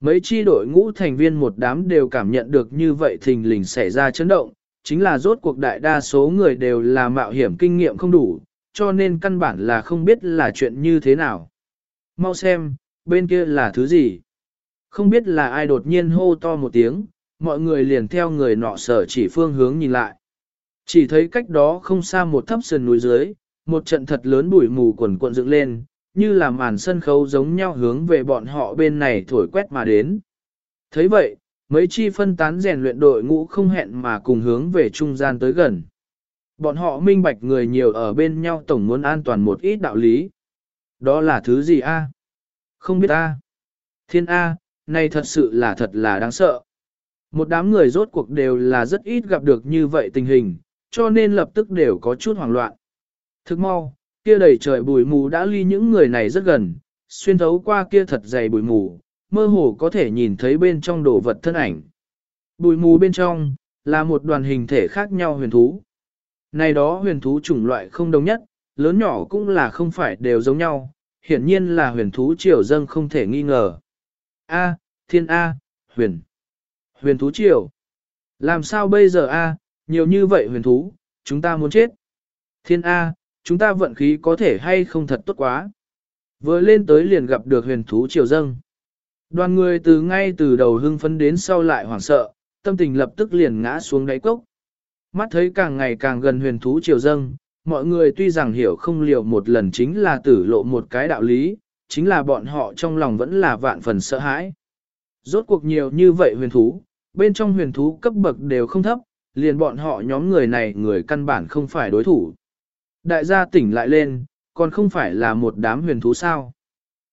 Mấy chi đội ngũ thành viên một đám đều cảm nhận được như vậy thình lình xảy ra chấn động, chính là rốt cuộc đại đa số người đều là mạo hiểm kinh nghiệm không đủ, cho nên căn bản là không biết là chuyện như thế nào. Mau xem, bên kia là thứ gì? Không biết là ai đột nhiên hô to một tiếng, mọi người liền theo người nọ sở chỉ phương hướng nhìn lại. Chỉ thấy cách đó không xa một thấp sườn núi dưới, một trận thật lớn bụi mù quần cuộn dựng lên, như là màn sân khấu giống nhau hướng về bọn họ bên này thổi quét mà đến. thấy vậy, mấy chi phân tán rèn luyện đội ngũ không hẹn mà cùng hướng về trung gian tới gần. Bọn họ minh bạch người nhiều ở bên nhau tổng muốn an toàn một ít đạo lý. Đó là thứ gì a? Không biết a. Thiên A, này thật sự là thật là đáng sợ. Một đám người rốt cuộc đều là rất ít gặp được như vậy tình hình, cho nên lập tức đều có chút hoảng loạn. Thức mau, kia đầy trời bụi mù đã ly những người này rất gần, xuyên thấu qua kia thật dày bụi mù, mơ hồ có thể nhìn thấy bên trong đồ vật thân ảnh. Bụi mù bên trong, là một đoàn hình thể khác nhau huyền thú. Này đó huyền thú chủng loại không đồng nhất, lớn nhỏ cũng là không phải đều giống nhau, hiển nhiên là huyền thú triều dâng không thể nghi ngờ. A, thiên A, huyền. Huyền thú triều. Làm sao bây giờ A, nhiều như vậy huyền thú, chúng ta muốn chết. Thiên A, chúng ta vận khí có thể hay không thật tốt quá. Vừa lên tới liền gặp được huyền thú triều dâng. Đoàn người từ ngay từ đầu hưng phấn đến sau lại hoảng sợ, tâm tình lập tức liền ngã xuống đáy cốc. Mắt thấy càng ngày càng gần huyền thú triều dâng, mọi người tuy rằng hiểu không liều một lần chính là tử lộ một cái đạo lý, chính là bọn họ trong lòng vẫn là vạn phần sợ hãi. Rốt cuộc nhiều như vậy huyền thú, bên trong huyền thú cấp bậc đều không thấp, liền bọn họ nhóm người này người căn bản không phải đối thủ. Đại gia tỉnh lại lên, còn không phải là một đám huyền thú sao.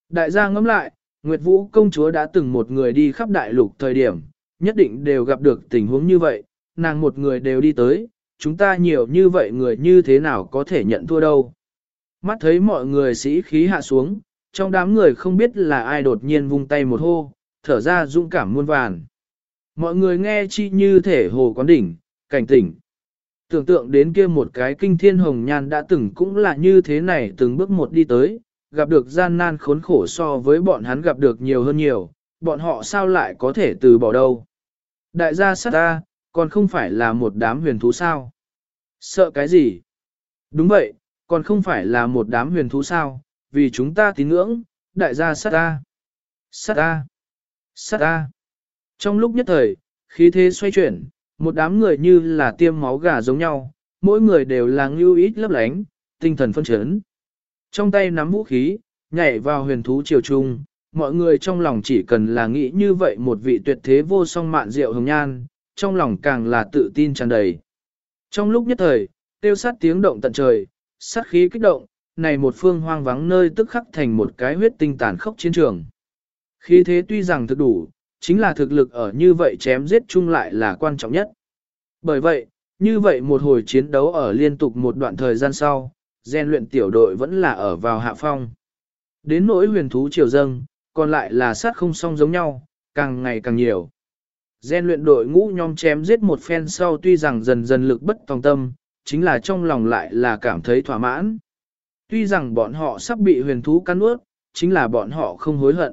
Đại gia ngẫm lại, Nguyệt Vũ công chúa đã từng một người đi khắp đại lục thời điểm, nhất định đều gặp được tình huống như vậy, nàng một người đều đi tới, chúng ta nhiều như vậy người như thế nào có thể nhận thua đâu. Mắt thấy mọi người sĩ khí hạ xuống, trong đám người không biết là ai đột nhiên vung tay một hô, thở ra dũng cảm muôn vàn. Mọi người nghe chi như thể hồ quán đỉnh, cảnh tỉnh. Tưởng tượng đến kia một cái kinh thiên hồng nhan đã từng cũng là như thế này từng bước một đi tới, gặp được gian nan khốn khổ so với bọn hắn gặp được nhiều hơn nhiều, bọn họ sao lại có thể từ bỏ đâu. Đại gia sát ta, còn không phải là một đám huyền thú sao. Sợ cái gì? Đúng vậy, còn không phải là một đám huyền thú sao, vì chúng ta tín ngưỡng, đại gia sát ta. Sát ta. Sát ta. Trong lúc nhất thời, khí thế xoay chuyển, một đám người như là tiêm máu gà giống nhau, mỗi người đều là ngưu ít lấp lánh, tinh thần phân chấn. Trong tay nắm vũ khí, nhảy vào huyền thú triều trung, mọi người trong lòng chỉ cần là nghĩ như vậy một vị tuyệt thế vô song mạn diệu hồng nhan, trong lòng càng là tự tin tràn đầy. Trong lúc nhất thời, tiêu sát tiếng động tận trời, sát khí kích động, này một phương hoang vắng nơi tức khắc thành một cái huyết tinh tàn khốc chiến trường. Khí thế tuy rằng thực đủ, chính là thực lực ở như vậy chém giết chung lại là quan trọng nhất. Bởi vậy, như vậy một hồi chiến đấu ở liên tục một đoạn thời gian sau, gen luyện tiểu đội vẫn là ở vào hạ phong. Đến nỗi huyền thú triều dâng, còn lại là sát không song giống nhau, càng ngày càng nhiều. Gen luyện đội ngũ nhom chém giết một phen sau tuy rằng dần dần lực bất tòng tâm, chính là trong lòng lại là cảm thấy thỏa mãn. Tuy rằng bọn họ sắp bị huyền thú cắn ướt, chính là bọn họ không hối hận.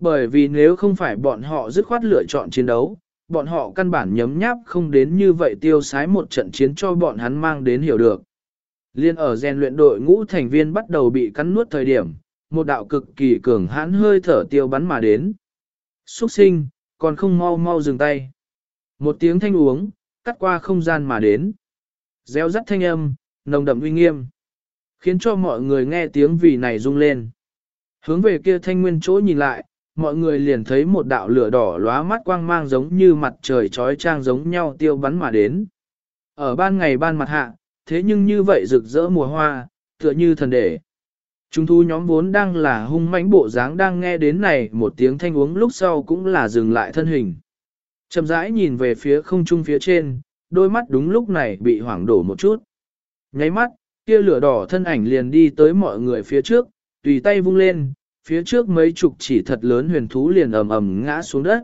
Bởi vì nếu không phải bọn họ dứt khoát lựa chọn chiến đấu, bọn họ căn bản nhấm nháp không đến như vậy tiêu sái một trận chiến cho bọn hắn mang đến hiểu được. Liên ở rèn luyện đội ngũ thành viên bắt đầu bị cắn nuốt thời điểm, một đạo cực kỳ cường hãn hơi thở tiêu bắn mà đến. Xuất sinh, còn không mau mau dừng tay. Một tiếng thanh uống, cắt qua không gian mà đến. Gieo rắt thanh âm, nồng đậm uy nghiêm. Khiến cho mọi người nghe tiếng vì này rung lên. Hướng về kia thanh nguyên chỗ nhìn lại, mọi người liền thấy một đạo lửa đỏ lóa mắt quang mang giống như mặt trời trói trang giống nhau tiêu bắn mà đến. Ở ban ngày ban mặt hạ, thế nhưng như vậy rực rỡ mùa hoa, tựa như thần đệ. Chúng thu nhóm vốn đang là hung mãnh bộ dáng đang nghe đến này một tiếng thanh uống lúc sau cũng là dừng lại thân hình. Chậm rãi nhìn về phía không trung phía trên, đôi mắt đúng lúc này bị hoảng đổ một chút. Nháy mắt, kia lửa đỏ thân ảnh liền đi tới mọi người phía trước, tùy tay vung lên, phía trước mấy chục chỉ thật lớn huyền thú liền ầm ầm ngã xuống đất.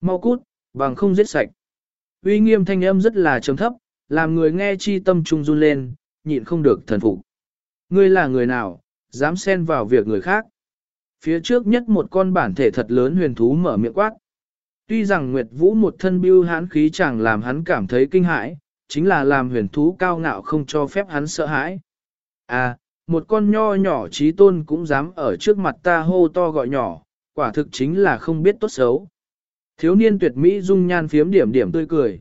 Mau cút, bằng không giết sạch. Uy nghiêm thanh âm rất là trầm thấp, làm người nghe chi tâm trung run lên, nhịn không được thần phục. Ngươi là người nào, dám xen vào việc người khác. Phía trước nhất một con bản thể thật lớn huyền thú mở miệng quát. Tuy rằng Nguyệt Vũ một thân biêu hãn khí chẳng làm hắn cảm thấy kinh hãi, chính là làm huyền thú cao ngạo không cho phép hắn sợ hãi. À, một con nho nhỏ trí tôn cũng dám ở trước mặt ta hô to gọi nhỏ, quả thực chính là không biết tốt xấu. Thiếu niên tuyệt mỹ dung nhan phiếm điểm điểm tươi cười.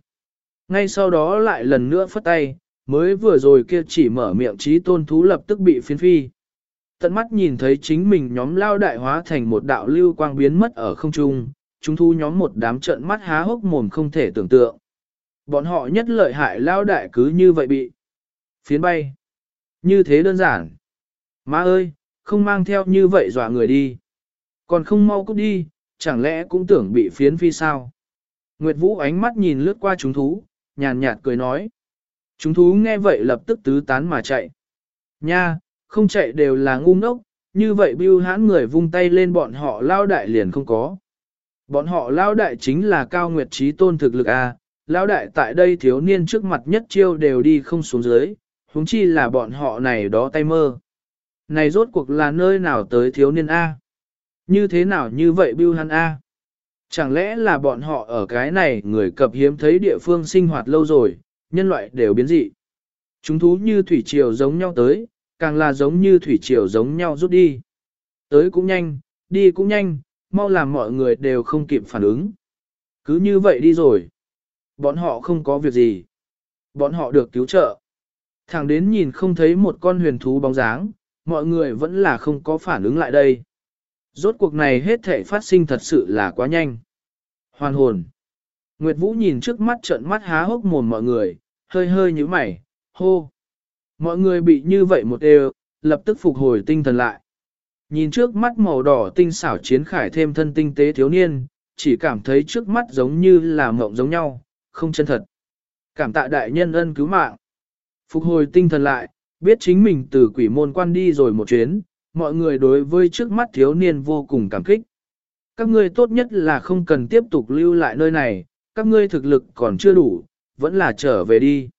Ngay sau đó lại lần nữa phất tay, mới vừa rồi kia chỉ mở miệng trí tôn thú lập tức bị phiến phi. Tận mắt nhìn thấy chính mình nhóm lao đại hóa thành một đạo lưu quang biến mất ở không trung, chúng thu nhóm một đám trận mắt há hốc mồm không thể tưởng tượng. Bọn họ nhất lợi hại lao đại cứ như vậy bị phiến bay. Như thế đơn giản. Má ơi, không mang theo như vậy dọa người đi. Còn không mau cút đi, chẳng lẽ cũng tưởng bị phiến phi sao? Nguyệt Vũ ánh mắt nhìn lướt qua chúng thú, nhàn nhạt cười nói. Chúng thú nghe vậy lập tức tứ tán mà chạy. Nha, không chạy đều là ngu ngốc, như vậy bưu hãn người vung tay lên bọn họ lao đại liền không có. Bọn họ lao đại chính là cao nguyệt trí tôn thực lực A, lao đại tại đây thiếu niên trước mặt nhất chiêu đều đi không xuống dưới, huống chi là bọn họ này đó tay mơ. Này rốt cuộc là nơi nào tới thiếu niên A? Như thế nào như vậy bưu hắn A? Chẳng lẽ là bọn họ ở cái này người cập hiếm thấy địa phương sinh hoạt lâu rồi, nhân loại đều biến dị. Chúng thú như thủy triều giống nhau tới, càng là giống như thủy triều giống nhau rút đi. Tới cũng nhanh, đi cũng nhanh, mau làm mọi người đều không kịp phản ứng. Cứ như vậy đi rồi. Bọn họ không có việc gì. Bọn họ được cứu trợ. Thẳng đến nhìn không thấy một con huyền thú bóng dáng, mọi người vẫn là không có phản ứng lại đây. Rốt cuộc này hết thể phát sinh thật sự là quá nhanh. Hoàn hồn. Nguyệt Vũ nhìn trước mắt trợn mắt há hốc mồm mọi người, hơi hơi như mày, hô. Mọi người bị như vậy một đều, lập tức phục hồi tinh thần lại. Nhìn trước mắt màu đỏ tinh xảo chiến khải thêm thân tinh tế thiếu niên, chỉ cảm thấy trước mắt giống như là mộng giống nhau, không chân thật. Cảm tạ đại nhân ân cứu mạng. Phục hồi tinh thần lại, biết chính mình từ quỷ môn quan đi rồi một chuyến, mọi người đối với trước mắt thiếu niên vô cùng cảm kích. Các ngươi tốt nhất là không cần tiếp tục lưu lại nơi này, các ngươi thực lực còn chưa đủ, vẫn là trở về đi.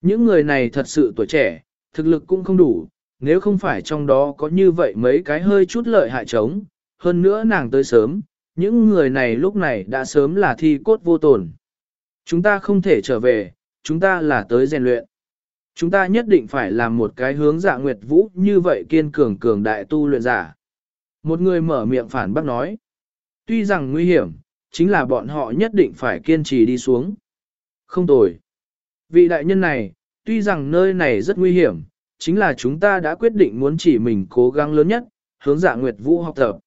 Những người này thật sự tuổi trẻ, thực lực cũng không đủ, nếu không phải trong đó có như vậy mấy cái hơi chút lợi hại trống, hơn nữa nàng tới sớm, những người này lúc này đã sớm là thi cốt vô tổn. Chúng ta không thể trở về, chúng ta là tới rèn luyện. Chúng ta nhất định phải làm một cái hướng dạ nguyệt vũ như vậy kiên cường cường đại tu luyện giả. Một người mở miệng phản bác nói. Tuy rằng nguy hiểm, chính là bọn họ nhất định phải kiên trì đi xuống. Không tồi. Vị đại nhân này, tuy rằng nơi này rất nguy hiểm, chính là chúng ta đã quyết định muốn chỉ mình cố gắng lớn nhất, hướng dạ nguyệt vũ học tập.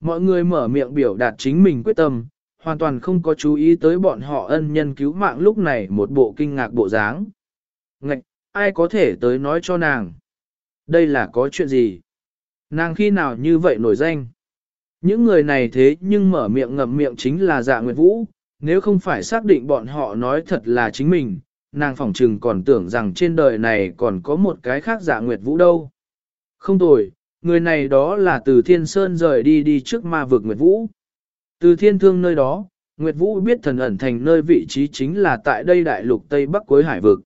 Mọi người mở miệng biểu đạt chính mình quyết tâm, hoàn toàn không có chú ý tới bọn họ ân nhân cứu mạng lúc này một bộ kinh ngạc bộ dáng. Ngạch, ai có thể tới nói cho nàng? Đây là có chuyện gì? Nàng khi nào như vậy nổi danh? Những người này thế nhưng mở miệng ngậm miệng chính là dạ nguyệt vũ, nếu không phải xác định bọn họ nói thật là chính mình, nàng phỏng trừng còn tưởng rằng trên đời này còn có một cái khác dạ nguyệt vũ đâu. Không tồi, người này đó là từ thiên sơn rời đi đi trước ma vực nguyệt vũ. Từ thiên thương nơi đó, Nguyệt Vũ biết thần ẩn thành nơi vị trí chính là tại đây đại lục Tây Bắc cuối hải vực.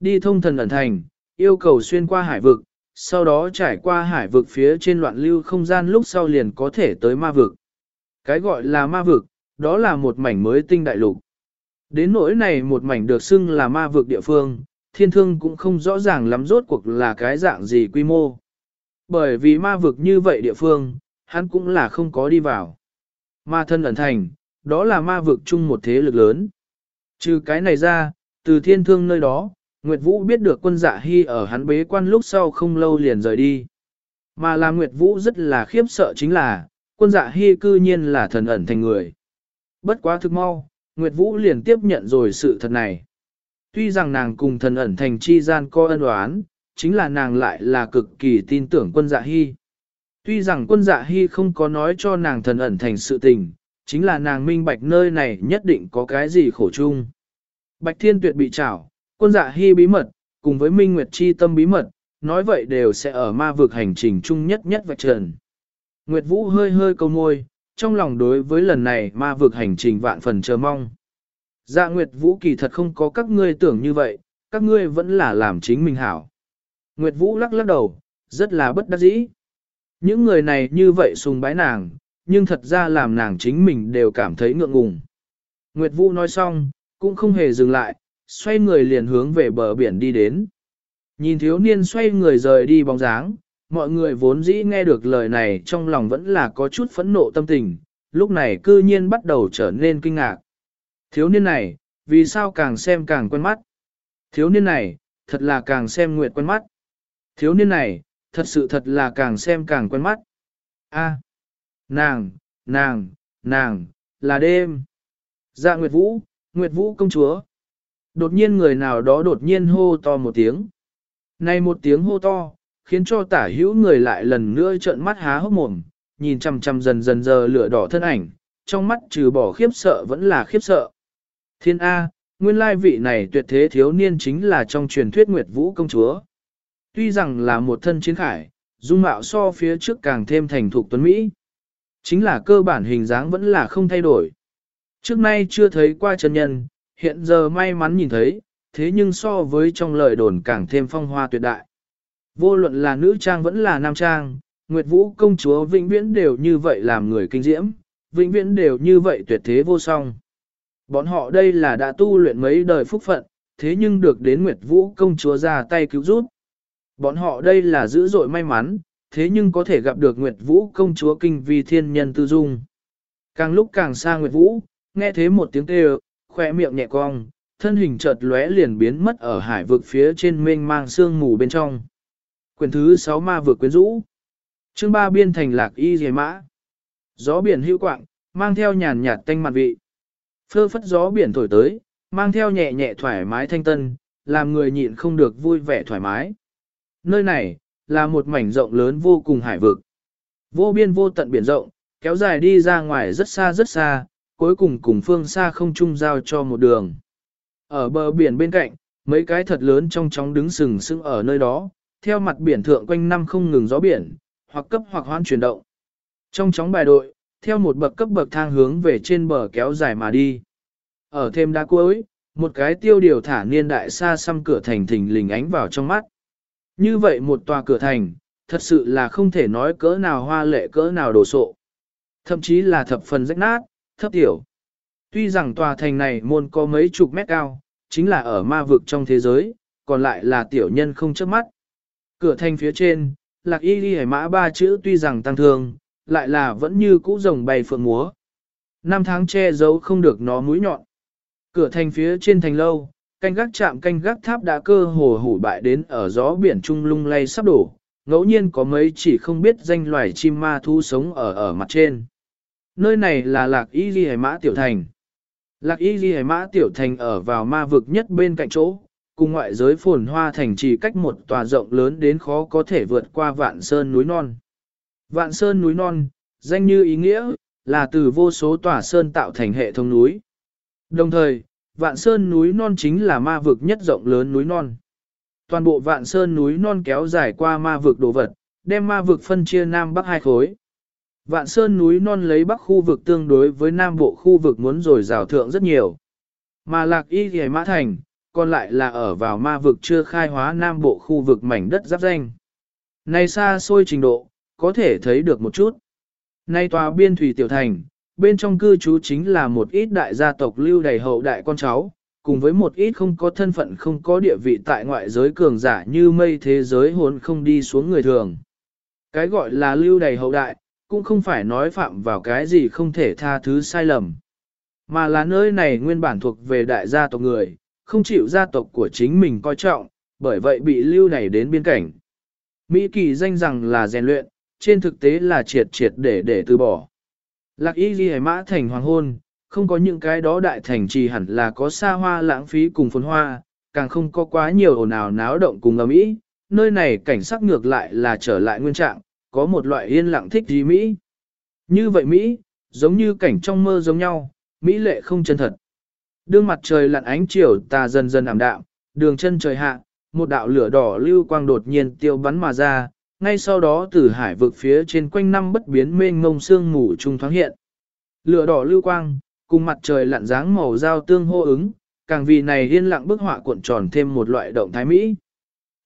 Đi thông thần ẩn thành, yêu cầu xuyên qua hải vực, sau đó trải qua hải vực phía trên loạn lưu không gian lúc sau liền có thể tới ma vực. Cái gọi là ma vực, đó là một mảnh mới tinh đại lục. Đến nỗi này một mảnh được xưng là ma vực địa phương, thiên thương cũng không rõ ràng lắm rốt cuộc là cái dạng gì quy mô. Bởi vì ma vực như vậy địa phương, hắn cũng là không có đi vào. Ma thân ẩn thành, đó là ma vực chung một thế lực lớn. Trừ cái này ra, từ thiên thương nơi đó, Nguyệt Vũ biết được quân dạ hy ở hắn bế quan lúc sau không lâu liền rời đi. Mà là Nguyệt Vũ rất là khiếp sợ chính là, quân dạ hy cư nhiên là thần ẩn thành người. Bất quá thực mau, Nguyệt Vũ liền tiếp nhận rồi sự thật này. Tuy rằng nàng cùng thần ẩn thành chi gian có ân oán, chính là nàng lại là cực kỳ tin tưởng quân dạ hy. Tuy rằng quân dạ hy không có nói cho nàng thần ẩn thành sự tình, chính là nàng minh bạch nơi này nhất định có cái gì khổ chung. Bạch Thiên Tuyệt bị trảo, quân dạ hy bí mật, cùng với Minh Nguyệt Chi tâm bí mật, nói vậy đều sẽ ở ma vực hành trình chung nhất nhất vạch trần. Nguyệt Vũ hơi hơi câu môi, trong lòng đối với lần này ma vực hành trình vạn phần chờ mong. Dạ Nguyệt Vũ kỳ thật không có các ngươi tưởng như vậy, các ngươi vẫn là làm chính mình hảo. Nguyệt Vũ lắc lắc đầu, rất là bất đắc dĩ. Những người này như vậy sùng bái nàng, nhưng thật ra làm nàng chính mình đều cảm thấy ngượng ngùng. Nguyệt Vũ nói xong, cũng không hề dừng lại, xoay người liền hướng về bờ biển đi đến. Nhìn thiếu niên xoay người rời đi bóng dáng, mọi người vốn dĩ nghe được lời này trong lòng vẫn là có chút phẫn nộ tâm tình, lúc này cư nhiên bắt đầu trở nên kinh ngạc. Thiếu niên này, vì sao càng xem càng quen mắt? Thiếu niên này, thật là càng xem nguyệt quen mắt. Thiếu niên này, thật sự thật là càng xem càng quen mắt. A, nàng, nàng, nàng, là đêm. Dạ Nguyệt Vũ, Nguyệt Vũ công chúa. Đột nhiên người nào đó đột nhiên hô to một tiếng. Này một tiếng hô to, khiến cho tả hữu người lại lần nữa trợn mắt há hốc mồm, nhìn chằm chằm dần dần giờ lửa đỏ thân ảnh, trong mắt trừ bỏ khiếp sợ vẫn là khiếp sợ. Thiên A, nguyên lai vị này tuyệt thế thiếu niên chính là trong truyền thuyết Nguyệt Vũ công chúa. Tuy rằng là một thân chiến khải, dung mạo so phía trước càng thêm thành thục tuấn Mỹ. Chính là cơ bản hình dáng vẫn là không thay đổi. Trước nay chưa thấy qua chân nhân, hiện giờ may mắn nhìn thấy, thế nhưng so với trong lời đồn càng thêm phong hoa tuyệt đại. Vô luận là nữ trang vẫn là nam trang, Nguyệt Vũ công chúa vĩnh viễn đều như vậy làm người kinh diễm, vĩnh viễn đều như vậy tuyệt thế vô song. Bọn họ đây là đã tu luyện mấy đời phúc phận, thế nhưng được đến Nguyệt Vũ công chúa ra tay cứu giúp. Bọn họ đây là dữ dội may mắn, thế nhưng có thể gặp được Nguyệt Vũ công chúa kinh vi thiên nhân tư dung. Càng lúc càng xa Nguyệt Vũ, nghe thế một tiếng kêu, khoe miệng nhẹ cong, thân hình chợt lóe liền biến mất ở hải vực phía trên mênh mang sương mù bên trong. Quyển thứ 6 ma vực quyến rũ. Chương 3 biên thành lạc y dề mã. Gió biển hữu quạng, mang theo nhàn nhạt tanh mặt vị. Phơ phất gió biển thổi tới, mang theo nhẹ nhẹ thoải mái thanh tân, làm người nhịn không được vui vẻ thoải mái. Nơi này, là một mảnh rộng lớn vô cùng hải vực. Vô biên vô tận biển rộng, kéo dài đi ra ngoài rất xa rất xa, cuối cùng cùng phương xa không chung giao cho một đường. Ở bờ biển bên cạnh, mấy cái thật lớn trong chóng đứng sừng sững ở nơi đó, theo mặt biển thượng quanh năm không ngừng gió biển, hoặc cấp hoặc hoan chuyển động. Trong chóng bài đội, theo một bậc cấp bậc thang hướng về trên bờ kéo dài mà đi. Ở thêm đá cuối, một cái tiêu điều thả niên đại xa xăm cửa thành thình lình ánh vào trong mắt. Như vậy một tòa cửa thành, thật sự là không thể nói cỡ nào hoa lệ cỡ nào đồ sộ. Thậm chí là thập phần rách nát, thấp tiểu. Tuy rằng tòa thành này môn có mấy chục mét cao, chính là ở ma vực trong thế giới, còn lại là tiểu nhân không chớp mắt. Cửa thành phía trên, lạc y ghi mã ba chữ tuy rằng tăng thương, lại là vẫn như cũ rồng bay phượng múa. Năm tháng che giấu không được nó mũi nhọn. Cửa thành phía trên thành lâu, canh gác chạm canh gác tháp đã cơ hồ hủ bại đến ở gió biển trung lung lay sắp đổ, ngẫu nhiên có mấy chỉ không biết danh loài chim ma thu sống ở ở mặt trên. Nơi này là lạc y ghi hải mã tiểu thành. Lạc y ghi hải mã tiểu thành ở vào ma vực nhất bên cạnh chỗ, cùng ngoại giới phồn hoa thành chỉ cách một tòa rộng lớn đến khó có thể vượt qua vạn sơn núi non. Vạn sơn núi non, danh như ý nghĩa, là từ vô số tòa sơn tạo thành hệ thống núi. Đồng thời, vạn sơn núi non chính là ma vực nhất rộng lớn núi non. Toàn bộ vạn sơn núi non kéo dài qua ma vực đồ vật, đem ma vực phân chia nam bắc hai khối. Vạn sơn núi non lấy bắc khu vực tương đối với nam bộ khu vực muốn rồi rào thượng rất nhiều. Mà lạc y ghề mã thành, còn lại là ở vào ma vực chưa khai hóa nam bộ khu vực mảnh đất giáp danh. Này xa xôi trình độ, có thể thấy được một chút. Nay tòa biên thủy tiểu thành, bên trong cư trú chính là một ít đại gia tộc lưu đầy hậu đại con cháu, cùng với một ít không có thân phận không có địa vị tại ngoại giới cường giả như mây thế giới hồn không đi xuống người thường. Cái gọi là lưu đầy hậu đại, cũng không phải nói phạm vào cái gì không thể tha thứ sai lầm. Mà là nơi này nguyên bản thuộc về đại gia tộc người, không chịu gia tộc của chính mình coi trọng, bởi vậy bị lưu này đến biên cảnh. Mỹ kỳ danh rằng là rèn luyện, trên thực tế là triệt triệt để để từ bỏ. Lạc y ghi hải mã thành hoàng hôn, không có những cái đó đại thành trì hẳn là có xa hoa lãng phí cùng phồn hoa, càng không có quá nhiều ồn ào náo động cùng ầm ĩ. Nơi này cảnh sắc ngược lại là trở lại nguyên trạng, có một loại yên lặng thích gì Mỹ. Như vậy Mỹ, giống như cảnh trong mơ giống nhau, Mỹ lệ không chân thật. Đương mặt trời lặn ánh chiều tà dần dần ảm đạm, đường chân trời hạ, một đạo lửa đỏ lưu quang đột nhiên tiêu bắn mà ra, ngay sau đó từ hải vực phía trên quanh năm bất biến mênh ngông sương mù trung thoáng hiện. Lửa đỏ lưu quang, cùng mặt trời lặn dáng màu giao tương hô ứng, càng vì này yên lặng bức họa cuộn tròn thêm một loại động thái mỹ.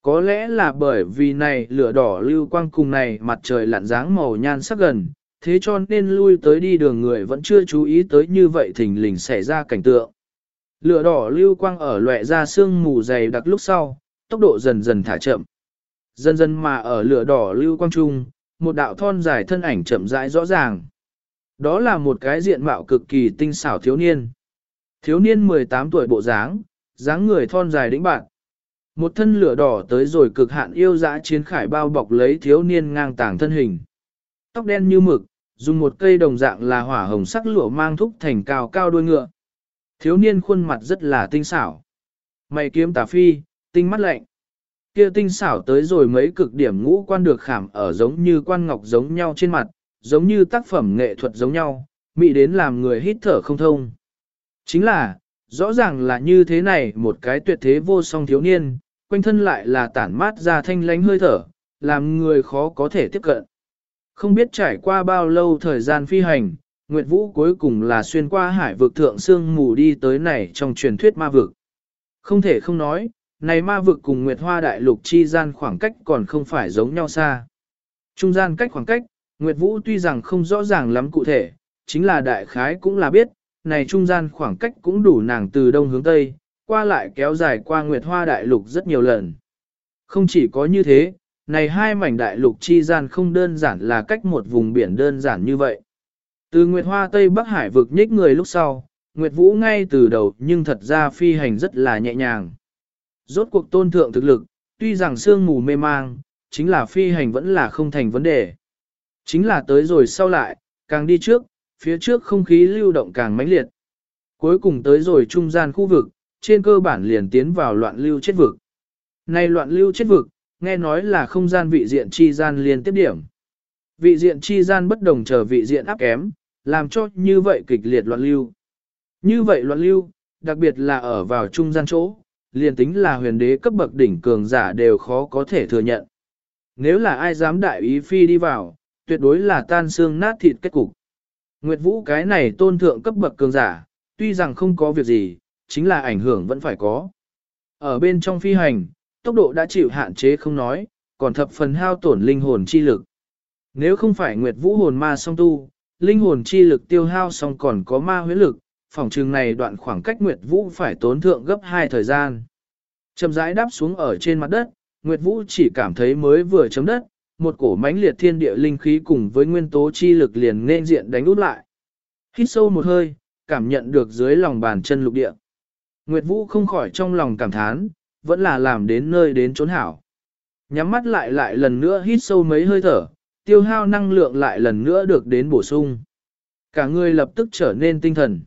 Có lẽ là bởi vì này lửa đỏ lưu quang cùng này mặt trời lặn dáng màu nhan sắc gần, thế cho nên lui tới đi đường người vẫn chưa chú ý tới như vậy thình lình xảy ra cảnh tượng. Lửa đỏ lưu quang ở lệ ra sương mù dày đặc lúc sau, tốc độ dần dần thả chậm. Dần dần mà ở lửa đỏ lưu quang trung, một đạo thon dài thân ảnh chậm rãi rõ ràng. Đó là một cái diện mạo cực kỳ tinh xảo thiếu niên. Thiếu niên 18 tuổi bộ dáng, dáng người thon dài đĩnh bạn. Một thân lửa đỏ tới rồi cực hạn yêu dã chiến khải bao bọc lấy thiếu niên ngang tàng thân hình. Tóc đen như mực, dùng một cây đồng dạng là hỏa hồng sắc lụa mang thúc thành cao cao đuôi ngựa. Thiếu niên khuôn mặt rất là tinh xảo. Mày kiếm tà phi, tinh mắt lạnh. Kia tinh xảo tới rồi mấy cực điểm ngũ quan được khảm ở giống như quan ngọc giống nhau trên mặt, giống như tác phẩm nghệ thuật giống nhau, mị đến làm người hít thở không thông. Chính là, rõ ràng là như thế này một cái tuyệt thế vô song thiếu niên, quanh thân lại là tản mát ra thanh lánh hơi thở, làm người khó có thể tiếp cận. Không biết trải qua bao lâu thời gian phi hành, Nguyệt Vũ cuối cùng là xuyên qua hải vực thượng sương mù đi tới này trong truyền thuyết ma vực. Không thể không nói, này ma vực cùng Nguyệt Hoa Đại Lục chi gian khoảng cách còn không phải giống nhau xa. Trung gian cách khoảng cách, Nguyệt Vũ tuy rằng không rõ ràng lắm cụ thể, chính là đại khái cũng là biết, này trung gian khoảng cách cũng đủ nàng từ đông hướng tây, qua lại kéo dài qua Nguyệt Hoa Đại Lục rất nhiều lần. Không chỉ có như thế, này hai mảnh đại lục chi gian không đơn giản là cách một vùng biển đơn giản như vậy. Từ Nguyệt Hoa Tây Bắc Hải vực nhích người lúc sau, Nguyệt Vũ ngay từ đầu nhưng thật ra phi hành rất là nhẹ nhàng. Rốt cuộc tôn thượng thực lực, tuy rằng sương mù mê mang, chính là phi hành vẫn là không thành vấn đề. Chính là tới rồi sau lại, càng đi trước, phía trước không khí lưu động càng mãnh liệt. Cuối cùng tới rồi trung gian khu vực, trên cơ bản liền tiến vào loạn lưu chết vực. Này loạn lưu chết vực, nghe nói là không gian vị diện chi gian liên tiếp điểm. Vị diện chi gian bất đồng chờ vị diện áp kém, làm cho như vậy kịch liệt loạn lưu. Như vậy loạn lưu, đặc biệt là ở vào trung gian chỗ, liền tính là huyền đế cấp bậc đỉnh cường giả đều khó có thể thừa nhận. Nếu là ai dám đại ý phi đi vào, tuyệt đối là tan xương nát thịt kết cục. Nguyệt Vũ cái này tôn thượng cấp bậc cường giả, tuy rằng không có việc gì, chính là ảnh hưởng vẫn phải có. Ở bên trong phi hành, tốc độ đã chịu hạn chế không nói, còn thập phần hao tổn linh hồn chi lực. Nếu không phải Nguyệt Vũ hồn ma song tu, linh hồn chi lực tiêu hao song còn có ma huyết lực, phòng trường này đoạn khoảng cách Nguyệt Vũ phải tốn thượng gấp hai thời gian. Chậm rãi đáp xuống ở trên mặt đất, Nguyệt Vũ chỉ cảm thấy mới vừa chấm đất, một cổ mãnh liệt thiên địa linh khí cùng với nguyên tố chi lực liền nên diện đánh út lại. Hít sâu một hơi, cảm nhận được dưới lòng bàn chân lục địa. Nguyệt Vũ không khỏi trong lòng cảm thán, vẫn là làm đến nơi đến trốn hảo. Nhắm mắt lại lại lần nữa hít sâu mấy hơi thở, tiêu hao năng lượng lại lần nữa được đến bổ sung. Cả người lập tức trở nên tinh thần.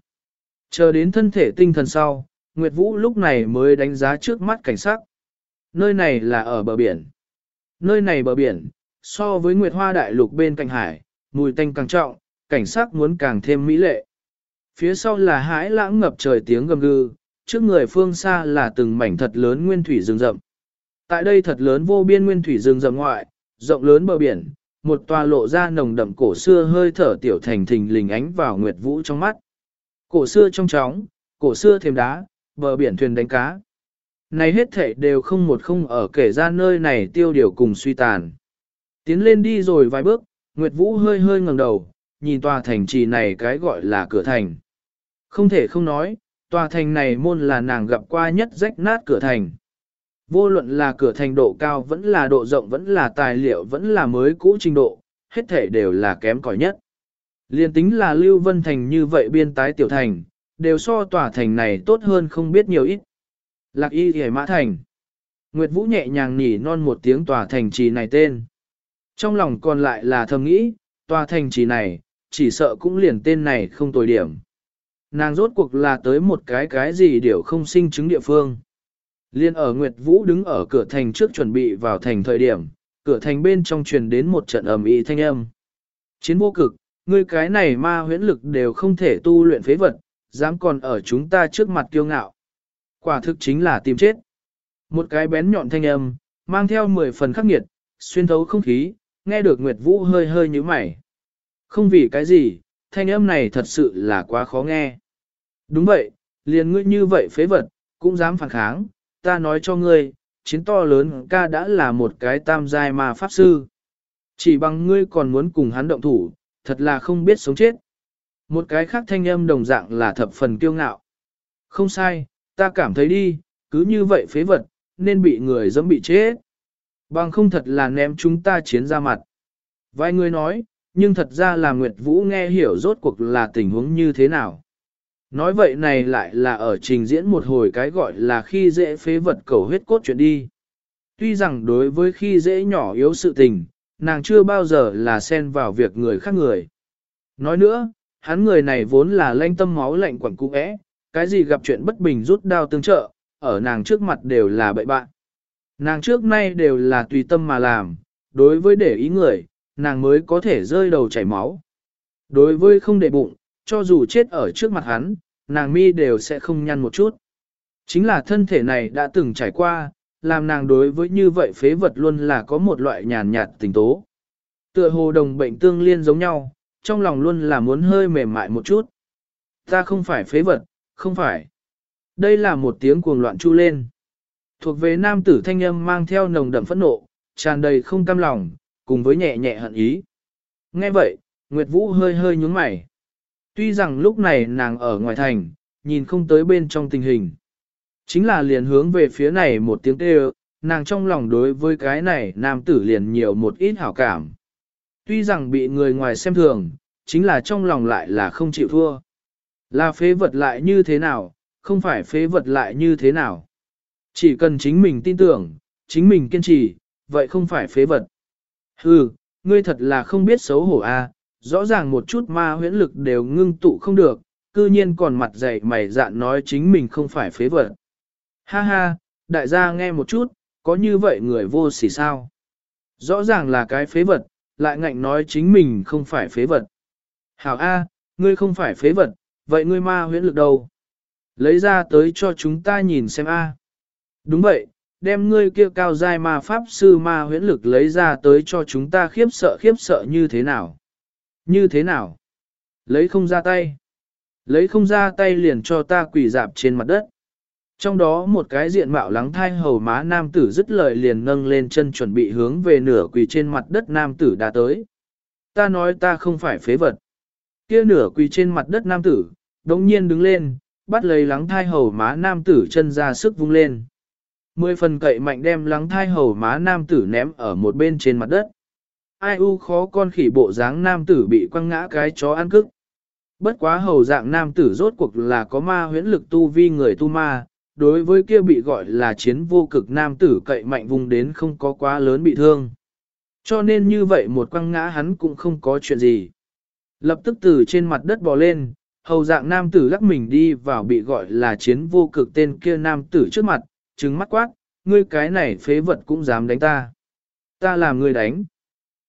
Chờ đến thân thể tinh thần sau, Nguyệt Vũ lúc này mới đánh giá trước mắt cảnh sắc. Nơi này là ở bờ biển. Nơi này bờ biển, so với Nguyệt Hoa Đại Lục bên cạnh hải, mùi tanh càng trọng, cảnh sắc muốn càng thêm mỹ lệ. Phía sau là hái lãng ngập trời tiếng gầm gừ, trước người phương xa là từng mảnh thật lớn nguyên thủy rừng rậm. Tại đây thật lớn vô biên nguyên thủy rừng rậm ngoại, rộng lớn bờ biển, một tòa lộ ra nồng đậm cổ xưa hơi thở tiểu thành thình lình ánh vào Nguyệt Vũ trong mắt. Cổ xưa trong tróng, cổ xưa thêm đá, bờ biển thuyền đánh cá. Này hết thảy đều không một không ở kể ra nơi này tiêu điều cùng suy tàn. Tiến lên đi rồi vài bước, Nguyệt Vũ hơi hơi ngẩng đầu, nhìn tòa thành trì này cái gọi là cửa thành. Không thể không nói, tòa thành này môn là nàng gặp qua nhất rách nát cửa thành. Vô luận là cửa thành độ cao vẫn là độ rộng vẫn là tài liệu vẫn là mới cũ trình độ, hết thể đều là kém cỏi nhất. Liên tính là Lưu Vân Thành như vậy biên tái tiểu thành, đều so tòa thành này tốt hơn không biết nhiều ít. Lạc y hề mã thành. Nguyệt Vũ nhẹ nhàng nhỉ non một tiếng tòa thành trì này tên. Trong lòng còn lại là thầm nghĩ, tòa thành trì này, chỉ sợ cũng liền tên này không tồi điểm. Nàng rốt cuộc là tới một cái cái gì điều không sinh chứng địa phương. Liên ở Nguyệt Vũ đứng ở cửa thành trước chuẩn bị vào thành thời điểm, cửa thành bên trong truyền đến một trận ầm ĩ thanh âm. Chiến vô cực, ngươi cái này ma huyễn lực đều không thể tu luyện phế vật, dám còn ở chúng ta trước mặt kiêu ngạo. Quả thực chính là tìm chết. Một cái bén nhọn thanh âm, mang theo 10 phần khắc nghiệt, xuyên thấu không khí, nghe được Nguyệt Vũ hơi hơi như mày. Không vì cái gì, thanh âm này thật sự là quá khó nghe. Đúng vậy, liền ngươi như vậy phế vật, cũng dám phản kháng, ta nói cho ngươi, chiến to lớn ca đã là một cái tam giai mà pháp sư. Chỉ bằng ngươi còn muốn cùng hắn động thủ, thật là không biết sống chết. Một cái khác thanh âm đồng dạng là thập phần kiêu ngạo. Không sai, ta cảm thấy đi, cứ như vậy phế vật, nên bị người dẫm bị chết. Bằng không thật là ném chúng ta chiến ra mặt. Vài người nói, nhưng thật ra là Nguyệt Vũ nghe hiểu rốt cuộc là tình huống như thế nào. Nói vậy này lại là ở trình diễn một hồi cái gọi là khi dễ phế vật cầu huyết cốt chuyện đi. Tuy rằng đối với khi dễ nhỏ yếu sự tình, nàng chưa bao giờ là xen vào việc người khác người. Nói nữa, hắn người này vốn là lanh tâm máu lạnh quẩn cung ẽ, cái gì gặp chuyện bất bình rút đao tương trợ, ở nàng trước mặt đều là bậy bạn. Nàng trước nay đều là tùy tâm mà làm, đối với để ý người, nàng mới có thể rơi đầu chảy máu. Đối với không để bụng, cho dù chết ở trước mặt hắn, nàng mi đều sẽ không nhăn một chút. Chính là thân thể này đã từng trải qua, làm nàng đối với như vậy phế vật luôn là có một loại nhàn nhạt tình tố. Tựa hồ đồng bệnh tương liên giống nhau, trong lòng luôn là muốn hơi mềm mại một chút. Ta không phải phế vật, không phải. Đây là một tiếng cuồng loạn chu lên. Thuộc về nam tử thanh âm mang theo nồng đậm phẫn nộ, tràn đầy không cam lòng, cùng với nhẹ nhẹ hận ý. Nghe vậy, Nguyệt Vũ hơi hơi nhúng mày. Tuy rằng lúc này nàng ở ngoài thành, nhìn không tới bên trong tình hình. Chính là liền hướng về phía này một tiếng kêu, nàng trong lòng đối với cái này nam tử liền nhiều một ít hảo cảm. Tuy rằng bị người ngoài xem thường, chính là trong lòng lại là không chịu thua. Là phế vật lại như thế nào, không phải phế vật lại như thế nào. Chỉ cần chính mình tin tưởng, chính mình kiên trì, vậy không phải phế vật. Hừ, ngươi thật là không biết xấu hổ a, à, rõ ràng một chút ma huyễn lực đều ngưng tụ không được, cư nhiên còn mặt dày mày dạn nói chính mình không phải phế vật. Ha ha, đại gia nghe một chút, có như vậy người vô sỉ sao? Rõ ràng là cái phế vật, lại ngạnh nói chính mình không phải phế vật. Hảo A, ngươi không phải phế vật, vậy ngươi ma huyễn lực đâu? Lấy ra tới cho chúng ta nhìn xem A. Đúng vậy, đem ngươi kia cao giai ma pháp sư ma huyễn lực lấy ra tới cho chúng ta khiếp sợ khiếp sợ như thế nào? Như thế nào? Lấy không ra tay. Lấy không ra tay liền cho ta quỳ dạp trên mặt đất. Trong đó một cái diện mạo lắng thai hầu má nam tử dứt lời liền nâng lên chân chuẩn bị hướng về nửa quỳ trên mặt đất nam tử đã tới. Ta nói ta không phải phế vật. Kia nửa quỳ trên mặt đất nam tử, đồng nhiên đứng lên, bắt lấy lắng thai hầu má nam tử chân ra sức vung lên. Mười phần cậy mạnh đem lắng thai hầu má nam tử ném ở một bên trên mặt đất. Ai u khó con khỉ bộ dáng nam tử bị quăng ngã cái chó ăn cức. Bất quá hầu dạng nam tử rốt cuộc là có ma huyễn lực tu vi người tu ma, đối với kia bị gọi là chiến vô cực nam tử cậy mạnh vùng đến không có quá lớn bị thương. Cho nên như vậy một quăng ngã hắn cũng không có chuyện gì. Lập tức từ trên mặt đất bò lên, hầu dạng nam tử lắc mình đi vào bị gọi là chiến vô cực tên kia nam tử trước mặt, trừng mắt quát, ngươi cái này phế vật cũng dám đánh ta. Ta làm ngươi đánh.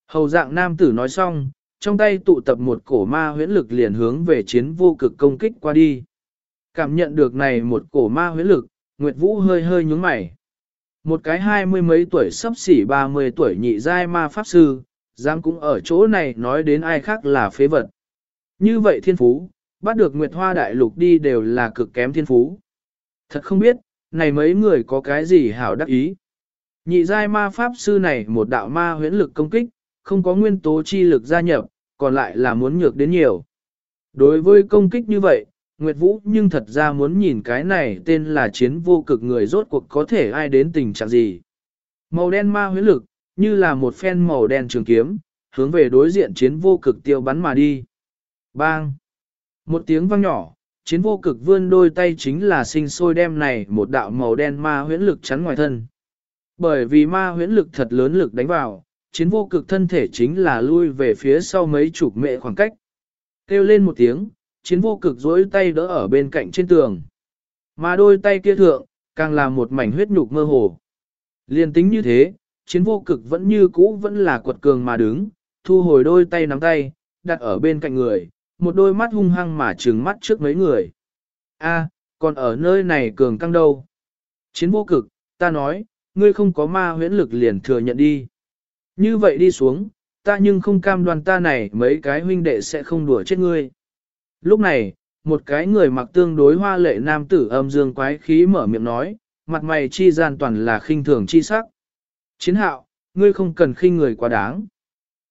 Hầu dạng nam tử nói xong, trong tay tụ tập một cổ ma huyễn lực liền hướng về chiến vô cực công kích qua đi. Cảm nhận được này một cổ ma huyễn lực, Nguyệt Vũ hơi hơi nhúng mày. Một cái hai mươi mấy tuổi sắp xỉ ba mươi tuổi nhị giai ma pháp sư, dám cũng ở chỗ này nói đến ai khác là phế vật. Như vậy thiên phú, bắt được Nguyệt Hoa Đại Lục đi đều là cực kém thiên phú. Thật không biết, này mấy người có cái gì hảo đắc ý. Nhị giai ma pháp sư này một đạo ma huyễn lực công kích, không có nguyên tố chi lực gia nhập, còn lại là muốn nhược đến nhiều. Đối với công kích như vậy, Nguyệt Vũ nhưng thật ra muốn nhìn cái này tên là chiến vô cực người rốt cuộc có thể ai đến tình trạng gì. Màu đen ma huyết lực, như là một phen màu đen trường kiếm, hướng về đối diện chiến vô cực tiêu bắn mà đi. Bang! Một tiếng vang nhỏ, chiến vô cực vươn đôi tay chính là sinh sôi đem này một đạo màu đen ma huyễn lực chắn ngoài thân. Bởi vì ma huyễn lực thật lớn lực đánh vào, chiến vô cực thân thể chính là lui về phía sau mấy chục mệ khoảng cách. Kêu lên một tiếng, chiến vô cực dối tay đỡ ở bên cạnh trên tường. Mà đôi tay kia thượng, càng là một mảnh huyết nhục mơ hồ. Liên tính như thế, chiến vô cực vẫn như cũ vẫn là quật cường mà đứng, thu hồi đôi tay nắm tay, đặt ở bên cạnh người, một đôi mắt hung hăng mà trừng mắt trước mấy người. A, còn ở nơi này cường căng đâu? Chiến vô cực, ta nói, ngươi không có ma huyễn lực liền thừa nhận đi. Như vậy đi xuống, ta nhưng không cam đoan ta này mấy cái huynh đệ sẽ không đùa chết ngươi. Lúc này, một cái người mặc tương đối hoa lệ nam tử âm dương quái khí mở miệng nói, mặt mày chi gian toàn là khinh thường chi sắc. Chiến hạo, ngươi không cần khinh người quá đáng.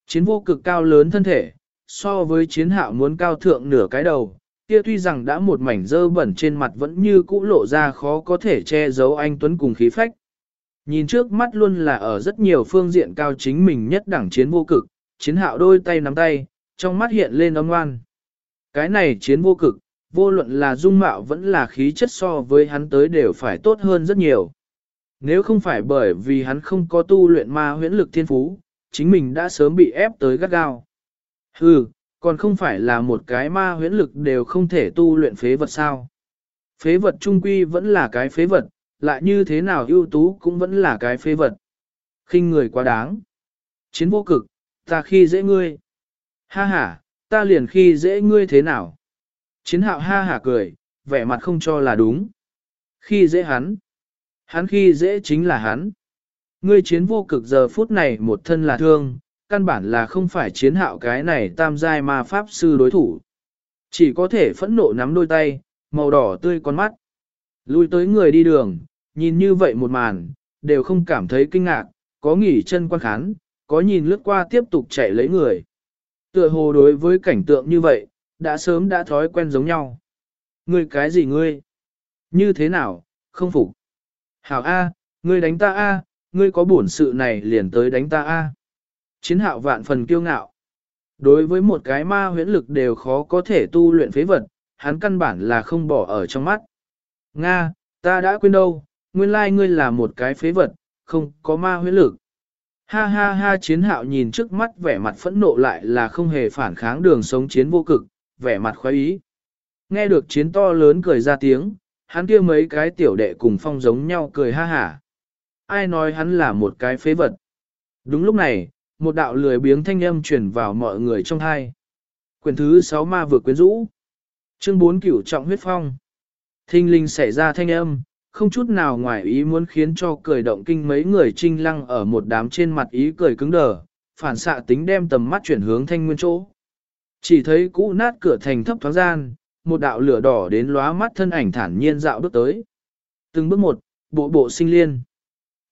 Chiến vô cực cao lớn thân thể, so với chiến hạo muốn cao thượng nửa cái đầu, kia tuy rằng đã một mảnh dơ bẩn trên mặt vẫn như cũ lộ ra khó có thể che giấu anh Tuấn cùng khí phách. Nhìn trước mắt luôn là ở rất nhiều phương diện cao chính mình nhất đẳng chiến vô cực, chiến hạo đôi tay nắm tay, trong mắt hiện lên âm ngoan. Cái này chiến vô cực, vô luận là dung mạo vẫn là khí chất so với hắn tới đều phải tốt hơn rất nhiều. Nếu không phải bởi vì hắn không có tu luyện ma huyễn lực thiên phú, chính mình đã sớm bị ép tới gắt gao. Hừ, còn không phải là một cái ma huyễn lực đều không thể tu luyện phế vật sao. Phế vật trung quy vẫn là cái phế vật, lại như thế nào ưu tú cũng vẫn là cái phế vật. khinh người quá đáng. Chiến vô cực, ta khi dễ ngươi. Ha ha, ta liền khi dễ ngươi thế nào. Chiến hạo ha hả cười, vẻ mặt không cho là đúng. Khi dễ hắn. Hắn khi dễ chính là hắn. Ngươi chiến vô cực giờ phút này một thân là thương, căn bản là không phải chiến hạo cái này tam giai ma pháp sư đối thủ. Chỉ có thể phẫn nộ nắm đôi tay, màu đỏ tươi con mắt. Lui tới người đi đường, nhìn như vậy một màn, đều không cảm thấy kinh ngạc, có nghỉ chân quan khán, có nhìn lướt qua tiếp tục chạy lấy người. Tựa hồ đối với cảnh tượng như vậy, đã sớm đã thói quen giống nhau. Ngươi cái gì ngươi? Như thế nào? Không phục. Hảo A, ngươi đánh ta A, ngươi có bổn sự này liền tới đánh ta A. Chiến hạo vạn phần kiêu ngạo. Đối với một cái ma huyễn lực đều khó có thể tu luyện phế vật, hắn căn bản là không bỏ ở trong mắt. Nga, ta đã quên đâu, nguyên lai ngươi là một cái phế vật, không có ma huyết lực. Ha ha ha chiến hạo nhìn trước mắt vẻ mặt phẫn nộ lại là không hề phản kháng đường sống chiến vô cực, vẻ mặt khoái ý. Nghe được chiến to lớn cười ra tiếng, hắn kia mấy cái tiểu đệ cùng phong giống nhau cười ha hả. Ai nói hắn là một cái phế vật. Đúng lúc này, một đạo lười biếng thanh âm truyền vào mọi người trong hai. Quyền thứ 6 ma vừa quyến rũ. Chương 4 cửu trọng huyết phong. Thinh linh xảy ra thanh âm, không chút nào ngoài ý muốn khiến cho cười động kinh mấy người trinh lăng ở một đám trên mặt ý cười cứng đờ, phản xạ tính đem tầm mắt chuyển hướng thanh nguyên chỗ. Chỉ thấy cũ nát cửa thành thấp thoáng gian, một đạo lửa đỏ đến lóa mắt thân ảnh thản nhiên dạo bước tới. Từng bước một, bộ bộ sinh liên.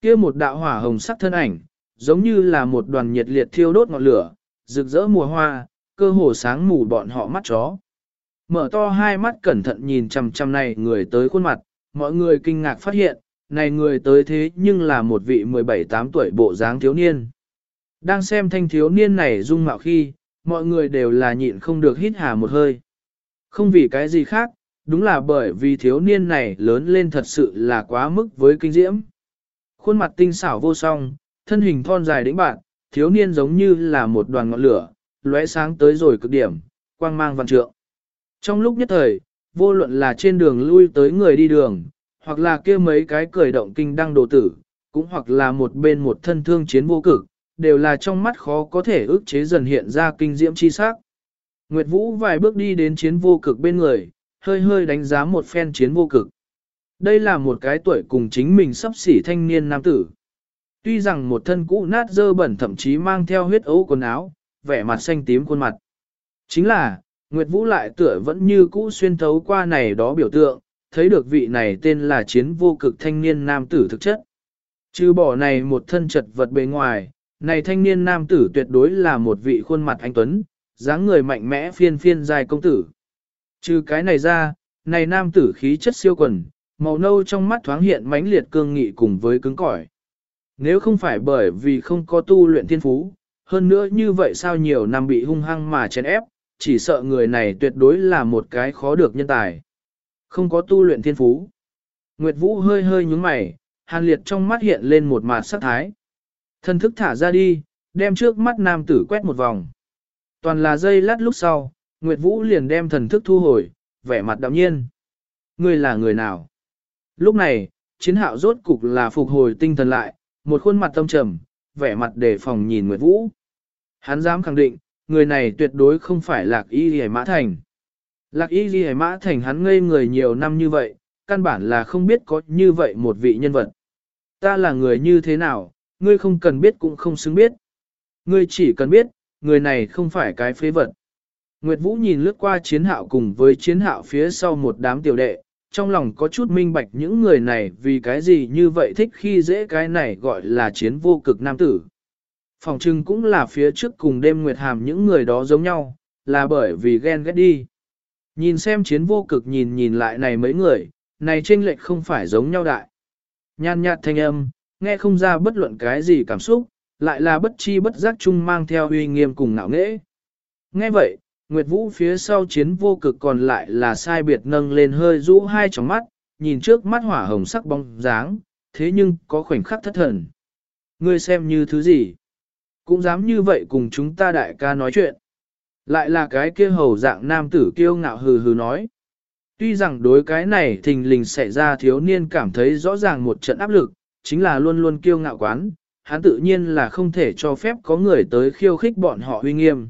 kia một đạo hỏa hồng sắc thân ảnh, giống như là một đoàn nhiệt liệt thiêu đốt ngọn lửa, rực rỡ mùa hoa, cơ hồ sáng mù bọn họ mắt chó. Mở to hai mắt cẩn thận nhìn chằm chằm này người tới khuôn mặt, mọi người kinh ngạc phát hiện, này người tới thế nhưng là một vị 17-8 tuổi bộ dáng thiếu niên. Đang xem thanh thiếu niên này dung mạo khi, mọi người đều là nhịn không được hít hà một hơi. Không vì cái gì khác, đúng là bởi vì thiếu niên này lớn lên thật sự là quá mức với kinh diễm. Khuôn mặt tinh xảo vô song, thân hình thon dài đĩnh bạn, thiếu niên giống như là một đoàn ngọn lửa, lóe sáng tới rồi cực điểm, quang mang văn trượng. Trong lúc nhất thời, vô luận là trên đường lui tới người đi đường, hoặc là kia mấy cái cười động kinh đăng đồ tử, cũng hoặc là một bên một thân thương chiến vô cực, đều là trong mắt khó có thể ức chế dần hiện ra kinh diễm chi sắc. Nguyệt Vũ vài bước đi đến chiến vô cực bên người, hơi hơi đánh giá một phen chiến vô cực. Đây là một cái tuổi cùng chính mình sắp xỉ thanh niên nam tử. Tuy rằng một thân cũ nát dơ bẩn thậm chí mang theo huyết ấu quần áo, vẻ mặt xanh tím khuôn mặt. Chính là, Nguyệt Vũ lại tựa vẫn như cũ xuyên thấu qua này đó biểu tượng, thấy được vị này tên là chiến vô cực thanh niên nam tử thực chất. Trừ bỏ này một thân chật vật bề ngoài, này thanh niên nam tử tuyệt đối là một vị khuôn mặt anh Tuấn, dáng người mạnh mẽ phiên phiên dài công tử. Trừ cái này ra, này nam tử khí chất siêu quần, màu nâu trong mắt thoáng hiện mãnh liệt cương nghị cùng với cứng cỏi. Nếu không phải bởi vì không có tu luyện thiên phú, hơn nữa như vậy sao nhiều năm bị hung hăng mà chèn ép, chỉ sợ người này tuyệt đối là một cái khó được nhân tài. Không có tu luyện thiên phú. Nguyệt Vũ hơi hơi nhúng mày, hàn liệt trong mắt hiện lên một mặt sắc thái. Thân thức thả ra đi, đem trước mắt nam tử quét một vòng. Toàn là dây lát lúc sau, Nguyệt Vũ liền đem thần thức thu hồi, vẻ mặt đạm nhiên. Ngươi là người nào? Lúc này, chiến hạo rốt cục là phục hồi tinh thần lại, một khuôn mặt tâm trầm, vẻ mặt đề phòng nhìn Nguyệt Vũ. Hắn dám khẳng định, người này tuyệt đối không phải lạc y ghi mã thành. Lạc y ghi mã thành hắn ngây người nhiều năm như vậy, căn bản là không biết có như vậy một vị nhân vật. Ta là người như thế nào, ngươi không cần biết cũng không xứng biết. Ngươi chỉ cần biết, người này không phải cái phế vật. Nguyệt Vũ nhìn lướt qua chiến hạo cùng với chiến hạo phía sau một đám tiểu đệ, trong lòng có chút minh bạch những người này vì cái gì như vậy thích khi dễ cái này gọi là chiến vô cực nam tử. Phòng trưng cũng là phía trước cùng đêm nguyệt hàm những người đó giống nhau, là bởi vì ghen ghét đi. Nhìn xem chiến vô cực nhìn nhìn lại này mấy người, này tranh lệch không phải giống nhau đại. Nhan nhạt thanh âm, nghe không ra bất luận cái gì cảm xúc, lại là bất chi bất giác chung mang theo uy nghiêm cùng ngạo nghễ. Nghe vậy, Nguyệt Vũ phía sau chiến vô cực còn lại là sai biệt nâng lên hơi rũ hai tròng mắt, nhìn trước mắt hỏa hồng sắc bóng dáng, thế nhưng có khoảnh khắc thất thần. Ngươi xem như thứ gì? Cũng dám như vậy cùng chúng ta đại ca nói chuyện. Lại là cái kia hầu dạng nam tử kiêu ngạo hừ hừ nói. Tuy rằng đối cái này thình lình xảy ra thiếu niên cảm thấy rõ ràng một trận áp lực, chính là luôn luôn kiêu ngạo quán, hắn tự nhiên là không thể cho phép có người tới khiêu khích bọn họ huy nghiêm.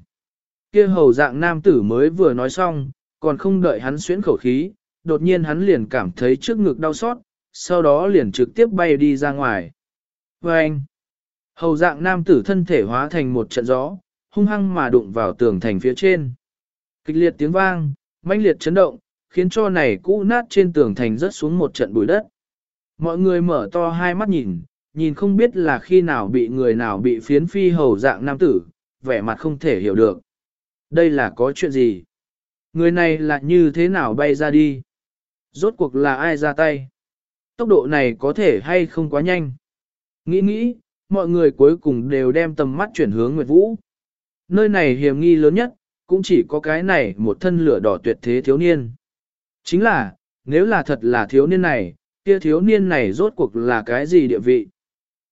Kia hầu dạng nam tử mới vừa nói xong, còn không đợi hắn xuyến khẩu khí, đột nhiên hắn liền cảm thấy trước ngực đau xót, sau đó liền trực tiếp bay đi ra ngoài. Và anh, hầu dạng nam tử thân thể hóa thành một trận gió, hung hăng mà đụng vào tường thành phía trên. Kịch liệt tiếng vang, mãnh liệt chấn động, khiến cho này cũ nát trên tường thành rớt xuống một trận bụi đất. Mọi người mở to hai mắt nhìn, nhìn không biết là khi nào bị người nào bị phiến phi hầu dạng nam tử, vẻ mặt không thể hiểu được. Đây là có chuyện gì? Người này là như thế nào bay ra đi? Rốt cuộc là ai ra tay? Tốc độ này có thể hay không quá nhanh? Nghĩ nghĩ, mọi người cuối cùng đều đem tầm mắt chuyển hướng Nguyệt Vũ. Nơi này hiểm nghi lớn nhất, cũng chỉ có cái này một thân lửa đỏ tuyệt thế thiếu niên. Chính là, nếu là thật là thiếu niên này, kia thiếu niên này rốt cuộc là cái gì địa vị?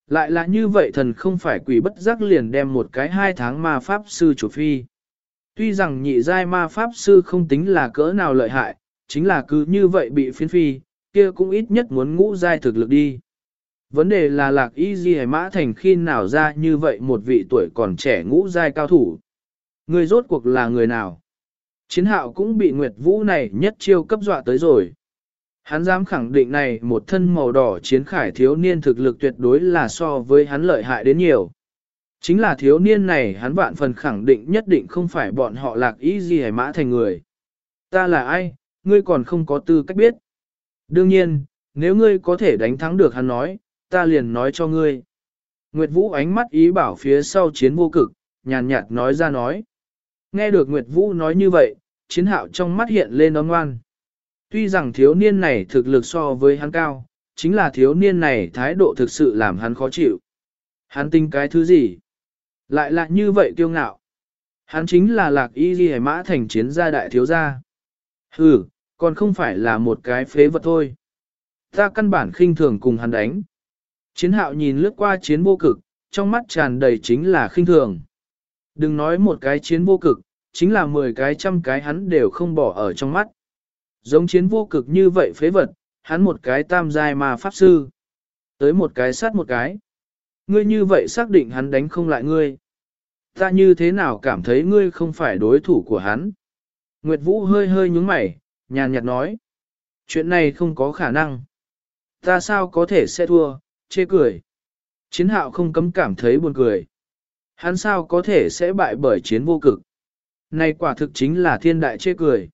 Lại là như vậy thần không phải quỷ bất giác liền đem một cái hai tháng ma pháp sư chủ phi. Tuy rằng nhị giai ma pháp sư không tính là cỡ nào lợi hại, chính là cứ như vậy bị phiến phi, kia cũng ít nhất muốn ngũ giai thực lực đi. Vấn đề là lạc y di mã thành khi nào ra như vậy một vị tuổi còn trẻ ngũ giai cao thủ. Người rốt cuộc là người nào? Chiến hạo cũng bị Nguyệt Vũ này nhất chiêu cấp dọa tới rồi. Hắn dám khẳng định này một thân màu đỏ chiến khải thiếu niên thực lực tuyệt đối là so với hắn lợi hại đến nhiều. Chính là thiếu niên này hắn vạn phần khẳng định nhất định không phải bọn họ lạc ý gì hay mã thành người. Ta là ai, ngươi còn không có tư cách biết. Đương nhiên, nếu ngươi có thể đánh thắng được hắn nói, ta liền nói cho ngươi. Nguyệt Vũ ánh mắt ý bảo phía sau chiến vô cực, nhàn nhạt nói ra nói. Nghe được Nguyệt Vũ nói như vậy, chiến hạo trong mắt hiện lên ấm ngoan. Tuy rằng thiếu niên này thực lực so với hắn cao, chính là thiếu niên này thái độ thực sự làm hắn khó chịu. Hắn tinh cái thứ gì? Lại là như vậy kiêu ngạo. Hắn chính là lạc y ghi mã thành chiến gia đại thiếu gia. Hừ, còn không phải là một cái phế vật thôi. Ta căn bản khinh thường cùng hắn đánh. Chiến hạo nhìn lướt qua chiến vô cực, trong mắt tràn đầy chính là khinh thường. Đừng nói một cái chiến vô cực, chính là 10 cái trăm cái hắn đều không bỏ ở trong mắt. Giống chiến vô cực như vậy phế vật, hắn một cái tam giai mà pháp sư. Tới một cái sát một cái. Ngươi như vậy xác định hắn đánh không lại ngươi. Ta như thế nào cảm thấy ngươi không phải đối thủ của hắn. Nguyệt Vũ hơi hơi nhúng mày, nhàn nhạt nói. Chuyện này không có khả năng. Ta sao có thể sẽ thua, chê cười. Chiến hạo không cấm cảm thấy buồn cười. Hắn sao có thể sẽ bại bởi chiến vô cực. Này quả thực chính là thiên đại chê cười.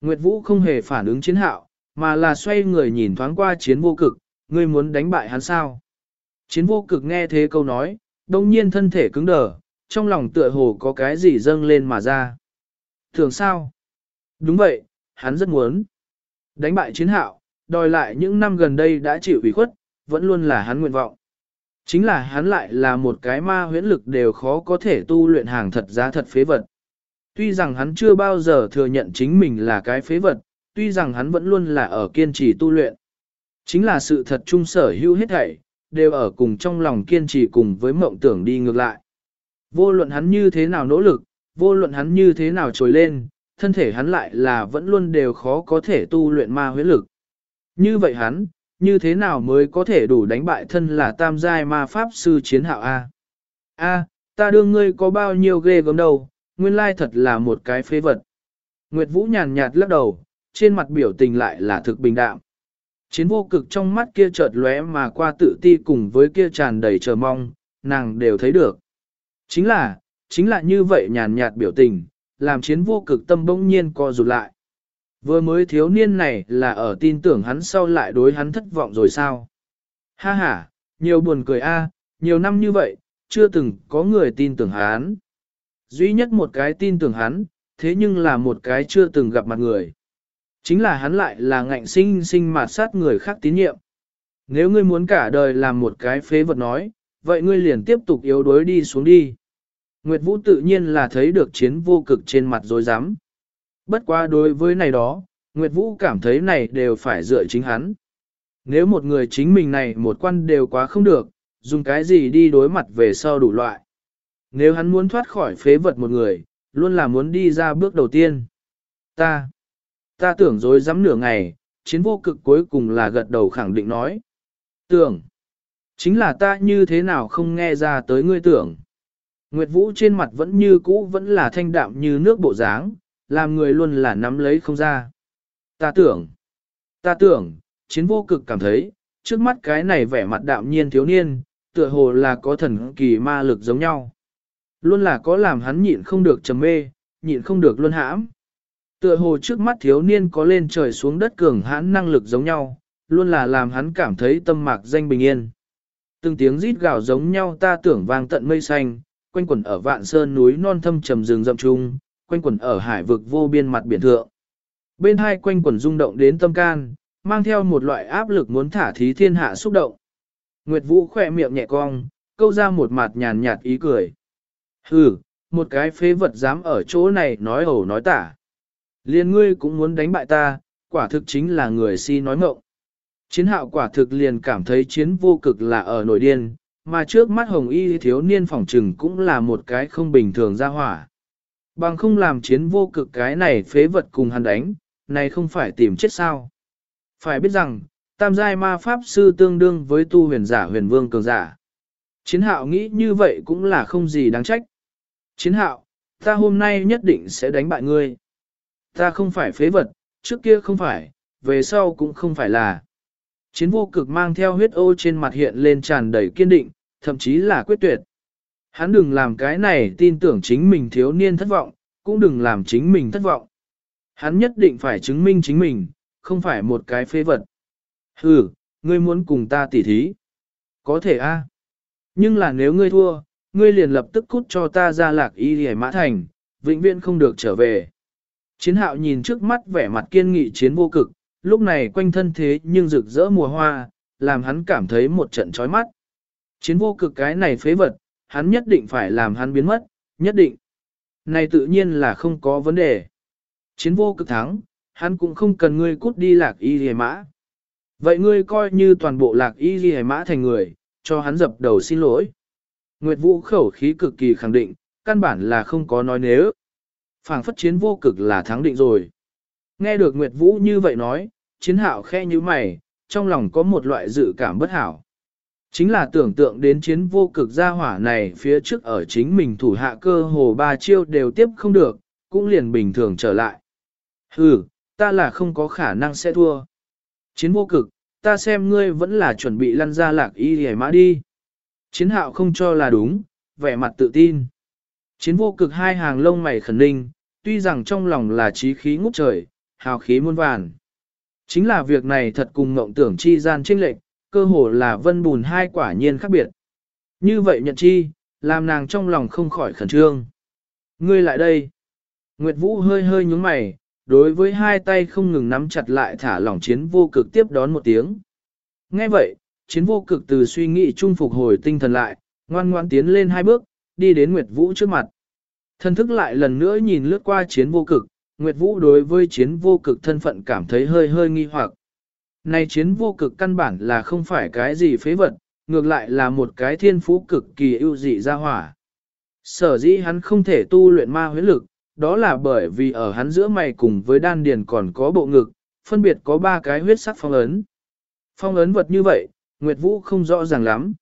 Nguyệt Vũ không hề phản ứng chiến hạo, mà là xoay người nhìn thoáng qua chiến vô cực, ngươi muốn đánh bại hắn sao? Chiến vô cực nghe thế câu nói, đông nhiên thân thể cứng đờ, trong lòng tựa hồ có cái gì dâng lên mà ra. Thường sao? Đúng vậy, hắn rất muốn. Đánh bại chiến hạo, đòi lại những năm gần đây đã chịu ủy khuất, vẫn luôn là hắn nguyện vọng. Chính là hắn lại là một cái ma huyễn lực đều khó có thể tu luyện hàng thật giá thật phế vật. Tuy rằng hắn chưa bao giờ thừa nhận chính mình là cái phế vật, tuy rằng hắn vẫn luôn là ở kiên trì tu luyện. Chính là sự thật trung sở hữu hết thảy, đều ở cùng trong lòng kiên trì cùng với mộng tưởng đi ngược lại. Vô luận hắn như thế nào nỗ lực, vô luận hắn như thế nào trồi lên, thân thể hắn lại là vẫn luôn đều khó có thể tu luyện ma huyễn lực. Như vậy hắn, như thế nào mới có thể đủ đánh bại thân là tam giai ma pháp sư chiến hạo A? A, ta đương ngươi có bao nhiêu ghê gớm đâu, nguyên lai thật là một cái phế vật. Nguyệt Vũ nhàn nhạt lắc đầu, trên mặt biểu tình lại là thực bình đạm. Chiến vô cực trong mắt kia chợt lóe mà qua tự ti cùng với kia tràn đầy chờ mong, nàng đều thấy được. Chính là, chính là như vậy nhàn nhạt biểu tình, làm chiến vô cực tâm bỗng nhiên co rụt lại. Vừa mới thiếu niên này là ở tin tưởng hắn sau lại đối hắn thất vọng rồi sao? Ha ha, nhiều buồn cười a, nhiều năm như vậy, chưa từng có người tin tưởng hắn. Duy nhất một cái tin tưởng hắn, thế nhưng là một cái chưa từng gặp mặt người. Chính là hắn lại là ngạnh sinh sinh mà sát người khác tín nhiệm. Nếu ngươi muốn cả đời làm một cái phế vật nói, vậy ngươi liền tiếp tục yếu đuối đi xuống đi. Nguyệt Vũ tự nhiên là thấy được chiến vô cực trên mặt dối rắm Bất quá đối với này đó, Nguyệt Vũ cảm thấy này đều phải dựa chính hắn. Nếu một người chính mình này một quan đều quá không được, dùng cái gì đi đối mặt về sau đủ loại. Nếu hắn muốn thoát khỏi phế vật một người, luôn là muốn đi ra bước đầu tiên. Ta, ta tưởng dối dám nửa ngày, chiến vô cực cuối cùng là gật đầu khẳng định nói. Tưởng, chính là ta như thế nào không nghe ra tới ngươi tưởng. Nguyệt Vũ trên mặt vẫn như cũ vẫn là thanh đạm như nước bộ dáng, làm người luôn là nắm lấy không ra. Ta tưởng, ta tưởng, chiến vô cực cảm thấy, trước mắt cái này vẻ mặt đạm nhiên thiếu niên, tựa hồ là có thần kỳ ma lực giống nhau. Luôn là có làm hắn nhịn không được trầm mê, nhịn không được luôn hãm. Tựa hồ trước mắt thiếu niên có lên trời xuống đất cường hãn năng lực giống nhau, luôn là làm hắn cảm thấy tâm mạc danh bình yên. Từng tiếng rít gào giống nhau ta tưởng vang tận mây xanh, quanh quẩn ở vạn sơn núi non thâm trầm rừng rậm trung, quanh quẩn ở hải vực vô biên mặt biển thượng. Bên hai quanh quẩn rung động đến tâm can, mang theo một loại áp lực muốn thả thí thiên hạ xúc động. Nguyệt Vũ khỏe miệng nhẹ cong, câu ra một mặt nhàn nhạt ý cười. Hừ, một cái phế vật dám ở chỗ này nói ẩu nói tả. Liên ngươi cũng muốn đánh bại ta, quả thực chính là người si nói ngộng. Chiến hạo quả thực liền cảm thấy chiến vô cực là ở nổi điên, mà trước mắt hồng y thiếu niên phỏng trừng cũng là một cái không bình thường ra hỏa. Bằng không làm chiến vô cực cái này phế vật cùng hắn đánh, này không phải tìm chết sao. Phải biết rằng, tam giai ma pháp sư tương đương với tu huyền giả huyền vương cường giả. Chiến hạo nghĩ như vậy cũng là không gì đáng trách. Chiến hạo, ta hôm nay nhất định sẽ đánh bại ngươi. Ta không phải phế vật, trước kia không phải, về sau cũng không phải là. Chiến vô cực mang theo huyết ô trên mặt hiện lên tràn đầy kiên định, thậm chí là quyết tuyệt. Hắn đừng làm cái này tin tưởng chính mình thiếu niên thất vọng, cũng đừng làm chính mình thất vọng. Hắn nhất định phải chứng minh chính mình, không phải một cái phế vật. Hừ, ngươi muốn cùng ta tỉ thí. Có thể a. Nhưng là nếu ngươi thua, ngươi liền lập tức cút cho ta ra lạc y hề mã thành, vĩnh viễn không được trở về. Chiến hạo nhìn trước mắt vẻ mặt kiên nghị chiến vô cực, lúc này quanh thân thế nhưng rực rỡ mùa hoa, làm hắn cảm thấy một trận chói mắt. Chiến vô cực cái này phế vật, hắn nhất định phải làm hắn biến mất, nhất định. Này tự nhiên là không có vấn đề. Chiến vô cực thắng, hắn cũng không cần ngươi cút đi lạc y hề mã. Vậy ngươi coi như toàn bộ lạc y hề mã thành người, cho hắn dập đầu xin lỗi. Nguyệt Vũ khẩu khí cực kỳ khẳng định, căn bản là không có nói nếu. phảng phất chiến vô cực là thắng định rồi. Nghe được Nguyệt Vũ như vậy nói, chiến hạo khe như mày, trong lòng có một loại dự cảm bất hảo. Chính là tưởng tượng đến chiến vô cực gia hỏa này phía trước ở chính mình thủ hạ cơ hồ ba chiêu đều tiếp không được, cũng liền bình thường trở lại. Hừ, ta là không có khả năng sẽ thua. Chiến vô cực, ta xem ngươi vẫn là chuẩn bị lăn ra lạc y hề mã đi. Chiến hạo không cho là đúng, vẻ mặt tự tin. Chiến vô cực hai hàng lông mày khẩn ninh, tuy rằng trong lòng là trí khí ngút trời, hào khí muôn vàn. Chính là việc này thật cùng ngộng tưởng chi gian trinh lệch, cơ hồ là vân bùn hai quả nhiên khác biệt. Như vậy nhận chi, làm nàng trong lòng không khỏi khẩn trương. Ngươi lại đây. Nguyệt Vũ hơi hơi nhúng mày, đối với hai tay không ngừng nắm chặt lại thả lỏng chiến vô cực tiếp đón một tiếng. Nghe vậy, chiến vô cực từ suy nghĩ trung phục hồi tinh thần lại, ngoan ngoan tiến lên hai bước, đi đến Nguyệt Vũ trước mặt. Thân thức lại lần nữa nhìn lướt qua chiến vô cực, Nguyệt Vũ đối với chiến vô cực thân phận cảm thấy hơi hơi nghi hoặc. Này chiến vô cực căn bản là không phải cái gì phế vật, ngược lại là một cái thiên phú cực kỳ ưu dị ra hỏa. Sở dĩ hắn không thể tu luyện ma huyết lực, đó là bởi vì ở hắn giữa mày cùng với đan điền còn có bộ ngực, phân biệt có ba cái huyết sắc phong ấn. Phong ấn vật như vậy, Nguyệt Vũ không rõ ràng lắm.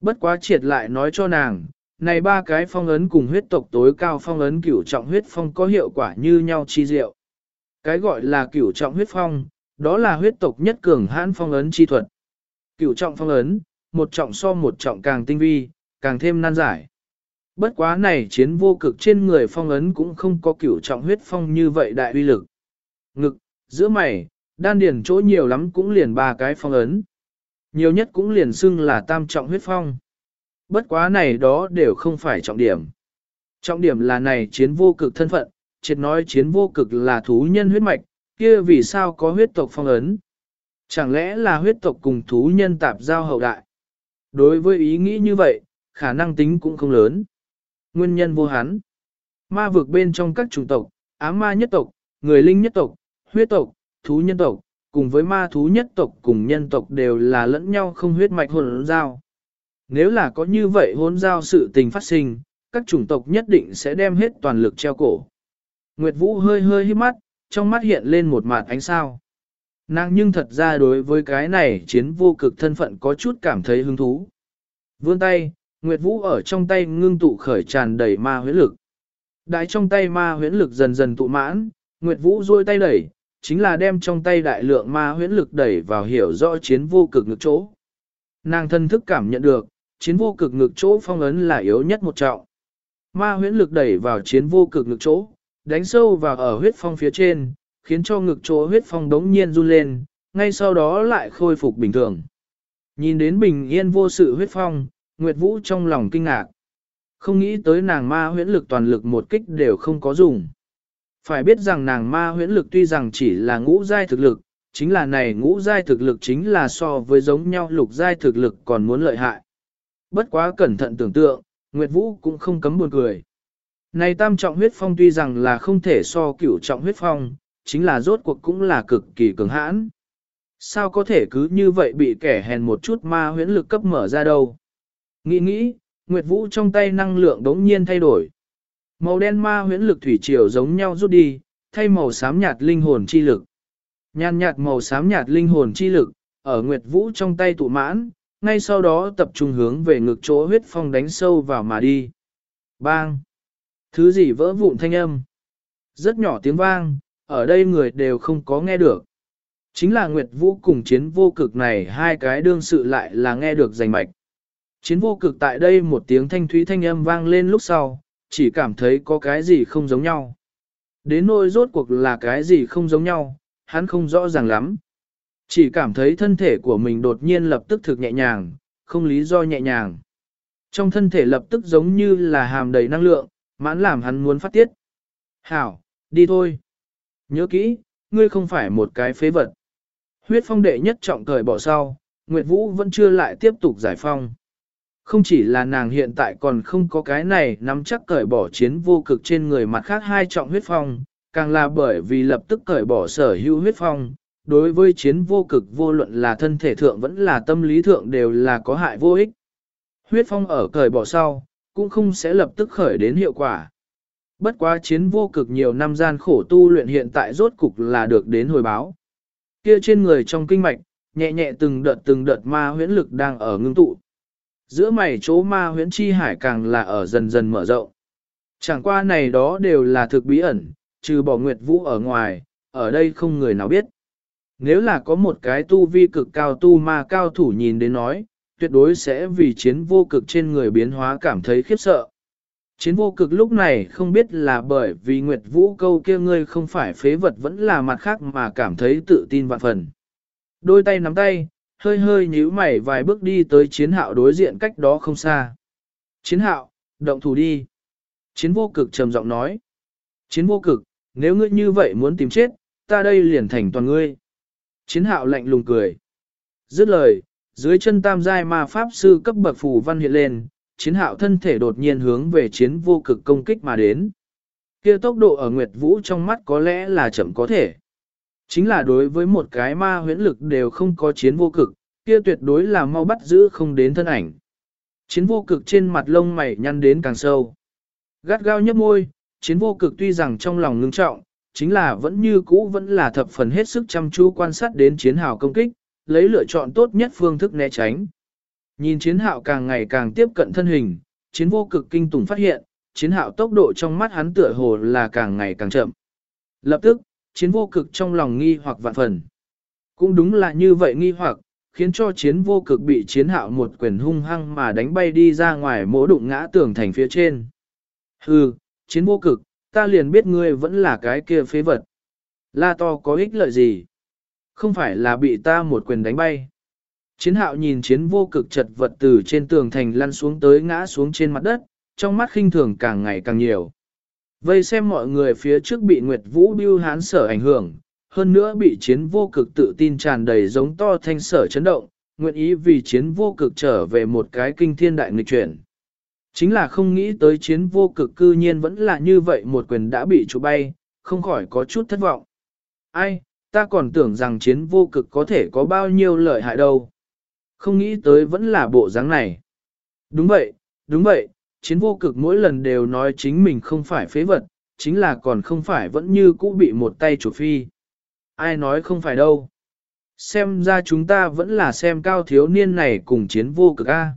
Bất quá triệt lại nói cho nàng, này ba cái phong ấn cùng huyết tộc tối cao phong ấn cửu trọng huyết phong có hiệu quả như nhau chi diệu. Cái gọi là cửu trọng huyết phong, đó là huyết tộc nhất cường hãn phong ấn chi thuật. Cửu trọng phong ấn, một trọng so một trọng càng tinh vi, càng thêm nan giải. Bất quá này chiến vô cực trên người phong ấn cũng không có cửu trọng huyết phong như vậy đại uy lực. Ngực, giữa mày, đan điền chỗ nhiều lắm cũng liền ba cái phong ấn. Nhiều nhất cũng liền xưng là tam trọng huyết phong. Bất quá này đó đều không phải trọng điểm. Trọng điểm là này chiến vô cực thân phận, triệt nói chiến vô cực là thú nhân huyết mạch, kia vì sao có huyết tộc phong ấn? Chẳng lẽ là huyết tộc cùng thú nhân tạp giao hậu đại? Đối với ý nghĩ như vậy, khả năng tính cũng không lớn. Nguyên nhân vô hắn. Ma vực bên trong các chủng tộc, ám ma nhất tộc, người linh nhất tộc, huyết tộc, thú nhân tộc, cùng với ma thú nhất tộc cùng nhân tộc đều là lẫn nhau không huyết mạch hồn giao. Nếu là có như vậy hôn giao sự tình phát sinh, các chủng tộc nhất định sẽ đem hết toàn lực treo cổ. Nguyệt Vũ hơi hơi hít mắt, trong mắt hiện lên một mạt ánh sao. Nàng nhưng thật ra đối với cái này chiến vô cực thân phận có chút cảm thấy hứng thú. Vươn tay, Nguyệt Vũ ở trong tay ngưng tụ khởi tràn đầy ma huyễn lực. Đại trong tay ma huyễn lực dần dần tụ mãn, Nguyệt Vũ duỗi tay đẩy, chính là đem trong tay đại lượng ma huyễn lực đẩy vào hiểu rõ chiến vô cực ngực chỗ. Nàng thân thức cảm nhận được, chiến vô cực ngực chỗ phong ấn là yếu nhất một trọng. Ma huyễn lực đẩy vào chiến vô cực ngực chỗ, đánh sâu vào ở huyết phong phía trên, khiến cho ngực chỗ huyết phong đống nhiên run lên, ngay sau đó lại khôi phục bình thường. Nhìn đến bình yên vô sự huyết phong, Nguyệt Vũ trong lòng kinh ngạc. Không nghĩ tới nàng ma huyễn lực toàn lực một kích đều không có dùng. Phải biết rằng nàng ma huyễn lực tuy rằng chỉ là ngũ giai thực lực, chính là này ngũ giai thực lực chính là so với giống nhau lục giai thực lực còn muốn lợi hại. Bất quá cẩn thận tưởng tượng, Nguyệt Vũ cũng không cấm buồn cười. Này tam trọng huyết phong tuy rằng là không thể so cửu trọng huyết phong, chính là rốt cuộc cũng là cực kỳ cường hãn. Sao có thể cứ như vậy bị kẻ hèn một chút ma huyễn lực cấp mở ra đâu? Nghĩ nghĩ, Nguyệt Vũ trong tay năng lượng đống nhiên thay đổi. Màu đen ma huyễn lực thủy triều giống nhau rút đi, thay màu xám nhạt linh hồn chi lực. nhan nhạt màu xám nhạt linh hồn chi lực, ở Nguyệt Vũ trong tay tụ mãn, ngay sau đó tập trung hướng về ngực chỗ huyết phong đánh sâu vào mà đi. Bang! Thứ gì vỡ vụn thanh âm? Rất nhỏ tiếng vang, ở đây người đều không có nghe được. Chính là Nguyệt Vũ cùng chiến vô cực này hai cái đương sự lại là nghe được rành mạch. Chiến vô cực tại đây một tiếng thanh thúy thanh âm vang lên lúc sau, chỉ cảm thấy có cái gì không giống nhau. Đến nỗi rốt cuộc là cái gì không giống nhau, hắn không rõ ràng lắm. Chỉ cảm thấy thân thể của mình đột nhiên lập tức thực nhẹ nhàng, không lý do nhẹ nhàng. Trong thân thể lập tức giống như là hàm đầy năng lượng, mãn làm hắn muốn phát tiết. Hảo, đi thôi. Nhớ kỹ, ngươi không phải một cái phế vật. Huyết phong đệ nhất trọng thời bỏ sau, Nguyệt Vũ vẫn chưa lại tiếp tục giải phong. Không chỉ là nàng hiện tại còn không có cái này nắm chắc cởi bỏ chiến vô cực trên người mặt khác hai trọng huyết phong, càng là bởi vì lập tức cởi bỏ sở hữu huyết phong, đối với chiến vô cực vô luận là thân thể thượng vẫn là tâm lý thượng đều là có hại vô ích. Huyết phong ở cởi bỏ sau, cũng không sẽ lập tức khởi đến hiệu quả. Bất quá chiến vô cực nhiều năm gian khổ tu luyện hiện tại rốt cục là được đến hồi báo. Kia trên người trong kinh mạch, nhẹ nhẹ từng đợt từng đợt ma huyễn lực đang ở ngưng tụ. Giữa mày chỗ ma huyễn chi hải càng là ở dần dần mở rộng. Chẳng qua này đó đều là thực bí ẩn, trừ bỏ Nguyệt Vũ ở ngoài, ở đây không người nào biết. Nếu là có một cái tu vi cực cao tu ma cao thủ nhìn đến nói, tuyệt đối sẽ vì chiến vô cực trên người biến hóa cảm thấy khiếp sợ. Chiến vô cực lúc này không biết là bởi vì Nguyệt Vũ câu kia ngươi không phải phế vật vẫn là mặt khác mà cảm thấy tự tin vạn phần. Đôi tay nắm tay, hơi hơi nhíu mày vài bước đi tới chiến hạo đối diện cách đó không xa. Chiến hạo, động thủ đi. Chiến vô cực trầm giọng nói. Chiến vô cực, nếu ngươi như vậy muốn tìm chết, ta đây liền thành toàn ngươi. Chiến hạo lạnh lùng cười. Dứt lời, dưới chân tam giai ma pháp sư cấp bậc phù văn hiện lên, chiến hạo thân thể đột nhiên hướng về chiến vô cực công kích mà đến. Kia tốc độ ở Nguyệt Vũ trong mắt có lẽ là chậm có thể. Chính là đối với một cái ma huyễn lực đều không có chiến vô cực, kia tuyệt đối là mau bắt giữ không đến thân ảnh. Chiến vô cực trên mặt lông mày nhăn đến càng sâu. Gắt gao nhấp môi, chiến vô cực tuy rằng trong lòng ngưng trọng, chính là vẫn như cũ vẫn là thập phần hết sức chăm chú quan sát đến chiến hào công kích, lấy lựa chọn tốt nhất phương thức né tránh. Nhìn chiến hạo càng ngày càng tiếp cận thân hình, chiến vô cực kinh tủng phát hiện, chiến hạo tốc độ trong mắt hắn tựa hồ là càng ngày càng chậm. Lập tức, chiến vô cực trong lòng nghi hoặc vạn phần. Cũng đúng là như vậy nghi hoặc, khiến cho chiến vô cực bị chiến hạo một quyền hung hăng mà đánh bay đi ra ngoài mỗ đụng ngã tường thành phía trên. Hừ, chiến vô cực, ta liền biết ngươi vẫn là cái kia phế vật. La to có ích lợi gì? Không phải là bị ta một quyền đánh bay. Chiến hạo nhìn chiến vô cực chật vật từ trên tường thành lăn xuống tới ngã xuống trên mặt đất, trong mắt khinh thường càng ngày càng nhiều. Vây xem mọi người phía trước bị Nguyệt Vũ Biêu hán sở ảnh hưởng, hơn nữa bị chiến vô cực tự tin tràn đầy giống to thanh sở chấn động, nguyện ý vì chiến vô cực trở về một cái kinh thiên đại nghịch chuyển. Chính là không nghĩ tới chiến vô cực cư nhiên vẫn là như vậy một quyền đã bị trụ bay, không khỏi có chút thất vọng. Ai, ta còn tưởng rằng chiến vô cực có thể có bao nhiêu lợi hại đâu. Không nghĩ tới vẫn là bộ dáng này. Đúng vậy, đúng vậy, chiến vô cực mỗi lần đều nói chính mình không phải phế vật, chính là còn không phải vẫn như cũ bị một tay chủ phi. Ai nói không phải đâu. Xem ra chúng ta vẫn là xem cao thiếu niên này cùng chiến vô cực A.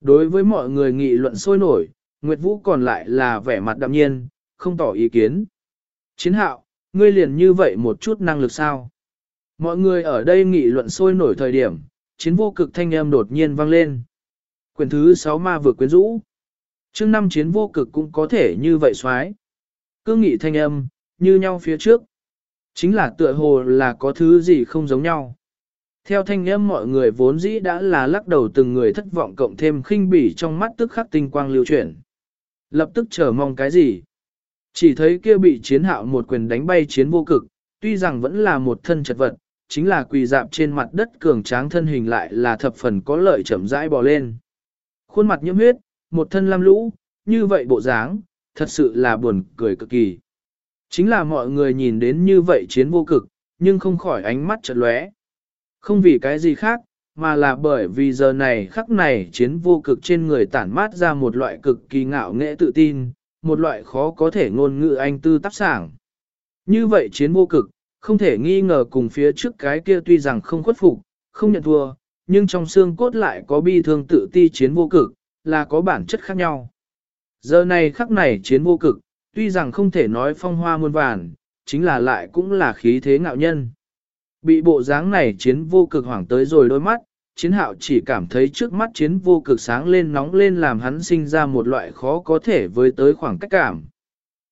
Đối với mọi người nghị luận sôi nổi, Nguyệt Vũ còn lại là vẻ mặt đạm nhiên, không tỏ ý kiến. Chiến hạo, ngươi liền như vậy một chút năng lực sao? Mọi người ở đây nghị luận sôi nổi thời điểm, chiến vô cực thanh âm đột nhiên vang lên. Quyền thứ 6 ma vừa quyến rũ. Trước năm chiến vô cực cũng có thể như vậy xoái. Cương nghị thanh âm, như nhau phía trước. Chính là tựa hồ là có thứ gì không giống nhau. Theo thanh âm mọi người vốn dĩ đã là lắc đầu từng người thất vọng cộng thêm khinh bỉ trong mắt tức khắc tinh quang lưu chuyển. Lập tức chờ mong cái gì? Chỉ thấy kia bị chiến hạo một quyền đánh bay chiến vô cực, tuy rằng vẫn là một thân chật vật, chính là quỳ dạp trên mặt đất cường tráng thân hình lại là thập phần có lợi chậm rãi bò lên. Khuôn mặt nhiễm huyết, một thân lam lũ, như vậy bộ dáng, thật sự là buồn cười cực kỳ. Chính là mọi người nhìn đến như vậy chiến vô cực, nhưng không khỏi ánh mắt chợt lóe. Không vì cái gì khác, mà là bởi vì giờ này khắc này chiến vô cực trên người tản mát ra một loại cực kỳ ngạo nghệ tự tin, một loại khó có thể ngôn ngữ anh tư tác sảng. Như vậy chiến vô cực, không thể nghi ngờ cùng phía trước cái kia tuy rằng không khuất phục, không nhận thua, nhưng trong xương cốt lại có bi thương tự ti chiến vô cực, là có bản chất khác nhau. Giờ này khắc này chiến vô cực, tuy rằng không thể nói phong hoa muôn vàn, chính là lại cũng là khí thế ngạo nhân. Bị bộ dáng này chiến vô cực hoảng tới rồi đôi mắt, chiến hạo chỉ cảm thấy trước mắt chiến vô cực sáng lên nóng lên làm hắn sinh ra một loại khó có thể với tới khoảng cách cảm.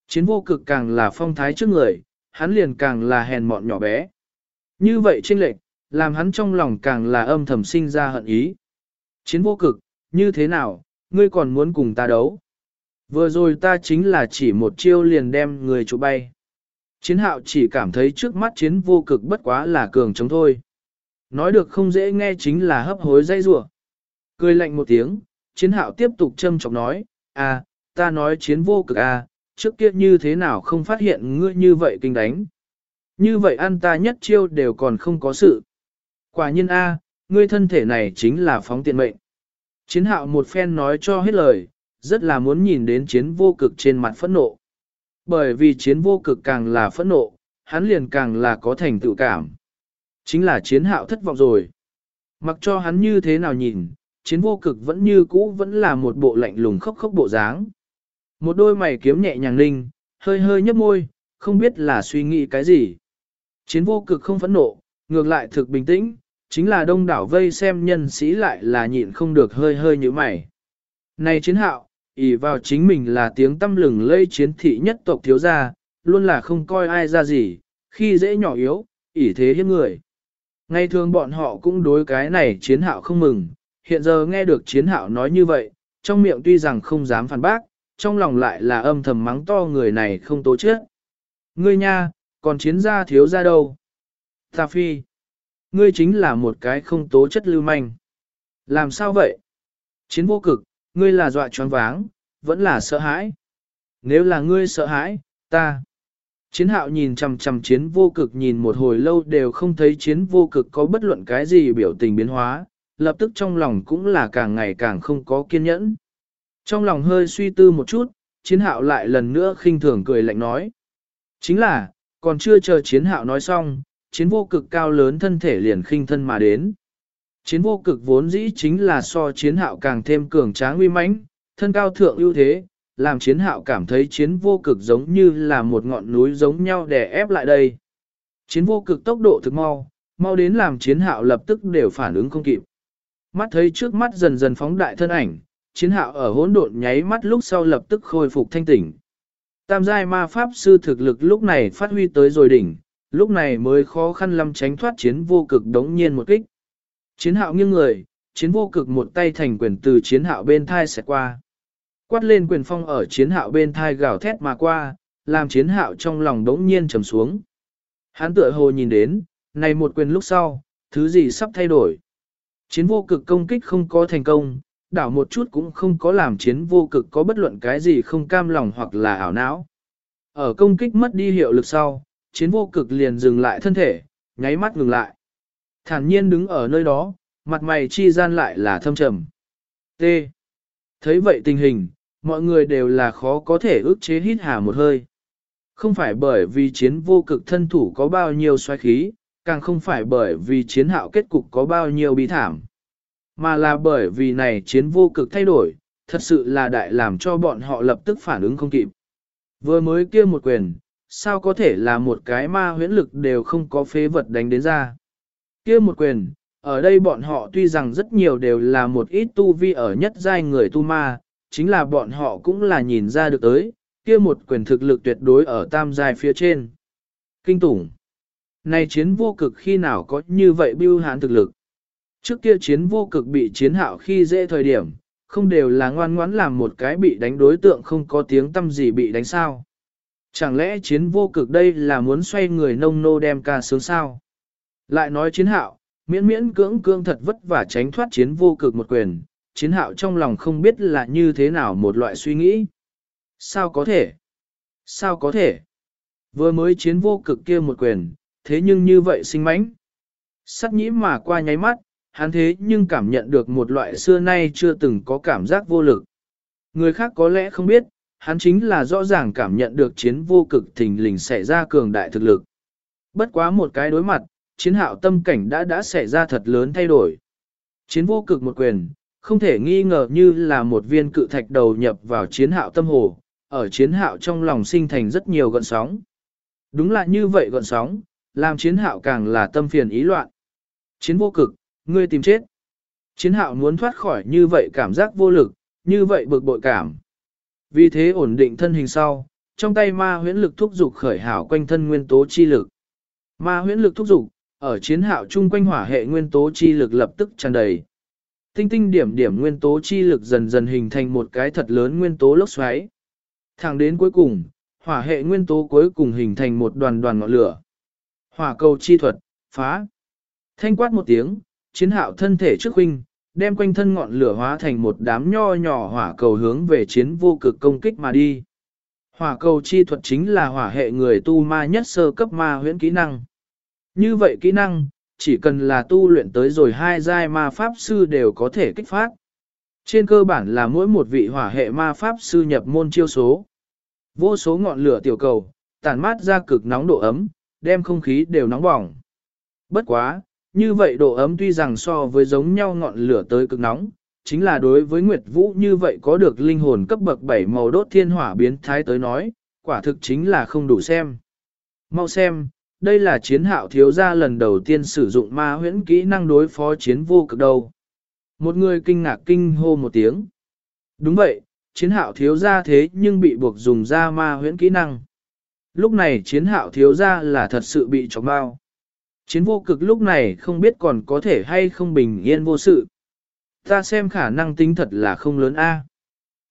Chiến vô cực càng là phong thái trước người, hắn liền càng là hèn mọn nhỏ bé. Như vậy trên lệch, làm hắn trong lòng càng là âm thầm sinh ra hận ý. Chiến vô cực, như thế nào, ngươi còn muốn cùng ta đấu? Vừa rồi ta chính là chỉ một chiêu liền đem người chủ bay. Chiến hạo chỉ cảm thấy trước mắt chiến vô cực bất quá là cường chống thôi. Nói được không dễ nghe chính là hấp hối dây rủa Cười lạnh một tiếng, chiến hạo tiếp tục châm chọc nói, à, ta nói chiến vô cực à, trước kia như thế nào không phát hiện ngươi như vậy kinh đánh. Như vậy ăn ta nhất chiêu đều còn không có sự. Quả nhiên a, ngươi thân thể này chính là phóng tiện mệnh. Chiến hạo một phen nói cho hết lời, rất là muốn nhìn đến chiến vô cực trên mặt phẫn nộ. Bởi vì chiến vô cực càng là phẫn nộ, hắn liền càng là có thành tựu cảm. Chính là chiến hạo thất vọng rồi. Mặc cho hắn như thế nào nhìn, chiến vô cực vẫn như cũ vẫn là một bộ lạnh lùng khốc khốc bộ dáng. Một đôi mày kiếm nhẹ nhàng linh, hơi hơi nhấp môi, không biết là suy nghĩ cái gì. Chiến vô cực không phẫn nộ, ngược lại thực bình tĩnh, chính là đông đảo vây xem nhân sĩ lại là nhịn không được hơi hơi như mày. Này chiến hạo, ỷ vào chính mình là tiếng tâm lừng lây chiến thị nhất tộc thiếu gia, luôn là không coi ai ra gì, khi dễ nhỏ yếu, ỷ thế hiếp người. Ngày thường bọn họ cũng đối cái này chiến hạo không mừng, hiện giờ nghe được chiến hạo nói như vậy, trong miệng tuy rằng không dám phản bác, trong lòng lại là âm thầm mắng to người này không tố chết. Ngươi nha, còn chiến gia thiếu gia đâu? Ta phi, ngươi chính là một cái không tố chất lưu manh. Làm sao vậy? Chiến vô cực, ngươi là dọa choáng váng, vẫn là sợ hãi. Nếu là ngươi sợ hãi, ta. Chiến hạo nhìn chằm chằm chiến vô cực nhìn một hồi lâu đều không thấy chiến vô cực có bất luận cái gì biểu tình biến hóa, lập tức trong lòng cũng là càng ngày càng không có kiên nhẫn. Trong lòng hơi suy tư một chút, chiến hạo lại lần nữa khinh thường cười lạnh nói. Chính là, còn chưa chờ chiến hạo nói xong, chiến vô cực cao lớn thân thể liền khinh thân mà đến. Chiến vô cực vốn dĩ chính là so chiến hạo càng thêm cường tráng uy mãnh, thân cao thượng ưu thế, làm chiến hạo cảm thấy chiến vô cực giống như là một ngọn núi giống nhau đè ép lại đây. Chiến vô cực tốc độ thực mau, mau đến làm chiến hạo lập tức đều phản ứng không kịp. Mắt thấy trước mắt dần dần phóng đại thân ảnh, chiến hạo ở hỗn độn nháy mắt lúc sau lập tức khôi phục thanh tỉnh. Tam giai ma pháp sư thực lực lúc này phát huy tới rồi đỉnh, lúc này mới khó khăn lắm tránh thoát chiến vô cực đống nhiên một kích. Chiến hạo nghiêng người, chiến vô cực một tay thành quyền từ chiến hạo bên thai sẽ qua. Quát lên quyền phong ở chiến hạo bên thai gào thét mà qua, làm chiến hạo trong lòng đống nhiên trầm xuống. Hắn tựa hồ nhìn đến, này một quyền lúc sau, thứ gì sắp thay đổi. Chiến vô cực công kích không có thành công, đảo một chút cũng không có làm chiến vô cực có bất luận cái gì không cam lòng hoặc là ảo não. Ở công kích mất đi hiệu lực sau, chiến vô cực liền dừng lại thân thể, nháy mắt ngừng lại. Thản nhiên đứng ở nơi đó, mặt mày chi gian lại là thâm trầm. T. Thấy vậy tình hình, mọi người đều là khó có thể ức chế hít hà một hơi. Không phải bởi vì chiến vô cực thân thủ có bao nhiêu xoay khí, càng không phải bởi vì chiến hạo kết cục có bao nhiêu bi thảm. Mà là bởi vì này chiến vô cực thay đổi, thật sự là đại làm cho bọn họ lập tức phản ứng không kịp. Vừa mới kia một quyền, sao có thể là một cái ma huyễn lực đều không có phế vật đánh đến ra. Kia một quyền, ở đây bọn họ tuy rằng rất nhiều đều là một ít tu vi ở nhất giai người tu ma, chính là bọn họ cũng là nhìn ra được tới, kia một quyền thực lực tuyệt đối ở tam giai phía trên. Kinh tủng. Này chiến vô cực khi nào có như vậy bưu hán thực lực. Trước kia chiến vô cực bị chiến hạo khi dễ thời điểm, không đều là ngoan ngoãn làm một cái bị đánh đối tượng không có tiếng tâm gì bị đánh sao. Chẳng lẽ chiến vô cực đây là muốn xoay người nông nô đem ca sướng sao? Lại nói chiến hạo, miễn miễn cưỡng cưỡng thật vất vả tránh thoát chiến vô cực một quyền, chiến hạo trong lòng không biết là như thế nào một loại suy nghĩ. Sao có thể? Sao có thể? Vừa mới chiến vô cực kia một quyền, thế nhưng như vậy sinh mãnh. Sắc nhĩ mà qua nháy mắt, hắn thế nhưng cảm nhận được một loại xưa nay chưa từng có cảm giác vô lực. Người khác có lẽ không biết, hắn chính là rõ ràng cảm nhận được chiến vô cực thình lình xảy ra cường đại thực lực. Bất quá một cái đối mặt, chiến hạo tâm cảnh đã đã xảy ra thật lớn thay đổi. Chiến vô cực một quyền, không thể nghi ngờ như là một viên cự thạch đầu nhập vào chiến hạo tâm hồ, ở chiến hạo trong lòng sinh thành rất nhiều gọn sóng. Đúng là như vậy gọn sóng, làm chiến hạo càng là tâm phiền ý loạn. Chiến vô cực, ngươi tìm chết. Chiến hạo muốn thoát khỏi như vậy cảm giác vô lực, như vậy bực bội cảm. Vì thế ổn định thân hình sau, trong tay ma huyễn lực thúc dục khởi hảo quanh thân nguyên tố chi lực. Ma huyễn lực thúc dục, ở chiến hạo chung quanh hỏa hệ nguyên tố chi lực lập tức tràn đầy. Tinh tinh điểm điểm nguyên tố chi lực dần dần hình thành một cái thật lớn nguyên tố lốc xoáy. Thẳng đến cuối cùng, hỏa hệ nguyên tố cuối cùng hình thành một đoàn đoàn ngọn lửa. Hỏa cầu chi thuật, phá. Thanh quát một tiếng, chiến hạo thân thể trước huynh, đem quanh thân ngọn lửa hóa thành một đám nho nhỏ hỏa cầu hướng về chiến vô cực công kích mà đi. Hỏa cầu chi thuật chính là hỏa hệ người tu ma nhất sơ cấp ma huyễn kỹ năng. Như vậy kỹ năng, chỉ cần là tu luyện tới rồi hai giai ma pháp sư đều có thể kích phát. Trên cơ bản là mỗi một vị hỏa hệ ma pháp sư nhập môn chiêu số. Vô số ngọn lửa tiểu cầu, tản mát ra cực nóng độ ấm, đem không khí đều nóng bỏng. Bất quá, như vậy độ ấm tuy rằng so với giống nhau ngọn lửa tới cực nóng, chính là đối với Nguyệt Vũ như vậy có được linh hồn cấp bậc 7 màu đốt thiên hỏa biến thái tới nói, quả thực chính là không đủ xem. Mau xem, đây là chiến hạo thiếu gia lần đầu tiên sử dụng ma huyễn kỹ năng đối phó chiến vô cực đâu. Một người kinh ngạc kinh hô một tiếng. Đúng vậy, chiến hạo thiếu gia thế nhưng bị buộc dùng ra ma huyễn kỹ năng. Lúc này chiến hạo thiếu gia là thật sự bị chóng bao. Chiến vô cực lúc này không biết còn có thể hay không bình yên vô sự. Ta xem khả năng tính thật là không lớn a.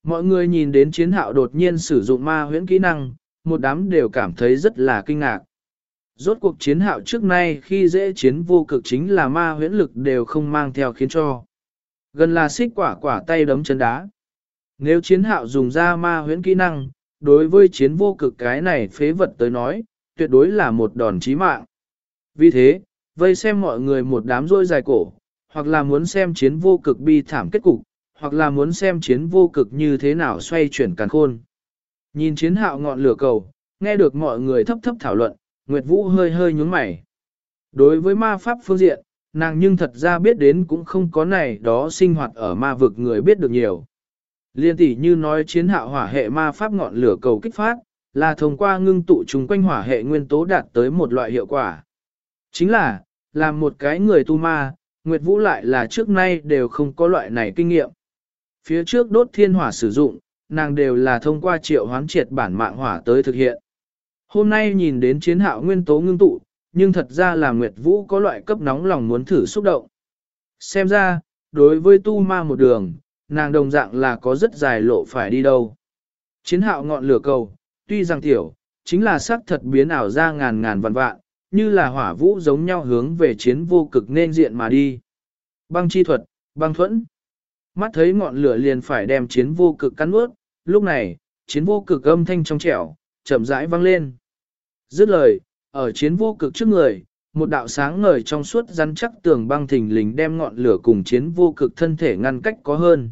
Mọi người nhìn đến chiến hạo đột nhiên sử dụng ma huyễn kỹ năng, một đám đều cảm thấy rất là kinh ngạc. Rốt cuộc chiến hạo trước nay khi dễ chiến vô cực chính là ma huyễn lực đều không mang theo khiến cho. Gần là xích quả quả tay đấm chân đá. Nếu chiến hạo dùng ra ma huyễn kỹ năng, đối với chiến vô cực cái này phế vật tới nói, tuyệt đối là một đòn chí mạng. Vì thế, vây xem mọi người một đám rôi dài cổ, hoặc là muốn xem chiến vô cực bi thảm kết cục, hoặc là muốn xem chiến vô cực như thế nào xoay chuyển càn khôn. Nhìn chiến hạo ngọn lửa cầu, nghe được mọi người thấp thấp thảo luận, Nguyệt Vũ hơi hơi nhúng mày. Đối với ma pháp phương diện, nàng nhưng thật ra biết đến cũng không có này đó sinh hoạt ở ma vực người biết được nhiều. Liên tỷ như nói chiến hạo hỏa hệ ma pháp ngọn lửa cầu kích phát, là thông qua ngưng tụ chúng quanh hỏa hệ nguyên tố đạt tới một loại hiệu quả. Chính là, làm một cái người tu ma, Nguyệt Vũ lại là trước nay đều không có loại này kinh nghiệm. Phía trước đốt thiên hỏa sử dụng, nàng đều là thông qua triệu hoán triệt bản mạng hỏa tới thực hiện. Hôm nay nhìn đến chiến hạo nguyên tố ngưng tụ, nhưng thật ra là Nguyệt Vũ có loại cấp nóng lòng muốn thử xúc động. Xem ra, đối với tu ma một đường, nàng đồng dạng là có rất dài lộ phải đi đâu. Chiến hạo ngọn lửa cầu, tuy rằng tiểu, chính là sắc thật biến ảo ra ngàn ngàn vạn vạn, như là hỏa vũ giống nhau hướng về chiến vô cực nên diện mà đi. Băng chi thuật, băng thuẫn. Mắt thấy ngọn lửa liền phải đem chiến vô cực cắn ướt, lúc này, chiến vô cực âm thanh trong trẻo, chậm rãi vang lên. Dứt lời, ở chiến vô cực trước người, một đạo sáng ngời trong suốt rắn chắc tường băng thình lình đem ngọn lửa cùng chiến vô cực thân thể ngăn cách có hơn.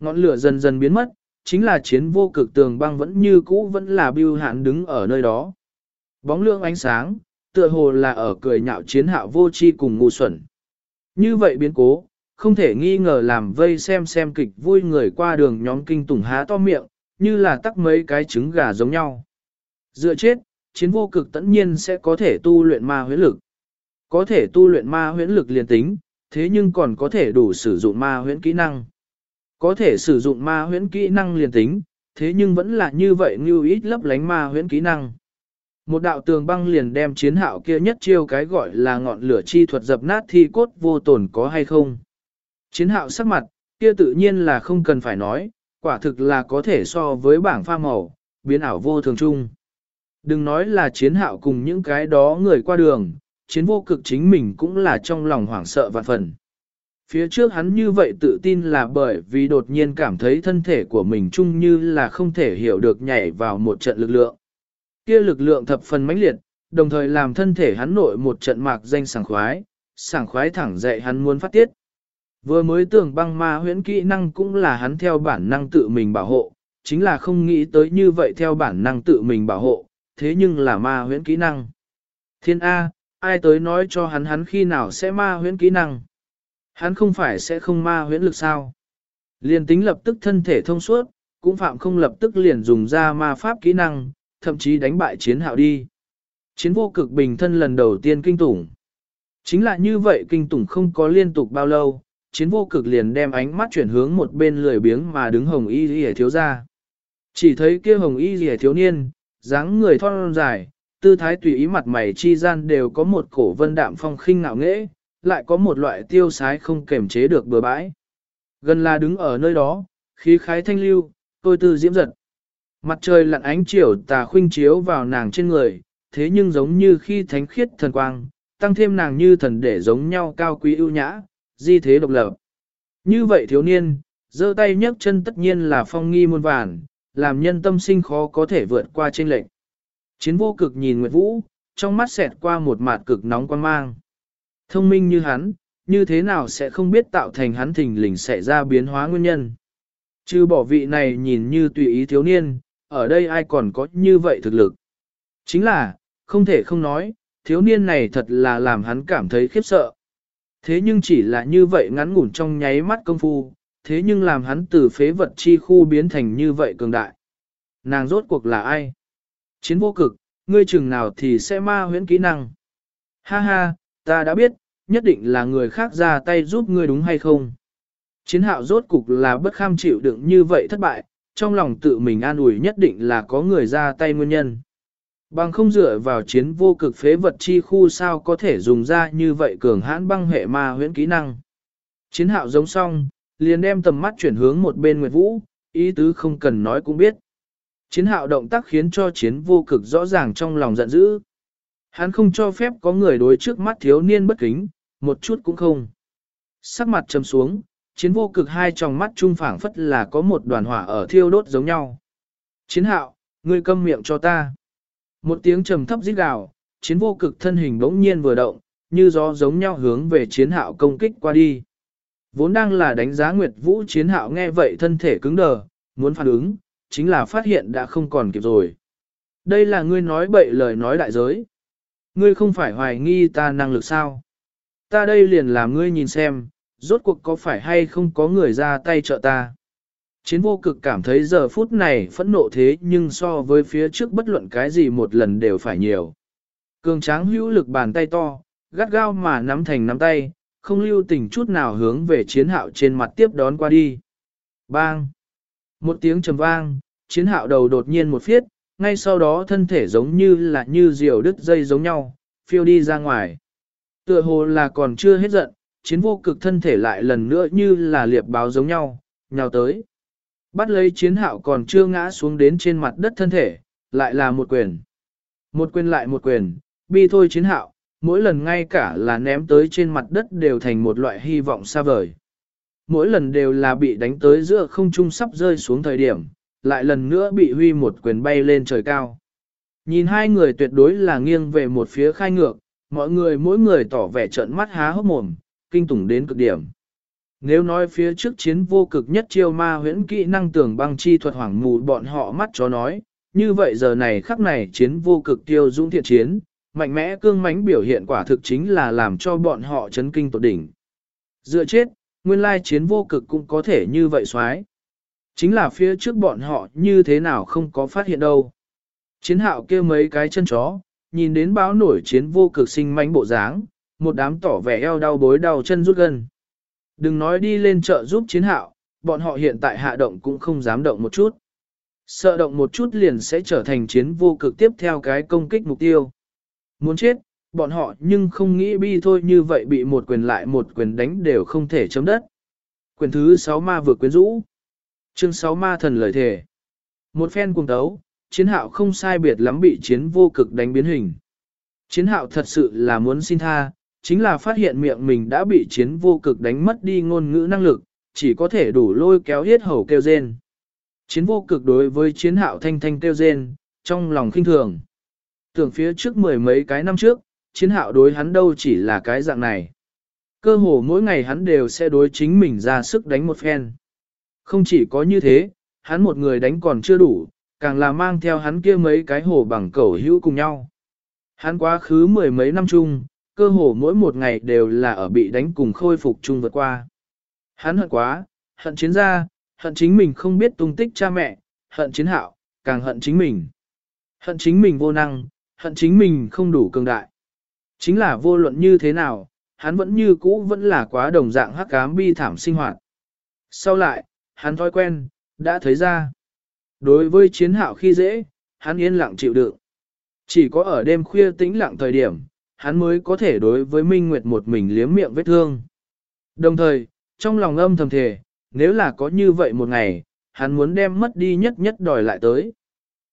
Ngọn lửa dần dần biến mất, chính là chiến vô cực tường băng vẫn như cũ vẫn là biêu hạn đứng ở nơi đó. Bóng lượng ánh sáng, tựa hồ là ở cười nhạo chiến hạo vô chi cùng ngu xuẩn. Như vậy biến cố, không thể nghi ngờ làm vây xem xem kịch vui người qua đường nhóm kinh tủng há to miệng, như là tắc mấy cái trứng gà giống nhau. Dựa chết, chiến vô cực tất nhiên sẽ có thể tu luyện ma huyễn lực. Có thể tu luyện ma huyễn lực liền tính, thế nhưng còn có thể đủ sử dụng ma huyễn kỹ năng. Có thể sử dụng ma huyễn kỹ năng liền tính, thế nhưng vẫn là như vậy như ít lấp lánh ma huyễn kỹ năng. Một đạo tường băng liền đem chiến hạo kia nhất chiêu cái gọi là ngọn lửa chi thuật dập nát thi cốt vô tổn có hay không. Chiến hạo sắc mặt, kia tự nhiên là không cần phải nói, quả thực là có thể so với bảng pha màu, biến ảo vô thường chung. Đừng nói là chiến hạo cùng những cái đó người qua đường, chiến vô cực chính mình cũng là trong lòng hoảng sợ vạn phần. Phía trước hắn như vậy tự tin là bởi vì đột nhiên cảm thấy thân thể của mình chung như là không thể hiểu được nhảy vào một trận lực lượng. Kia lực lượng thập phần mãnh liệt, đồng thời làm thân thể hắn nội một trận mạc danh sảng khoái, sảng khoái thẳng dậy hắn muốn phát tiết. Vừa mới tưởng băng ma huyễn kỹ năng cũng là hắn theo bản năng tự mình bảo hộ, chính là không nghĩ tới như vậy theo bản năng tự mình bảo hộ, thế nhưng là ma huyễn kỹ năng. Thiên A, ai tới nói cho hắn hắn khi nào sẽ ma huyễn kỹ năng? Hắn không phải sẽ không ma huyễn lực sao? Liền tính lập tức thân thể thông suốt, cũng phạm không lập tức liền dùng ra ma pháp kỹ năng, thậm chí đánh bại chiến hạo đi. Chiến vô cực bình thân lần đầu tiên kinh tủng. Chính là như vậy kinh tủng không có liên tục bao lâu, chiến vô cực liền đem ánh mắt chuyển hướng một bên lười biếng mà đứng hồng y rìa thiếu ra. Chỉ thấy kia hồng y rìa thiếu niên, dáng người thon dài, tư thái tùy ý mặt mày chi gian đều có một cổ vân đạm phong khinh ngạo nghễ, lại có một loại tiêu sái không kềm chế được bừa bãi. Gần là đứng ở nơi đó, khí khái thanh lưu, tôi tư diễm giật. Mặt trời lặn ánh chiều tà khuynh chiếu vào nàng trên người, thế nhưng giống như khi thánh khiết thần quang, tăng thêm nàng như thần để giống nhau cao quý ưu nhã, di thế độc lập. Như vậy thiếu niên, giơ tay nhấc chân tất nhiên là phong nghi muôn vàn, làm nhân tâm sinh khó có thể vượt qua trên lệnh. Chiến vô cực nhìn Nguyệt Vũ, trong mắt xẹt qua một mạt cực nóng quan mang. Thông minh như hắn, như thế nào sẽ không biết tạo thành hắn thình lình xảy ra biến hóa nguyên nhân. Chứ bỏ vị này nhìn như tùy ý thiếu niên, ở đây ai còn có như vậy thực lực. Chính là, không thể không nói, thiếu niên này thật là làm hắn cảm thấy khiếp sợ. Thế nhưng chỉ là như vậy ngắn ngủn trong nháy mắt công phu, thế nhưng làm hắn từ phế vật chi khu biến thành như vậy cường đại. Nàng rốt cuộc là ai? Chiến vô cực, ngươi chừng nào thì sẽ ma huyễn kỹ năng. Ha ha, ta đã biết, nhất định là người khác ra tay giúp ngươi đúng hay không? Chiến hạo rốt cục là bất kham chịu đựng như vậy thất bại, trong lòng tự mình an ủi nhất định là có người ra tay nguyên nhân. Bằng không dựa vào chiến vô cực phế vật chi khu sao có thể dùng ra như vậy cường hãn băng hệ ma huyễn kỹ năng. Chiến hạo giống song liền đem tầm mắt chuyển hướng một bên Nguyệt Vũ, ý tứ không cần nói cũng biết. Chiến hạo động tác khiến cho chiến vô cực rõ ràng trong lòng giận dữ. Hắn không cho phép có người đối trước mắt thiếu niên bất kính, một chút cũng không. Sắc mặt trầm xuống, chiến vô cực hai tròng mắt trung phảng phất là có một đoàn hỏa ở thiêu đốt giống nhau. Chiến hạo, ngươi câm miệng cho ta. Một tiếng trầm thấp rít gào, chiến vô cực thân hình bỗng nhiên vừa động, như gió giống nhau hướng về chiến hạo công kích qua đi. Vốn đang là đánh giá Nguyệt Vũ chiến hạo nghe vậy thân thể cứng đờ, muốn phản ứng, chính là phát hiện đã không còn kịp rồi. Đây là ngươi nói bậy lời nói đại giới. Ngươi không phải hoài nghi ta năng lực sao? Ta đây liền làm ngươi nhìn xem, rốt cuộc có phải hay không có người ra tay trợ ta. Chiến vô cực cảm thấy giờ phút này phẫn nộ thế nhưng so với phía trước bất luận cái gì một lần đều phải nhiều. Cường tráng hữu lực bàn tay to, gắt gao mà nắm thành nắm tay, không lưu tình chút nào hướng về chiến hạo trên mặt tiếp đón qua đi. Bang! Một tiếng trầm vang, chiến hạo đầu đột nhiên một phiết, ngay sau đó thân thể giống như là như diều đứt dây giống nhau, phiêu đi ra ngoài. Tựa hồ là còn chưa hết giận, chiến vô cực thân thể lại lần nữa như là liệp báo giống nhau, nhào tới. Bắt lấy chiến hạo còn chưa ngã xuống đến trên mặt đất thân thể, lại là một quyền. Một quyền lại một quyền, bi thôi chiến hạo, mỗi lần ngay cả là ném tới trên mặt đất đều thành một loại hy vọng xa vời. Mỗi lần đều là bị đánh tới giữa không trung sắp rơi xuống thời điểm, lại lần nữa bị huy một quyền bay lên trời cao. Nhìn hai người tuyệt đối là nghiêng về một phía khai ngược, mọi người mỗi người tỏ vẻ trợn mắt há hốc mồm, kinh tủng đến cực điểm. Nếu nói phía trước chiến vô cực nhất chiêu ma huyễn kỹ năng tưởng băng chi thuật hoảng mù bọn họ mắt chó nói, như vậy giờ này khắc này chiến vô cực tiêu dũng thiện chiến, mạnh mẽ cương mãnh biểu hiện quả thực chính là làm cho bọn họ chấn kinh tột đỉnh. Dựa chết, nguyên lai chiến vô cực cũng có thể như vậy xoái. Chính là phía trước bọn họ như thế nào không có phát hiện đâu. Chiến hạo kia mấy cái chân chó, nhìn đến báo nổi chiến vô cực sinh mãnh bộ dáng, một đám tỏ vẻ eo đau bối đau chân rút gần. Đừng nói đi lên chợ giúp chiến hạo, bọn họ hiện tại hạ động cũng không dám động một chút. Sợ động một chút liền sẽ trở thành chiến vô cực tiếp theo cái công kích mục tiêu. Muốn chết, bọn họ nhưng không nghĩ bi thôi như vậy bị một quyền lại một quyền đánh đều không thể chấm đất. Quyền thứ 6 ma vừa quyến rũ. Chương 6 ma thần lời thề. Một phen cuồng đấu, chiến hạo không sai biệt lắm bị chiến vô cực đánh biến hình. Chiến hạo thật sự là muốn xin tha, chính là phát hiện miệng mình đã bị chiến vô cực đánh mất đi ngôn ngữ năng lực, chỉ có thể đủ lôi kéo hết hầu kêu rên. Chiến vô cực đối với chiến hạo thanh thanh kêu rên, trong lòng khinh thường. Tưởng phía trước mười mấy cái năm trước, chiến hạo đối hắn đâu chỉ là cái dạng này. Cơ hồ mỗi ngày hắn đều sẽ đối chính mình ra sức đánh một phen. Không chỉ có như thế, hắn một người đánh còn chưa đủ, càng là mang theo hắn kia mấy cái hồ bằng cẩu hữu cùng nhau. Hắn quá khứ mười mấy năm chung, cơ hồ mỗi một ngày đều là ở bị đánh cùng khôi phục chung vượt qua. Hắn hận quá, hận chiến gia, hận chính mình không biết tung tích cha mẹ, hận chiến hạo, càng hận chính mình. Hận chính mình vô năng, hận chính mình không đủ cường đại. Chính là vô luận như thế nào, hắn vẫn như cũ vẫn là quá đồng dạng hắc ám bi thảm sinh hoạt. Sau lại, hắn thói quen, đã thấy ra. Đối với chiến hạo khi dễ, hắn yên lặng chịu đựng. Chỉ có ở đêm khuya tĩnh lặng thời điểm, hắn mới có thể đối với Minh Nguyệt một mình liếm miệng vết thương. Đồng thời, trong lòng âm thầm thề, nếu là có như vậy một ngày, hắn muốn đem mất đi nhất nhất đòi lại tới.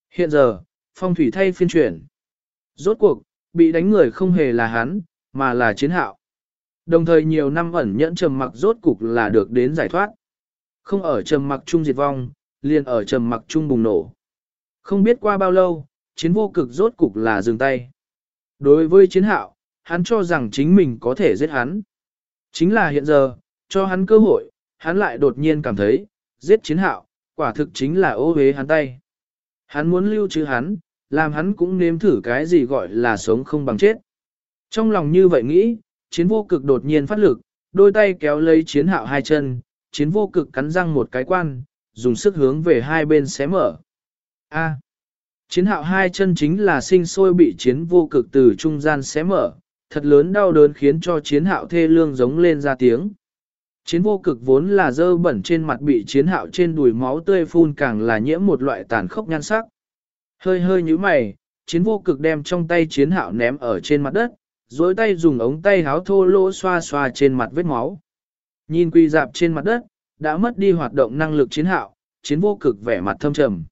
Hiện giờ, phong thủy thay phiên chuyển. Rốt cuộc, bị đánh người không hề là hắn, mà là chiến hạo. Đồng thời nhiều năm ẩn nhẫn trầm mặc rốt cục là được đến giải thoát. Không ở trầm mặc chung diệt vong, liền ở trầm mặc chung bùng nổ. Không biết qua bao lâu, chiến vô cực rốt cục là dừng tay. Đối với chiến hạo, hắn cho rằng chính mình có thể giết hắn. Chính là hiện giờ, cho hắn cơ hội, hắn lại đột nhiên cảm thấy, giết chiến hạo, quả thực chính là ô hế hắn tay. Hắn muốn lưu trữ hắn, làm hắn cũng nếm thử cái gì gọi là sống không bằng chết. Trong lòng như vậy nghĩ, chiến vô cực đột nhiên phát lực, đôi tay kéo lấy chiến hạo hai chân, chiến vô cực cắn răng một cái quan, dùng sức hướng về hai bên xé mở. A. chiến hạo hai chân chính là sinh sôi bị chiến vô cực từ trung gian xé mở, thật lớn đau đớn khiến cho chiến hạo thê lương giống lên ra tiếng. Chiến vô cực vốn là dơ bẩn trên mặt bị chiến hạo trên đùi máu tươi phun càng là nhiễm một loại tàn khốc nhan sắc. Hơi hơi như mày, chiến vô cực đem trong tay chiến hạo ném ở trên mặt đất, dối tay dùng ống tay háo thô lỗ xoa xoa trên mặt vết máu. Nhìn quy dạp trên mặt đất, đã mất đi hoạt động năng lực chiến hạo, chiến vô cực vẻ mặt thâm trầm.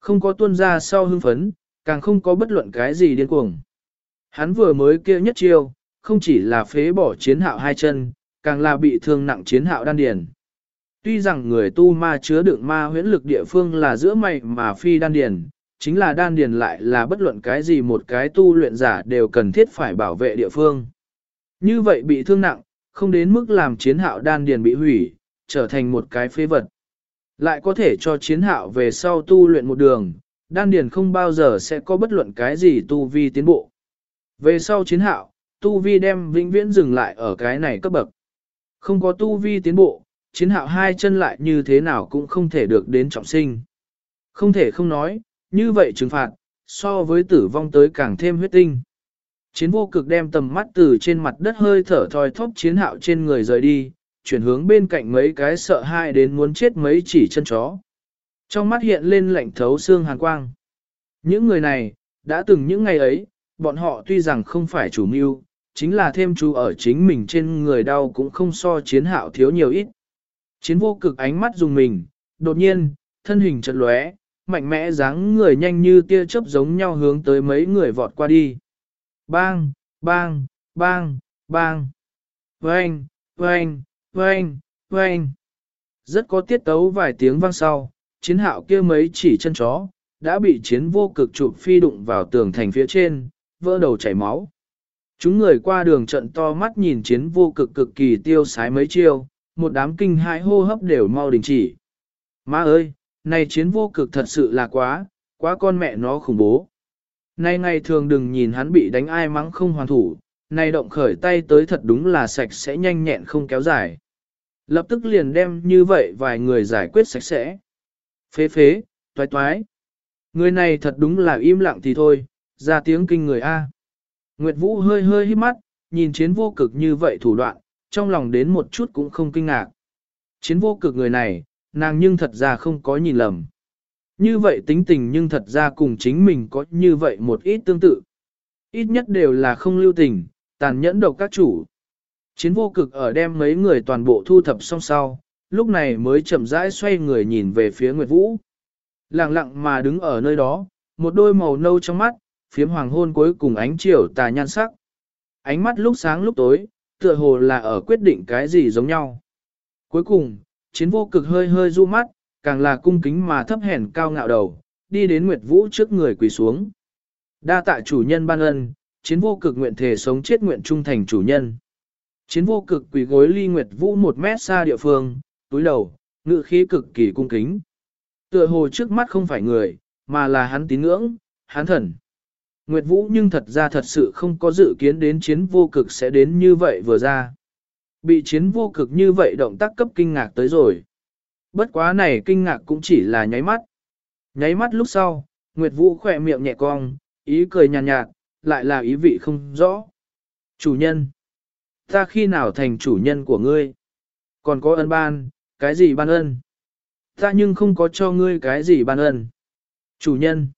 Không có tuân ra sau hưng phấn, càng không có bất luận cái gì điên cuồng. Hắn vừa mới kia nhất chiêu, không chỉ là phế bỏ chiến hạo hai chân, càng là bị thương nặng chiến hạo đan điền. Tuy rằng người tu ma chứa đựng ma huyễn lực địa phương là giữa mày mà phi đan điền, chính là đan điền lại là bất luận cái gì một cái tu luyện giả đều cần thiết phải bảo vệ địa phương. Như vậy bị thương nặng, không đến mức làm chiến hạo đan điền bị hủy, trở thành một cái phế vật. Lại có thể cho chiến hạo về sau tu luyện một đường, đan điền không bao giờ sẽ có bất luận cái gì tu vi tiến bộ. Về sau chiến hạo, tu vi đem vĩnh viễn dừng lại ở cái này cấp bậc. Không có tu vi tiến bộ, chiến hạo hai chân lại như thế nào cũng không thể được đến trọng sinh. Không thể không nói, như vậy trừng phạt, so với tử vong tới càng thêm huyết tinh. Chiến vô cực đem tầm mắt từ trên mặt đất hơi thở thoi thóp chiến hạo trên người rời đi, chuyển hướng bên cạnh mấy cái sợ hãi đến muốn chết mấy chỉ chân chó. Trong mắt hiện lên lạnh thấu xương hàn quang. Những người này, đã từng những ngày ấy, bọn họ tuy rằng không phải chủ mưu, chính là thêm chú ở chính mình trên người đau cũng không so chiến hạo thiếu nhiều ít. Chiến vô cực ánh mắt dùng mình, đột nhiên, thân hình chật lóe, mạnh mẽ dáng người nhanh như tia chớp giống nhau hướng tới mấy người vọt qua đi. Bang, bang, bang, bang. Vâng, vâng, vâng, vâng. Rất có tiết tấu vài tiếng vang sau, chiến hạo kia mấy chỉ chân chó, đã bị chiến vô cực chụp phi đụng vào tường thành phía trên, vỡ đầu chảy máu. Chúng người qua đường trận to mắt nhìn chiến vô cực cực kỳ tiêu sái mấy chiêu, một đám kinh hãi hô hấp đều mau đình chỉ. Má ơi, này chiến vô cực thật sự là quá, quá con mẹ nó khủng bố. Nay ngày thường đừng nhìn hắn bị đánh ai mắng không hoàn thủ, nay động khởi tay tới thật đúng là sạch sẽ nhanh nhẹn không kéo dài. Lập tức liền đem như vậy vài người giải quyết sạch sẽ. Phế phế, toái toái. Người này thật đúng là im lặng thì thôi, ra tiếng kinh người A. Nguyệt Vũ hơi hơi hít mắt, nhìn chiến vô cực như vậy thủ đoạn, trong lòng đến một chút cũng không kinh ngạc. Chiến vô cực người này, nàng nhưng thật ra không có nhìn lầm. Như vậy tính tình nhưng thật ra cùng chính mình có như vậy một ít tương tự. Ít nhất đều là không lưu tình, tàn nhẫn độc các chủ. Chiến vô cực ở đem mấy người toàn bộ thu thập xong sau, lúc này mới chậm rãi xoay người nhìn về phía Nguyệt Vũ. Lặng lặng mà đứng ở nơi đó, một đôi màu nâu trong mắt, phiếm hoàng hôn cuối cùng ánh chiều tà nhan sắc. Ánh mắt lúc sáng lúc tối, tựa hồ là ở quyết định cái gì giống nhau. Cuối cùng, chiến vô cực hơi hơi du mắt, càng là cung kính mà thấp hèn cao ngạo đầu, đi đến Nguyệt Vũ trước người quỳ xuống. Đa tạ chủ nhân ban ân, chiến vô cực nguyện thể sống chết nguyện trung thành chủ nhân. Chiến vô cực quỳ gối ly Nguyệt Vũ một mét xa địa phương, túi đầu, ngự khí cực kỳ cung kính. Tựa hồ trước mắt không phải người, mà là hắn tín ngưỡng, hắn thần. Nguyệt Vũ nhưng thật ra thật sự không có dự kiến đến chiến vô cực sẽ đến như vậy vừa ra. Bị chiến vô cực như vậy động tác cấp kinh ngạc tới rồi. Bất quá này kinh ngạc cũng chỉ là nháy mắt. Nháy mắt lúc sau, Nguyệt Vũ khỏe miệng nhẹ cong, ý cười nhàn nhạt, nhạt, lại là ý vị không rõ. Chủ nhân. Ta khi nào thành chủ nhân của ngươi? Còn có ân ban, cái gì ban ân? Ta nhưng không có cho ngươi cái gì ban ân. Chủ nhân.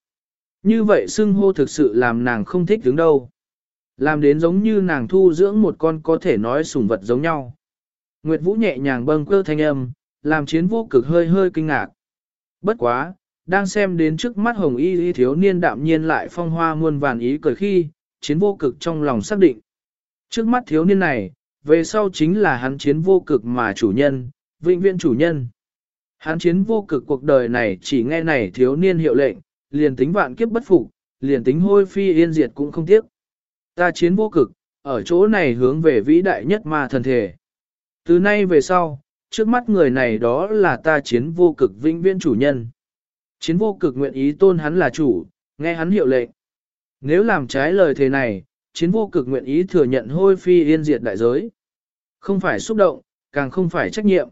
Như vậy xưng hô thực sự làm nàng không thích đứng đâu. Làm đến giống như nàng thu dưỡng một con có thể nói sủng vật giống nhau. Nguyệt Vũ nhẹ nhàng bâng cơ thanh âm, làm chiến vô cực hơi hơi kinh ngạc. Bất quá, đang xem đến trước mắt hồng y y thiếu niên đạm nhiên lại phong hoa muôn vàn ý cười khi, chiến vô cực trong lòng xác định. Trước mắt thiếu niên này, về sau chính là hắn chiến vô cực mà chủ nhân, vĩnh viễn chủ nhân. Hắn chiến vô cực cuộc đời này chỉ nghe này thiếu niên hiệu lệnh, liền tính vạn kiếp bất phục, liền tính hôi phi yên diệt cũng không tiếc. Ta chiến vô cực, ở chỗ này hướng về vĩ đại nhất ma thần thể. Từ nay về sau, trước mắt người này đó là ta chiến vô cực vinh viên chủ nhân. Chiến vô cực nguyện ý tôn hắn là chủ, nghe hắn hiệu lệnh. Nếu làm trái lời thế này, chiến vô cực nguyện ý thừa nhận hôi phi yên diệt đại giới. Không phải xúc động, càng không phải trách nhiệm.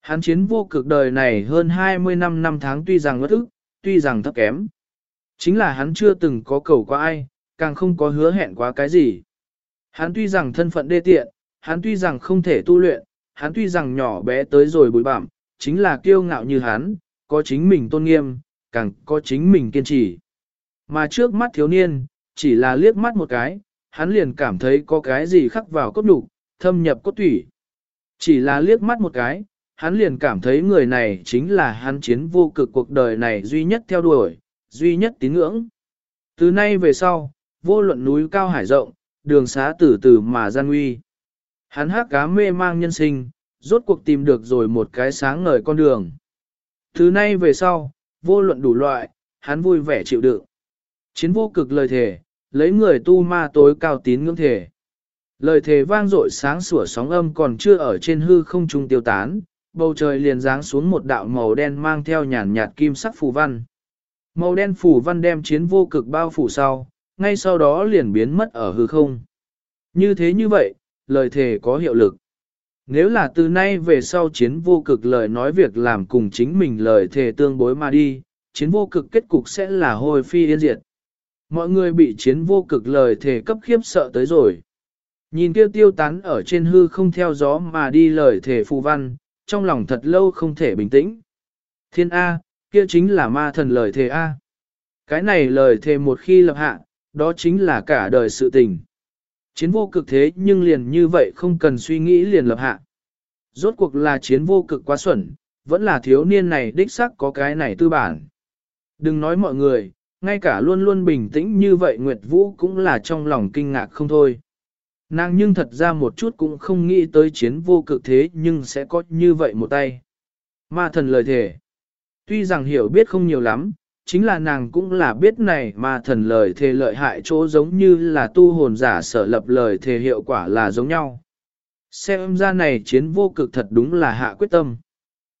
Hắn chiến vô cực đời này hơn 20 năm năm tháng tuy rằng ngất ức, tuy rằng thấp kém. Chính là hắn chưa từng có cầu qua ai, càng không có hứa hẹn quá cái gì. Hắn tuy rằng thân phận đê tiện, hắn tuy rằng không thể tu luyện, hắn tuy rằng nhỏ bé tới rồi bụi bặm, chính là kiêu ngạo như hắn, có chính mình tôn nghiêm, càng có chính mình kiên trì. Mà trước mắt thiếu niên, chỉ là liếc mắt một cái, hắn liền cảm thấy có cái gì khắc vào cốt đủ, thâm nhập cốt thủy. Chỉ là liếc mắt một cái, hắn liền cảm thấy người này chính là hắn chiến vô cực cuộc đời này duy nhất theo đuổi, duy nhất tín ngưỡng. Từ nay về sau, vô luận núi cao hải rộng, đường xá từ từ mà gian nguy. Hắn hát cá mê mang nhân sinh, rốt cuộc tìm được rồi một cái sáng ngời con đường. Thứ nay về sau, vô luận đủ loại, hắn vui vẻ chịu đựng. Chiến vô cực lời thề, lấy người tu ma tối cao tín ngưỡng thể. Lời thề vang dội sáng sủa sóng âm còn chưa ở trên hư không trung tiêu tán, bầu trời liền giáng xuống một đạo màu đen mang theo nhàn nhạt kim sắc phù văn. Màu đen phù văn đem chiến vô cực bao phủ sau, ngay sau đó liền biến mất ở hư không. Như thế như vậy, lời thề có hiệu lực. Nếu là từ nay về sau chiến vô cực lời nói việc làm cùng chính mình lời thề tương bối mà đi, chiến vô cực kết cục sẽ là hồi phi yên diệt. Mọi người bị chiến vô cực lời thề cấp khiếp sợ tới rồi. Nhìn kia tiêu tán ở trên hư không theo gió mà đi lời thề phù văn, trong lòng thật lâu không thể bình tĩnh. Thiên A, kia chính là ma thần lời thề A. Cái này lời thề một khi lập hạ, đó chính là cả đời sự tình. Chiến vô cực thế nhưng liền như vậy không cần suy nghĩ liền lập hạ. Rốt cuộc là chiến vô cực quá xuẩn, vẫn là thiếu niên này đích xác có cái này tư bản. Đừng nói mọi người, ngay cả luôn luôn bình tĩnh như vậy Nguyệt Vũ cũng là trong lòng kinh ngạc không thôi. Nàng nhưng thật ra một chút cũng không nghĩ tới chiến vô cực thế nhưng sẽ có như vậy một tay. Ma thần lời thề. Tuy rằng hiểu biết không nhiều lắm, chính là nàng cũng là biết này mà thần lời thề lợi hại chỗ giống như là tu hồn giả sở lập lời thề hiệu quả là giống nhau. Xem ra này chiến vô cực thật đúng là hạ quyết tâm.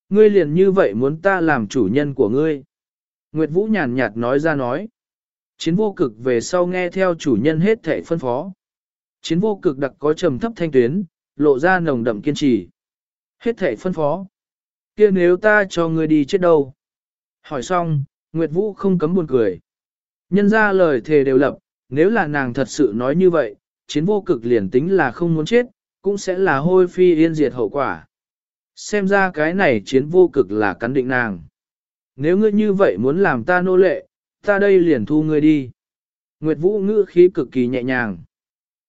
Ngươi liền như vậy muốn ta làm chủ nhân của ngươi. Nguyệt Vũ nhàn nhạt nói ra nói. Chiến vô cực về sau nghe theo chủ nhân hết thể phân phó. Chiến vô cực đặc có trầm thấp thanh tuyến, lộ ra nồng đậm kiên trì. Hết thể phân phó. kia nếu ta cho ngươi đi chết đâu? Hỏi xong, Nguyệt Vũ không cấm buồn cười. Nhân ra lời thề đều lập, nếu là nàng thật sự nói như vậy, chiến vô cực liền tính là không muốn chết, cũng sẽ là hôi phi yên diệt hậu quả. Xem ra cái này chiến vô cực là cắn định nàng. Nếu ngươi như vậy muốn làm ta nô lệ, ta đây liền thu ngươi đi. Nguyệt Vũ ngữ khí cực kỳ nhẹ nhàng.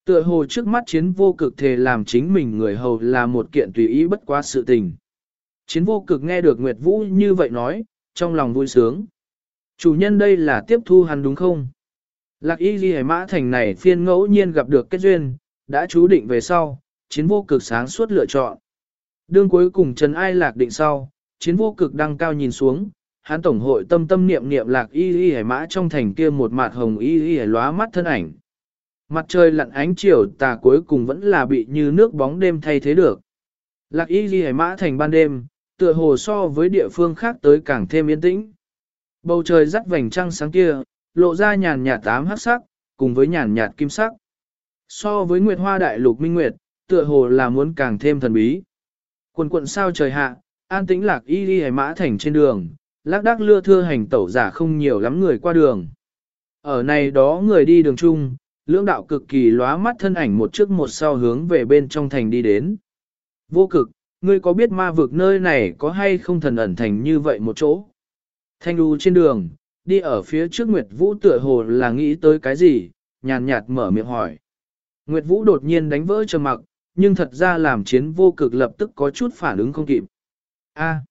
Tựa hồ trước mắt chiến vô cực thề làm chính mình người hầu là một kiện tùy ý bất quá sự tình. Chiến vô cực nghe được Nguyệt Vũ như vậy nói, trong lòng vui sướng. Chủ nhân đây là tiếp thu hắn đúng không? Lạc y ghi hải mã thành này phiên ngẫu nhiên gặp được kết duyên, đã chú định về sau, chiến vô cực sáng suốt lựa chọn. Đương cuối cùng Trần Ai lạc định sau, chiến vô cực đăng cao nhìn xuống, hắn tổng hội tâm tâm niệm niệm lạc y y hải mã trong thành kia một mặt hồng y y hải lóa mắt thân ảnh. Mặt trời lặn ánh chiều tà cuối cùng vẫn là bị như nước bóng đêm thay thế được. Lạc y y hải mã thành ban đêm, tựa hồ so với địa phương khác tới càng thêm yên tĩnh. Bầu trời rắt vành trăng sáng kia, lộ ra nhàn nhạt tám hắc sắc, cùng với nhàn nhạt kim sắc. So với nguyệt hoa đại lục minh nguyệt, tựa hồ là muốn càng thêm thần bí. Quần quận sao trời hạ, an tĩnh lạc y đi mã thành trên đường, lác đác lưa thưa hành tẩu giả không nhiều lắm người qua đường. Ở này đó người đi đường chung, lưỡng đạo cực kỳ lóa mắt thân ảnh một trước một sau hướng về bên trong thành đi đến. Vô cực, ngươi có biết ma vực nơi này có hay không thần ẩn thành như vậy một chỗ? Thanh đu trên đường, đi ở phía trước Nguyệt Vũ tựa hồ là nghĩ tới cái gì, nhàn nhạt mở miệng hỏi. Nguyệt Vũ đột nhiên đánh vỡ trầm mặc, nhưng thật ra làm chiến vô cực lập tức có chút phản ứng không kịp. A.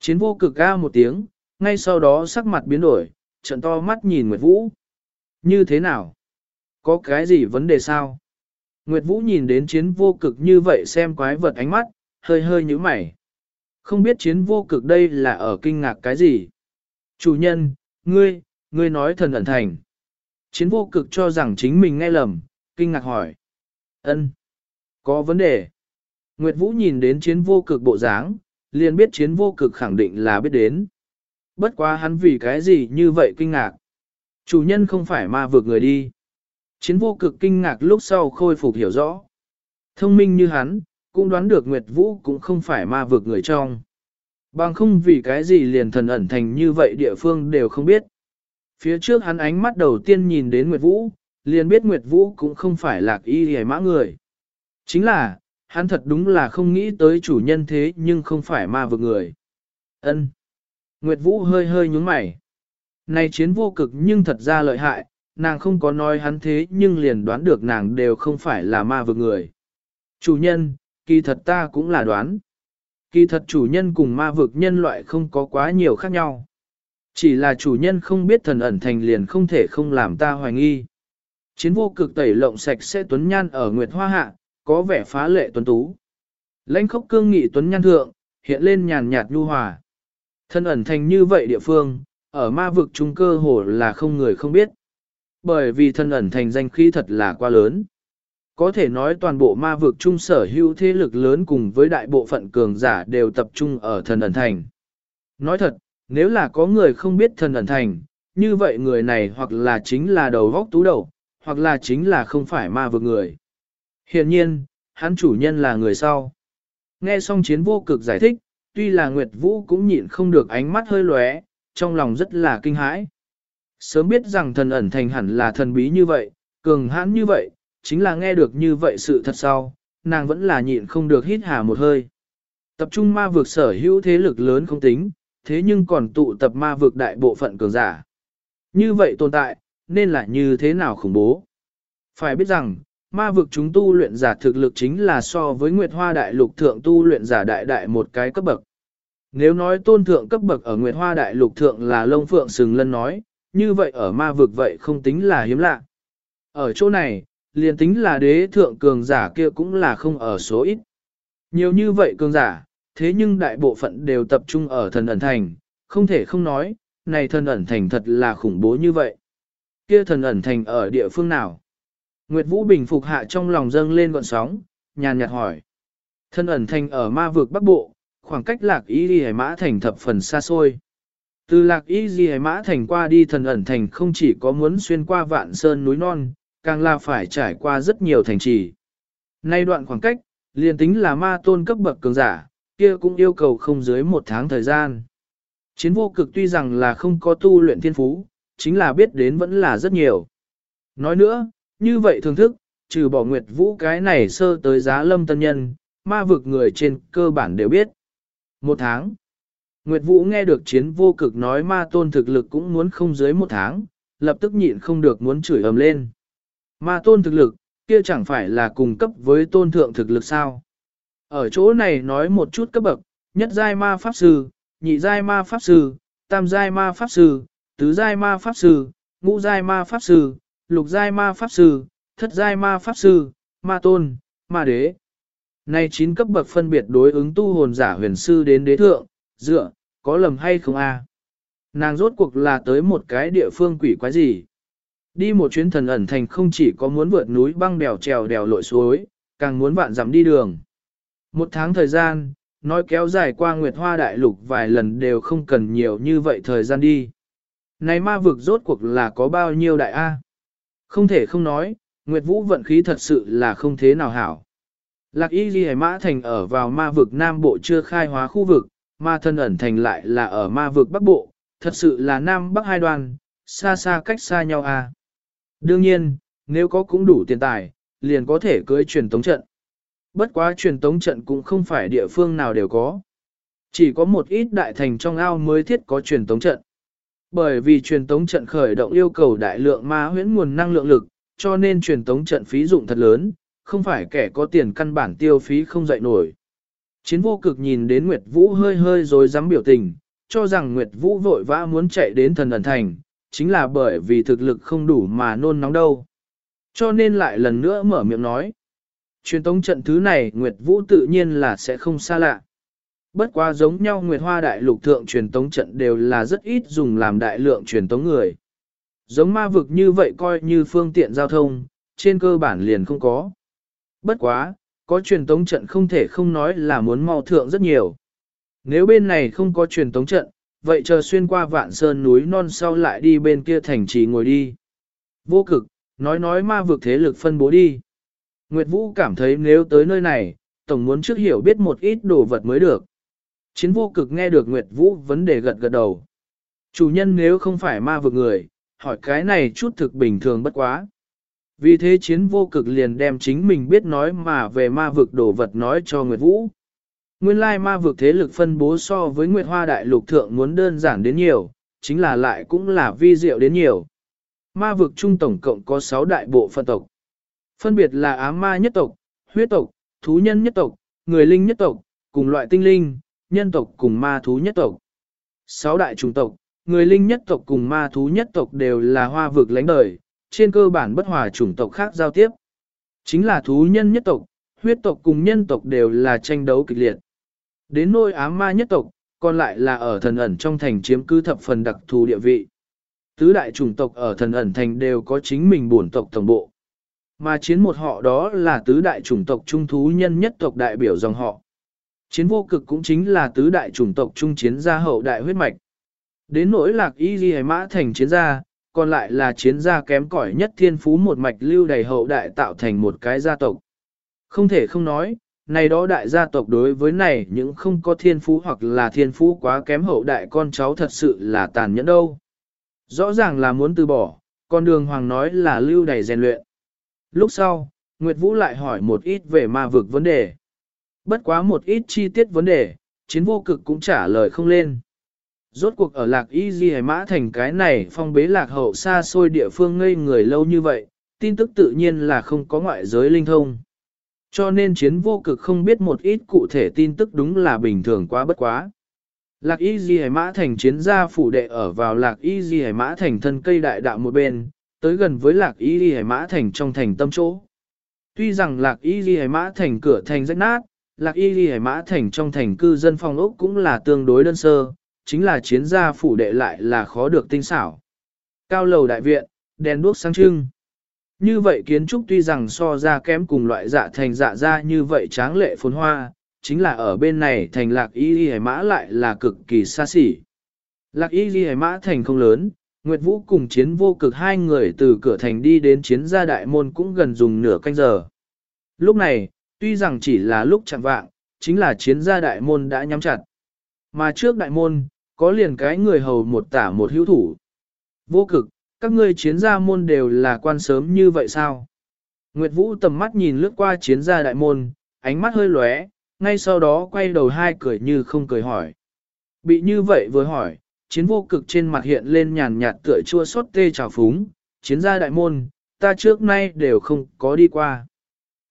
Chiến vô cực A một tiếng, ngay sau đó sắc mặt biến đổi, trận to mắt nhìn Nguyệt Vũ. Như thế nào? Có cái gì vấn đề sao? Nguyệt Vũ nhìn đến chiến vô cực như vậy xem quái vật ánh mắt, hơi hơi như mày. Không biết chiến vô cực đây là ở kinh ngạc cái gì? Chủ nhân, ngươi, ngươi nói thần ẩn thành. Chiến vô cực cho rằng chính mình nghe lầm, kinh ngạc hỏi. ân có vấn đề. Nguyệt Vũ nhìn đến chiến vô cực bộ dáng, liền biết chiến vô cực khẳng định là biết đến. Bất quá hắn vì cái gì như vậy kinh ngạc. Chủ nhân không phải ma vượt người đi. Chiến vô cực kinh ngạc lúc sau khôi phục hiểu rõ. Thông minh như hắn, cũng đoán được Nguyệt Vũ cũng không phải ma vượt người trong. Bằng không vì cái gì liền thần ẩn thành như vậy địa phương đều không biết. Phía trước hắn ánh mắt đầu tiên nhìn đến Nguyệt Vũ, liền biết Nguyệt Vũ cũng không phải lạc y hề mã người. Chính là, hắn thật đúng là không nghĩ tới chủ nhân thế nhưng không phải ma vực người. ân Nguyệt Vũ hơi hơi nhúng mày. Này chiến vô cực nhưng thật ra lợi hại, nàng không có nói hắn thế nhưng liền đoán được nàng đều không phải là ma vực người. Chủ nhân, kỳ thật ta cũng là đoán. Kỳ thật chủ nhân cùng ma vực nhân loại không có quá nhiều khác nhau. Chỉ là chủ nhân không biết thần ẩn thành liền không thể không làm ta hoài nghi. Chiến vô cực tẩy lộng sạch sẽ tuấn nhan ở Nguyệt Hoa Hạ, có vẻ phá lệ tuấn tú. Lãnh khốc cương nghị tuấn nhan thượng, hiện lên nhàn nhạt nhu hòa. Thân ẩn thành như vậy địa phương, ở ma vực trung cơ hồ là không người không biết. Bởi vì thân ẩn thành danh khí thật là quá lớn. Có thể nói toàn bộ ma vực trung sở hữu thế lực lớn cùng với đại bộ phận cường giả đều tập trung ở thần ẩn thành. Nói thật, nếu là có người không biết thần ẩn thành, như vậy người này hoặc là chính là đầu vóc tú đầu, hoặc là chính là không phải ma vực người. Hiện nhiên, hắn chủ nhân là người sau. Nghe xong chiến vô cực giải thích, tuy là Nguyệt Vũ cũng nhịn không được ánh mắt hơi lóe, trong lòng rất là kinh hãi. Sớm biết rằng thần ẩn thành hẳn là thần bí như vậy, cường hãn như vậy, chính là nghe được như vậy sự thật sau, nàng vẫn là nhịn không được hít hà một hơi. Tập trung ma vực sở hữu thế lực lớn không tính, thế nhưng còn tụ tập ma vực đại bộ phận cường giả. Như vậy tồn tại, nên là như thế nào khủng bố. Phải biết rằng, ma vực chúng tu luyện giả thực lực chính là so với Nguyệt Hoa Đại Lục thượng tu luyện giả đại đại một cái cấp bậc. Nếu nói tôn thượng cấp bậc ở Nguyệt Hoa Đại Lục thượng là lông phượng sừng lân nói, như vậy ở ma vực vậy không tính là hiếm lạ. Ở chỗ này, liền tính là đế thượng cường giả kia cũng là không ở số ít. Nhiều như vậy cường giả, thế nhưng đại bộ phận đều tập trung ở thần ẩn thành, không thể không nói, này thần ẩn thành thật là khủng bố như vậy. Kia thần ẩn thành ở địa phương nào? Nguyệt Vũ bình phục hạ trong lòng dâng lên gọn sóng, nhàn nhạt hỏi. Thần ẩn thành ở ma vực bắc bộ, khoảng cách lạc y đi hải mã thành thập phần xa xôi. Từ lạc y di hải mã thành qua đi thần ẩn thành không chỉ có muốn xuyên qua vạn sơn núi non, càng là phải trải qua rất nhiều thành trì. Nay đoạn khoảng cách, liền tính là ma tôn cấp bậc cường giả, kia cũng yêu cầu không dưới một tháng thời gian. Chiến vô cực tuy rằng là không có tu luyện thiên phú, chính là biết đến vẫn là rất nhiều. Nói nữa, như vậy thường thức, trừ bỏ nguyệt vũ cái này sơ tới giá lâm tân nhân, ma vực người trên cơ bản đều biết. Một tháng. Nguyệt Vũ nghe được chiến vô cực nói ma tôn thực lực cũng muốn không dưới một tháng, lập tức nhịn không được muốn chửi ầm lên. Ma tôn thực lực, kia chẳng phải là cùng cấp với tôn thượng thực lực sao. Ở chỗ này nói một chút cấp bậc, nhất giai ma pháp sư, nhị giai ma pháp sư, tam giai ma pháp sư, tứ giai ma pháp sư, ngũ giai ma pháp sư, lục giai ma pháp sư, thất giai ma pháp sư, ma tôn, ma đế. Này chín cấp bậc phân biệt đối ứng tu hồn giả huyền sư đến đế thượng, dựa, có lầm hay không a? Nàng rốt cuộc là tới một cái địa phương quỷ quái gì? Đi một chuyến thần ẩn thành không chỉ có muốn vượt núi băng đèo trèo đèo lội suối, càng muốn vạn dặm đi đường. Một tháng thời gian, nói kéo dài qua Nguyệt Hoa Đại Lục vài lần đều không cần nhiều như vậy thời gian đi. Này ma vực rốt cuộc là có bao nhiêu đại A? Không thể không nói, Nguyệt Vũ vận khí thật sự là không thế nào hảo. Lạc Y Ghi Mã Thành ở vào ma vực Nam Bộ chưa khai hóa khu vực, ma thân ẩn thành lại là ở ma vực Bắc Bộ, thật sự là Nam Bắc hai đoàn, xa xa cách xa nhau a. Đương nhiên, nếu có cũng đủ tiền tài, liền có thể cưới truyền tống trận. Bất quá truyền tống trận cũng không phải địa phương nào đều có. Chỉ có một ít đại thành trong ao mới thiết có truyền tống trận. Bởi vì truyền tống trận khởi động yêu cầu đại lượng ma huyễn nguồn năng lượng lực, cho nên truyền tống trận phí dụng thật lớn, không phải kẻ có tiền căn bản tiêu phí không dậy nổi. Chiến vô cực nhìn đến Nguyệt Vũ hơi hơi rồi dám biểu tình, cho rằng Nguyệt Vũ vội vã muốn chạy đến thần ẩn thành, chính là bởi vì thực lực không đủ mà nôn nóng đâu. Cho nên lại lần nữa mở miệng nói. Truyền tống trận thứ này Nguyệt Vũ tự nhiên là sẽ không xa lạ. Bất quá giống nhau Nguyệt Hoa Đại Lục Thượng truyền tống trận đều là rất ít dùng làm đại lượng truyền tống người. Giống ma vực như vậy coi như phương tiện giao thông, trên cơ bản liền không có. Bất quá, có truyền tống trận không thể không nói là muốn mau thượng rất nhiều. Nếu bên này không có truyền tống trận, vậy chờ xuyên qua vạn sơn núi non sau lại đi bên kia thành trì ngồi đi. Vô cực, nói nói ma vực thế lực phân bố đi. Nguyệt Vũ cảm thấy nếu tới nơi này, Tổng muốn trước hiểu biết một ít đồ vật mới được. Chiến vô cực nghe được Nguyệt Vũ vấn đề gật gật đầu. Chủ nhân nếu không phải ma vực người, hỏi cái này chút thực bình thường bất quá. Vì thế chiến vô cực liền đem chính mình biết nói mà về ma vực đồ vật nói cho Nguyệt Vũ. Nguyên lai ma vực thế lực phân bố so với Nguyệt Hoa Đại Lục Thượng muốn đơn giản đến nhiều, chính là lại cũng là vi diệu đến nhiều. Ma vực trung tổng cộng có 6 đại bộ phân tộc. Phân biệt là ám ma nhất tộc, huyết tộc, thú nhân nhất tộc, người linh nhất tộc, cùng loại tinh linh, nhân tộc cùng ma thú nhất tộc. 6 đại trung tộc, người linh nhất tộc cùng ma thú nhất tộc đều là hoa vực lãnh đời, trên cơ bản bất hòa chủng tộc khác giao tiếp. Chính là thú nhân nhất tộc, huyết tộc cùng nhân tộc đều là tranh đấu kịch liệt. Đến nôi ám ma nhất tộc, còn lại là ở thần ẩn trong thành chiếm cứ thập phần đặc thù địa vị. Tứ đại chủng tộc ở thần ẩn thành đều có chính mình bổn tộc tổng bộ. Mà chiến một họ đó là tứ đại chủng tộc trung thú nhân nhất tộc đại biểu dòng họ. Chiến vô cực cũng chính là tứ đại chủng tộc trung chiến gia hậu đại huyết mạch. Đến nỗi lạc y ghi mã thành chiến gia, còn lại là chiến gia kém cỏi nhất thiên phú một mạch lưu đầy hậu đại tạo thành một cái gia tộc. Không thể không nói, này đó đại gia tộc đối với này những không có thiên phú hoặc là thiên phú quá kém hậu đại con cháu thật sự là tàn nhẫn đâu. Rõ ràng là muốn từ bỏ, con đường hoàng nói là lưu đầy rèn luyện. Lúc sau, Nguyệt Vũ lại hỏi một ít về ma vực vấn đề. Bất quá một ít chi tiết vấn đề, chiến vô cực cũng trả lời không lên. Rốt cuộc ở lạc y di hải mã thành cái này phong bế lạc hậu xa xôi địa phương ngây người lâu như vậy, tin tức tự nhiên là không có ngoại giới linh thông. Cho nên chiến vô cực không biết một ít cụ thể tin tức đúng là bình thường quá bất quá. Lạc y di hải mã thành chiến gia phủ đệ ở vào lạc y di hải mã thành thân cây đại đạo một bên, tới gần với lạc y di hải mã thành trong thành tâm chỗ. Tuy rằng lạc y di hải mã thành cửa thành rách nát, lạc y di hải mã thành trong thành cư dân phong ốc cũng là tương đối đơn sơ, chính là chiến gia phủ đệ lại là khó được tinh xảo. Cao lầu đại viện, đèn đuốc sáng trưng. Như vậy kiến trúc tuy rằng so ra kém cùng loại dạ thành dạ ra như vậy tráng lệ phồn hoa, chính là ở bên này thành lạc y ghi mã lại là cực kỳ xa xỉ. Lạc y ghi mã thành không lớn, Nguyệt Vũ cùng chiến vô cực hai người từ cửa thành đi đến chiến gia đại môn cũng gần dùng nửa canh giờ. Lúc này, tuy rằng chỉ là lúc chẳng vạng, chính là chiến gia đại môn đã nhắm chặt. Mà trước đại môn, có liền cái người hầu một tả một hữu thủ. Vô cực, các ngươi chiến gia môn đều là quan sớm như vậy sao? Nguyệt Vũ tầm mắt nhìn lướt qua chiến gia đại môn, ánh mắt hơi lóe, ngay sau đó quay đầu hai cười như không cười hỏi. Bị như vậy vừa hỏi, chiến vô cực trên mặt hiện lên nhàn nhạt tựa chua xót tê trào phúng, chiến gia đại môn, ta trước nay đều không có đi qua.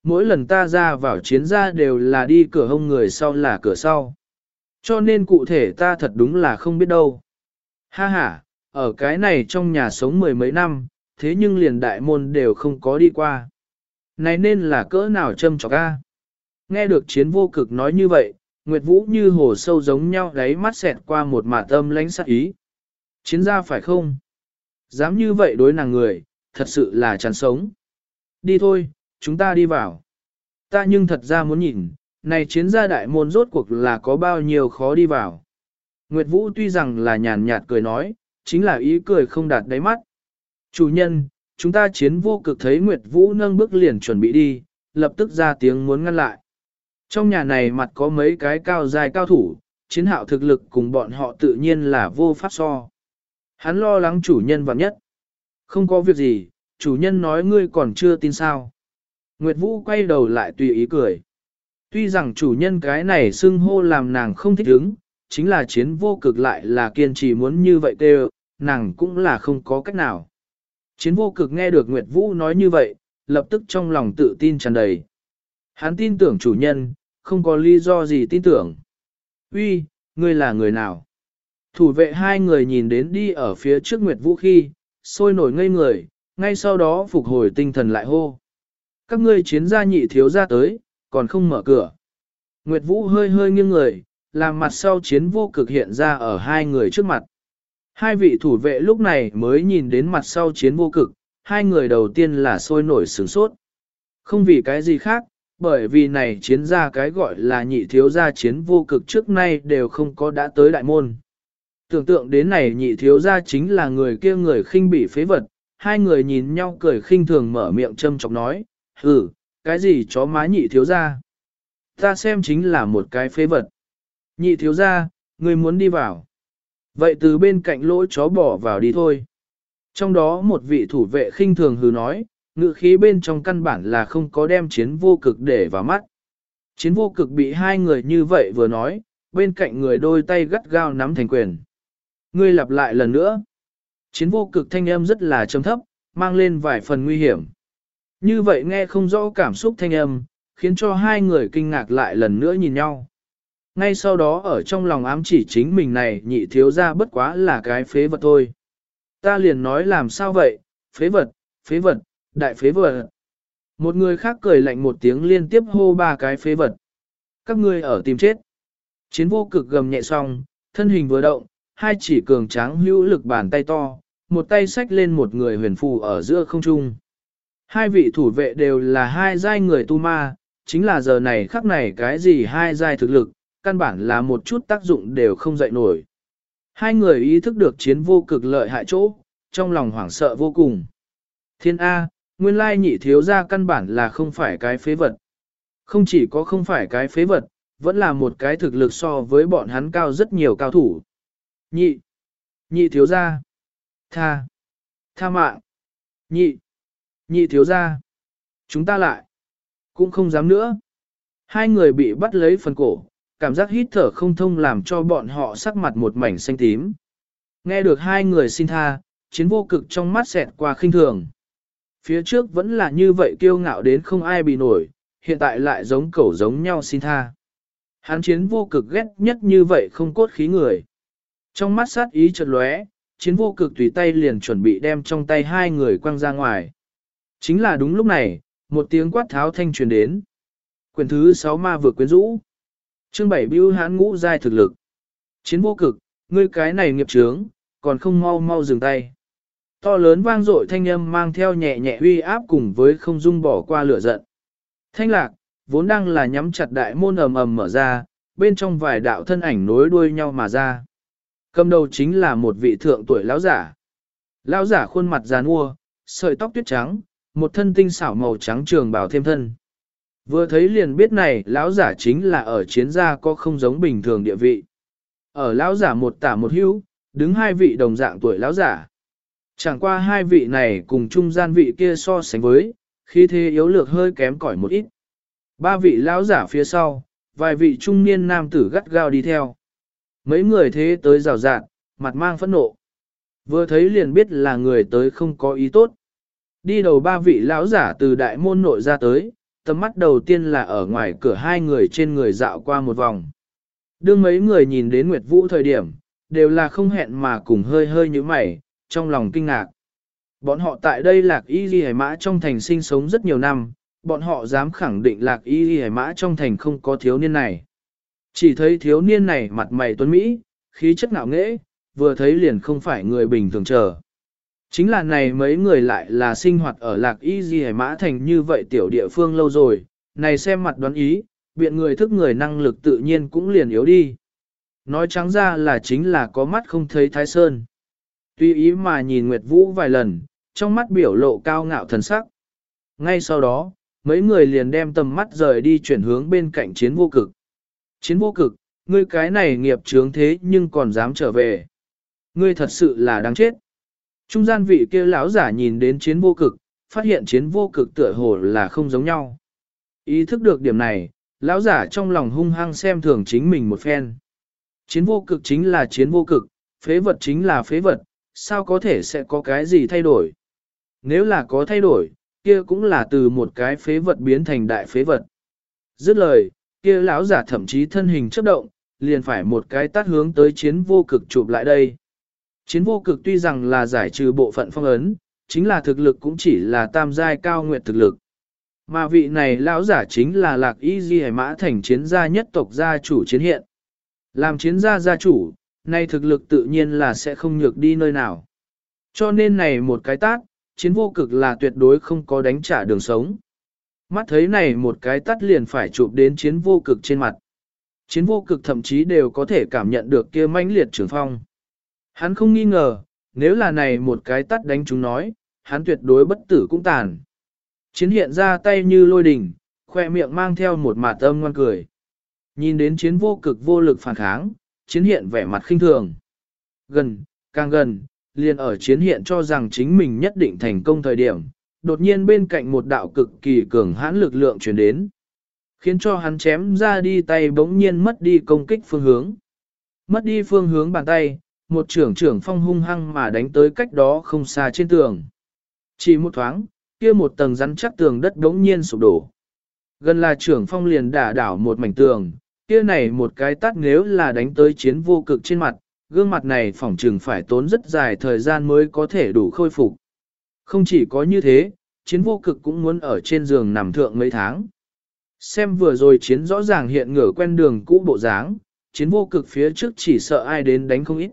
Mỗi lần ta ra vào chiến gia đều là đi cửa hông người sau là cửa sau. Cho nên cụ thể ta thật đúng là không biết đâu. Ha ha, ở cái này trong nhà sống mười mấy năm, thế nhưng liền đại môn đều không có đi qua. Này nên là cỡ nào châm trọc ca. Nghe được chiến vô cực nói như vậy, Nguyệt Vũ như hồ sâu giống nhau đáy mắt xẹt qua một mả tâm lánh sắc ý. Chiến gia phải không? Dám như vậy đối nàng người, thật sự là chán sống. Đi thôi, chúng ta đi vào. Ta nhưng thật ra muốn nhìn, này chiến gia đại môn rốt cuộc là có bao nhiêu khó đi vào. Nguyệt Vũ tuy rằng là nhàn nhạt cười nói, chính là ý cười không đạt đáy mắt. Chủ nhân, chúng ta chiến vô cực thấy Nguyệt Vũ nâng bước liền chuẩn bị đi, lập tức ra tiếng muốn ngăn lại. Trong nhà này mặt có mấy cái cao dài cao thủ, chiến hạo thực lực cùng bọn họ tự nhiên là vô pháp so. Hắn lo lắng chủ nhân vạn nhất. Không có việc gì, chủ nhân nói ngươi còn chưa tin sao. Nguyệt Vũ quay đầu lại tùy ý cười. Tuy rằng chủ nhân cái này xưng hô làm nàng không thích ứng, chính là chiến vô cực lại là kiên trì muốn như vậy kêu, nàng cũng là không có cách nào. Chiến vô cực nghe được Nguyệt Vũ nói như vậy, lập tức trong lòng tự tin tràn đầy. Hắn tin tưởng chủ nhân, không có lý do gì tin tưởng. Uy, ngươi là người nào? Thủ vệ hai người nhìn đến đi ở phía trước Nguyệt Vũ khi, sôi nổi ngây người, ngay sau đó phục hồi tinh thần lại hô. Các ngươi chiến gia nhị thiếu ra tới, còn không mở cửa. Nguyệt Vũ hơi hơi nghiêng người, làm mặt sau chiến vô cực hiện ra ở hai người trước mặt. Hai vị thủ vệ lúc này mới nhìn đến mặt sau chiến vô cực, hai người đầu tiên là sôi nổi sướng sốt. Không vì cái gì khác, bởi vì này chiến gia cái gọi là nhị thiếu gia chiến vô cực trước nay đều không có đã tới đại môn. Tưởng tượng đến này nhị thiếu gia chính là người kia người khinh bị phế vật, hai người nhìn nhau cười khinh thường mở miệng châm chọc nói, ừ cái gì chó má nhị thiếu gia? Ta xem chính là một cái phế vật. Nhị thiếu gia, người muốn đi vào. Vậy từ bên cạnh lỗ chó bỏ vào đi thôi. Trong đó một vị thủ vệ khinh thường hừ nói, ngự khí bên trong căn bản là không có đem chiến vô cực để vào mắt. Chiến vô cực bị hai người như vậy vừa nói, bên cạnh người đôi tay gắt gao nắm thành quyền. Ngươi lặp lại lần nữa. Chiến vô cực thanh âm rất là trầm thấp, mang lên vài phần nguy hiểm. Như vậy nghe không rõ cảm xúc thanh âm, khiến cho hai người kinh ngạc lại lần nữa nhìn nhau. Ngay sau đó ở trong lòng ám chỉ chính mình này nhị thiếu ra bất quá là cái phế vật thôi. Ta liền nói làm sao vậy, phế vật, phế vật, đại phế vật. Một người khác cười lạnh một tiếng liên tiếp hô ba cái phế vật. Các ngươi ở tìm chết. Chiến vô cực gầm nhẹ xong, thân hình vừa động, hai chỉ cường tráng hữu lực bàn tay to, một tay xách lên một người huyền phù ở giữa không trung. Hai vị thủ vệ đều là hai giai người tu ma, chính là giờ này khắc này cái gì hai giai thực lực, căn bản là một chút tác dụng đều không dậy nổi. Hai người ý thức được chiến vô cực lợi hại chỗ, trong lòng hoảng sợ vô cùng. Thiên A, nguyên lai nhị thiếu ra căn bản là không phải cái phế vật. Không chỉ có không phải cái phế vật, vẫn là một cái thực lực so với bọn hắn cao rất nhiều cao thủ. Nhị, nhị thiếu ra, tha, tha mạng, nhị, nhị thiếu ra, chúng ta lại, cũng không dám nữa. Hai người bị bắt lấy phần cổ, cảm giác hít thở không thông làm cho bọn họ sắc mặt một mảnh xanh tím. Nghe được hai người xin tha, chiến vô cực trong mắt xẹt qua khinh thường. Phía trước vẫn là như vậy kiêu ngạo đến không ai bị nổi, hiện tại lại giống cẩu giống nhau xin tha. Hắn chiến vô cực ghét nhất như vậy không cốt khí người. Trong mắt sát ý chợt lóe, chiến vô cực tùy tay liền chuẩn bị đem trong tay hai người quăng ra ngoài. Chính là đúng lúc này, một tiếng quát tháo thanh truyền đến. Quyền thứ 6 ma vừa quyến rũ. Chương bảy bưu hán ngũ giai thực lực. Chiến vô cực, ngươi cái này nghiệp trướng, còn không mau mau dừng tay. To lớn vang dội thanh âm mang theo nhẹ nhẹ uy áp cùng với không dung bỏ qua lửa giận. Thanh lạc, vốn đang là nhắm chặt đại môn ầm ầm mở ra, bên trong vài đạo thân ảnh nối đuôi nhau mà ra. Cầm đầu chính là một vị thượng tuổi lão giả. Lão giả khuôn mặt già nua, sợi tóc tuyết trắng, một thân tinh xảo màu trắng trường bào thêm thân. Vừa thấy liền biết này lão giả chính là ở chiến gia có không giống bình thường địa vị. Ở lão giả một tả một hữu, đứng hai vị đồng dạng tuổi lão giả. Chẳng qua hai vị này cùng trung gian vị kia so sánh với, khi thế yếu lược hơi kém cỏi một ít. Ba vị lão giả phía sau, vài vị trung niên nam tử gắt gao đi theo. Mấy người thế tới rào rạng, mặt mang phẫn nộ. Vừa thấy liền biết là người tới không có ý tốt. Đi đầu ba vị lão giả từ đại môn nội ra tới, tầm mắt đầu tiên là ở ngoài cửa hai người trên người dạo qua một vòng. Đương mấy người nhìn đến Nguyệt Vũ thời điểm, đều là không hẹn mà cùng hơi hơi như mày, trong lòng kinh ngạc. Bọn họ tại đây lạc y ghi hải mã trong thành sinh sống rất nhiều năm, bọn họ dám khẳng định lạc y ghi hải mã trong thành không có thiếu niên này. Chỉ thấy thiếu niên này mặt mày tuấn Mỹ, khí chất ngạo nghễ, vừa thấy liền không phải người bình thường trở. Chính là này mấy người lại là sinh hoạt ở lạc y gì hải mã thành như vậy tiểu địa phương lâu rồi, này xem mặt đoán ý, biện người thức người năng lực tự nhiên cũng liền yếu đi. Nói trắng ra là chính là có mắt không thấy thái sơn. Tuy ý mà nhìn Nguyệt Vũ vài lần, trong mắt biểu lộ cao ngạo thần sắc. Ngay sau đó, mấy người liền đem tầm mắt rời đi chuyển hướng bên cạnh chiến vô cực. Chiến vô cực, ngươi cái này nghiệp chướng thế nhưng còn dám trở về. Ngươi thật sự là đáng chết. Trung gian vị kia lão giả nhìn đến chiến vô cực, phát hiện chiến vô cực tựa hồ là không giống nhau. Ý thức được điểm này, lão giả trong lòng hung hăng xem thường chính mình một phen. Chiến vô cực chính là chiến vô cực, phế vật chính là phế vật, sao có thể sẽ có cái gì thay đổi? Nếu là có thay đổi, kia cũng là từ một cái phế vật biến thành đại phế vật. Dứt lời, kia lão giả thậm chí thân hình chấp động, liền phải một cái tát hướng tới chiến vô cực chụp lại đây. Chiến vô cực tuy rằng là giải trừ bộ phận phong ấn, chính là thực lực cũng chỉ là tam giai cao nguyệt thực lực. Mà vị này lão giả chính là lạc y di hải mã thành chiến gia nhất tộc gia chủ chiến hiện. Làm chiến gia gia chủ, nay thực lực tự nhiên là sẽ không nhược đi nơi nào. Cho nên này một cái tát, chiến vô cực là tuyệt đối không có đánh trả đường sống. Mắt thấy này một cái tát liền phải chụp đến chiến vô cực trên mặt. Chiến vô cực thậm chí đều có thể cảm nhận được kia mãnh liệt trường phong. Hắn không nghi ngờ, nếu là này một cái tát đánh chúng nói, hắn tuyệt đối bất tử cũng tàn. Chiến hiện ra tay như lôi đình, khoe miệng mang theo một mạt âm ngoan cười. Nhìn đến chiến vô cực vô lực phản kháng, chiến hiện vẻ mặt khinh thường. Gần, càng gần, liền ở chiến hiện cho rằng chính mình nhất định thành công thời điểm, đột nhiên bên cạnh một đạo cực kỳ cường hãn lực lượng chuyển đến. Khiến cho hắn chém ra đi tay bỗng nhiên mất đi công kích phương hướng. Mất đi phương hướng bàn tay, một trưởng trưởng phong hung hăng mà đánh tới cách đó không xa trên tường. Chỉ một thoáng, kia một tầng rắn chắc tường đất đống nhiên sụp đổ. Gần là trưởng phong liền đả đảo một mảnh tường, kia này một cái tắt nếu là đánh tới chiến vô cực trên mặt, gương mặt này phỏng trừng phải tốn rất dài thời gian mới có thể đủ khôi phục. Không chỉ có như thế, chiến vô cực cũng muốn ở trên giường nằm thượng mấy tháng. Xem vừa rồi chiến rõ ràng hiện ngửa quen đường cũ bộ dáng, chiến vô cực phía trước chỉ sợ ai đến đánh không ít.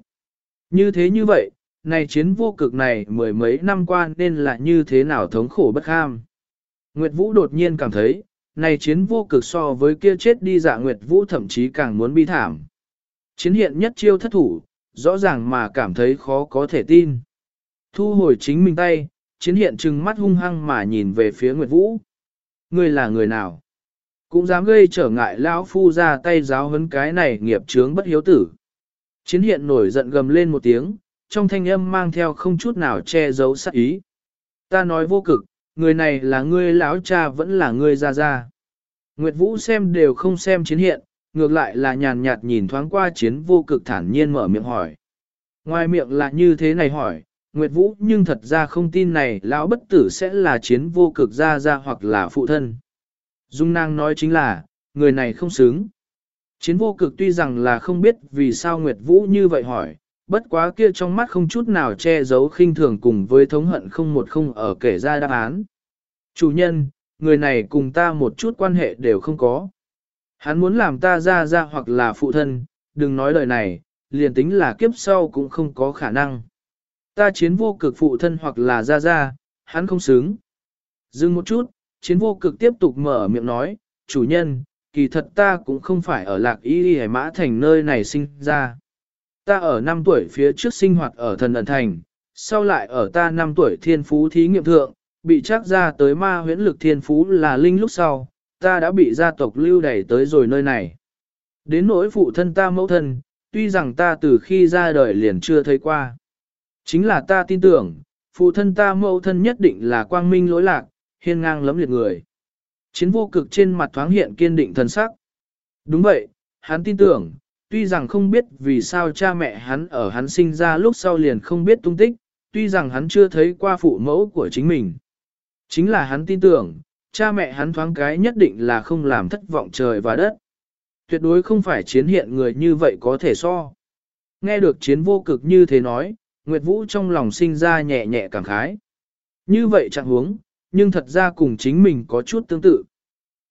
Như thế như vậy, này chiến vô cực này mười mấy năm qua nên là như thế nào thống khổ bất kham. Nguyệt Vũ đột nhiên cảm thấy, này chiến vô cực so với kia chết đi dạ Nguyệt Vũ thậm chí càng muốn bi thảm. Chiến hiện nhất chiêu thất thủ, rõ ràng mà cảm thấy khó có thể tin. Thu hồi chính mình tay, chiến hiện trừng mắt hung hăng mà nhìn về phía Nguyệt Vũ. Ngươi là người nào? Cũng dám gây trở ngại lão phu ra tay giáo hấn cái này nghiệp chướng bất hiếu tử. Chiến hiện nổi giận gầm lên một tiếng, trong thanh âm mang theo không chút nào che giấu sát ý. Ta nói vô cực, người này là ngươi lão cha vẫn là ngươi ra ra. Nguyệt Vũ xem đều không xem chiến hiện, ngược lại là nhàn nhạt nhìn thoáng qua chiến vô cực thản nhiên mở miệng hỏi. Ngoài miệng là như thế này hỏi, Nguyệt Vũ nhưng thật ra không tin này lão bất tử sẽ là chiến vô cực Ra Ra hoặc là phụ thân. Dung nàng nói chính là, người này không xứng. Chiến vô cực tuy rằng là không biết vì sao Nguyệt Vũ như vậy hỏi, bất quá kia trong mắt không chút nào che giấu khinh thường cùng với thống hận không một không ở kể ra đáp án. Chủ nhân, người này cùng ta một chút quan hệ đều không có. Hắn muốn làm ta ra ra hoặc là phụ thân, đừng nói lời này, liền tính là kiếp sau cũng không có khả năng. Ta chiến vô cực phụ thân hoặc là ra ra, hắn không xứng. Dừng một chút, chiến vô cực tiếp tục mở miệng nói, chủ nhân, kỳ thật ta cũng không phải ở lạc y đi hải mã thành nơi này sinh ra. Ta ở 5 tuổi phía trước sinh hoạt ở thần ẩn thành, sau lại ở ta 5 tuổi thiên phú thí nghiệm thượng, bị chắc ra tới ma huyễn lực thiên phú là linh lúc sau, ta đã bị gia tộc lưu đẩy tới rồi nơi này. Đến nỗi phụ thân ta mẫu thân, tuy rằng ta từ khi ra đời liền chưa thấy qua. Chính là ta tin tưởng, phụ thân ta mẫu thân nhất định là quang minh lỗi lạc, hiên ngang lấm liệt người. Chiến vô cực trên mặt thoáng hiện kiên định thần sắc. Đúng vậy, hắn tin tưởng, tuy rằng không biết vì sao cha mẹ hắn ở hắn sinh ra lúc sau liền không biết tung tích, tuy rằng hắn chưa thấy qua phụ mẫu của chính mình. Chính là hắn tin tưởng, cha mẹ hắn thoáng cái nhất định là không làm thất vọng trời và đất. Tuyệt đối không phải chiến hiện người như vậy có thể so. Nghe được chiến vô cực như thế nói, Nguyệt Vũ trong lòng sinh ra nhẹ nhẹ cảm khái. Như vậy chẳng huống, nhưng thật ra cùng chính mình có chút tương tự.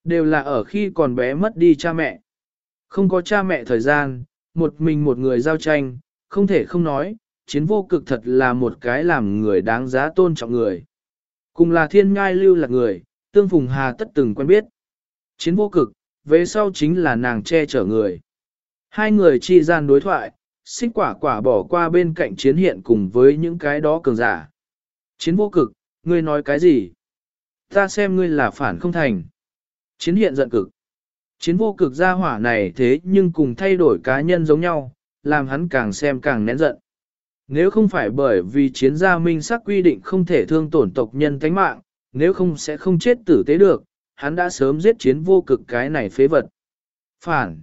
Đều là ở khi còn bé mất đi cha mẹ. Không có cha mẹ thời gian, một mình một người giao tranh, không thể không nói, chiến vô cực thật là một cái làm người đáng giá tôn trọng người. Cùng là thiên ngai lưu là người, tương phùng hà tất từng quen biết. Chiến vô cực, về sau chính là nàng che chở người. Hai người chi gian đối thoại, xích quả quả bỏ qua bên cạnh chiến hiện cùng với những cái đó cường giả. Chiến vô cực, ngươi nói cái gì? Ta xem ngươi là phản không thành. Chiến hiện giận cực. Chiến vô cực gia hỏa này thế nhưng cùng thay đổi cá nhân giống nhau, làm hắn càng xem càng nén giận. Nếu không phải bởi vì chiến gia minh sắc quy định không thể thương tổn tộc nhân tánh mạng, nếu không sẽ không chết tử tế được, hắn đã sớm giết chiến vô cực cái này phế vật. Phản.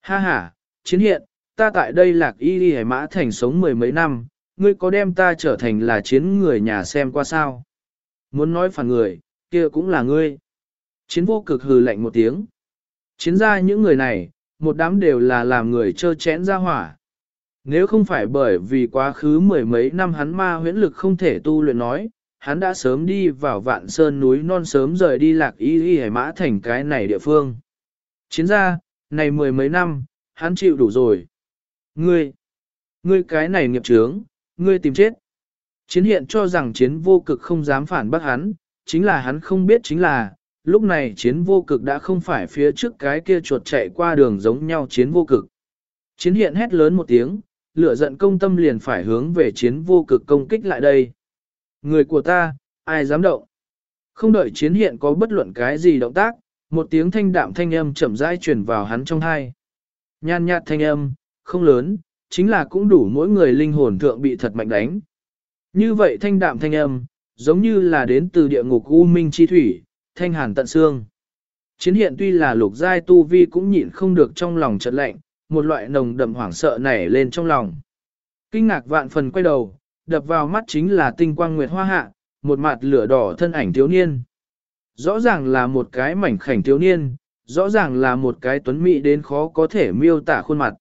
Ha ha, chiến hiện, ta tại đây lạc y đi hải mã thành sống mười mấy năm, ngươi có đem ta trở thành là chiến người nhà xem qua sao? Muốn nói phản người, kia cũng là ngươi. Chiến vô cực hừ lạnh một tiếng. Chiến ra những người này, một đám đều là làm người trơ chẽn ra hỏa. Nếu không phải bởi vì quá khứ mười mấy năm hắn ma huyễn lực không thể tu luyện nói, hắn đã sớm đi vào vạn sơn núi non sớm rời đi lạc y y hải mã thành cái này địa phương. Chiến ra, này mười mấy năm, hắn chịu đủ rồi. Ngươi, ngươi cái này nghiệp trướng, ngươi tìm chết. Chiến hiện cho rằng chiến vô cực không dám phản bác hắn, chính là hắn không biết chính là, lúc này chiến vô cực đã không phải phía trước cái kia chuột chạy qua đường giống nhau chiến vô cực. Chiến hiện hét lớn một tiếng, lửa giận công tâm liền phải hướng về chiến vô cực công kích lại đây. Người của ta, ai dám động? Không đợi chiến hiện có bất luận cái gì động tác, một tiếng thanh đạm thanh âm chậm rãi truyền vào hắn trong hai. Nhan nhạt thanh âm, không lớn, chính là cũng đủ mỗi người linh hồn thượng bị thật mạnh đánh. Như vậy thanh đạm thanh âm, giống như là đến từ địa ngục U Minh Chi Thủy, thanh hàn tận xương. Chiến hiện tuy là lục giai tu vi cũng nhịn không được trong lòng chợt lạnh, một loại nồng đậm hoảng sợ nảy lên trong lòng. Kinh ngạc vạn phần quay đầu, đập vào mắt chính là tinh quang nguyệt hoa hạ, một mặt lửa đỏ thân ảnh thiếu niên. Rõ ràng là một cái mảnh khảnh thiếu niên, rõ ràng là một cái tuấn mỹ đến khó có thể miêu tả khuôn mặt.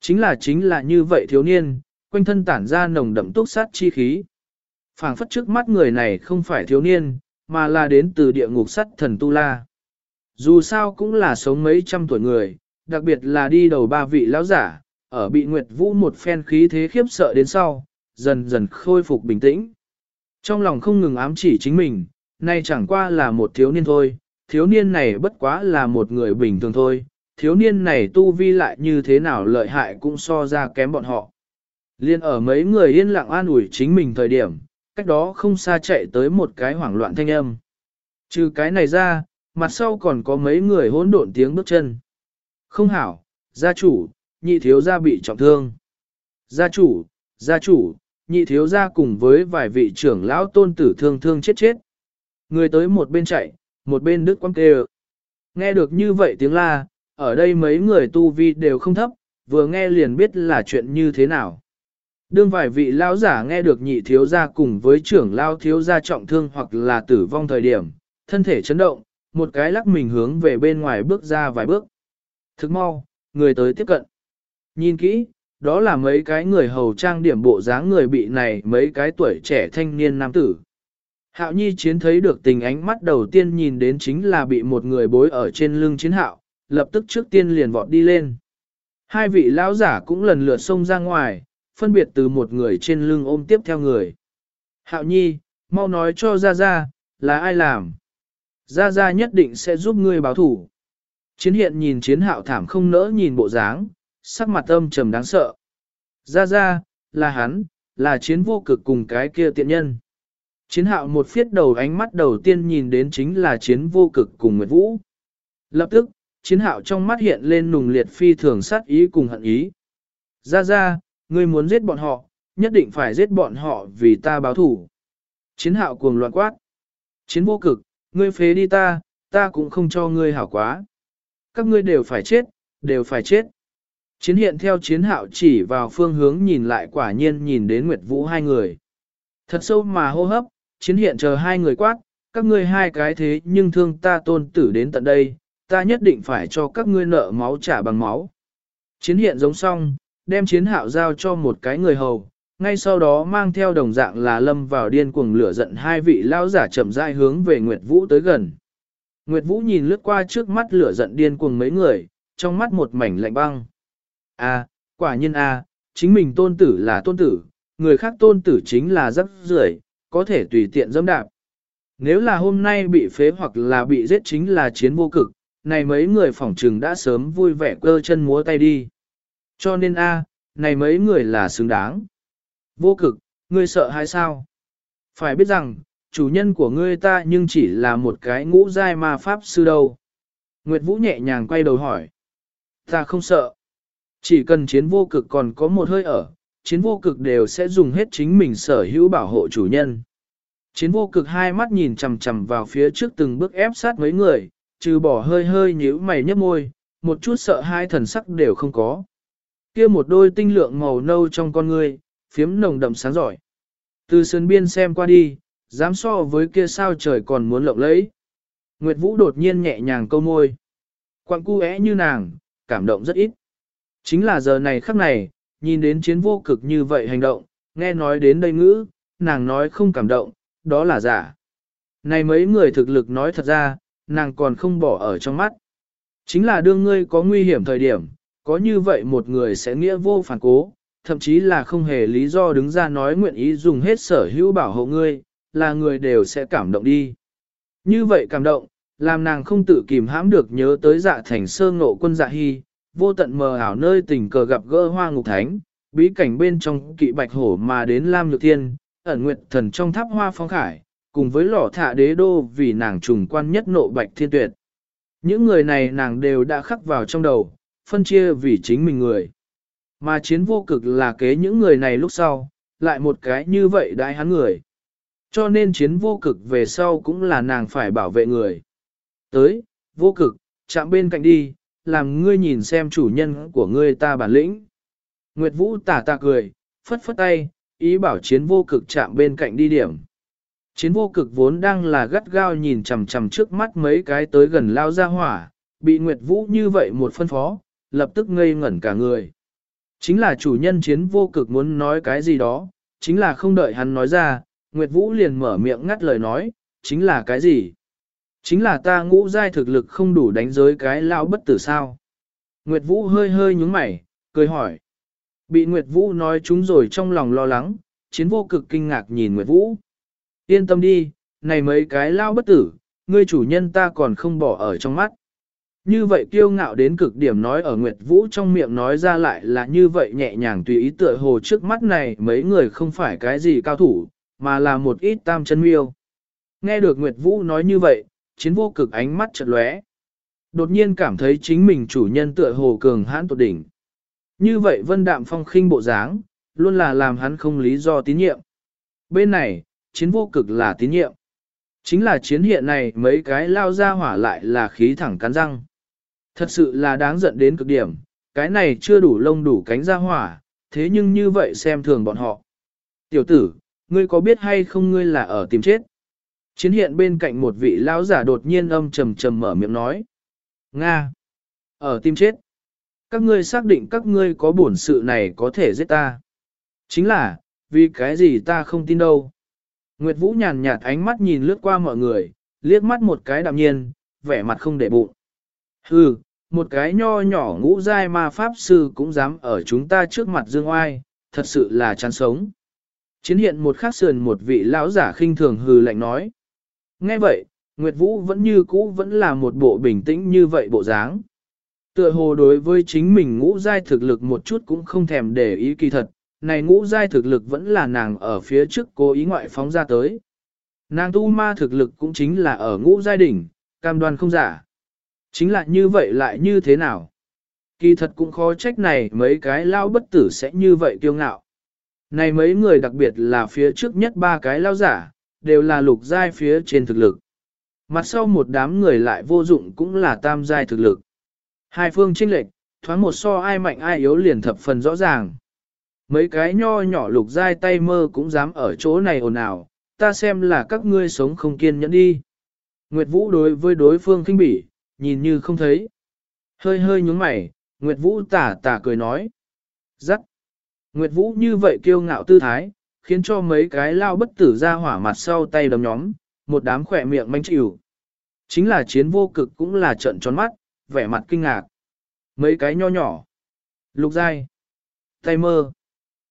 Chính là chính là như vậy thiếu niên, quanh thân tản ra nồng đậm túc sát chi khí phảng phất trước mắt người này không phải thiếu niên, mà là đến từ địa ngục sắt thần Tu La. Dù sao cũng là sống mấy trăm tuổi người, đặc biệt là đi đầu ba vị lão giả, ở bị Nguyệt Vũ một phen khí thế khiếp sợ đến sau, dần dần khôi phục bình tĩnh. Trong lòng không ngừng ám chỉ chính mình, nay chẳng qua là một thiếu niên thôi, thiếu niên này bất quá là một người bình thường thôi, thiếu niên này tu vi lại như thế nào lợi hại cũng so ra kém bọn họ. Liên ở mấy người yên lặng an ủi chính mình thời điểm, cách đó không xa chạy tới một cái hoảng loạn thanh âm. Trừ cái này ra, mặt sau còn có mấy người hỗn độn tiếng bước chân. Không hảo, gia chủ, nhị thiếu gia bị trọng thương. Gia chủ, gia chủ, nhị thiếu gia cùng với vài vị trưởng lão tôn tử thương thương chết chết. Người tới một bên chạy, một bên đứt quăng kêu. Nghe được như vậy tiếng la, ở đây mấy người tu vi đều không thấp, vừa nghe liền biết là chuyện như thế nào. Đương vài vị lão giả nghe được nhị thiếu gia cùng với trưởng lao thiếu gia trọng thương hoặc là tử vong thời điểm, thân thể chấn động, một cái lắc mình hướng về bên ngoài bước ra vài bước. Thức mau, người tới tiếp cận. Nhìn kỹ, đó là mấy cái người hầu trang điểm bộ dáng người bị này mấy cái tuổi trẻ thanh niên nam tử. Hạo nhi chiến thấy được tình ánh mắt đầu tiên nhìn đến chính là bị một người bối ở trên lưng chiến hạo, lập tức trước tiên liền vọt đi lên. Hai vị lão giả cũng lần lượt xông ra ngoài, phân biệt từ một người trên lưng ôm tiếp theo người. Hạo nhi, mau nói cho ra ra, là ai làm? Ra ra nhất định sẽ giúp ngươi báo thủ. Chiến hiện nhìn chiến hạo thảm không nỡ nhìn bộ dáng, sắc mặt âm trầm đáng sợ. Ra ra, là hắn, là chiến vô cực cùng cái kia tiện nhân. Chiến hạo một phiết đầu ánh mắt đầu tiên nhìn đến chính là chiến vô cực cùng Nguyệt Vũ. Lập tức, chiến hạo trong mắt hiện lên nùng liệt phi thường sát ý cùng hận ý. Ra ra, ngươi muốn giết bọn họ, nhất định phải giết bọn họ vì ta báo thủ. Chiến hạo cuồng loạn quát. Chiến vô cực, ngươi phế đi ta, ta cũng không cho ngươi hảo quá. Các ngươi đều phải chết, đều phải chết. Chiến hiện theo chiến hạo chỉ vào phương hướng nhìn lại quả nhiên nhìn đến Nguyệt Vũ hai người. Thật sâu mà hô hấp, chiến hiện chờ hai người quát, các ngươi hai cái thế nhưng thương ta tôn tử đến tận đây, ta nhất định phải cho các ngươi nợ máu trả bằng máu. Chiến hiện giống xong, đem chiến hạo giao cho một cái người hầu, ngay sau đó mang theo đồng dạng là lâm vào điên cuồng lửa giận hai vị lao giả chậm rãi hướng về Nguyệt Vũ tới gần. Nguyệt Vũ nhìn lướt qua trước mắt lửa giận điên cuồng mấy người, trong mắt một mảnh lạnh băng. A, quả nhiên A, chính mình tôn tử là tôn tử, người khác tôn tử chính là rắc rưởi, có thể tùy tiện dẫm đạp. Nếu là hôm nay bị phế hoặc là bị giết chính là chiến vô cực, này mấy người phỏng trừng đã sớm vui vẻ cơ chân múa tay đi. Cho nên A, này mấy người là xứng đáng. Vô cực, ngươi sợ hay sao? Phải biết rằng, chủ nhân của ngươi ta nhưng chỉ là một cái ngũ giai ma pháp sư đâu. Nguyệt Vũ nhẹ nhàng quay đầu hỏi. Ta không sợ. Chỉ cần chiến vô cực còn có một hơi ở, chiến vô cực đều sẽ dùng hết chính mình sở hữu bảo hộ chủ nhân. Chiến vô cực hai mắt nhìn chằm chằm vào phía trước từng bước ép sát mấy người, trừ bỏ hơi hơi nhíu mày nhấp môi, một chút sợ hai thần sắc đều không có. Kia một đôi tinh lượng màu nâu trong con ngươi, phiếm nồng đậm sáng giỏi. Từ sườn biên xem qua đi, dám so với kia sao trời còn muốn lộng lẫy. Nguyệt Vũ đột nhiên nhẹ nhàng câu môi. Quang cu é như nàng, cảm động rất ít. Chính là giờ này khắc này, nhìn đến chiến vô cực như vậy hành động, nghe nói đến đây ngữ, nàng nói không cảm động, đó là giả. Này mấy người thực lực nói thật ra, nàng còn không bỏ ở trong mắt. Chính là đương ngươi có nguy hiểm thời điểm, có như vậy một người sẽ nghĩa vô phản cố, thậm chí là không hề lý do đứng ra nói nguyện ý dùng hết sở hữu bảo hộ ngươi, là người đều sẽ cảm động đi. Như vậy cảm động, làm nàng không tự kìm hãm được nhớ tới dạ thành sơ ngộ quân dạ hy, vô tận mờ ảo nơi tình cờ gặp gỡ hoa ngục thánh, bí cảnh bên trong kỵ bạch hổ mà đến Lam Nhược Thiên, ẩn nguyệt thần trong tháp hoa phong khải, cùng với lỏ thạ đế đô vì nàng trùng quan nhất nộ bạch thiên tuyệt. Những người này nàng đều đã khắc vào trong đầu, phân chia vì chính mình người. Mà chiến vô cực là kế những người này lúc sau, lại một cái như vậy đại hắn người. Cho nên chiến vô cực về sau cũng là nàng phải bảo vệ người. Tới, vô cực, chạm bên cạnh đi, làm ngươi nhìn xem chủ nhân của ngươi ta bản lĩnh. Nguyệt Vũ tả tà cười, phất phất tay, ý bảo chiến vô cực chạm bên cạnh đi điểm. Chiến vô cực vốn đang là gắt gao nhìn chằm chằm trước mắt mấy cái tới gần lao ra hỏa, bị Nguyệt Vũ như vậy một phân phó, lập tức ngây ngẩn cả người. Chính là chủ nhân chiến vô cực muốn nói cái gì đó, chính là không đợi hắn nói ra, Nguyệt Vũ liền mở miệng ngắt lời nói, chính là cái gì? Chính là ta ngũ giai thực lực không đủ đánh giới cái lao bất tử sao. Nguyệt Vũ hơi hơi nhúng mày, cười hỏi. Bị Nguyệt Vũ nói chúng rồi trong lòng lo lắng, chiến vô cực kinh ngạc nhìn Nguyệt Vũ. Yên tâm đi, này mấy cái lao bất tử, ngươi chủ nhân ta còn không bỏ ở trong mắt. Như vậy kiêu ngạo đến cực điểm nói ở Nguyệt Vũ trong miệng nói ra lại là như vậy nhẹ nhàng tùy ý tựa hồ trước mắt này mấy người không phải cái gì cao thủ, mà là một ít tam chân miêu. Nghe được Nguyệt Vũ nói như vậy, chiến vô cực ánh mắt chợt lóe. Đột nhiên cảm thấy chính mình chủ nhân tựa hồ cường hãn tột đỉnh. Như vậy vân đạm phong khinh bộ dáng, luôn là làm hắn không lý do tín nhiệm. Bên này, chiến vô cực là tín nhiệm. Chính là chiến hiện này mấy cái lao ra hỏa lại là khí thẳng cắn răng. Thật sự là đáng giận đến cực điểm, cái này chưa đủ lông đủ cánh ra hỏa, thế nhưng như vậy xem thường bọn họ. Tiểu tử, ngươi có biết hay không ngươi là ở tìm chết? Chiến hiện bên cạnh một vị lão giả đột nhiên âm trầm trầm mở miệng nói. Nga! Ở tìm chết! Các ngươi xác định các ngươi có bổn sự này có thể giết ta. Chính là, vì cái gì ta không tin đâu. Nguyệt Vũ nhàn nhạt ánh mắt nhìn lướt qua mọi người, liếc mắt một cái đạm nhiên, vẻ mặt không để bụng. Hừ, một cái nho nhỏ ngũ giai ma pháp sư cũng dám ở chúng ta trước mặt dương oai, thật sự là chán sống. Chiến hiện một khắc sườn một vị lão giả khinh thường hừ lạnh nói. Nghe vậy, Nguyệt Vũ vẫn như cũ vẫn là một bộ bình tĩnh như vậy bộ dáng. Tựa hồ đối với chính mình ngũ giai thực lực một chút cũng không thèm để ý kỳ thật, này ngũ giai thực lực vẫn là nàng ở phía trước cố ý ngoại phóng ra tới. Nàng tu ma thực lực cũng chính là ở ngũ giai đỉnh, cam đoan không giả. Chính là như vậy lại như thế nào? Kỳ thật cũng khó trách này mấy cái lao bất tử sẽ như vậy kiêu ngạo. Này mấy người đặc biệt là phía trước nhất ba cái lao giả, đều là lục giai phía trên thực lực. Mặt sau một đám người lại vô dụng cũng là tam giai thực lực. Hai phương chênh lệch, thoáng một so ai mạnh ai yếu liền thập phần rõ ràng. Mấy cái nho nhỏ lục giai tay mơ cũng dám ở chỗ này ồn ào, ta xem là các ngươi sống không kiên nhẫn đi. Nguyệt Vũ đối với đối phương kinh bỉ, nhìn như không thấy. Hơi hơi nhúng mày, Nguyệt Vũ tả tả cười nói. giắt Nguyệt Vũ như vậy kiêu ngạo tư thái, khiến cho mấy cái lao bất tử ra hỏa mặt sau tay đấm nhóm, một đám khỏe miệng manh chịu. Chính là chiến vô cực cũng là trận tròn mắt, vẻ mặt kinh ngạc. Mấy cái nho nhỏ. Lục giai. Tay mơ.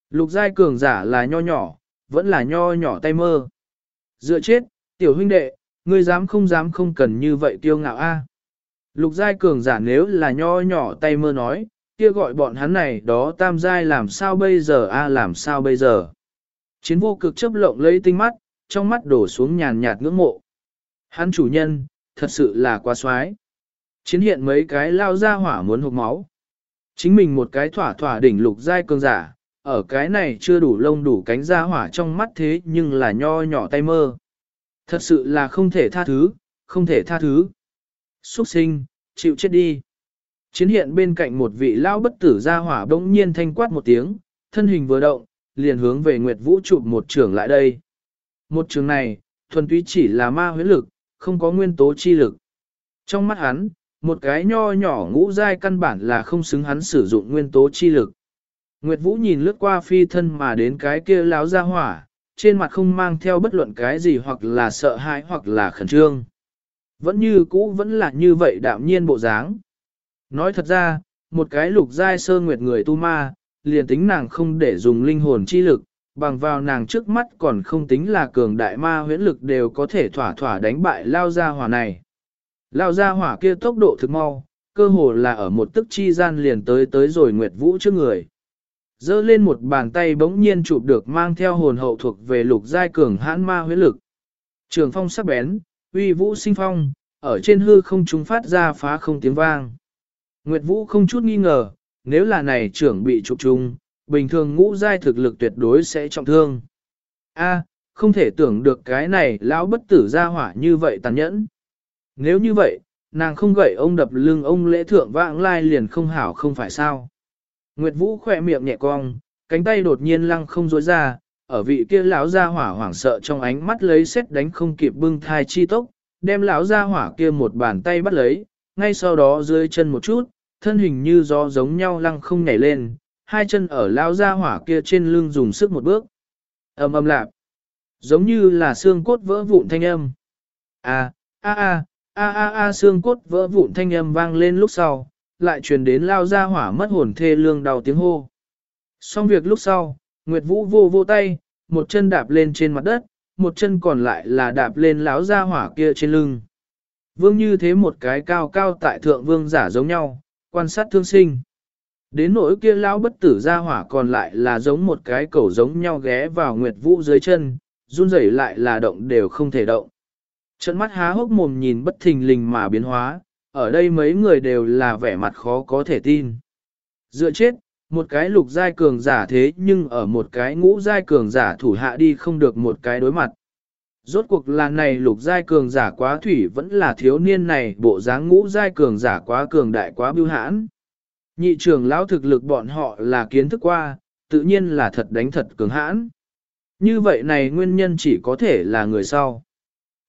Lục giai cường giả là nho nhỏ, vẫn là nho nhỏ tay mơ. Dựa chết, tiểu huynh đệ, ngươi dám không dám không cần như vậy kiêu ngạo a. Lục giai cường giả nếu là nho nhỏ tay mơ nói, kia gọi bọn hắn này đó tam giai làm sao bây giờ a làm sao bây giờ. Chiến vô cực chấp lộng lấy tinh mắt, trong mắt đổ xuống nhàn nhạt ngưỡng mộ. Hắn chủ nhân, thật sự là quá xoái. Chiến hiện mấy cái lao ra hỏa muốn hụt máu. Chính mình một cái thỏa thỏa đỉnh lục giai cường giả, ở cái này chưa đủ lông đủ cánh ra hỏa trong mắt thế nhưng là nho nhỏ tay mơ. Thật sự là không thể tha thứ, không thể tha thứ. Xuất sinh, chịu chết đi. Chiến hiện bên cạnh một vị lao bất tử ra hỏa bỗng nhiên thanh quát một tiếng, thân hình vừa động, liền hướng về Nguyệt Vũ chụp một trường lại đây. Một trường này, thuần túy chỉ là ma huyết lực, không có nguyên tố chi lực. Trong mắt hắn, một cái nho nhỏ ngũ dai căn bản là không xứng hắn sử dụng nguyên tố chi lực. Nguyệt Vũ nhìn lướt qua phi thân mà đến cái kia láo ra hỏa, trên mặt không mang theo bất luận cái gì hoặc là sợ hãi hoặc là khẩn trương. Vẫn như cũ vẫn là như vậy đạm nhiên bộ dáng. Nói thật ra, một cái lục giai sơ nguyệt người tu ma, liền tính nàng không để dùng linh hồn chi lực, bằng vào nàng trước mắt còn không tính là cường đại ma huyễn lực đều có thể thỏa thỏa đánh bại lao gia hỏa này. Lao gia hỏa kia tốc độ thực mau, cơ hồ là ở một tức chi gian liền tới tới rồi Nguyệt Vũ trước người. Dơ lên một bàn tay bỗng nhiên chụp được mang theo hồn hậu thuộc về lục giai cường hãn ma huyễn lực. Trường phong sắc bén, uy vũ sinh phong, ở trên hư không trung phát ra phá không tiếng vang. Nguyệt Vũ không chút nghi ngờ, nếu là này trưởng bị trục chung, bình thường ngũ giai thực lực tuyệt đối sẽ trọng thương. A, không thể tưởng được cái này lão bất tử ra hỏa như vậy tàn nhẫn. Nếu như vậy, nàng không gậy ông đập lưng ông lễ thượng vãng lai liền không hảo không phải sao. Nguyệt Vũ khỏe miệng nhẹ cong, cánh tay đột nhiên lăng không dối ra, ở vị kia lão gia hỏa hoảng sợ trong ánh mắt lấy xét đánh không kịp bưng thai chi tốc, đem lão gia hỏa kia một bàn tay bắt lấy, ngay sau đó dưới chân một chút, thân hình như gió giống nhau lăng không nhảy lên, hai chân ở lão gia hỏa kia trên lưng dùng sức một bước. ầm ầm lạp, giống như là xương cốt vỡ vụn thanh âm. A a a a a a xương cốt vỡ vụn thanh âm vang lên lúc sau, lại truyền đến lao gia hỏa mất hồn thê lương đau tiếng hô. Xong việc lúc sau, Nguyệt Vũ vô vô tay, một chân đạp lên trên mặt đất, một chân còn lại là đạp lên lão gia hỏa kia trên lưng. Vương như thế một cái cao cao tại thượng vương giả giống nhau, quan sát thương sinh. Đến nỗi kia lão bất tử gia hỏa còn lại là giống một cái cẩu giống nhau ghé vào Nguyệt Vũ dưới chân, run rẩy lại là động đều không thể động. Trận mắt há hốc mồm nhìn bất thình lình mà biến hóa, ở đây mấy người đều là vẻ mặt khó có thể tin. Dựa chết, một cái lục giai cường giả thế nhưng ở một cái ngũ giai cường giả thủ hạ đi không được một cái đối mặt. Rốt cuộc là này lục giai cường giả quá thủy vẫn là thiếu niên này bộ dáng ngũ giai cường giả quá cường đại quá biêu hãn. Nhị trưởng lão thực lực bọn họ là kiến thức qua, tự nhiên là thật đánh thật cường hãn. Như vậy này nguyên nhân chỉ có thể là người sau.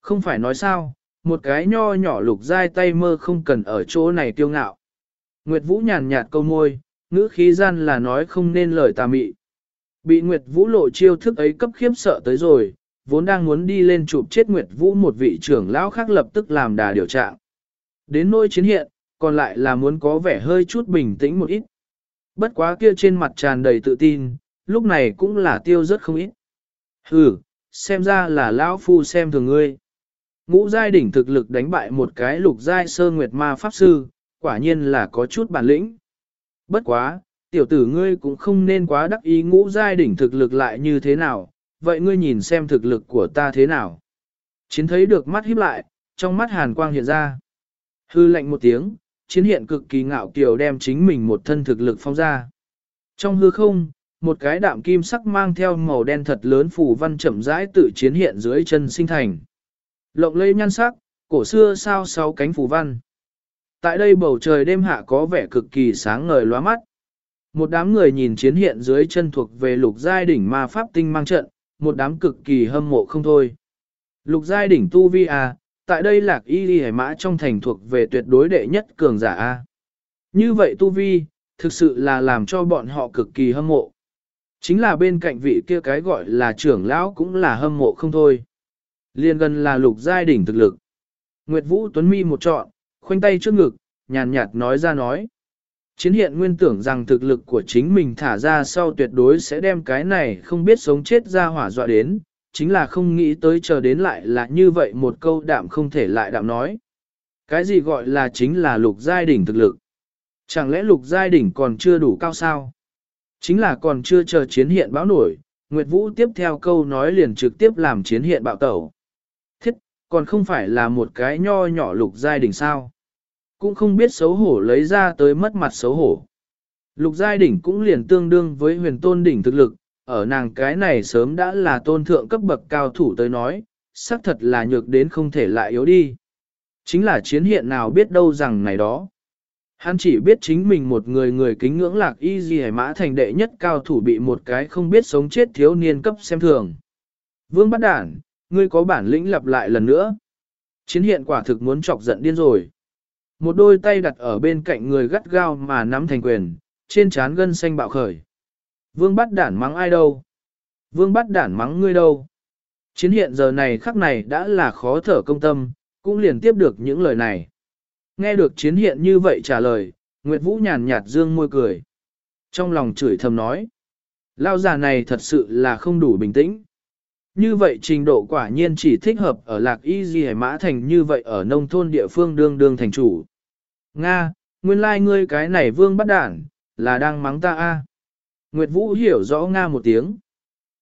Không phải nói sao, một cái nho nhỏ lục giai tay mơ không cần ở chỗ này tiêu ngạo. Nguyệt Vũ nhàn nhạt câu môi, ngữ khí gian là nói không nên lời tà mị. Bị Nguyệt Vũ lộ chiêu thức ấy cấp khiếp sợ tới rồi, vốn đang muốn đi lên chụp chết Nguyệt Vũ một vị trưởng lão khác lập tức làm đà điều trạng. Đến nỗi chiến hiện, còn lại là muốn có vẻ hơi chút bình tĩnh một ít. Bất quá kia trên mặt tràn đầy tự tin, lúc này cũng là tiêu rất không ít. Hừ, xem ra là lão phu xem thường ngươi. Ngũ giai đỉnh thực lực đánh bại một cái lục giai sơ nguyệt ma pháp sư, quả nhiên là có chút bản lĩnh. Bất quá, tiểu tử ngươi cũng không nên quá đắc ý ngũ giai đỉnh thực lực lại như thế nào, vậy ngươi nhìn xem thực lực của ta thế nào. Chiến thấy được mắt híp lại, trong mắt hàn quang hiện ra. Hư lệnh một tiếng, chiến hiện cực kỳ ngạo kiều đem chính mình một thân thực lực phong ra. Trong hư không, một cái đạm kim sắc mang theo màu đen thật lớn phủ văn chậm rãi tự chiến hiện dưới chân sinh thành. Lộng lây nhan sắc, cổ xưa sao sáu cánh phủ văn. Tại đây bầu trời đêm hạ có vẻ cực kỳ sáng ngời lóa mắt. Một đám người nhìn chiến hiện dưới chân thuộc về lục giai đỉnh ma pháp tinh mang trận, một đám cực kỳ hâm mộ không thôi. Lục giai đỉnh tu vi à, tại đây lạc y đi hải mã trong thành thuộc về tuyệt đối đệ nhất cường giả a. Như vậy tu vi, thực sự là làm cho bọn họ cực kỳ hâm mộ. Chính là bên cạnh vị kia cái gọi là trưởng lão cũng là hâm mộ không thôi. Liên gần là lục giai đỉnh thực lực. Nguyệt Vũ Tuấn Mi một trọn, khoanh tay trước ngực, nhàn nhạt nói ra nói. Chiến hiện nguyên tưởng rằng thực lực của chính mình thả ra sau tuyệt đối sẽ đem cái này không biết sống chết ra hỏa dọa đến, chính là không nghĩ tới chờ đến lại là như vậy một câu đạm không thể lại đạm nói. Cái gì gọi là chính là lục giai đỉnh thực lực? Chẳng lẽ lục giai đỉnh còn chưa đủ cao sao? Chính là còn chưa chờ chiến hiện báo nổi, Nguyệt Vũ tiếp theo câu nói liền trực tiếp làm chiến hiện bạo tẩu. Thiết, còn không phải là một cái nho nhỏ lục giai đỉnh sao? Cũng không biết xấu hổ lấy ra tới mất mặt xấu hổ. Lục giai đỉnh cũng liền tương đương với huyền tôn đỉnh thực lực, ở nàng cái này sớm đã là tôn thượng cấp bậc cao thủ tới nói, xác thật là nhược đến không thể lại yếu đi. Chính là chiến hiện nào biết đâu rằng này đó. Hắn chỉ biết chính mình một người người kính ngưỡng lạc y gì hải mã thành đệ nhất cao thủ bị một cái không biết sống chết thiếu niên cấp xem thường. Vương bắt đản, ngươi có bản lĩnh lặp lại lần nữa. Chiến hiện quả thực muốn chọc giận điên rồi. Một đôi tay đặt ở bên cạnh người gắt gao mà nắm thành quyền, trên trán gân xanh bạo khởi. Vương bắt đản mắng ai đâu? Vương bắt đản mắng ngươi đâu? Chiến hiện giờ này khắc này đã là khó thở công tâm, cũng liền tiếp được những lời này. Nghe được chiến hiện như vậy trả lời, Nguyệt Vũ nhàn nhạt dương môi cười. Trong lòng chửi thầm nói. Lao già này thật sự là không đủ bình tĩnh. Như vậy trình độ quả nhiên chỉ thích hợp ở lạc y gì hải mã thành như vậy ở nông thôn địa phương đương đương thành chủ. Nga, nguyên lai like ngươi cái này vương bắt đản, là đang mắng ta a. Nguyệt Vũ hiểu rõ Nga một tiếng.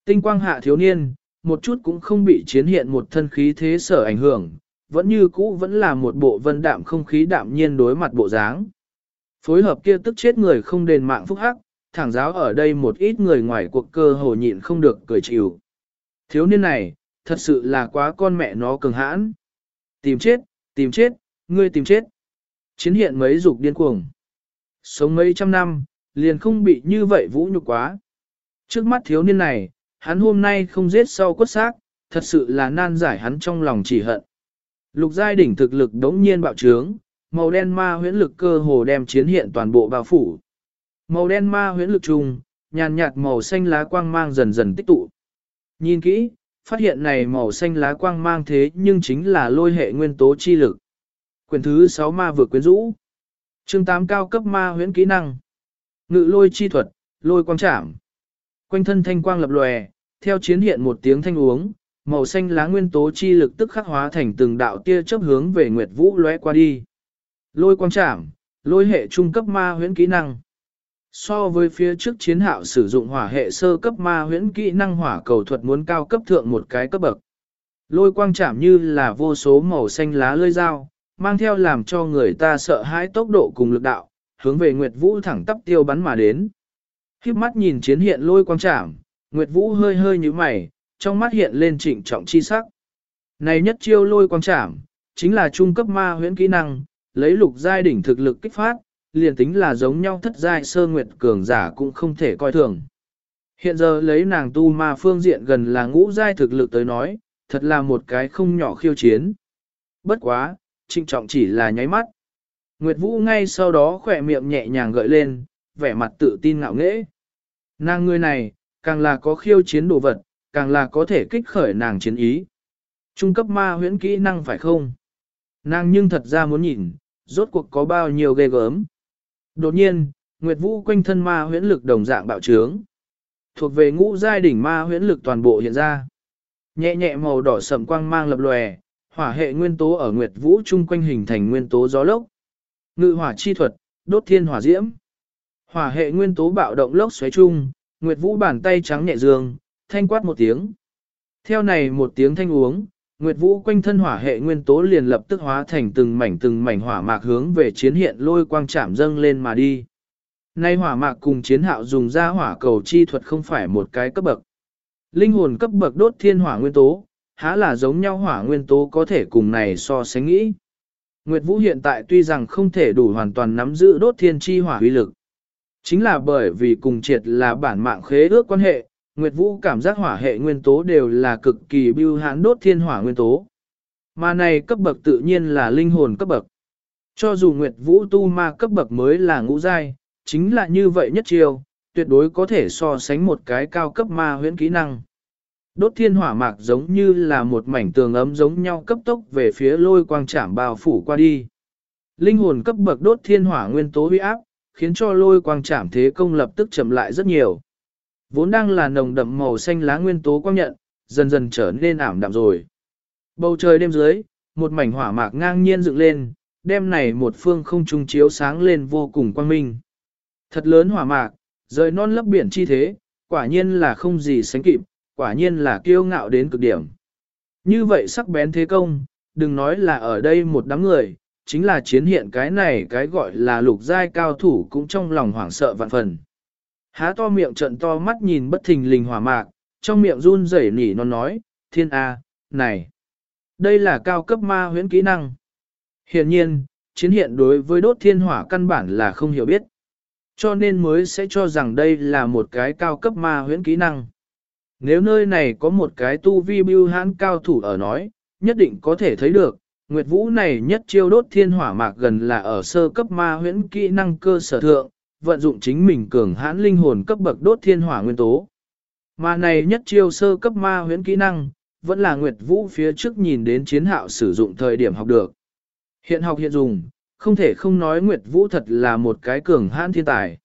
Tinh quang hạ thiếu niên, một chút cũng không bị chiến hiện một thân khí thế sở ảnh hưởng, vẫn như cũ vẫn là một bộ vân đạm không khí đạm nhiên đối mặt bộ dáng. Phối hợp kia tức chết người không đền mạng phúc hắc, thẳng giáo ở đây một ít người ngoài cuộc cơ hồ nhịn không được cười chịu. Thiếu niên này, thật sự là quá con mẹ nó cường hãn. Tìm chết, tìm chết, ngươi tìm chết. Chiến hiện mấy dục điên cuồng. Sống mấy trăm năm, liền không bị như vậy vũ nhục quá. Trước mắt thiếu niên này, hắn hôm nay không giết sau quất xác, thật sự là nan giải hắn trong lòng chỉ hận. Lục giai đỉnh thực lực đống nhiên bạo trướng, màu đen ma huyễn lực cơ hồ đem chiến hiện toàn bộ bao phủ. Màu đen ma huyễn lực trùng, nhàn nhạt màu xanh lá quang mang dần dần tích tụ. Nhìn kỹ, phát hiện này màu xanh lá quang mang thế nhưng chính là lôi hệ nguyên tố chi lực. Quyền thứ 6 ma vừa quyến rũ. Chương 8 cao cấp ma huyễn kỹ năng. Ngự lôi chi thuật, lôi quang trảm. Quanh thân thanh quang lập lòe, theo chiến hiện một tiếng thanh uống, màu xanh lá nguyên tố chi lực tức khắc hóa thành từng đạo tia chớp hướng về Nguyệt Vũ lóe qua đi. Lôi quang trảm, lôi hệ trung cấp ma huyễn kỹ năng. So với phía trước chiến hạo sử dụng hỏa hệ sơ cấp ma huyễn kỹ năng hỏa cầu thuật muốn cao cấp thượng một cái cấp bậc. Lôi quang chạm như là vô số màu xanh lá lơi dao, mang theo làm cho người ta sợ hãi tốc độ cùng lực đạo, hướng về Nguyệt Vũ thẳng tắp tiêu bắn mà đến. Khiếp mắt nhìn chiến hiện lôi quang chạm, Nguyệt Vũ hơi hơi như mày, trong mắt hiện lên trịnh trọng chi sắc. Này nhất chiêu lôi quang chạm chính là trung cấp ma huyễn kỹ năng, lấy lục giai đỉnh thực lực kích phát, liền tính là giống nhau thất giai sơ nguyệt cường giả cũng không thể coi thường. Hiện giờ lấy nàng tu ma phương diện gần là ngũ giai thực lực tới nói, thật là một cái không nhỏ khiêu chiến. Bất quá, trinh trọng chỉ là nháy mắt. Nguyệt Vũ ngay sau đó khỏe miệng nhẹ nhàng gợi lên, vẻ mặt tự tin ngạo nghễ. Nàng người này, càng là có khiêu chiến đồ vật, càng là có thể kích khởi nàng chiến ý. Trung cấp ma huyễn kỹ năng phải không? Nàng nhưng thật ra muốn nhìn, rốt cuộc có bao nhiêu ghê gớm. Đột nhiên, Nguyệt Vũ quanh thân ma huyễn lực đồng dạng bạo trướng. Thuộc về ngũ giai đỉnh ma huyễn lực toàn bộ hiện ra. Nhẹ nhẹ màu đỏ sậm quang mang lập lòe, hỏa hệ nguyên tố ở Nguyệt Vũ chung quanh hình thành nguyên tố gió lốc. Ngự hỏa chi thuật, đốt thiên hỏa diễm. Hỏa hệ nguyên tố bạo động lốc xoáy chung, Nguyệt Vũ bàn tay trắng nhẹ dương, thanh quát một tiếng. Theo này một tiếng thanh uống, Nguyệt Vũ quanh thân hỏa hệ nguyên tố liền lập tức hóa thành từng mảnh từng mảnh hỏa mạc hướng về chiến hiện lôi quang chạm dâng lên mà đi. Nay hỏa mạc cùng chiến hạo dùng ra hỏa cầu chi thuật không phải một cái cấp bậc. Linh hồn cấp bậc đốt thiên hỏa nguyên tố, há là giống nhau hỏa nguyên tố có thể cùng này so sánh nghĩ. Nguyệt Vũ hiện tại tuy rằng không thể đủ hoàn toàn nắm giữ đốt thiên chi hỏa uy lực. Chính là bởi vì cùng triệt là bản mạng khế ước quan hệ, Nguyệt Vũ cảm giác hỏa hệ nguyên tố đều là cực kỳ bưu hãn đốt thiên hỏa nguyên tố. Mà này cấp bậc tự nhiên là linh hồn cấp bậc. Cho dù Nguyệt Vũ tu ma cấp bậc mới là ngũ giai, chính là như vậy nhất chiêu, tuyệt đối có thể so sánh một cái cao cấp ma huyễn kỹ năng. Đốt thiên hỏa mạc giống như là một mảnh tường ấm giống nhau cấp tốc về phía lôi quang trảm bao phủ qua đi. Linh hồn cấp bậc đốt thiên hỏa nguyên tố huy áp, khiến cho lôi quang trảm thế công lập tức chậm lại rất nhiều. Vốn đang là nồng đậm màu xanh lá nguyên tố quang nhận, dần dần trở nên ảm đạm rồi. Bầu trời đêm dưới, một mảnh hỏa mạc ngang nhiên dựng lên, đêm này một phương không trung chiếu sáng lên vô cùng quang minh. Thật lớn hỏa mạc, rời non lấp biển chi thế, quả nhiên là không gì sánh kịp, quả nhiên là kiêu ngạo đến cực điểm. Như vậy sắc bén thế công, đừng nói là ở đây một đám người, chính là chiến hiện cái này cái gọi là lục giai cao thủ cũng trong lòng hoảng sợ vạn phần. Há to miệng trận to mắt nhìn bất thình lình hỏa mạc, trong miệng run rẩy nỉ non nói, thiên A, này, đây là cao cấp ma huyễn kỹ năng. Hiện nhiên, chiến hiện đối với đốt thiên hỏa căn bản là không hiểu biết. Cho nên mới sẽ cho rằng đây là một cái cao cấp ma huyễn kỹ năng. Nếu nơi này có một cái tu vi bưu hãn cao thủ ở nói, nhất định có thể thấy được, Nguyệt Vũ này nhất chiêu đốt thiên hỏa mạc gần là ở sơ cấp ma huyễn kỹ năng cơ sở thượng, vận dụng chính mình cường hãn linh hồn cấp bậc đốt thiên hỏa nguyên tố. Mà này nhất chiêu sơ cấp ma huyễn kỹ năng, vẫn là Nguyệt Vũ phía trước nhìn đến chiến hạo sử dụng thời điểm học được. Hiện học hiện dùng, không thể không nói Nguyệt Vũ thật là một cái cường hãn thiên tài.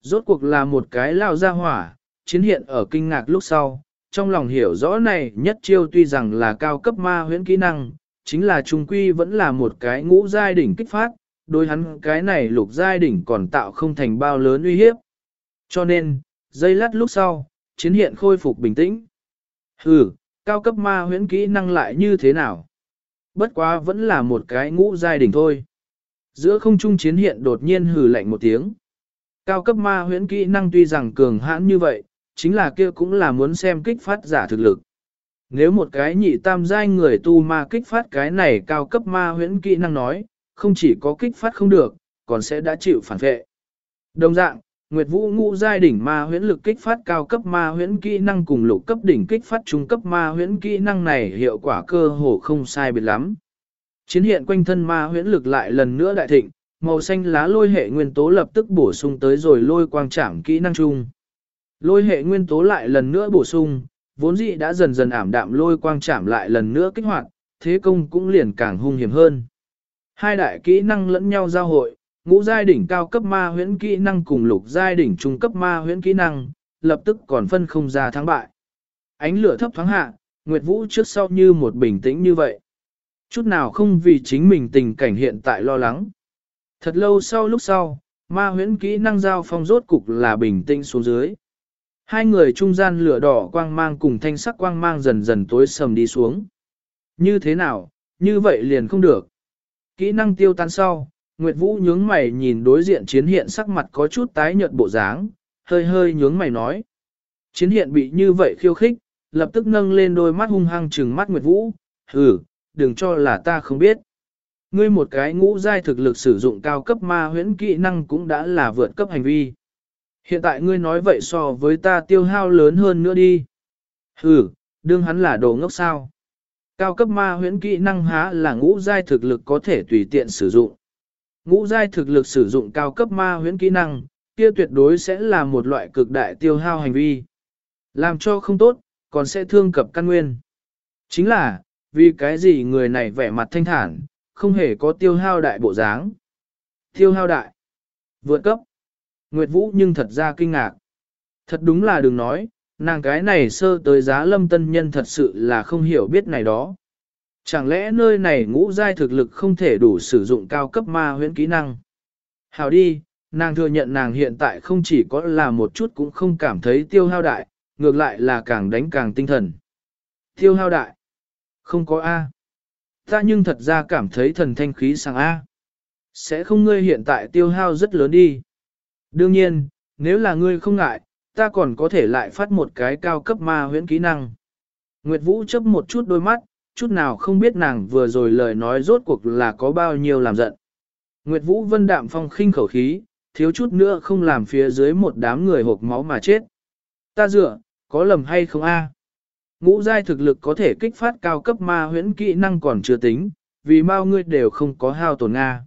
Rốt cuộc là một cái lao ra hỏa, chiến hiện ở kinh ngạc lúc sau, trong lòng hiểu rõ này nhất chiêu tuy rằng là cao cấp ma huyễn kỹ năng, chính là trung quy vẫn là một cái ngũ giai đỉnh kích phát, đối hắn cái này lục giai đỉnh còn tạo không thành bao lớn uy hiếp. Cho nên, giây lát lúc sau, chiến hiện khôi phục bình tĩnh. Hừ, cao cấp ma huyễn kỹ năng lại như thế nào? Bất quá vẫn là một cái ngũ giai đỉnh thôi. Giữa không trung chiến hiện đột nhiên hừ lạnh một tiếng. Cao cấp ma huyễn kỹ năng tuy rằng cường hãn như vậy, chính là kia cũng là muốn xem kích phát giả thực lực. Nếu một cái nhị tam giai người tu ma kích phát cái này cao cấp ma huyễn kỹ năng nói, không chỉ có kích phát không được, còn sẽ đã chịu phản vệ. Đồng dạng, Nguyệt Vũ ngũ giai đỉnh ma huyễn lực kích phát cao cấp ma huyễn kỹ năng cùng lục cấp đỉnh kích phát trung cấp ma huyễn kỹ năng này hiệu quả cơ hồ không sai biệt lắm. Chiến hiện quanh thân ma huyễn lực lại lần nữa đại thịnh, màu xanh lá lôi hệ nguyên tố lập tức bổ sung tới rồi lôi quang trảm kỹ năng chung. Lôi hệ nguyên tố lại lần nữa bổ sung, vốn dĩ đã dần dần ảm đạm lôi quang chạm lại lần nữa kích hoạt, thế công cũng liền càng hung hiểm hơn. Hai đại kỹ năng lẫn nhau giao hội, ngũ giai đỉnh cao cấp ma huyễn kỹ năng cùng lục giai đỉnh trung cấp ma huyễn kỹ năng, lập tức còn phân không ra thắng bại. Ánh lửa thấp thoáng hạ, Nguyệt Vũ trước sau như một bình tĩnh như vậy. Chút nào không vì chính mình tình cảnh hiện tại lo lắng. Thật lâu sau lúc sau, ma huyễn kỹ năng giao phong rốt cục là bình tĩnh xuống dưới. Hai người trung gian lửa đỏ quang mang cùng thanh sắc quang mang dần dần tối sầm đi xuống. Như thế nào, như vậy liền không được. Kỹ năng tiêu tan sau, Nguyệt Vũ nhướng mày nhìn đối diện chiến hiện sắc mặt có chút tái nhợt bộ dáng, hơi hơi nhướng mày nói. Chiến hiện bị như vậy khiêu khích, lập tức nâng lên đôi mắt hung hăng trừng mắt Nguyệt Vũ, Hừ, đừng cho là ta không biết. Ngươi một cái ngũ giai thực lực sử dụng cao cấp ma huyễn kỹ năng cũng đã là vượt cấp hành vi. Hiện tại ngươi nói vậy so với ta tiêu hao lớn hơn nữa đi. Hừ, đương hắn là đồ ngốc sao. Cao cấp ma huyễn kỹ năng há là ngũ giai thực lực có thể tùy tiện sử dụng. Ngũ giai thực lực sử dụng cao cấp ma huyễn kỹ năng, kia tuyệt đối sẽ là một loại cực đại tiêu hao hành vi. Làm cho không tốt, còn sẽ thương cập căn nguyên. Chính là, vì cái gì người này vẻ mặt thanh thản, không hề có tiêu hao đại bộ dáng. Tiêu hao đại. Vượt cấp. Nguyệt Vũ nhưng thật ra kinh ngạc. Thật đúng là đừng nói, nàng cái này sơ tới giá lâm tân nhân thật sự là không hiểu biết này đó. Chẳng lẽ nơi này ngũ giai thực lực không thể đủ sử dụng cao cấp ma huyễn kỹ năng? Hào đi, nàng thừa nhận nàng hiện tại không chỉ có là một chút cũng không cảm thấy tiêu hao đại, ngược lại là càng đánh càng tinh thần. Tiêu hao đại. Không có A. Ta nhưng thật ra cảm thấy thần thanh khí sang A. Sẽ không ngươi hiện tại tiêu hao rất lớn đi. Đương nhiên, nếu là ngươi không ngại, ta còn có thể lại phát một cái cao cấp ma huyễn kỹ năng. Nguyệt Vũ chấp một chút đôi mắt, chút nào không biết nàng vừa rồi lời nói rốt cuộc là có bao nhiêu làm giận. Nguyệt Vũ vân đạm phong khinh khẩu khí, thiếu chút nữa không làm phía dưới một đám người hộp máu mà chết. Ta dựa, có lầm hay không a? Ngũ giai thực lực có thể kích phát cao cấp ma huyễn kỹ năng còn chưa tính, vì bao ngươi đều không có hao tổn Nga.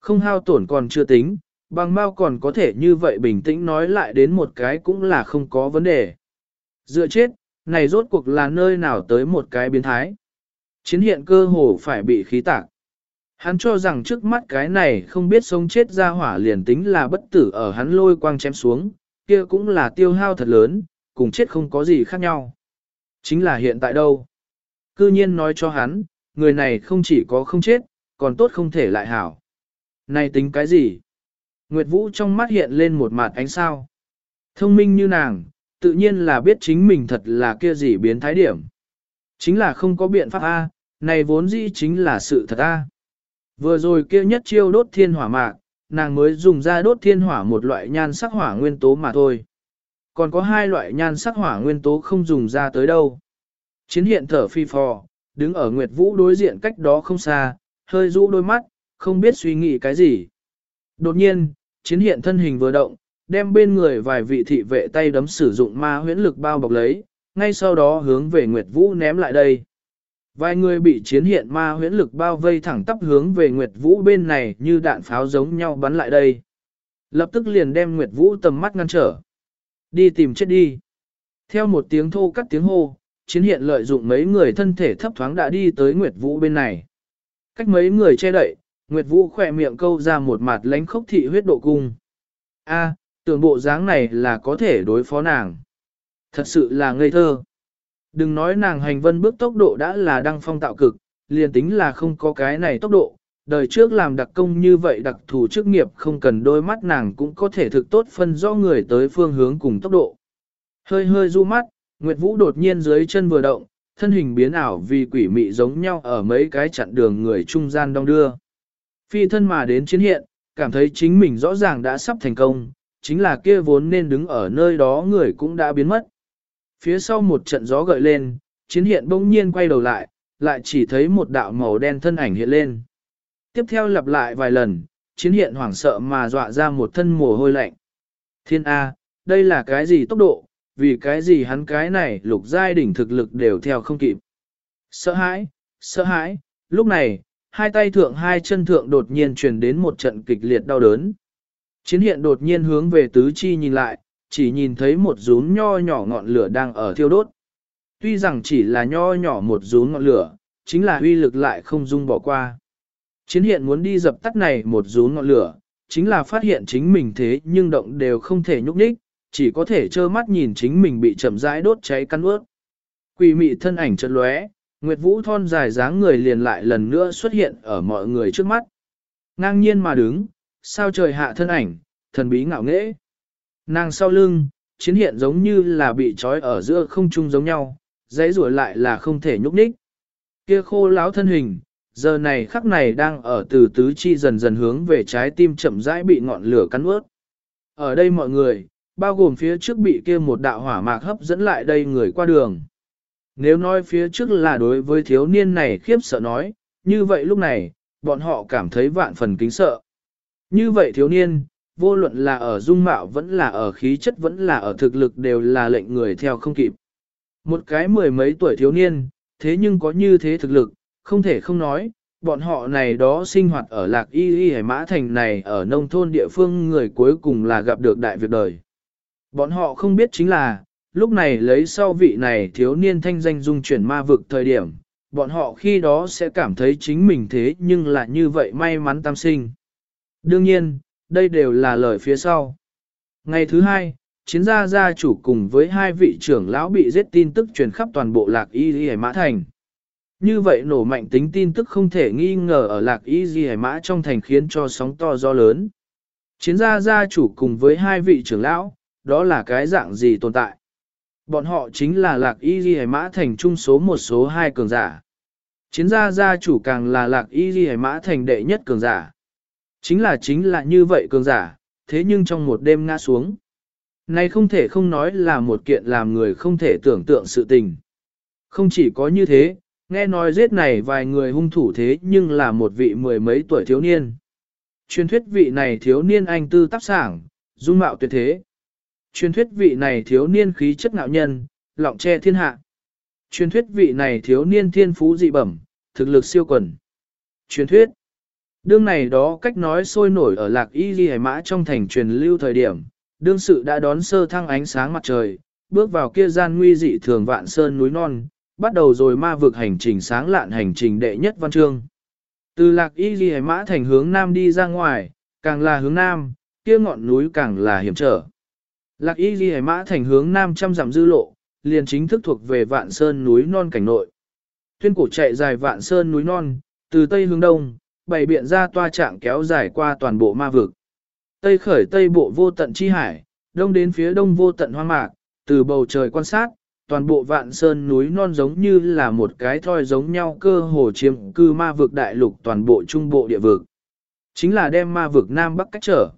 Không hao tổn còn chưa tính, bằng bao còn có thể như vậy bình tĩnh nói lại đến một cái cũng là không có vấn đề. Dựa chết, này rốt cuộc là nơi nào tới một cái biến thái. Chiến hiện cơ hồ phải bị khí tạc. Hắn cho rằng trước mắt cái này không biết sống chết ra hỏa liền tính là bất tử ở hắn lôi quang chém xuống, kia cũng là tiêu hao thật lớn, cùng chết không có gì khác nhau. Chính là hiện tại đâu? Cư nhiên nói cho hắn, người này không chỉ có không chết, còn tốt không thể lại hảo. Này tính cái gì? Nguyệt Vũ trong mắt hiện lên một mặt ánh sao. Thông minh như nàng, tự nhiên là biết chính mình thật là kia gì biến thái điểm. Chính là không có biện pháp A, này vốn dĩ chính là sự thật A. Vừa rồi kia nhất chiêu đốt thiên hỏa mạc, nàng mới dùng ra đốt thiên hỏa một loại nhan sắc hỏa nguyên tố mà thôi. Còn có hai loại nhan sắc hỏa nguyên tố không dùng ra tới đâu. Chiến hiện thở phi phò, đứng ở Nguyệt Vũ đối diện cách đó không xa, hơi rũ đôi mắt, không biết suy nghĩ cái gì. Đột nhiên, chiến hiện thân hình vừa động, đem bên người vài vị thị vệ tay đấm sử dụng ma huyễn lực bao bọc lấy, ngay sau đó hướng về Nguyệt Vũ ném lại đây. Vài người bị chiến hiện ma huyễn lực bao vây thẳng tắp hướng về Nguyệt Vũ bên này như đạn pháo giống nhau bắn lại đây. Lập tức liền đem Nguyệt Vũ tầm mắt ngăn trở. Đi tìm chết đi. Theo một tiếng thô cắt tiếng hô, chiến hiện lợi dụng mấy người thân thể thấp thoáng đã đi tới Nguyệt Vũ bên này. Cách mấy người che đậy, Nguyệt Vũ khỏe miệng câu ra một mặt lánh khốc thị huyết độ cung. A, tưởng bộ dáng này là có thể đối phó nàng. Thật sự là ngây thơ. Đừng nói nàng hành vân bước tốc độ đã là đăng phong tạo cực, liền tính là không có cái này tốc độ, đời trước làm đặc công như vậy đặc thù chức nghiệp không cần đôi mắt nàng cũng có thể thực tốt phân rõ người tới phương hướng cùng tốc độ. Hơi hơi du mắt, Nguyệt Vũ đột nhiên dưới chân vừa động, thân hình biến ảo vì quỷ mị giống nhau ở mấy cái chặn đường người trung gian đông đưa. Phi thân mà đến chiến hiện, cảm thấy chính mình rõ ràng đã sắp thành công, chính là kia vốn nên đứng ở nơi đó người cũng đã biến mất. Phía sau một trận gió gợi lên, chiến hiện bỗng nhiên quay đầu lại, lại chỉ thấy một đạo màu đen thân ảnh hiện lên. Tiếp theo lặp lại vài lần, chiến hiện hoảng sợ mà dọa ra một thân mồ hôi lạnh. Thiên A, đây là cái gì tốc độ, vì cái gì hắn cái này lục giai đỉnh thực lực đều theo không kịp. Sợ hãi, sợ hãi, lúc này, hai tay thượng hai chân thượng đột nhiên truyền đến một trận kịch liệt đau đớn. Chiến hiện đột nhiên hướng về tứ chi nhìn lại, chỉ nhìn thấy một rún nho nhỏ ngọn lửa đang ở thiêu đốt. Tuy rằng chỉ là nho nhỏ một rún ngọn lửa, chính là uy lực lại không dung bỏ qua. Chiến hiện muốn đi dập tắt này một rún ngọn lửa, chính là phát hiện chính mình thế nhưng động đều không thể nhúc nhích, chỉ có thể trơ mắt nhìn chính mình bị chậm rãi đốt cháy căn ướt. Quỷ mị thân ảnh chợt lóe, Nguyệt Vũ thon dài dáng người liền lại lần nữa xuất hiện ở mọi người trước mắt. Ngang nhiên mà đứng, sao trời hạ thân ảnh, thần bí ngạo nghễ. Nàng sau lưng, chiến hiện giống như là bị trói ở giữa không trung giống nhau, dãy rủa lại là không thể nhúc nhích. Kia khô láo thân hình, giờ này khắc này đang ở từ tứ chi dần dần hướng về trái tim chậm rãi bị ngọn lửa cắn ướt. Ở đây mọi người, bao gồm phía trước bị kia một đạo hỏa mạc hấp dẫn lại đây người qua đường. Nếu nói phía trước là đối với thiếu niên này khiếp sợ nói, như vậy lúc này, bọn họ cảm thấy vạn phần kính sợ. Như vậy thiếu niên, vô luận là ở dung mạo vẫn là ở khí chất vẫn là ở thực lực đều là lệnh người theo không kịp. Một cái mười mấy tuổi thiếu niên, thế nhưng có như thế thực lực, không thể không nói, bọn họ này đó sinh hoạt ở lạc y y hải mã thành này ở nông thôn địa phương người cuối cùng là gặp được đại việc đời. Bọn họ không biết chính là, lúc này lấy sau vị này thiếu niên thanh danh dung chuyển ma vực thời điểm, bọn họ khi đó sẽ cảm thấy chính mình thế nhưng là như vậy may mắn tam sinh. Đương nhiên, đây đều là lời phía sau. Ngày thứ hai, chiến gia gia chủ cùng với hai vị trưởng lão bị giết tin tức truyền khắp toàn bộ lạc y di mã thành. Như vậy nổ mạnh tính tin tức không thể nghi ngờ ở lạc y di mã trong thành khiến cho sóng to gió lớn. Chiến gia gia chủ cùng với hai vị trưởng lão, đó là cái dạng gì tồn tại? Bọn họ chính là lạc y ghi mã thành trung số một số hai cường giả. Chiến gia gia chủ càng là lạc y ghi mã thành đệ nhất cường giả. Chính là chính là như vậy cường giả, thế nhưng trong một đêm ngã xuống. Này không thể không nói là một kiện làm người không thể tưởng tượng sự tình. Không chỉ có như thế, nghe nói giết này vài người hung thủ thế nhưng là một vị mười mấy tuổi thiếu niên. Truyền thuyết vị này thiếu niên anh tư tác sảng, dung mạo tuyệt thế. Truyền thuyết vị này thiếu niên khí chất ngạo nhân, lọng che thiên hạ. Truyền thuyết vị này thiếu niên thiên phú dị bẩm, thực lực siêu quần. Truyền thuyết. Đương này đó cách nói sôi nổi ở lạc y ghi hải mã trong thành truyền lưu thời điểm, đương sự đã đón sơ thăng ánh sáng mặt trời, bước vào kia gian nguy dị thường vạn sơn núi non, bắt đầu rồi ma vực hành trình sáng lạn hành trình đệ nhất văn chương. Từ lạc y ghi hải mã thành hướng nam đi ra ngoài, càng là hướng nam, kia ngọn núi càng là hiểm trở. Lạc y ghi hải mã thành hướng nam trăm dặm dư lộ, liền chính thức thuộc về vạn sơn núi non cảnh nội. Tuyên cổ chạy dài vạn sơn núi non, từ tây hướng đông, bày biện ra toa trạng kéo dài qua toàn bộ ma vực. Tây khởi tây bộ vô tận chi hải, đông đến phía đông vô tận hoang mạc, từ bầu trời quan sát, toàn bộ vạn sơn núi non giống như là một cái thoi giống nhau cơ hồ chiếm cư ma vực đại lục toàn bộ trung bộ địa vực. Chính là đem ma vực Nam Bắc cách trở.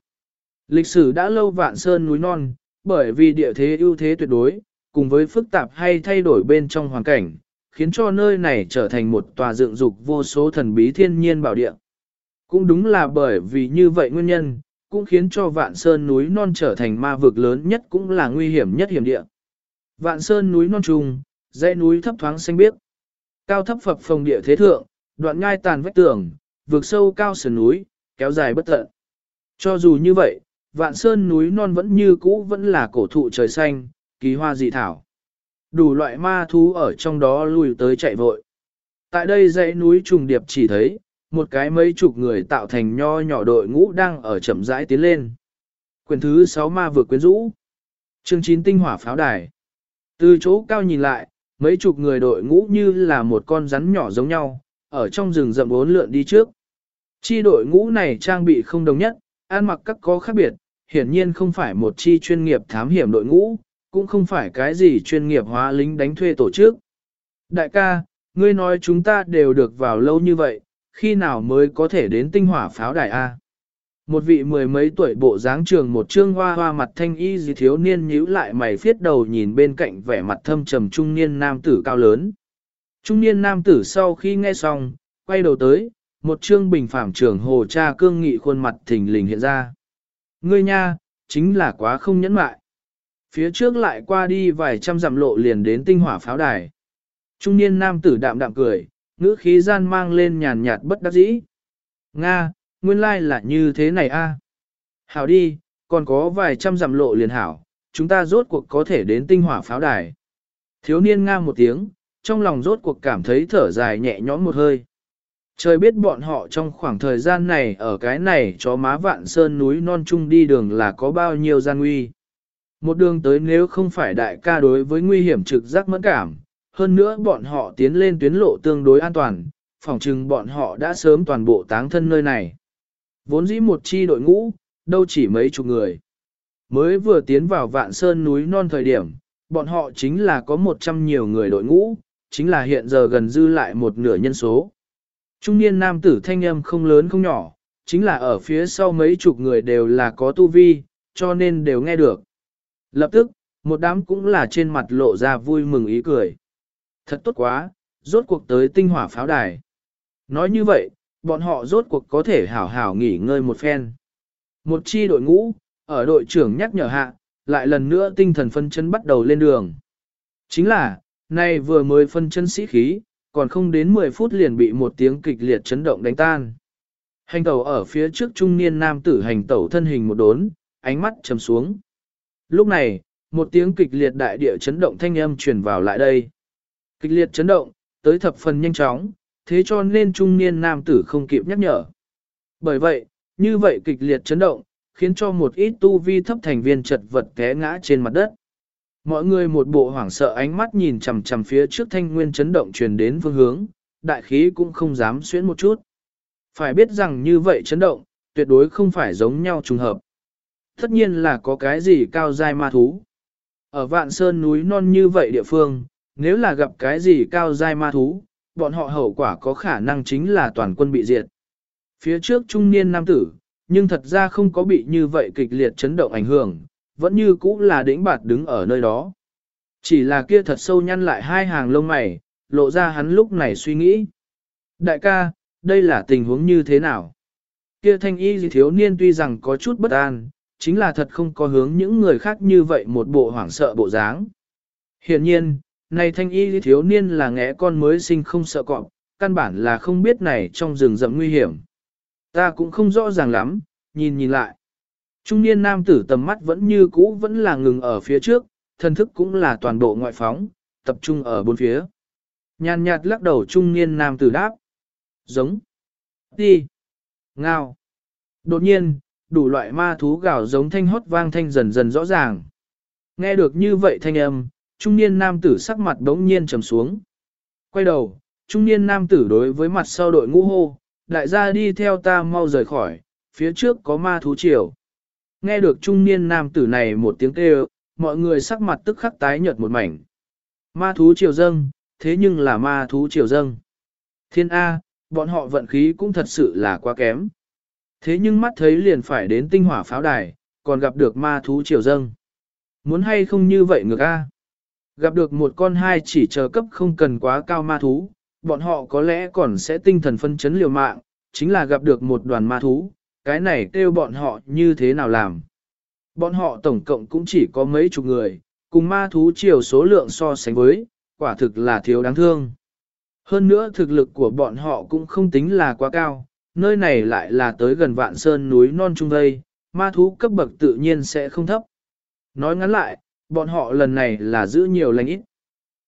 Lịch sử đã lâu vạn sơn núi non, bởi vì địa thế ưu thế tuyệt đối, cùng với phức tạp hay thay đổi bên trong hoàn cảnh, khiến cho nơi này trở thành một tòa dựng dục vô số thần bí thiên nhiên bảo địa. Cũng đúng là bởi vì như vậy nguyên nhân, cũng khiến cho vạn sơn núi non trở thành ma vực lớn nhất cũng là nguy hiểm nhất hiểm địa. Vạn sơn núi non trùng, dãy núi thấp thoáng xanh biếc, cao thấp phập phồng địa thế thượng, đoạn ngai tàn vách tường, vượt sâu cao sườn núi, kéo dài bất tận. Cho dù như vậy, vạn sơn núi non vẫn như cũ vẫn là cổ thụ trời xanh, kỳ hoa dị thảo. Đủ loại ma thú ở trong đó lùi tới chạy vội. Tại đây dãy núi trùng điệp chỉ thấy, một cái mấy chục người tạo thành nho nhỏ đội ngũ đang ở chậm rãi tiến lên. Quyền thứ 6 ma vừa quyến rũ. Chương 9 tinh hỏa pháo đài. Từ chỗ cao nhìn lại, mấy chục người đội ngũ như là một con rắn nhỏ giống nhau, ở trong rừng rậm bốn lượn đi trước. Chi đội ngũ này trang bị không đồng nhất, An mặc các có khác biệt, hiển nhiên không phải một chi chuyên nghiệp thám hiểm đội ngũ, cũng không phải cái gì chuyên nghiệp hóa lính đánh thuê tổ chức. Đại ca, ngươi nói chúng ta đều được vào lâu như vậy, khi nào mới có thể đến tinh hỏa pháo đài A? Một vị mười mấy tuổi bộ dáng trường một trương hoa hoa mặt thanh y gì thiếu niên nhíu lại mày phiết đầu nhìn bên cạnh vẻ mặt thâm trầm trung niên nam tử cao lớn. Trung niên nam tử sau khi nghe xong, quay đầu tới, một trương bình phạm trưởng hồ cha cương nghị khuôn mặt thình lình hiện ra. Ngươi nha, chính là quá không nhẫn mại. Phía trước lại qua đi vài trăm dặm lộ liền đến tinh hỏa pháo đài. Trung niên nam tử đạm đạm cười, ngữ khí gian mang lên nhàn nhạt bất đắc dĩ. Nga, nguyên lai là như thế này a. Hảo đi, còn có vài trăm dặm lộ liền hảo, chúng ta rốt cuộc có thể đến tinh hỏa pháo đài. Thiếu niên nga một tiếng, trong lòng rốt cuộc cảm thấy thở dài nhẹ nhõm một hơi. Trời biết bọn họ trong khoảng thời gian này ở cái này chó má vạn sơn núi non trung đi đường là có bao nhiêu gian nguy. Một đường tới nếu không phải đại ca đối với nguy hiểm trực giác mẫn cảm, hơn nữa bọn họ tiến lên tuyến lộ tương đối an toàn, phỏng chừng bọn họ đã sớm toàn bộ táng thân nơi này. Vốn dĩ một chi đội ngũ, đâu chỉ mấy chục người. Mới vừa tiến vào vạn sơn núi non thời điểm, bọn họ chính là có một trăm nhiều người đội ngũ, chính là hiện giờ gần dư lại một nửa nhân số. Trung niên nam tử thanh âm không lớn không nhỏ, chính là ở phía sau mấy chục người đều là có tu vi, cho nên đều nghe được. Lập tức, một đám cũng là trên mặt lộ ra vui mừng ý cười. thật tốt quá, rốt cuộc tới tinh hỏa pháo đài. Nói như vậy, bọn họ rốt cuộc có thể hảo hảo nghỉ ngơi một phen. Một chi đội ngũ, ở đội trưởng nhắc nhở hạ, lại lần nữa tinh thần phân chân bắt đầu lên đường. Chính là, nay vừa mới phân chân sĩ khí, còn không đến 10 phút liền bị một tiếng kịch liệt chấn động đánh tan. Hành tẩu ở phía trước trung niên nam tử hành tẩu thân hình một đốn, ánh mắt trầm xuống. Lúc này, một tiếng kịch liệt đại địa chấn động thanh âm truyền vào lại đây. Kịch liệt chấn động, tới thập phần nhanh chóng, thế cho nên trung niên nam tử không kịp nhắc nhở. Bởi vậy, như vậy kịch liệt chấn động, khiến cho một ít tu vi thấp thành viên chật vật té ngã trên mặt đất. Mọi người một bộ hoảng sợ ánh mắt nhìn chằm chằm phía trước thanh nguyên chấn động truyền đến phương hướng, đại khí cũng không dám xuyến một chút. Phải biết rằng như vậy chấn động, tuyệt đối không phải giống nhau trùng hợp. Tất nhiên là có cái gì cao dai ma thú. Ở vạn sơn núi non như vậy địa phương, nếu là gặp cái gì cao dai ma thú, bọn họ hậu quả có khả năng chính là toàn quân bị diệt. Phía trước trung niên nam tử, nhưng thật ra không có bị như vậy kịch liệt chấn động ảnh hưởng, vẫn như cũ là đĩnh bạt đứng ở nơi đó. Chỉ là kia thật sâu nhăn lại hai hàng lông mày, lộ ra hắn lúc này suy nghĩ. Đại ca, đây là tình huống như thế nào? Kia thanh y thiếu niên tuy rằng có chút bất an, chính là thật không có hướng những người khác như vậy một bộ hoảng sợ bộ dáng. Hiện nhiên, này thanh y thiếu niên là ngẽ con mới sinh không sợ cọp, căn bản là không biết này trong rừng rậm nguy hiểm. Ta cũng không rõ ràng lắm, nhìn nhìn lại. Trung niên nam tử tầm mắt vẫn như cũ vẫn là ngừng ở phía trước, thân thức cũng là toàn bộ ngoại phóng, tập trung ở bốn phía. Nhàn nhạt lắc đầu trung niên nam tử đáp. Giống. Đi. Ngao. Đột nhiên, đủ loại ma thú gào giống thanh hót vang thanh dần dần rõ ràng. Nghe được như vậy thanh âm, trung niên nam tử sắc mặt đống nhiên trầm xuống. Quay đầu, trung niên nam tử đối với mặt sau đội ngũ hô, đại gia đi theo ta mau rời khỏi, phía trước có ma thú triều. Nghe được trung niên nam tử này một tiếng kêu, mọi người sắc mặt tức khắc tái nhợt một mảnh. Ma thú triều dâng, thế nhưng là ma thú triều dâng. Thiên A, bọn họ vận khí cũng thật sự là quá kém. Thế nhưng mắt thấy liền phải đến tinh hỏa pháo đài, còn gặp được ma thú triều dâng. Muốn hay không như vậy ngược A. Gặp được một con hai chỉ chờ cấp không cần quá cao ma thú, bọn họ có lẽ còn sẽ tinh thần phân chấn liều mạng, chính là gặp được một đoàn ma thú, cái này kêu bọn họ như thế nào làm. Bọn họ tổng cộng cũng chỉ có mấy chục người, cùng ma thú chiều số lượng so sánh với, quả thực là thiếu đáng thương. Hơn nữa thực lực của bọn họ cũng không tính là quá cao, nơi này lại là tới gần vạn sơn núi non trung vây, ma thú cấp bậc tự nhiên sẽ không thấp. Nói ngắn lại, bọn họ lần này là giữ nhiều lành ít.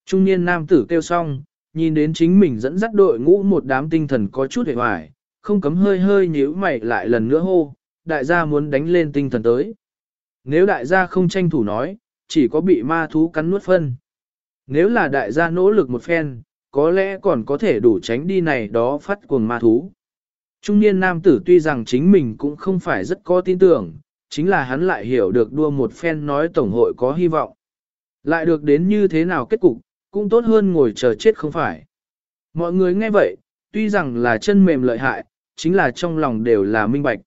Trung niên nam tử kêu xong, nhìn đến chính mình dẫn dắt đội ngũ một đám tinh thần có chút hề hoài, không cấm hơi hơi nhíu mày lại lần nữa hô, đại gia muốn đánh lên tinh thần tới. Nếu đại gia không tranh thủ nói, chỉ có bị ma thú cắn nuốt phân. Nếu là đại gia nỗ lực một phen, có lẽ còn có thể đủ tránh đi này đó phát cuồng ma thú. Trung niên nam tử tuy rằng chính mình cũng không phải rất có tin tưởng, chính là hắn lại hiểu được đua một phen nói tổng hội có hy vọng. Lại được đến như thế nào kết cục, cũng tốt hơn ngồi chờ chết không phải. Mọi người nghe vậy, tuy rằng là chân mềm lợi hại, chính là trong lòng đều là minh bạch.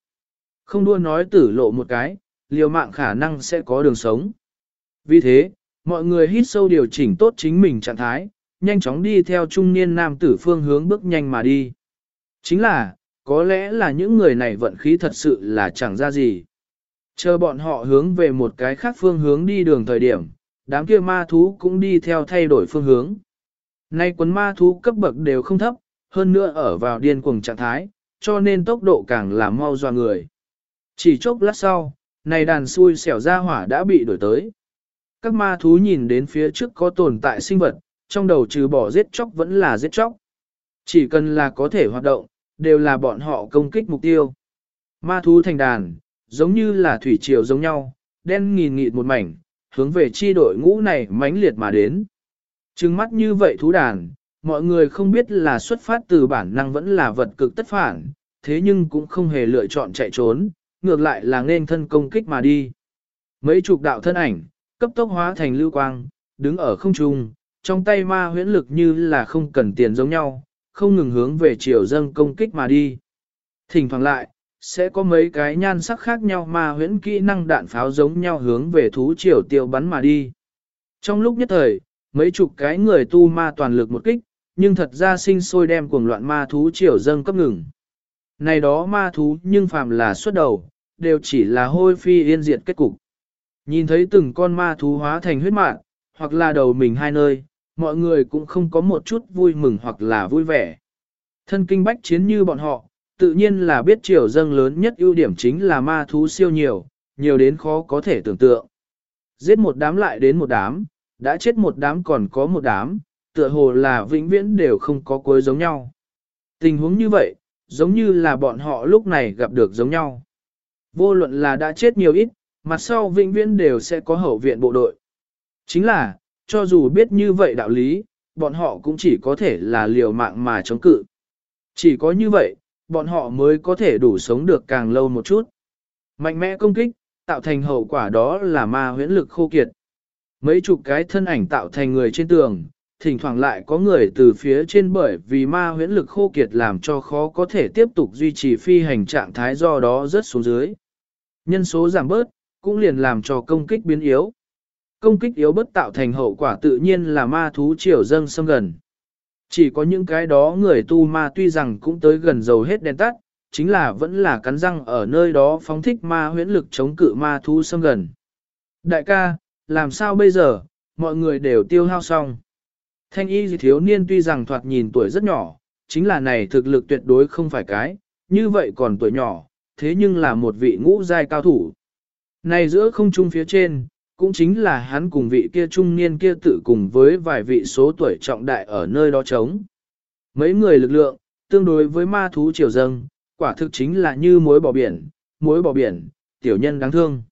Không đua nói tử lộ một cái, liều mạng khả năng sẽ có đường sống. Vì thế, mọi người hít sâu điều chỉnh tốt chính mình trạng thái, nhanh chóng đi theo trung niên nam tử phương hướng bước nhanh mà đi. Chính là, có lẽ là những người này vận khí thật sự là chẳng ra gì. Chờ bọn họ hướng về một cái khác phương hướng đi đường thời điểm, đám kia ma thú cũng đi theo thay đổi phương hướng. Nay quấn ma thú cấp bậc đều không thấp, hơn nữa ở vào điên cuồng trạng thái, cho nên tốc độ càng làm mau doa người. Chỉ chốc lát sau, này đàn xui xẻo ra hỏa đã bị đổi tới. Các ma thú nhìn đến phía trước có tồn tại sinh vật, trong đầu trừ bỏ giết chóc vẫn là giết chóc. Chỉ cần là có thể hoạt động, đều là bọn họ công kích mục tiêu. Ma thú thành đàn, giống như là thủy triều giống nhau, đen nghìn nghịt một mảnh, hướng về chi đội ngũ này mãnh liệt mà đến. Trừng mắt như vậy thú đàn, mọi người không biết là xuất phát từ bản năng vẫn là vật cực tất phản, thế nhưng cũng không hề lựa chọn chạy trốn, ngược lại là nên thân công kích mà đi. Mấy chục đạo thân ảnh, cấp tốc hóa thành lưu quang, đứng ở không trung, trong tay ma huyễn lực như là không cần tiền giống nhau, không ngừng hướng về chiều dâng công kích mà đi. Thỉnh thoảng lại, sẽ có mấy cái nhan sắc khác nhau ma huyễn kỹ năng đạn pháo giống nhau hướng về thú triều tiêu bắn mà đi. Trong lúc nhất thời, Mấy chục cái người tu ma toàn lực một kích, nhưng thật ra sinh sôi đem cuồng loạn ma thú triều dâng cấp ngừng. Này đó ma thú nhưng phàm là xuất đầu, đều chỉ là hôi phi yên diệt kết cục. Nhìn thấy từng con ma thú hóa thành huyết mạng, hoặc là đầu mình hai nơi, mọi người cũng không có một chút vui mừng hoặc là vui vẻ. Thân kinh bách chiến như bọn họ, tự nhiên là biết triều dâng lớn nhất ưu điểm chính là ma thú siêu nhiều, nhiều đến khó có thể tưởng tượng. Giết một đám lại đến một đám, đã chết một đám còn có một đám, tựa hồ là vĩnh viễn đều không có cuối giống nhau. Tình huống như vậy, giống như là bọn họ lúc này gặp được giống nhau. Vô luận là đã chết nhiều ít, mặt sau vĩnh viễn đều sẽ có hậu viện bộ đội. Chính là, cho dù biết như vậy đạo lý, bọn họ cũng chỉ có thể là liều mạng mà chống cự. Chỉ có như vậy, bọn họ mới có thể đủ sống được càng lâu một chút. Mạnh mẽ công kích, tạo thành hậu quả đó là ma huyễn lực khô kiệt. Mấy chục cái thân ảnh tạo thành người trên tường, thỉnh thoảng lại có người từ phía trên bởi vì ma huyễn lực khô kiệt làm cho khó có thể tiếp tục duy trì phi hành trạng thái do đó rất xuống dưới. Nhân số giảm bớt, cũng liền làm cho công kích biến yếu. Công kích yếu bất tạo thành hậu quả tự nhiên là ma thú triều dâng xâm gần. Chỉ có những cái đó người tu ma tuy rằng cũng tới gần dầu hết đèn tắt, chính là vẫn là cắn răng ở nơi đó phóng thích ma huyễn lực chống cự ma thú xâm gần. Đại ca, làm sao bây giờ, mọi người đều tiêu hao xong. Thanh y thiếu niên tuy rằng thoạt nhìn tuổi rất nhỏ, chính là này thực lực tuyệt đối không phải cái, như vậy còn tuổi nhỏ, thế nhưng là một vị ngũ giai cao thủ. Này giữa không trung phía trên, cũng chính là hắn cùng vị kia trung niên kia tự cùng với vài vị số tuổi trọng đại ở nơi đó trống. Mấy người lực lượng, tương đối với ma thú triều dâng, quả thực chính là như muối bỏ biển, muối bỏ biển, tiểu nhân đáng thương.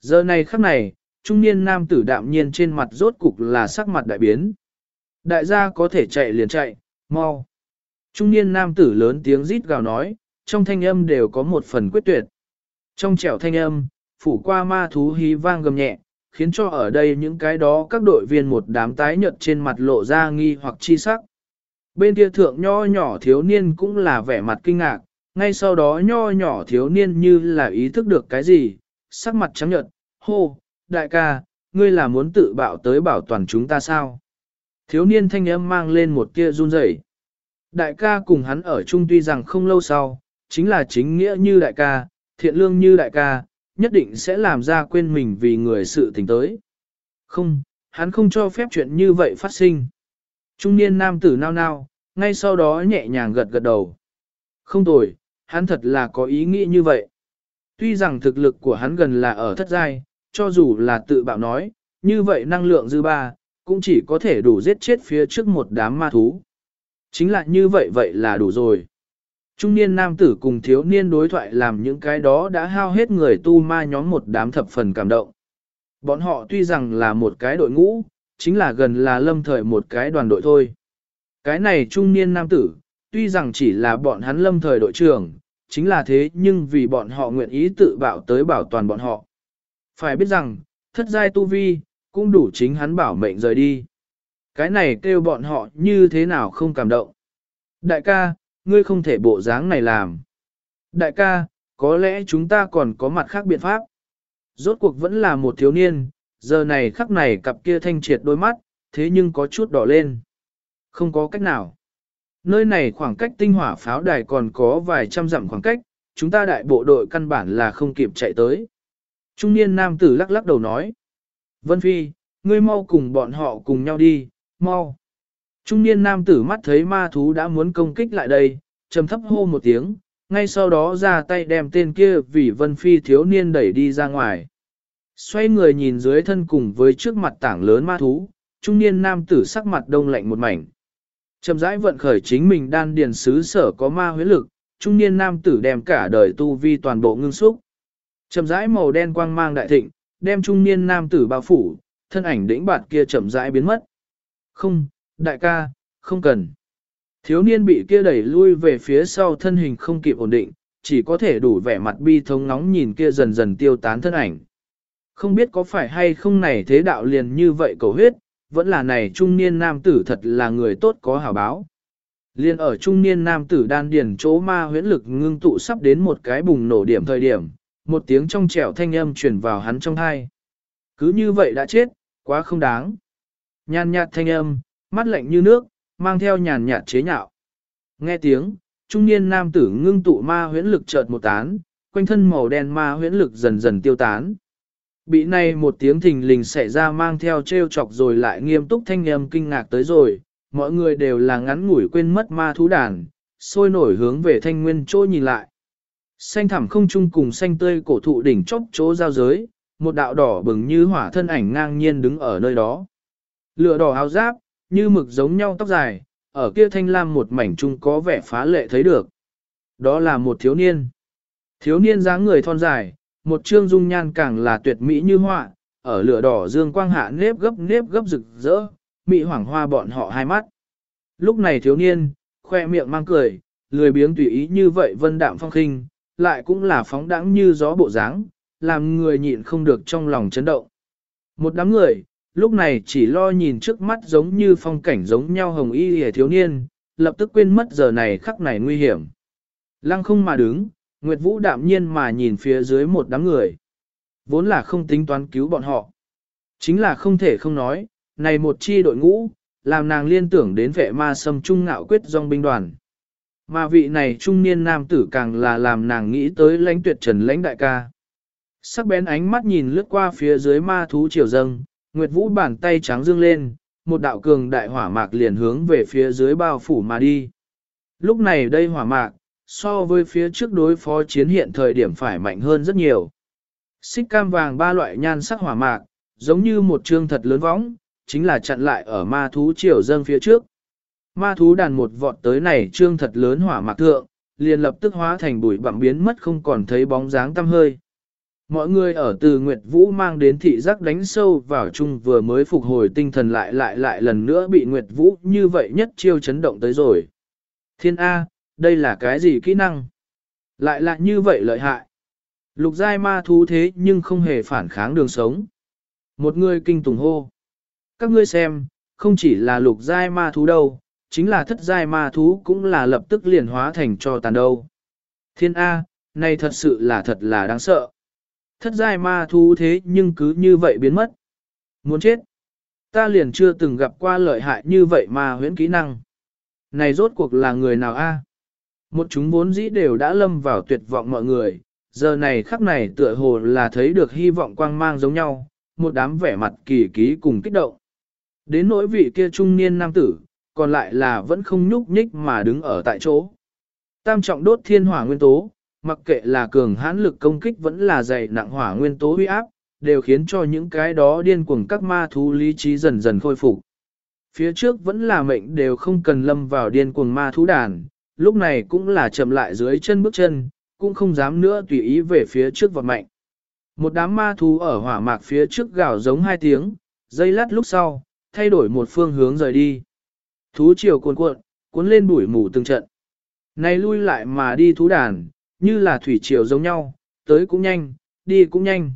Giờ này khắc này, trung niên nam tử đạm nhiên trên mặt rốt cục là sắc mặt đại biến. Đại gia có thể chạy liền chạy, mau. Trung niên nam tử lớn tiếng rít gào nói, trong thanh âm đều có một phần quyết tuyệt. Trong trẻo thanh âm, phủ qua ma thú hí vang gầm nhẹ, khiến cho ở đây những cái đó các đội viên một đám tái nhợt trên mặt lộ ra nghi hoặc chi sắc. Bên kia thượng nho nhỏ thiếu niên cũng là vẻ mặt kinh ngạc, ngay sau đó nho nhỏ thiếu niên như là ý thức được cái gì, sắc mặt trắng nhợt, hô, đại ca, ngươi là muốn tự bạo tới bảo toàn chúng ta sao? Thiếu niên thanh âm mang lên một tia run rẩy. Đại ca cùng hắn ở chung tuy rằng không lâu sau, chính là chính nghĩa như đại ca, thiện lương như đại ca, nhất định sẽ làm ra quên mình vì người sự tình tới. Không, hắn không cho phép chuyện như vậy phát sinh. Trung niên nam tử nao nao, ngay sau đó nhẹ nhàng gật gật đầu. Không tồi, hắn thật là có ý nghĩ như vậy. Tuy rằng thực lực của hắn gần là ở thất giai, cho dù là tự bạo nói, như vậy năng lượng dư ba, cũng chỉ có thể đủ giết chết phía trước một đám ma thú. Chính là như vậy vậy là đủ rồi. Trung niên nam tử cùng thiếu niên đối thoại làm những cái đó đã hao hết người tu ma nhóm một đám thập phần cảm động. Bọn họ tuy rằng là một cái đội ngũ, chính là gần là lâm thời một cái đoàn đội thôi. Cái này trung niên nam tử, tuy rằng chỉ là bọn hắn lâm thời đội trưởng, chính là thế nhưng vì bọn họ nguyện ý tự bảo tới bảo toàn bọn họ. Phải biết rằng, thất giai tu vi, cũng đủ chính hắn bảo mệnh rời đi. Cái này kêu bọn họ như thế nào không cảm động. Đại ca, ngươi không thể bộ dáng này làm. Đại ca, có lẽ chúng ta còn có mặt khác biện pháp. Rốt cuộc vẫn là một thiếu niên, giờ này khắc này cặp kia thanh triệt đôi mắt, thế nhưng có chút đỏ lên. Không có cách nào. Nơi này khoảng cách tinh hỏa pháo đài còn có vài trăm dặm khoảng cách, chúng ta đại bộ đội căn bản là không kịp chạy tới. Trung niên nam tử lắc lắc đầu nói. Vân Phi, ngươi mau cùng bọn họ cùng nhau đi, mau. Trung niên nam tử mắt thấy ma thú đã muốn công kích lại đây, trầm thấp hô một tiếng, ngay sau đó ra tay đem tên kia vì Vân Phi thiếu niên đẩy đi ra ngoài. Xoay người nhìn dưới thân cùng với trước mặt tảng lớn ma thú, trung niên nam tử sắc mặt đông lạnh một mảnh. Trầm rãi vận khởi chính mình đan điền xứ sở có ma huyết lực, trung niên nam tử đem cả đời tu vi toàn bộ ngưng xúc. Trầm rãi màu đen quang mang đại thịnh, đem trung niên nam tử bao phủ, thân ảnh đĩnh bạt kia chậm rãi biến mất. Không, đại ca, không cần. Thiếu niên bị kia đẩy lui về phía sau thân hình không kịp ổn định, chỉ có thể đủ vẻ mặt bi thống nóng nhìn kia dần dần tiêu tán thân ảnh. Không biết có phải hay không này thế đạo liền như vậy cầu huyết, vẫn là này trung niên nam tử thật là người tốt có hảo báo. Liên ở trung niên nam tử đan điền chỗ ma huyễn lực ngưng tụ sắp đến một cái bùng nổ điểm thời điểm, một tiếng trong trẻo thanh âm truyền vào hắn trong thai. Cứ như vậy đã chết, quá không đáng. Nhàn nhạt thanh âm, mắt lạnh như nước, mang theo nhàn nhạt chế nhạo. Nghe tiếng, trung niên nam tử ngưng tụ ma huyễn lực chợt một tán, quanh thân màu đen ma huyễn lực dần dần tiêu tán. Bị này một tiếng thình lình xảy ra mang theo trêu chọc rồi lại nghiêm túc thanh âm kinh ngạc tới rồi, mọi người đều là ngắn ngủi quên mất ma thú đàn, sôi nổi hướng về thanh nguyên trôi nhìn lại. Xanh thẳm không chung cùng xanh tươi cổ thụ đỉnh chóp chỗ giao giới, một đạo đỏ bừng như hỏa thân ảnh ngang nhiên đứng ở nơi đó. Lửa đỏ áo giáp, như mực giống nhau tóc dài, ở kia thanh lam một mảnh chung có vẻ phá lệ thấy được. Đó là một thiếu niên. Thiếu niên dáng người thon dài, một trương dung nhan càng là tuyệt mỹ như họa, ở lửa đỏ dương quang hạ nếp gấp nếp gấp rực rỡ, mỹ hoảng hoa bọn họ hai mắt. Lúc này thiếu niên, khoe miệng mang cười, lười biếng tùy ý như vậy vân đạm phong khinh, lại cũng là phóng đãng như gió bộ dáng, làm người nhịn không được trong lòng chấn động. Một đám người, lúc này chỉ lo nhìn trước mắt giống như phong cảnh giống nhau hồng y hề thiếu niên, lập tức quên mất giờ này khắc này nguy hiểm. Lăng không mà đứng, Nguyệt Vũ đạm nhiên mà nhìn phía dưới một đám người. Vốn là không tính toán cứu bọn họ. Chính là không thể không nói, này một chi đội ngũ, làm nàng liên tưởng đến vệ ma sâm trung ngạo quyết dòng binh đoàn. Mà vị này trung niên nam tử càng là làm nàng nghĩ tới lãnh tuyệt trần lãnh đại ca. Sắc bén ánh mắt nhìn lướt qua phía dưới ma thú triều dâng, Nguyệt Vũ bàn tay trắng dương lên, một đạo cường đại hỏa mạc liền hướng về phía dưới bao phủ mà đi. Lúc này đây hỏa mạc, so với phía trước đối phó chiến hiện thời điểm phải mạnh hơn rất nhiều. Xích cam vàng ba loại nhan sắc hỏa mạc, giống như một trương thật lớn võng, chính là chặn lại ở ma thú triều dâng phía trước. Ma thú đàn một vọt tới này trương thật lớn hỏa mạc thượng, liền lập tức hóa thành bụi bặm biến mất không còn thấy bóng dáng tăm hơi. Mọi người ở từ Nguyệt Vũ mang đến thị giác đánh sâu vào chung vừa mới phục hồi tinh thần lại lại lại lần nữa bị Nguyệt Vũ như vậy nhất chiêu chấn động tới rồi. Thiên A, đây là cái gì kỹ năng? Lại là như vậy lợi hại. Lục giai ma thú thế nhưng không hề phản kháng đường sống. Một người kinh tùng hô. Các ngươi xem, không chỉ là lục giai ma thú đâu, chính là thất giai ma thú cũng là lập tức liền hóa thành cho tàn đâu. Thiên A, này thật sự là thật là đáng sợ. Thất giai ma thú thế nhưng cứ như vậy biến mất. Muốn chết. Ta liền chưa từng gặp qua lợi hại như vậy mà huyễn kỹ năng. Này rốt cuộc là người nào a? Một chúng vốn dĩ đều đã lâm vào tuyệt vọng mọi người, giờ này khắc này tựa hồ là thấy được hy vọng quang mang giống nhau, một đám vẻ mặt kỳ ký cùng kích động. Đến nỗi vị kia trung niên nam tử, còn lại là vẫn không nhúc nhích mà đứng ở tại chỗ. Tam trọng đốt thiên hỏa nguyên tố, mặc kệ là cường hãn lực công kích vẫn là dày nặng hỏa nguyên tố uy áp, đều khiến cho những cái đó điên cuồng các ma thú lý trí dần dần khôi phục. Phía trước vẫn là mệnh đều không cần lâm vào điên cuồng ma thú đàn, lúc này cũng là chậm lại dưới chân bước chân, cũng không dám nữa tùy ý về phía trước vọt mạnh. Một đám ma thú ở hỏa mạc phía trước gào giống hai tiếng, dây lát lúc sau, thay đổi một phương hướng rời đi. Thú chiều cuồn cuộn, cuốn lên bụi mù từng trận. Này lui lại mà đi thú đàn, như là thủy triều giống nhau, tới cũng nhanh, đi cũng nhanh.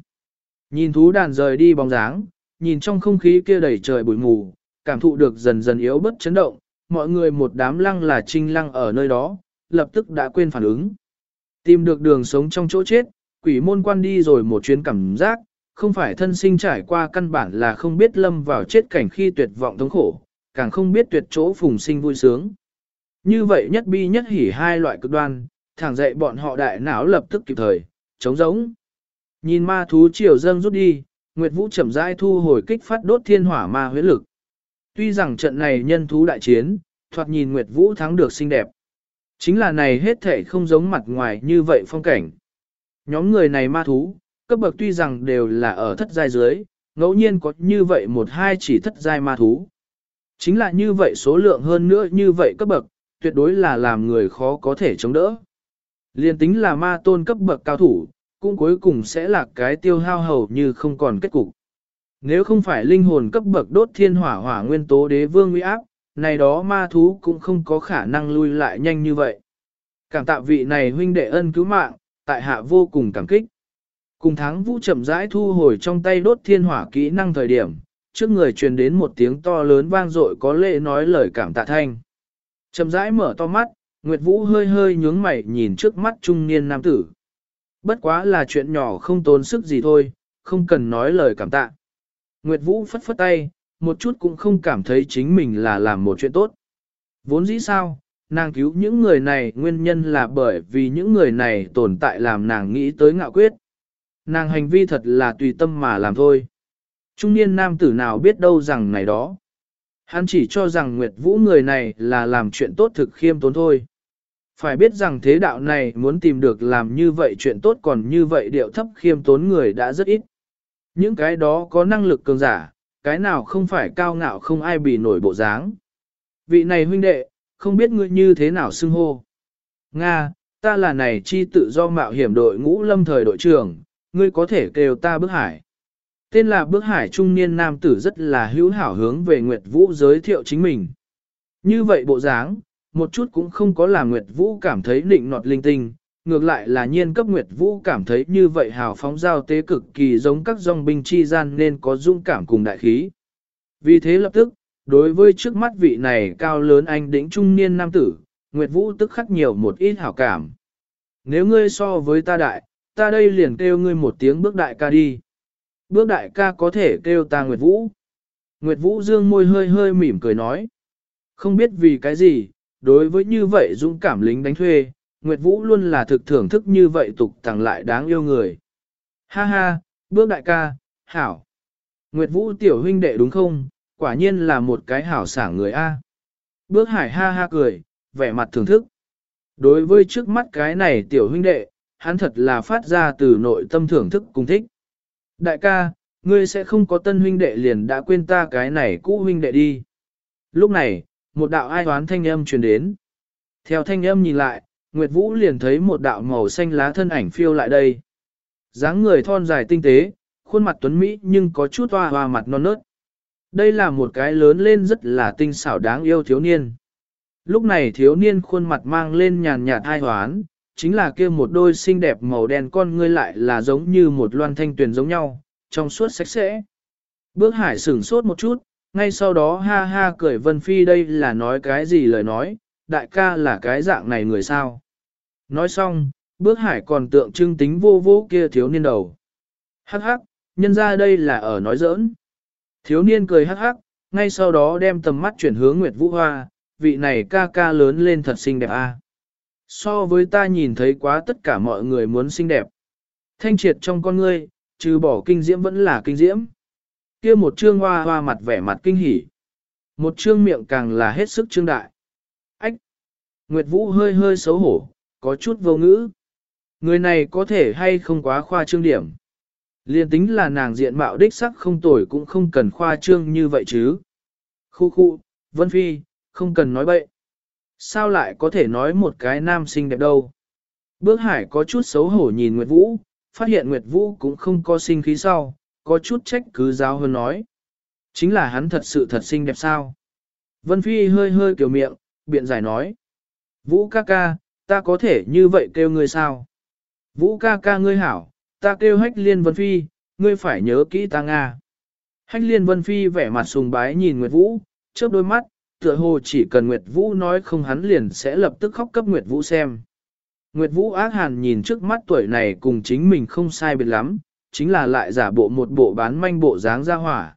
Nhìn thú đàn rời đi bóng dáng, nhìn trong không khí kia đầy trời bụi mù, cảm thụ được dần dần yếu bất chấn động, mọi người một đám lăng là trinh lăng ở nơi đó, lập tức đã quên phản ứng. Tìm được đường sống trong chỗ chết, quỷ môn quan đi rồi một chuyến cảm giác, không phải thân sinh trải qua căn bản là không biết lâm vào chết cảnh khi tuyệt vọng thống khổ, càng không biết tuyệt chỗ phùng sinh vui sướng. Như vậy nhất bi nhất hỉ hai loại cực đoan, thẳng dậy bọn họ đại não lập tức kịp thời, chống giống. Nhìn ma thú chiều dâng rút đi, Nguyệt Vũ chậm rãi thu hồi kích phát đốt thiên hỏa ma huyết lực. Tuy rằng trận này nhân thú đại chiến, thoạt nhìn Nguyệt Vũ thắng được xinh đẹp. Chính là này hết thể không giống mặt ngoài như vậy phong cảnh. Nhóm người này ma thú, cấp bậc tuy rằng đều là ở thất giai dưới, ngẫu nhiên có như vậy một hai chỉ thất giai ma thú. Chính là như vậy số lượng hơn nữa như vậy cấp bậc, tuyệt đối là làm người khó có thể chống đỡ. Liên tính là ma tôn cấp bậc cao thủ, cũng cuối cùng sẽ là cái tiêu hao hầu như không còn kết cục. Nếu không phải linh hồn cấp bậc đốt thiên hỏa hỏa nguyên tố đế vương uy áp, này đó ma thú cũng không có khả năng lui lại nhanh như vậy. Cảm tạ vị này huynh đệ ân cứu mạng, tại hạ vô cùng cảm kích. Cùng tháng vũ chậm rãi thu hồi trong tay đốt thiên hỏa kỹ năng thời điểm, trước người truyền đến một tiếng to lớn vang dội có lệ nói lời cảm tạ thanh. Chầm rãi mở to mắt, Nguyệt Vũ hơi hơi nhướng mày nhìn trước mắt trung niên nam tử. Bất quá là chuyện nhỏ không tốn sức gì thôi, không cần nói lời cảm tạ. Nguyệt Vũ phất phất tay, một chút cũng không cảm thấy chính mình là làm một chuyện tốt. Vốn dĩ sao, nàng cứu những người này nguyên nhân là bởi vì những người này tồn tại làm nàng nghĩ tới ngạo quyết. Nàng hành vi thật là tùy tâm mà làm thôi. Trung niên nam tử nào biết đâu rằng này đó. Hắn chỉ cho rằng Nguyệt Vũ người này là làm chuyện tốt thực khiêm tốn thôi. Phải biết rằng thế đạo này muốn tìm được làm như vậy chuyện tốt còn như vậy điệu thấp khiêm tốn người đã rất ít. Những cái đó có năng lực cường giả, cái nào không phải cao ngạo không ai bị nổi bộ dáng. Vị này huynh đệ, không biết ngươi như thế nào xưng hô. Nga, ta là này chi tự do mạo hiểm đội ngũ lâm thời đội trưởng, ngươi có thể kêu ta bước hải. Tên là bước hải trung niên nam tử rất là hữu hảo hướng về Nguyệt Vũ giới thiệu chính mình. Như vậy bộ dáng, một chút cũng không có làm Nguyệt Vũ cảm thấy định nọt linh tinh, ngược lại là nhiên cấp Nguyệt Vũ cảm thấy như vậy hào phóng giao tế cực kỳ giống các dòng binh chi gian nên có dung cảm cùng đại khí. Vì thế lập tức, đối với trước mắt vị này cao lớn anh đỉnh trung niên nam tử, Nguyệt Vũ tức khắc nhiều một ít hảo cảm. Nếu ngươi so với ta đại, ta đây liền kêu ngươi một tiếng bước đại ca đi. Bước đại ca có thể kêu ta Nguyệt Vũ. Nguyệt Vũ dương môi hơi hơi mỉm cười nói. Không biết vì cái gì, đối với như vậy dũng cảm lính đánh thuê, Nguyệt Vũ luôn là thực thưởng thức như vậy tục tặng lại đáng yêu người. Ha ha, bước đại ca, hảo. Nguyệt Vũ tiểu huynh đệ đúng không, quả nhiên là một cái hảo sảng người A. Bước hải ha ha cười, vẻ mặt thưởng thức. Đối với trước mắt cái này tiểu huynh đệ, hắn thật là phát ra từ nội tâm thưởng thức cùng thích. Đại ca, ngươi sẽ không có tân huynh đệ liền đã quên ta cái này cũ huynh đệ đi. Lúc này, một đạo ai toán thanh âm truyền đến. Theo thanh âm nhìn lại, Nguyệt Vũ liền thấy một đạo màu xanh lá thân ảnh phiêu lại đây. dáng người thon dài tinh tế, khuôn mặt tuấn Mỹ nhưng có chút hoa hoa mặt non nớt. Đây là một cái lớn lên rất là tinh xảo đáng yêu thiếu niên. Lúc này thiếu niên khuôn mặt mang lên nhàn nhạt hai hoán, chính là kia một đôi xinh đẹp màu đen con ngươi lại là giống như một loan thanh tuyền giống nhau, trong suốt sạch sẽ. Bước hải sửng sốt một chút, ngay sau đó ha ha cười Vân Phi đây là nói cái gì lời nói, đại ca là cái dạng này người sao. Nói xong, bước hải còn tượng trưng tính vô vô kia thiếu niên đầu. Hắc hắc, nhân ra đây là ở nói giỡn. Thiếu niên cười hắc hắc, ngay sau đó đem tầm mắt chuyển hướng Nguyệt Vũ Hoa, vị này ca ca lớn lên thật xinh đẹp a. So với ta nhìn thấy quá tất cả mọi người muốn xinh đẹp. Thanh triệt trong con ngươi, trừ bỏ kinh diễm vẫn là kinh diễm. Kia một trương hoa hoa mặt vẻ mặt kinh hỉ. Một trương miệng càng là hết sức trương đại. Ách! Nguyệt Vũ hơi hơi xấu hổ, có chút vô ngữ. Người này có thể hay không quá khoa trương điểm. Liên tính là nàng diện mạo đích sắc không tồi cũng không cần khoa trương như vậy chứ. Khu khu, Vân Phi, không cần nói bậy. Sao lại có thể nói một cái nam sinh đẹp đâu? Bước hải có chút xấu hổ nhìn Nguyệt Vũ, phát hiện Nguyệt Vũ cũng không có sinh khí sau, có chút trách cứ giáo hơn nói. Chính là hắn thật sự thật xinh đẹp sao? Vân Phi hơi hơi kiểu miệng, biện giải nói. Vũ ca ca, ta có thể như vậy kêu ngươi sao? Vũ ca ca ngươi hảo, ta kêu hách liên Vân Phi, ngươi phải nhớ kỹ ta Nga. Hách liên Vân Phi vẻ mặt sùng bái nhìn Nguyệt Vũ, chớp đôi mắt, tựa hồ chỉ cần Nguyệt Vũ nói không hắn liền sẽ lập tức khóc cấp Nguyệt Vũ xem. Nguyệt Vũ ác hàn nhìn trước mắt tuổi này cùng chính mình không sai biệt lắm, chính là lại giả bộ một bộ bán manh bộ dáng ra hỏa.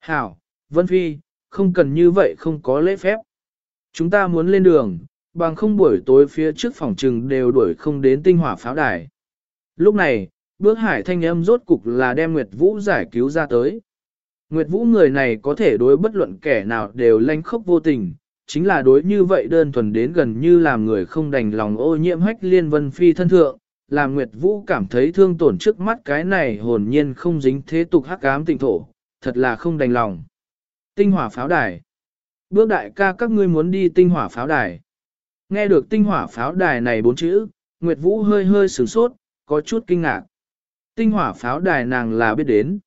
Hảo, Vân Phi, không cần như vậy không có lễ phép. Chúng ta muốn lên đường, bằng không buổi tối phía trước phòng trừng đều đuổi không đến tinh hỏa pháo đài. Lúc này, bước hải thanh âm rốt cục là đem Nguyệt Vũ giải cứu ra tới. Nguyệt Vũ người này có thể đối bất luận kẻ nào đều lanh khốc vô tình, chính là đối như vậy đơn thuần đến gần như làm người không đành lòng ô nhiễm hách liên vân phi thân thượng, làm Nguyệt Vũ cảm thấy thương tổn trước mắt cái này hồn nhiên không dính thế tục hắc ám tịnh thổ, thật là không đành lòng. Tinh hỏa pháo đài. Bước đại ca các ngươi muốn đi tinh hỏa pháo đài. Nghe được tinh hỏa pháo đài này bốn chữ, Nguyệt Vũ hơi hơi sửng sốt, có chút kinh ngạc. Tinh hỏa pháo đài nàng là biết đến.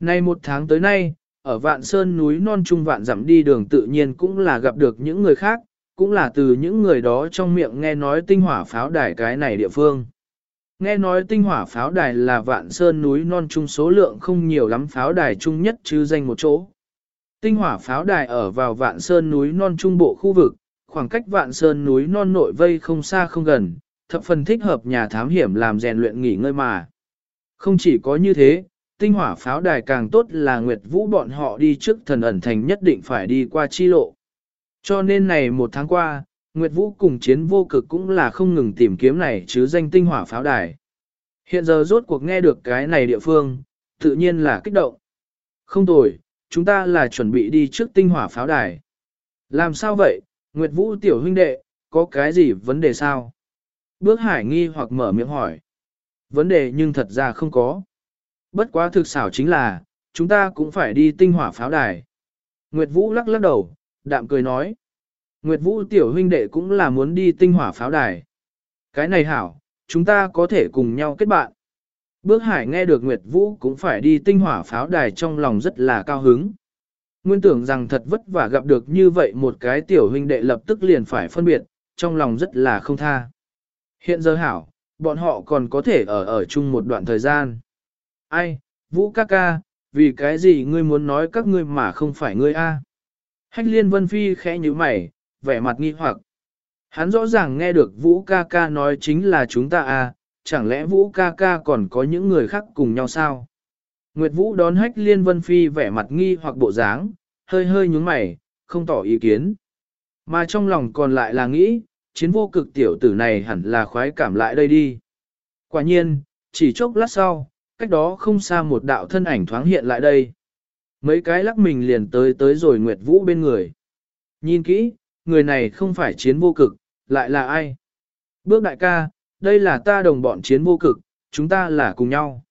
Nay một tháng tới nay, ở vạn sơn núi non trung vạn dặm đi đường tự nhiên cũng là gặp được những người khác, cũng là từ những người đó trong miệng nghe nói tinh hỏa pháo đài cái này địa phương. Nghe nói tinh hỏa pháo đài là vạn sơn núi non trung số lượng không nhiều lắm pháo đài chung nhất chứ danh một chỗ. Tinh hỏa pháo đài ở vào vạn sơn núi non trung bộ khu vực, khoảng cách vạn sơn núi non nội vây không xa không gần, thập phần thích hợp nhà thám hiểm làm rèn luyện nghỉ ngơi mà. Không chỉ có như thế, tinh hỏa pháo đài càng tốt là Nguyệt Vũ bọn họ đi trước thần ẩn thành nhất định phải đi qua chi lộ. Cho nên này một tháng qua, Nguyệt Vũ cùng chiến vô cực cũng là không ngừng tìm kiếm này chứ danh tinh hỏa pháo đài. Hiện giờ rốt cuộc nghe được cái này địa phương, tự nhiên là kích động. Không tồi, chúng ta là chuẩn bị đi trước tinh hỏa pháo đài. Làm sao vậy, Nguyệt Vũ tiểu huynh đệ, có cái gì vấn đề sao? Bước hải nghi hoặc mở miệng hỏi. Vấn đề nhưng thật ra không có. Bất quá thực xảo chính là, chúng ta cũng phải đi tinh hỏa pháo đài. Nguyệt Vũ lắc lắc đầu, đạm cười nói. Nguyệt Vũ tiểu huynh đệ cũng là muốn đi tinh hỏa pháo đài. Cái này hảo, chúng ta có thể cùng nhau kết bạn. Bước hải nghe được Nguyệt Vũ cũng phải đi tinh hỏa pháo đài trong lòng rất là cao hứng. Nguyên tưởng rằng thật vất vả gặp được như vậy một cái tiểu huynh đệ lập tức liền phải phân biệt, trong lòng rất là không tha. Hiện giờ hảo, bọn họ còn có thể ở ở chung một đoạn thời gian. Ai, Vũ ca ca, vì cái gì ngươi muốn nói các ngươi mà không phải ngươi a? Hách liên vân phi khẽ như mày, vẻ mặt nghi hoặc. Hắn rõ ràng nghe được Vũ ca ca nói chính là chúng ta a, chẳng lẽ Vũ ca ca còn có những người khác cùng nhau sao? Nguyệt Vũ đón hách liên vân phi vẻ mặt nghi hoặc bộ dáng, hơi hơi nhúng mày, không tỏ ý kiến. Mà trong lòng còn lại là nghĩ, chiến vô cực tiểu tử này hẳn là khoái cảm lại đây đi. Quả nhiên, chỉ chốc lát sau, cách đó không xa một đạo thân ảnh thoáng hiện lại đây. Mấy cái lắc mình liền tới tới rồi Nguyệt Vũ bên người. Nhìn kỹ, người này không phải chiến vô cực, lại là ai? Bước đại ca, đây là ta đồng bọn chiến vô cực, chúng ta là cùng nhau.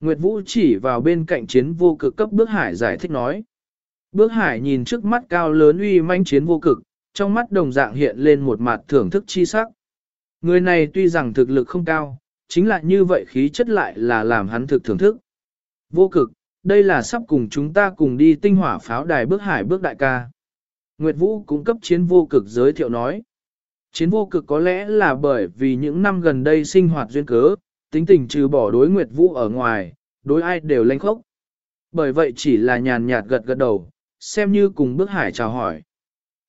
Nguyệt Vũ chỉ vào bên cạnh chiến vô cực cấp bước hải giải thích nói. Bước hải nhìn trước mắt cao lớn uy manh chiến vô cực, trong mắt đồng dạng hiện lên một mặt thưởng thức chi sắc. Người này tuy rằng thực lực không cao, chính là như vậy khí chất lại là làm hắn thực thưởng thức. Vô cực, đây là sắp cùng chúng ta cùng đi tinh hỏa pháo đài bước hải bước đại ca. Nguyệt Vũ cũng cấp chiến vô cực giới thiệu nói. Chiến vô cực có lẽ là bởi vì những năm gần đây sinh hoạt duyên cớ, tính tình trừ bỏ đối Nguyệt Vũ ở ngoài, đối ai đều lanh khốc. Bởi vậy chỉ là nhàn nhạt gật gật đầu, xem như cùng bước hải chào hỏi.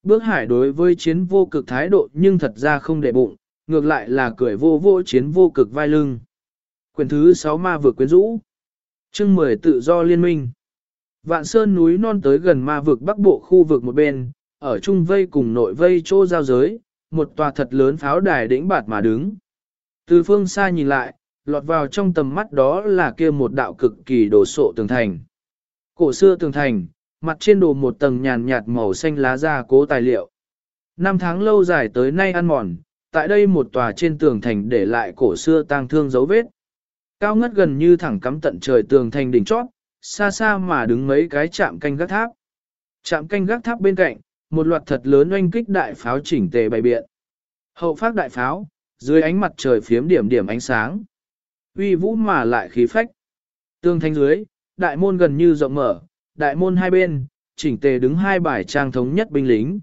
Bước hải đối với chiến vô cực thái độ nhưng thật ra không để bụng, ngược lại là cười vô vô chiến vô cực vai lưng. Quyền thứ 6 ma vực quyến rũ. chương 10 tự do liên minh. Vạn sơn núi non tới gần ma vực bắc bộ khu vực một bên, ở trung vây cùng nội vây chỗ giao giới, một tòa thật lớn pháo đài đỉnh bạt mà đứng. Từ phương xa nhìn lại, lọt vào trong tầm mắt đó là kia một đạo cực kỳ đồ sộ tường thành. Cổ xưa tường thành, mặt trên đồ một tầng nhàn nhạt màu xanh lá da cố tài liệu. Năm tháng lâu dài tới nay ăn mòn, tại đây một tòa trên tường thành để lại cổ xưa tang thương dấu vết. Cao ngất gần như thẳng cắm tận trời tường thành đỉnh chót, xa xa mà đứng mấy cái chạm canh gác tháp. Chạm canh gác tháp bên cạnh, một loạt thật lớn oanh kích đại pháo chỉnh tề bày biện. Hậu phát đại pháo, dưới ánh mặt trời phiếm điểm điểm ánh sáng. Uy vũ mà lại khí phách. Tương thanh dưới, đại môn gần như rộng mở, đại môn hai bên, chỉnh tề đứng hai bài trang thống nhất binh lính.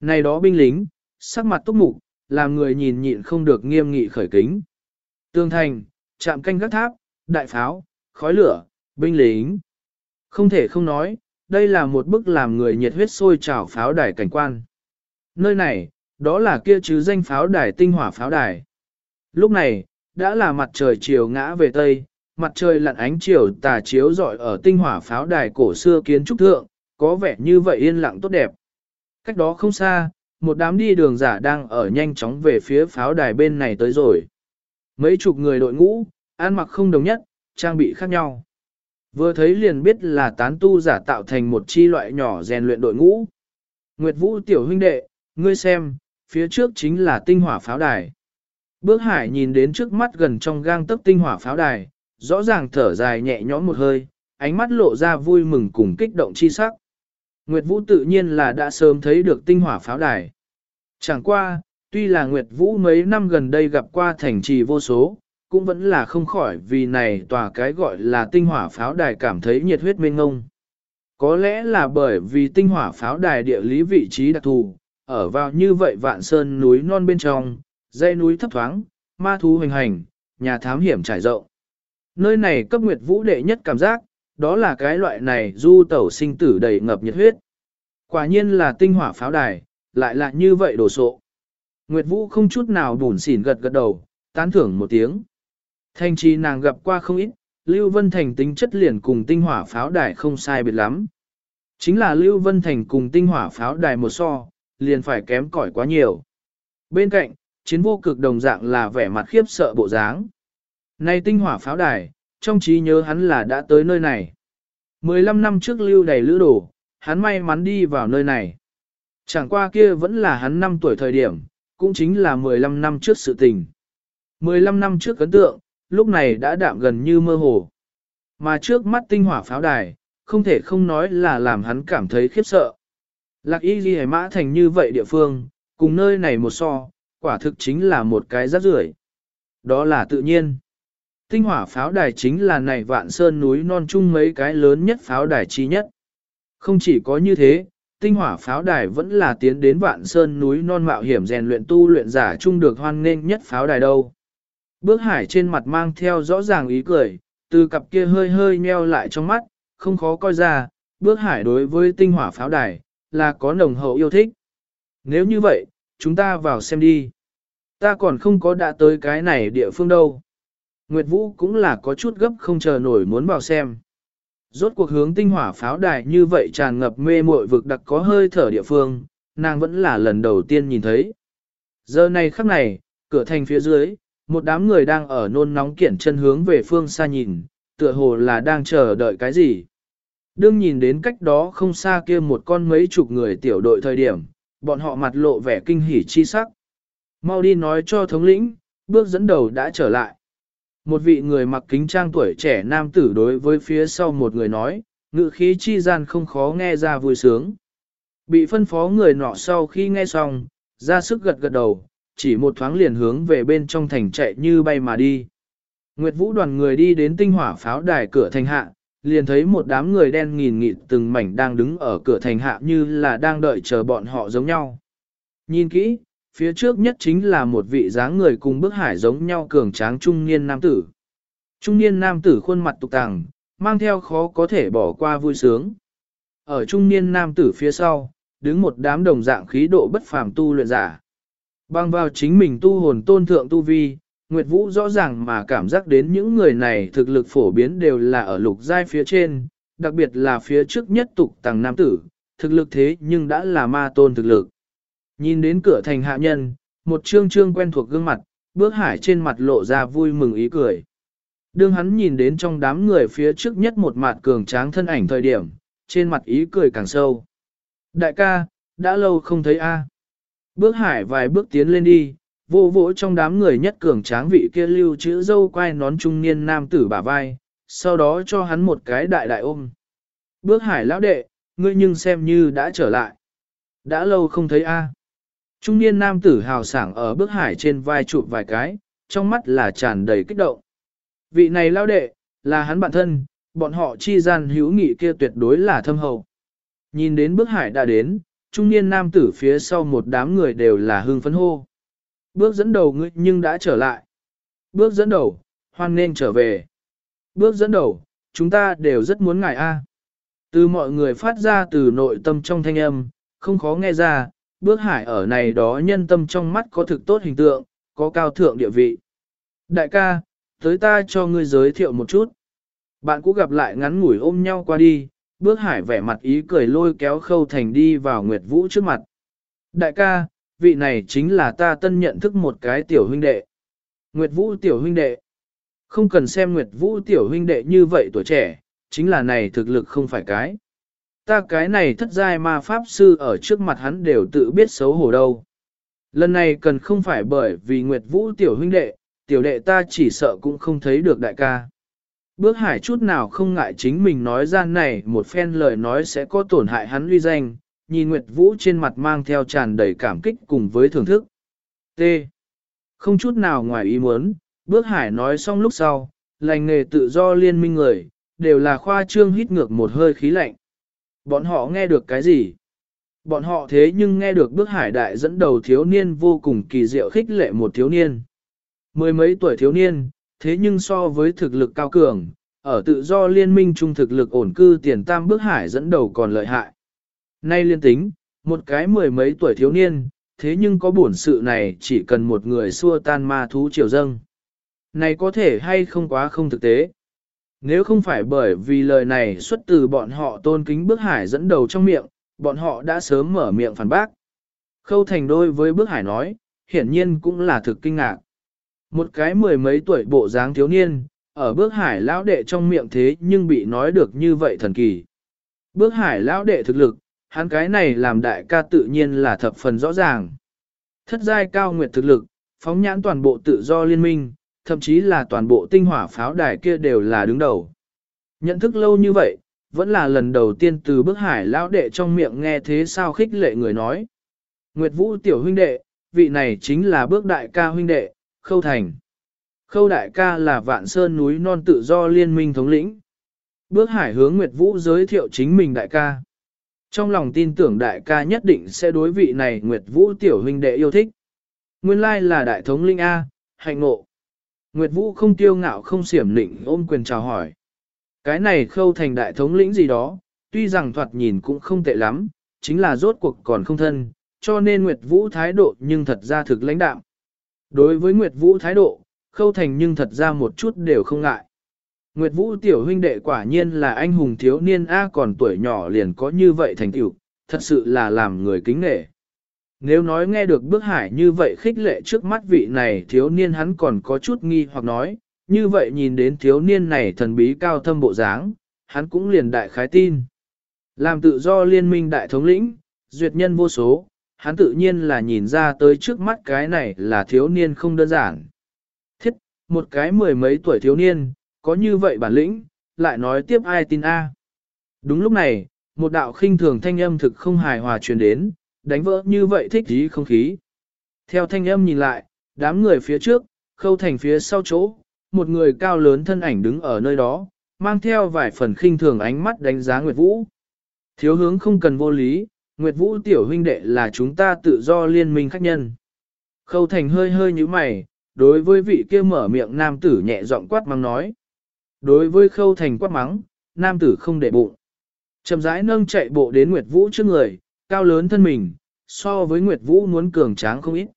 Này đó binh lính, sắc mặt túc mục, làm người nhìn nhịn không được nghiêm nghị khởi kính. Tương thành, chạm canh gác tháp, đại pháo, khói lửa, binh lính. Không thể không nói, đây là một bức làm người nhiệt huyết sôi trào pháo đài cảnh quan. Nơi này, đó là kia chứ danh pháo đài tinh hỏa pháo đài. Lúc này, đã là mặt trời chiều ngã về Tây, mặt trời lặn ánh chiều tà chiếu rọi ở tinh hỏa pháo đài cổ xưa kiến trúc thượng, có vẻ như vậy yên lặng tốt đẹp. Cách đó không xa, một đám đi đường giả đang ở nhanh chóng về phía pháo đài bên này tới rồi. Mấy chục người đội ngũ, ăn mặc không đồng nhất, trang bị khác nhau. Vừa thấy liền biết là tán tu giả tạo thành một chi loại nhỏ rèn luyện đội ngũ. Nguyệt Vũ tiểu huynh đệ, ngươi xem, phía trước chính là tinh hỏa pháo đài. Bước hải nhìn đến trước mắt gần trong gang tấc tinh hỏa pháo đài, rõ ràng thở dài nhẹ nhõm một hơi, ánh mắt lộ ra vui mừng cùng kích động chi sắc. Nguyệt Vũ tự nhiên là đã sớm thấy được tinh hỏa pháo đài. Chẳng qua, tuy là Nguyệt Vũ mấy năm gần đây gặp qua thành trì vô số, cũng vẫn là không khỏi vì này tòa cái gọi là tinh hỏa pháo đài cảm thấy nhiệt huyết mênh ngông. Có lẽ là bởi vì tinh hỏa pháo đài địa lý vị trí đặc thù, ở vào như vậy vạn sơn núi non bên trong, dãy núi thấp thoáng, ma thú hoành hành, nhà thám hiểm trải rộng. Nơi này cấp Nguyệt Vũ đệ nhất cảm giác, đó là cái loại này du tẩu sinh tử đầy ngập nhiệt huyết. Quả nhiên là tinh hỏa pháo đài, lại là như vậy đồ sộ. Nguyệt Vũ không chút nào bùn xỉn gật gật đầu, tán thưởng một tiếng. Thanh trì nàng gặp qua không ít, Lưu Vân Thành tính chất liền cùng tinh hỏa pháo đài không sai biệt lắm. Chính là Lưu Vân Thành cùng tinh hỏa pháo đài một so, liền phải kém cỏi quá nhiều. Bên cạnh, chiến vô cực đồng dạng là vẻ mặt khiếp sợ bộ dáng. Này tinh hỏa pháo đài, trong trí nhớ hắn là đã tới nơi này. 15 năm trước lưu đầy lữ đổ, hắn may mắn đi vào nơi này. Chẳng qua kia vẫn là hắn 5 tuổi thời điểm, cũng chính là 15 năm trước sự tình. 15 năm trước ấn tượng, lúc này đã đạm gần như mơ hồ. Mà trước mắt tinh hỏa pháo đài, không thể không nói là làm hắn cảm thấy khiếp sợ. Lạc y ghi mã thành như vậy địa phương, cùng nơi này một so, quả thực chính là một cái rác rưởi. Đó là tự nhiên. Tinh hỏa pháo đài chính là này vạn sơn núi non chung mấy cái lớn nhất pháo đài chi nhất. Không chỉ có như thế, tinh hỏa pháo đài vẫn là tiến đến vạn sơn núi non mạo hiểm rèn luyện tu luyện giả chung được hoan nghênh nhất pháo đài đâu. Bước hải trên mặt mang theo rõ ràng ý cười, từ cặp kia hơi hơi nheo lại trong mắt, không khó coi ra, bước hải đối với tinh hỏa pháo đài, là có nồng hậu yêu thích. Nếu như vậy, chúng ta vào xem đi. Ta còn không có đã tới cái này địa phương đâu. Nguyệt Vũ cũng là có chút gấp không chờ nổi muốn vào xem. Rốt cuộc hướng tinh hỏa pháo đài như vậy tràn ngập mê muội vực đặc có hơi thở địa phương, nàng vẫn là lần đầu tiên nhìn thấy. Giờ này khắc này, cửa thành phía dưới, một đám người đang ở nôn nóng kiển chân hướng về phương xa nhìn, tựa hồ là đang chờ đợi cái gì. Đương nhìn đến cách đó không xa kia một con mấy chục người tiểu đội thời điểm, bọn họ mặt lộ vẻ kinh hỉ chi sắc. Mau đi nói cho thống lĩnh, bước dẫn đầu đã trở lại. Một vị người mặc kính trang tuổi trẻ nam tử đối với phía sau một người nói, ngự khí chi gian không khó nghe ra vui sướng. Bị phân phó người nọ sau khi nghe xong, ra sức gật gật đầu, chỉ một thoáng liền hướng về bên trong thành chạy như bay mà đi. Nguyệt Vũ đoàn người đi đến tinh hỏa pháo đài cửa thành hạ, liền thấy một đám người đen nghìn nghịt từng mảnh đang đứng ở cửa thành hạ như là đang đợi chờ bọn họ giống nhau. Nhìn kỹ, phía trước nhất chính là một vị dáng người cùng bức hải giống nhau cường tráng trung niên nam tử. Trung niên nam tử khuôn mặt tục tàng, mang theo khó có thể bỏ qua vui sướng. Ở trung niên nam tử phía sau, đứng một đám đồng dạng khí độ bất phàm tu luyện giả. Bằng vào chính mình tu hồn tôn thượng tu vi, Nguyệt Vũ rõ ràng mà cảm giác đến những người này thực lực phổ biến đều là ở lục giai phía trên, đặc biệt là phía trước nhất tục tàng nam tử, thực lực thế nhưng đã là ma tôn thực lực. Nhìn đến cửa thành hạ nhân, một trương trương quen thuộc gương mặt, bước hải trên mặt lộ ra vui mừng ý cười. Đương hắn nhìn đến trong đám người phía trước nhất một mặt cường tráng thân ảnh thời điểm, trên mặt ý cười càng sâu. Đại ca, đã lâu không thấy a. Bước hải vài bước tiến lên đi, vô vỗ trong đám người nhất cường tráng vị kia lưu chữ dâu quai nón trung niên nam tử bả vai, sau đó cho hắn một cái đại đại ôm. Bước hải lão đệ, ngươi nhưng xem như đã trở lại. Đã lâu không thấy a. Trung niên nam tử hào sảng ở bước hải trên vai chụp vài cái, trong mắt là tràn đầy kích động. Vị này lao đệ, là hắn bạn thân, bọn họ chi gian hữu nghị kia tuyệt đối là thâm hậu. Nhìn đến bước hải đã đến, trung niên nam tử phía sau một đám người đều là hương phấn hô. Bước dẫn đầu ngươi nhưng đã trở lại. Bước dẫn đầu, hoan nên trở về. Bước dẫn đầu, chúng ta đều rất muốn ngài A. Từ mọi người phát ra từ nội tâm trong thanh âm, không khó nghe ra, bước hải ở này đó nhân tâm trong mắt có thực tốt hình tượng, có cao thượng địa vị. Đại ca, tới ta cho ngươi giới thiệu một chút. Bạn cũ gặp lại ngắn ngủi ôm nhau qua đi, bước hải vẻ mặt ý cười lôi kéo khâu thành đi vào Nguyệt Vũ trước mặt. Đại ca, vị này chính là ta tân nhận thức một cái tiểu huynh đệ. Nguyệt Vũ tiểu huynh đệ. Không cần xem Nguyệt Vũ tiểu huynh đệ như vậy tuổi trẻ, chính là này thực lực không phải cái. Ta cái này thất giai ma pháp sư ở trước mặt hắn đều tự biết xấu hổ đâu. Lần này cần không phải bởi vì Nguyệt Vũ tiểu huynh đệ, tiểu đệ ta chỉ sợ cũng không thấy được đại ca. Bước hải chút nào không ngại chính mình nói ra này một phen lời nói sẽ có tổn hại hắn uy danh, nhìn Nguyệt Vũ trên mặt mang theo tràn đầy cảm kích cùng với thưởng thức. T. Không chút nào ngoài ý muốn, bước hải nói xong lúc sau, lành nghề tự do liên minh người, đều là khoa trương hít ngược một hơi khí lạnh. Bọn họ nghe được cái gì? Bọn họ thế nhưng nghe được bước hải đại dẫn đầu thiếu niên vô cùng kỳ diệu khích lệ một thiếu niên. Mười mấy tuổi thiếu niên, thế nhưng so với thực lực cao cường, ở tự do liên minh trung thực lực ổn cư tiền tam bước hải dẫn đầu còn lợi hại. Nay liên tính, một cái mười mấy tuổi thiếu niên, thế nhưng có bổn sự này chỉ cần một người xua tan ma thú triều dâng. Này có thể hay không quá không thực tế. Nếu không phải bởi vì lời này xuất từ bọn họ tôn kính bước hải dẫn đầu trong miệng, bọn họ đã sớm mở miệng phản bác. Khâu thành đôi với bước hải nói, hiển nhiên cũng là thực kinh ngạc. Một cái mười mấy tuổi bộ dáng thiếu niên, ở bước hải lão đệ trong miệng thế nhưng bị nói được như vậy thần kỳ. Bước hải lão đệ thực lực, hắn cái này làm đại ca tự nhiên là thập phần rõ ràng. Thất giai cao nguyệt thực lực, phóng nhãn toàn bộ tự do liên minh, thậm chí là toàn bộ tinh hỏa pháo đài kia đều là đứng đầu. Nhận thức lâu như vậy, vẫn là lần đầu tiên từ bức hải lão đệ trong miệng nghe thế sao khích lệ người nói. Nguyệt Vũ tiểu huynh đệ, vị này chính là bước đại ca huynh đệ, Khâu Thành. Khâu đại ca là vạn sơn núi non tự do liên minh thống lĩnh. Bước hải hướng Nguyệt Vũ giới thiệu chính mình đại ca. Trong lòng tin tưởng đại ca nhất định sẽ đối vị này Nguyệt Vũ tiểu huynh đệ yêu thích. Nguyên lai là đại thống linh A, hạnh ngộ. Nguyệt Vũ không tiêu ngạo không xiểm nịnh ôm quyền chào hỏi. Cái này khâu thành đại thống lĩnh gì đó, tuy rằng thoạt nhìn cũng không tệ lắm, chính là rốt cuộc còn không thân, cho nên Nguyệt Vũ thái độ nhưng thật ra thực lãnh đạm. Đối với Nguyệt Vũ thái độ, khâu thành nhưng thật ra một chút đều không ngại. Nguyệt Vũ tiểu huynh đệ quả nhiên là anh hùng thiếu niên A còn tuổi nhỏ liền có như vậy thành tựu, thật sự là làm người kính nể. Nếu nói nghe được bước hải như vậy khích lệ trước mắt vị này thiếu niên hắn còn có chút nghi hoặc nói, như vậy nhìn đến thiếu niên này thần bí cao thâm bộ dáng, hắn cũng liền đại khái tin. Làm tự do liên minh đại thống lĩnh, duyệt nhân vô số, hắn tự nhiên là nhìn ra tới trước mắt cái này là thiếu niên không đơn giản. Thiết, một cái mười mấy tuổi thiếu niên, có như vậy bản lĩnh, lại nói tiếp ai tin A. Đúng lúc này, một đạo khinh thường thanh âm thực không hài hòa truyền đến, đánh vỡ như vậy thích ý không khí. Theo thanh âm nhìn lại, đám người phía trước, khâu thành phía sau chỗ, một người cao lớn thân ảnh đứng ở nơi đó, mang theo vài phần khinh thường ánh mắt đánh giá Nguyệt Vũ. Thiếu hướng không cần vô lý, Nguyệt Vũ tiểu huynh đệ là chúng ta tự do liên minh khách nhân. Khâu thành hơi hơi như mày, đối với vị kia mở miệng nam tử nhẹ giọng quát mắng nói. Đối với khâu thành quát mắng, nam tử không để bụng. Chậm rãi nâng chạy bộ đến Nguyệt Vũ trước người, cao lớn thân mình, so với Nguyệt Vũ muốn cường tráng không ít.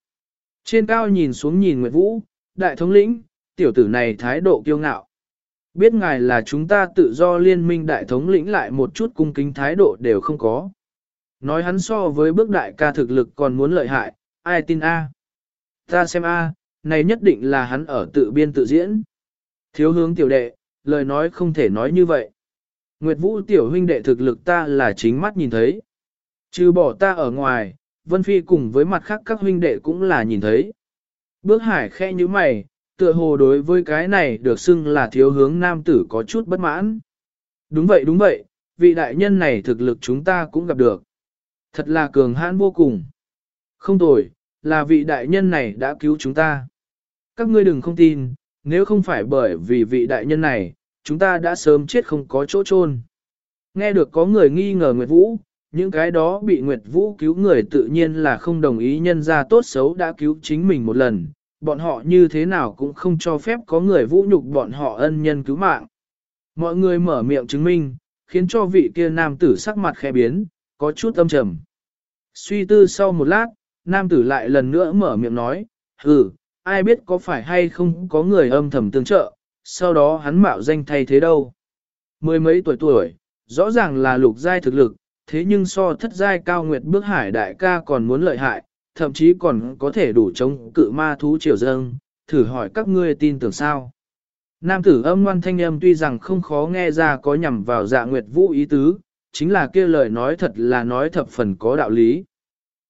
Trên cao nhìn xuống nhìn Nguyệt Vũ, đại thống lĩnh, tiểu tử này thái độ kiêu ngạo. Biết ngài là chúng ta tự do liên minh đại thống lĩnh lại một chút cung kính thái độ đều không có. Nói hắn so với bước đại ca thực lực còn muốn lợi hại, ai tin A. Ta xem A, này nhất định là hắn ở tự biên tự diễn. Thiếu hướng tiểu đệ, lời nói không thể nói như vậy. Nguyệt Vũ tiểu huynh đệ thực lực ta là chính mắt nhìn thấy. Trừ bỏ ta ở ngoài, Vân Phi cùng với mặt khác các huynh đệ cũng là nhìn thấy. Bước hải khe như mày, tựa hồ đối với cái này được xưng là thiếu hướng nam tử có chút bất mãn. Đúng vậy đúng vậy, vị đại nhân này thực lực chúng ta cũng gặp được. Thật là cường hãn vô cùng. Không tồi, là vị đại nhân này đã cứu chúng ta. Các ngươi đừng không tin, nếu không phải bởi vì vị đại nhân này, chúng ta đã sớm chết không có chỗ chôn. Nghe được có người nghi ngờ Nguyệt Vũ, những cái đó bị Nguyệt Vũ cứu người tự nhiên là không đồng ý nhân ra tốt xấu đã cứu chính mình một lần, bọn họ như thế nào cũng không cho phép có người vũ nhục bọn họ ân nhân cứu mạng. Mọi người mở miệng chứng minh, khiến cho vị kia nam tử sắc mặt khẽ biến, có chút âm trầm. Suy tư sau một lát, nam tử lại lần nữa mở miệng nói, ừ, ai biết có phải hay không có người âm thầm tương trợ, sau đó hắn mạo danh thay thế đâu. Mười mấy tuổi tuổi, rõ ràng là lục giai thực lực, thế nhưng so thất giai cao nguyệt bước hải đại ca còn muốn lợi hại, thậm chí còn có thể đủ chống cự ma thú triều dâng, thử hỏi các ngươi tin tưởng sao. Nam tử âm ngoan thanh âm tuy rằng không khó nghe ra có nhằm vào dạ nguyệt vũ ý tứ, chính là kia lời nói thật là nói thập phần có đạo lý.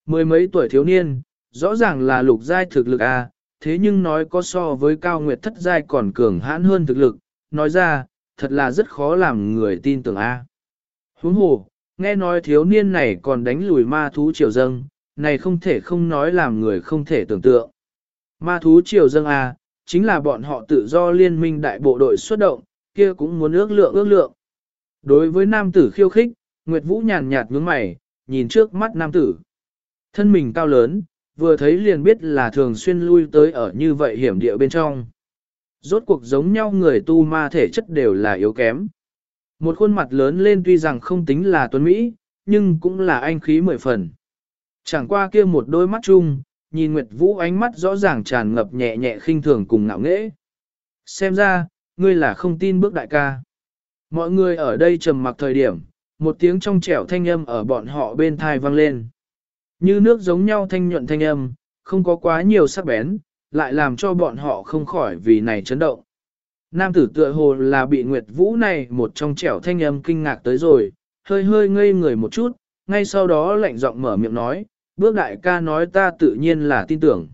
Mười mấy tuổi thiếu niên, rõ ràng là lục giai thực lực A, thế nhưng nói có so với cao nguyệt thất giai còn cường hãn hơn thực lực, nói ra, thật là rất khó làm người tin tưởng A. Huống hồ, nghe nói thiếu niên này còn đánh lùi ma thú triều dâng, này không thể không nói làm người không thể tưởng tượng. Ma thú triều dâng à, chính là bọn họ tự do liên minh đại bộ đội xuất động, kia cũng muốn ước lượng ước lượng. Đối với nam tử khiêu khích, Nguyệt Vũ nhàn nhạt nhướng mày, nhìn trước mắt nam tử. Thân mình cao lớn, vừa thấy liền biết là thường xuyên lui tới ở như vậy hiểm địa bên trong. Rốt cuộc giống nhau người tu ma thể chất đều là yếu kém. Một khuôn mặt lớn lên tuy rằng không tính là tuấn Mỹ, nhưng cũng là anh khí mười phần. Chẳng qua kia một đôi mắt chung, nhìn Nguyệt Vũ ánh mắt rõ ràng tràn ngập nhẹ nhẹ khinh thường cùng ngạo nghễ. Xem ra, ngươi là không tin bước đại ca. Mọi người ở đây trầm mặc thời điểm, một tiếng trong trẻo thanh âm ở bọn họ bên thai vang lên. Như nước giống nhau thanh nhuận thanh âm, không có quá nhiều sắc bén, lại làm cho bọn họ không khỏi vì này chấn động. Nam tử tựa hồ là bị Nguyệt Vũ này một trong trẻo thanh âm kinh ngạc tới rồi, hơi hơi ngây người một chút, ngay sau đó lạnh giọng mở miệng nói, bước đại ca nói ta tự nhiên là tin tưởng.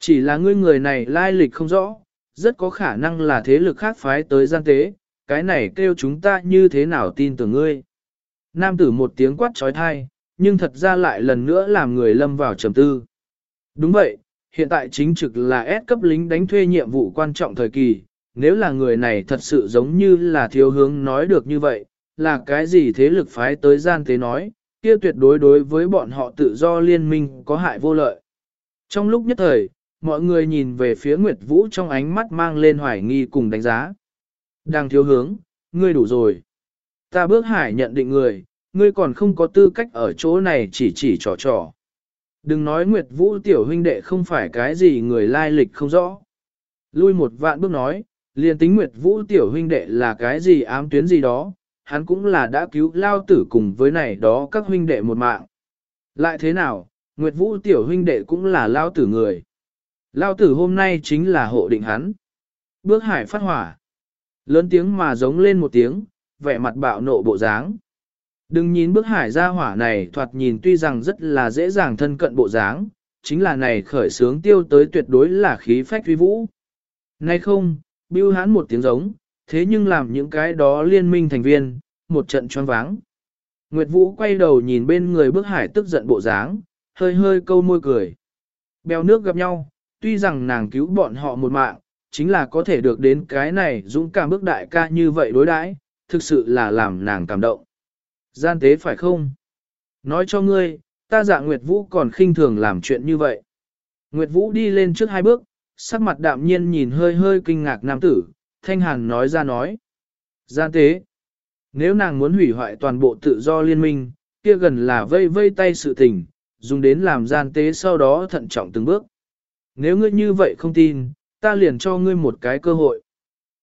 Chỉ là ngươi người này lai lịch không rõ, rất có khả năng là thế lực khác phái tới gian tế, cái này kêu chúng ta như thế nào tin tưởng ngươi. Nam tử một tiếng quát trói thai, nhưng thật ra lại lần nữa làm người lâm vào trầm tư. Đúng vậy, hiện tại chính trực là S cấp lính đánh thuê nhiệm vụ quan trọng thời kỳ, nếu là người này thật sự giống như là thiếu hướng nói được như vậy, là cái gì thế lực phái tới gian tế nói, kia tuyệt đối đối với bọn họ tự do liên minh có hại vô lợi. Trong lúc nhất thời, mọi người nhìn về phía Nguyệt Vũ trong ánh mắt mang lên hoài nghi cùng đánh giá. Đang thiếu hướng, ngươi đủ rồi. Ta bước hải nhận định người, ngươi còn không có tư cách ở chỗ này chỉ chỉ trò trò. Đừng nói Nguyệt Vũ tiểu huynh đệ không phải cái gì người lai lịch không rõ. Lui một vạn bước nói, liên tính Nguyệt Vũ tiểu huynh đệ là cái gì ám tuyến gì đó, hắn cũng là đã cứu lao tử cùng với này đó các huynh đệ một mạng. Lại thế nào, Nguyệt Vũ tiểu huynh đệ cũng là lao tử người. Lao tử hôm nay chính là hộ định hắn. Bước hải phát hỏa. Lớn tiếng mà giống lên một tiếng, vẻ mặt bạo nộ bộ dáng. Đừng nhìn bước hải ra hỏa này thoạt nhìn tuy rằng rất là dễ dàng thân cận bộ dáng, chính là này khởi sướng tiêu tới tuyệt đối là khí phách uy vũ. Nay không, bưu hán một tiếng giống, thế nhưng làm những cái đó liên minh thành viên, một trận choáng váng. Nguyệt Vũ quay đầu nhìn bên người bước hải tức giận bộ dáng, hơi hơi câu môi cười. Bèo nước gặp nhau, tuy rằng nàng cứu bọn họ một mạng, chính là có thể được đến cái này dũng cảm bước đại ca như vậy đối đãi, thực sự là làm nàng cảm động. Gian tế phải không? Nói cho ngươi, ta dạng Nguyệt Vũ còn khinh thường làm chuyện như vậy. Nguyệt Vũ đi lên trước hai bước, sắc mặt đạm nhiên nhìn hơi hơi kinh ngạc nam tử, thanh hàn nói ra nói. Gian tế, nếu nàng muốn hủy hoại toàn bộ tự do liên minh, kia gần là vây vây tay sự tình, dùng đến làm gian tế sau đó thận trọng từng bước. Nếu ngươi như vậy không tin, ta liền cho ngươi một cái cơ hội.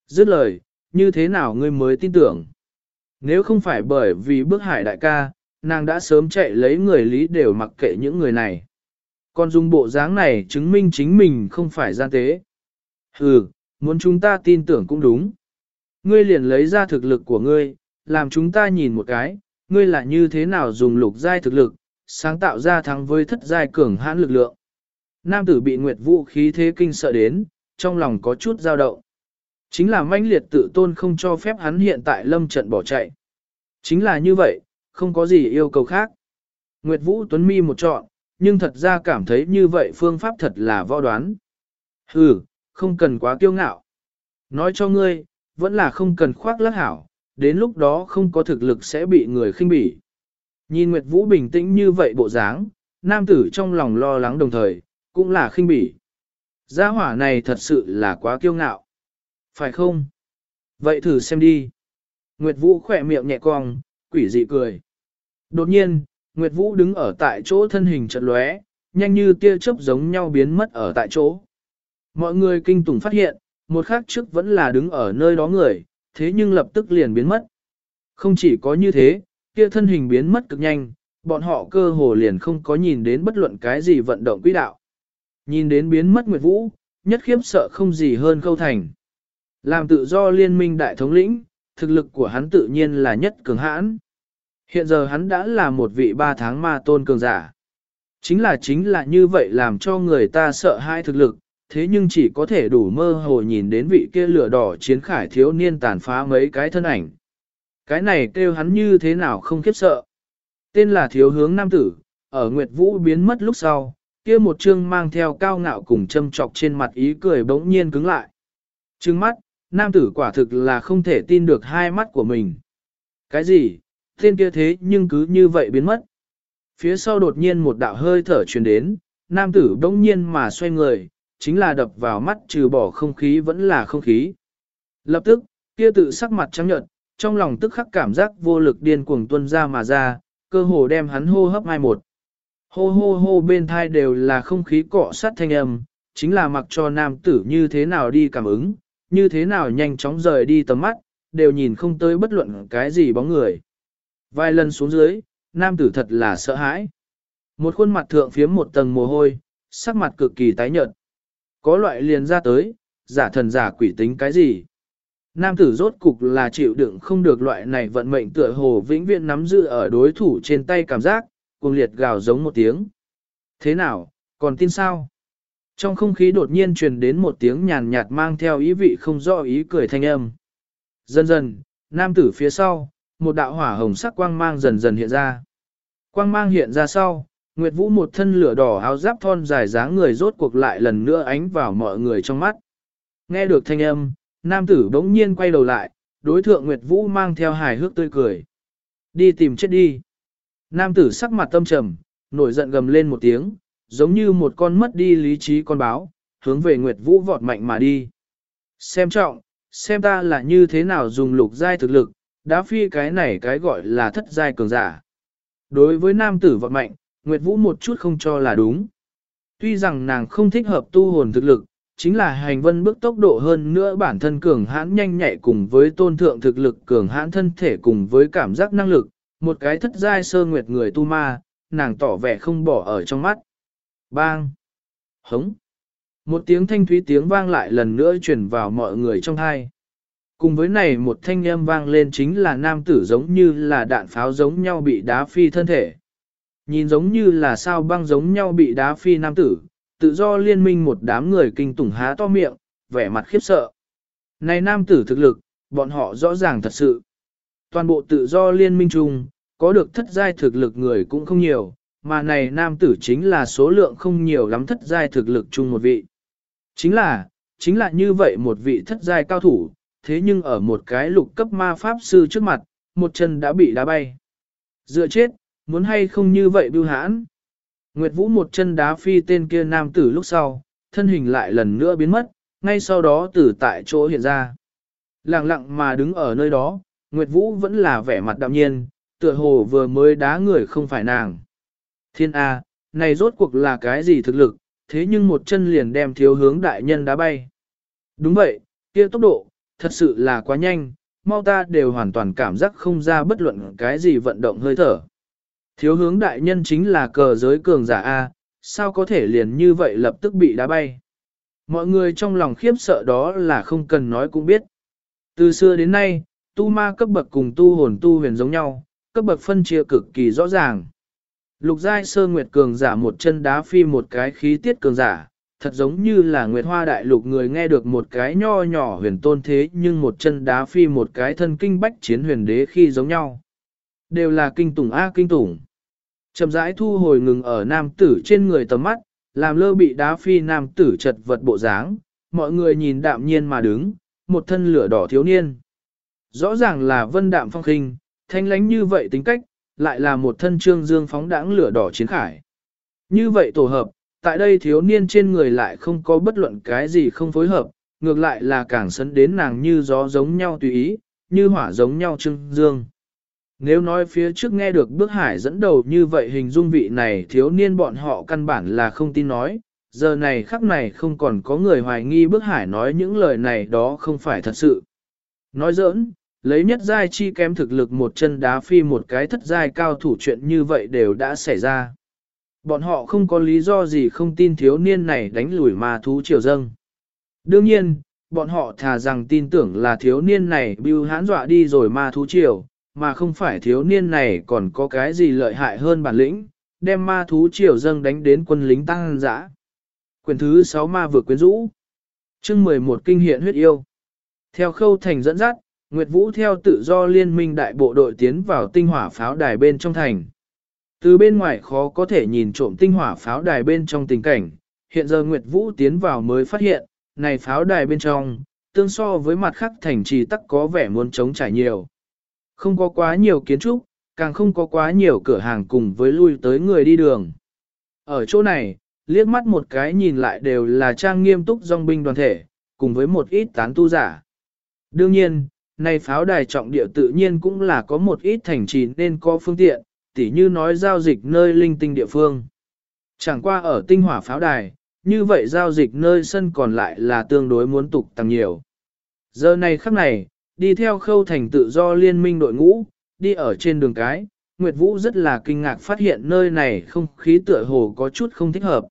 Dứt lời, như thế nào ngươi mới tin tưởng? Nếu không phải bởi vì bước hải đại ca, nàng đã sớm chạy lấy người lý đều mặc kệ những người này. Còn dùng bộ dáng này chứng minh chính mình không phải gian tế. Ừ, muốn chúng ta tin tưởng cũng đúng. Ngươi liền lấy ra thực lực của ngươi, làm chúng ta nhìn một cái, ngươi là như thế nào dùng lục giai thực lực, sáng tạo ra thắng với thất giai cường hãn lực lượng. Nam tử bị Nguyệt Vũ khí thế kinh sợ đến, trong lòng có chút dao động. Chính là manh liệt tự tôn không cho phép hắn hiện tại lâm trận bỏ chạy. Chính là như vậy, không có gì yêu cầu khác. Nguyệt Vũ Tuấn Mi một chọn, nhưng thật ra cảm thấy như vậy phương pháp thật là võ đoán. Hừ, không cần quá kiêu ngạo. Nói cho ngươi, vẫn là không cần khoác lác hảo, đến lúc đó không có thực lực sẽ bị người khinh bỉ. Nhìn Nguyệt Vũ bình tĩnh như vậy bộ dáng, nam tử trong lòng lo lắng đồng thời, cũng là khinh bỉ. Gia hỏa này thật sự là quá kiêu ngạo. Phải không? Vậy thử xem đi. Nguyệt Vũ khỏe miệng nhẹ cong, quỷ dị cười. Đột nhiên, Nguyệt Vũ đứng ở tại chỗ thân hình chợt lóe, nhanh như tia chớp giống nhau biến mất ở tại chỗ. Mọi người kinh tủng phát hiện, một khắc trước vẫn là đứng ở nơi đó người, thế nhưng lập tức liền biến mất. Không chỉ có như thế, kia thân hình biến mất cực nhanh, bọn họ cơ hồ liền không có nhìn đến bất luận cái gì vận động quỹ đạo. Nhìn đến biến mất Nguyệt Vũ, nhất khiếp sợ không gì hơn khâu thành. Làm tự do liên minh đại thống lĩnh, thực lực của hắn tự nhiên là nhất cường hãn. Hiện giờ hắn đã là một vị ba tháng ma tôn cường giả. Chính là chính là như vậy làm cho người ta sợ hai thực lực, thế nhưng chỉ có thể đủ mơ hồ nhìn đến vị kia lửa đỏ chiến khải thiếu niên tàn phá mấy cái thân ảnh. Cái này kêu hắn như thế nào không khiếp sợ. Tên là thiếu hướng nam tử, ở Nguyệt Vũ biến mất lúc sau, kia một chương mang theo cao ngạo cùng châm trọc trên mặt ý cười bỗng nhiên cứng lại. Trừng mắt, nam tử quả thực là không thể tin được hai mắt của mình. Cái gì, tên kia thế nhưng cứ như vậy biến mất. Phía sau đột nhiên một đạo hơi thở truyền đến, nam tử bỗng nhiên mà xoay người, chính là đập vào mắt trừ bỏ không khí vẫn là không khí. Lập tức, kia tự sắc mặt trắng nhợt, trong lòng tức khắc cảm giác vô lực điên cuồng tuân ra mà ra, cơ hồ đem hắn hô hấp hai một. Hô hô hô bên thai đều là không khí cọ sát thanh âm, chính là mặc cho nam tử như thế nào đi cảm ứng, như thế nào nhanh chóng rời đi tầm mắt, đều nhìn không tới bất luận cái gì bóng người. Vài lần xuống dưới, nam tử thật là sợ hãi. Một khuôn mặt thượng phiếm một tầng mồ hôi, sắc mặt cực kỳ tái nhợt. Có loại liền ra tới, giả thần giả quỷ tính cái gì. Nam tử rốt cục là chịu đựng không được loại này vận mệnh tựa hồ vĩnh viễn nắm giữ ở đối thủ trên tay cảm giác, cùng liệt gào giống một tiếng. Thế nào, còn tin sao? Trong không khí đột nhiên truyền đến một tiếng nhàn nhạt mang theo ý vị không rõ ý cười thanh âm. Dần dần, nam tử phía sau, một đạo hỏa hồng sắc quang mang dần dần hiện ra. Quang mang hiện ra sau, Nguyệt Vũ một thân lửa đỏ áo giáp thon dài dáng người rốt cuộc lại lần nữa ánh vào mọi người trong mắt. Nghe được thanh âm, nam tử bỗng nhiên quay đầu lại, đối thượng Nguyệt Vũ mang theo hài hước tươi cười. Đi tìm chết đi. Nam tử sắc mặt tâm trầm, nổi giận gầm lên một tiếng, giống như một con mất đi lý trí con báo, hướng về Nguyệt Vũ vọt mạnh mà đi. Xem trọng, xem ta là như thế nào dùng lục giai thực lực, đã phi cái này cái gọi là thất giai cường giả. Đối với nam tử vận mạnh, Nguyệt Vũ một chút không cho là đúng. Tuy rằng nàng không thích hợp tu hồn thực lực, chính là hành vân bước tốc độ hơn nữa bản thân cường hãn nhanh nhạy cùng với tôn thượng thực lực cường hãn thân thể cùng với cảm giác năng lực, một cái thất giai sơ nguyệt người tu ma, nàng tỏ vẻ không bỏ ở trong mắt. Bang! Hống! Một tiếng thanh thúy tiếng vang lại lần nữa truyền vào mọi người trong hai. Cùng với này một thanh âm vang lên chính là nam tử giống như là đạn pháo giống nhau bị đá phi thân thể. Nhìn giống như là sao băng giống nhau bị đá phi nam tử, tự do liên minh một đám người kinh tủng há to miệng, vẻ mặt khiếp sợ. Này nam tử thực lực, bọn họ rõ ràng thật sự. Toàn bộ tự do liên minh chung, có được thất giai thực lực người cũng không nhiều, mà này nam tử chính là số lượng không nhiều lắm thất giai thực lực chung một vị. Chính là, chính là như vậy một vị thất giai cao thủ, thế nhưng ở một cái lục cấp ma pháp sư trước mặt, một chân đã bị đá bay. Dựa chết, muốn hay không như vậy bưu hãn. Nguyệt Vũ một chân đá phi tên kia nam tử lúc sau, thân hình lại lần nữa biến mất, ngay sau đó tử tại chỗ hiện ra. Lặng lặng mà đứng ở nơi đó, Nguyệt Vũ vẫn là vẻ mặt đạm nhiên, tựa hồ vừa mới đá người không phải nàng. Thiên A, này rốt cuộc là cái gì thực lực, thế nhưng một chân liền đem thiếu hướng đại nhân đá bay. Đúng vậy, kia tốc độ, thật sự là quá nhanh, mau ta đều hoàn toàn cảm giác không ra bất luận cái gì vận động hơi thở. Thiếu hướng đại nhân chính là cờ giới cường giả A, sao có thể liền như vậy lập tức bị đá bay. Mọi người trong lòng khiếp sợ đó là không cần nói cũng biết. Từ xưa đến nay, tu ma cấp bậc cùng tu hồn tu huyền giống nhau, cấp bậc phân chia cực kỳ rõ ràng. Lục giai sơ nguyệt cường giả một chân đá phi một cái khí tiết cường giả, thật giống như là nguyệt hoa đại lục người nghe được một cái nho nhỏ huyền tôn thế nhưng một chân đá phi một cái thân kinh bách chiến huyền đế khi giống nhau. Đều là kinh tủng A kinh tủng. Chậm rãi thu hồi ngừng ở nam tử trên người tầm mắt, làm lơ bị đá phi nam tử chật vật bộ dáng, mọi người nhìn đạm nhiên mà đứng, một thân lửa đỏ thiếu niên. Rõ ràng là vân đạm phong khinh, thanh lánh như vậy tính cách, lại là một thân trương dương phóng đãng lửa đỏ chiến khải. Như vậy tổ hợp, tại đây thiếu niên trên người lại không có bất luận cái gì không phối hợp, ngược lại là càng sấn đến nàng như gió giống nhau tùy ý, như hỏa giống nhau trương dương. Nếu nói phía trước nghe được bước hải dẫn đầu như vậy hình dung vị này thiếu niên bọn họ căn bản là không tin nói, giờ này khắc này không còn có người hoài nghi bước hải nói những lời này đó không phải thật sự. Nói giỡn, lấy nhất giai chi kém thực lực một chân đá phi một cái thất giai cao thủ chuyện như vậy đều đã xảy ra. Bọn họ không có lý do gì không tin thiếu niên này đánh lùi ma thú triều dâng. Đương nhiên, bọn họ thà rằng tin tưởng là thiếu niên này bưu hãn dọa đi rồi ma thú triều, mà không phải thiếu niên này còn có cái gì lợi hại hơn bản lĩnh, đem ma thú triều dâng đánh đến quân lính tăng dã. Quyền thứ 6 ma vừa quyến rũ. chương 11 kinh hiện huyết yêu. Theo khâu thành dẫn dắt, Nguyệt Vũ theo tự do liên minh đại bộ đội tiến vào tinh hỏa pháo đài bên trong thành. Từ bên ngoài khó có thể nhìn trộm tinh hỏa pháo đài bên trong tình cảnh, hiện giờ Nguyệt Vũ tiến vào mới phát hiện, này pháo đài bên trong, tương so với mặt khác thành trì tắc có vẻ muốn chống trải nhiều. Không có quá nhiều kiến trúc, càng không có quá nhiều cửa hàng cùng với lui tới người đi đường. Ở chỗ này, liếc mắt một cái nhìn lại đều là trang nghiêm túc dòng binh đoàn thể, cùng với một ít tán tu giả. Đương nhiên, này pháo đài trọng địa tự nhiên cũng là có một ít thành trì nên có phương tiện, tỉ như nói giao dịch nơi linh tinh địa phương. Chẳng qua ở tinh hỏa pháo đài, như vậy giao dịch nơi sân còn lại là tương đối muốn tục tăng nhiều. Giờ này khắc này, đi theo khâu thành tự do liên minh đội ngũ, đi ở trên đường cái, Nguyệt Vũ rất là kinh ngạc phát hiện nơi này không khí tựa hồ có chút không thích hợp.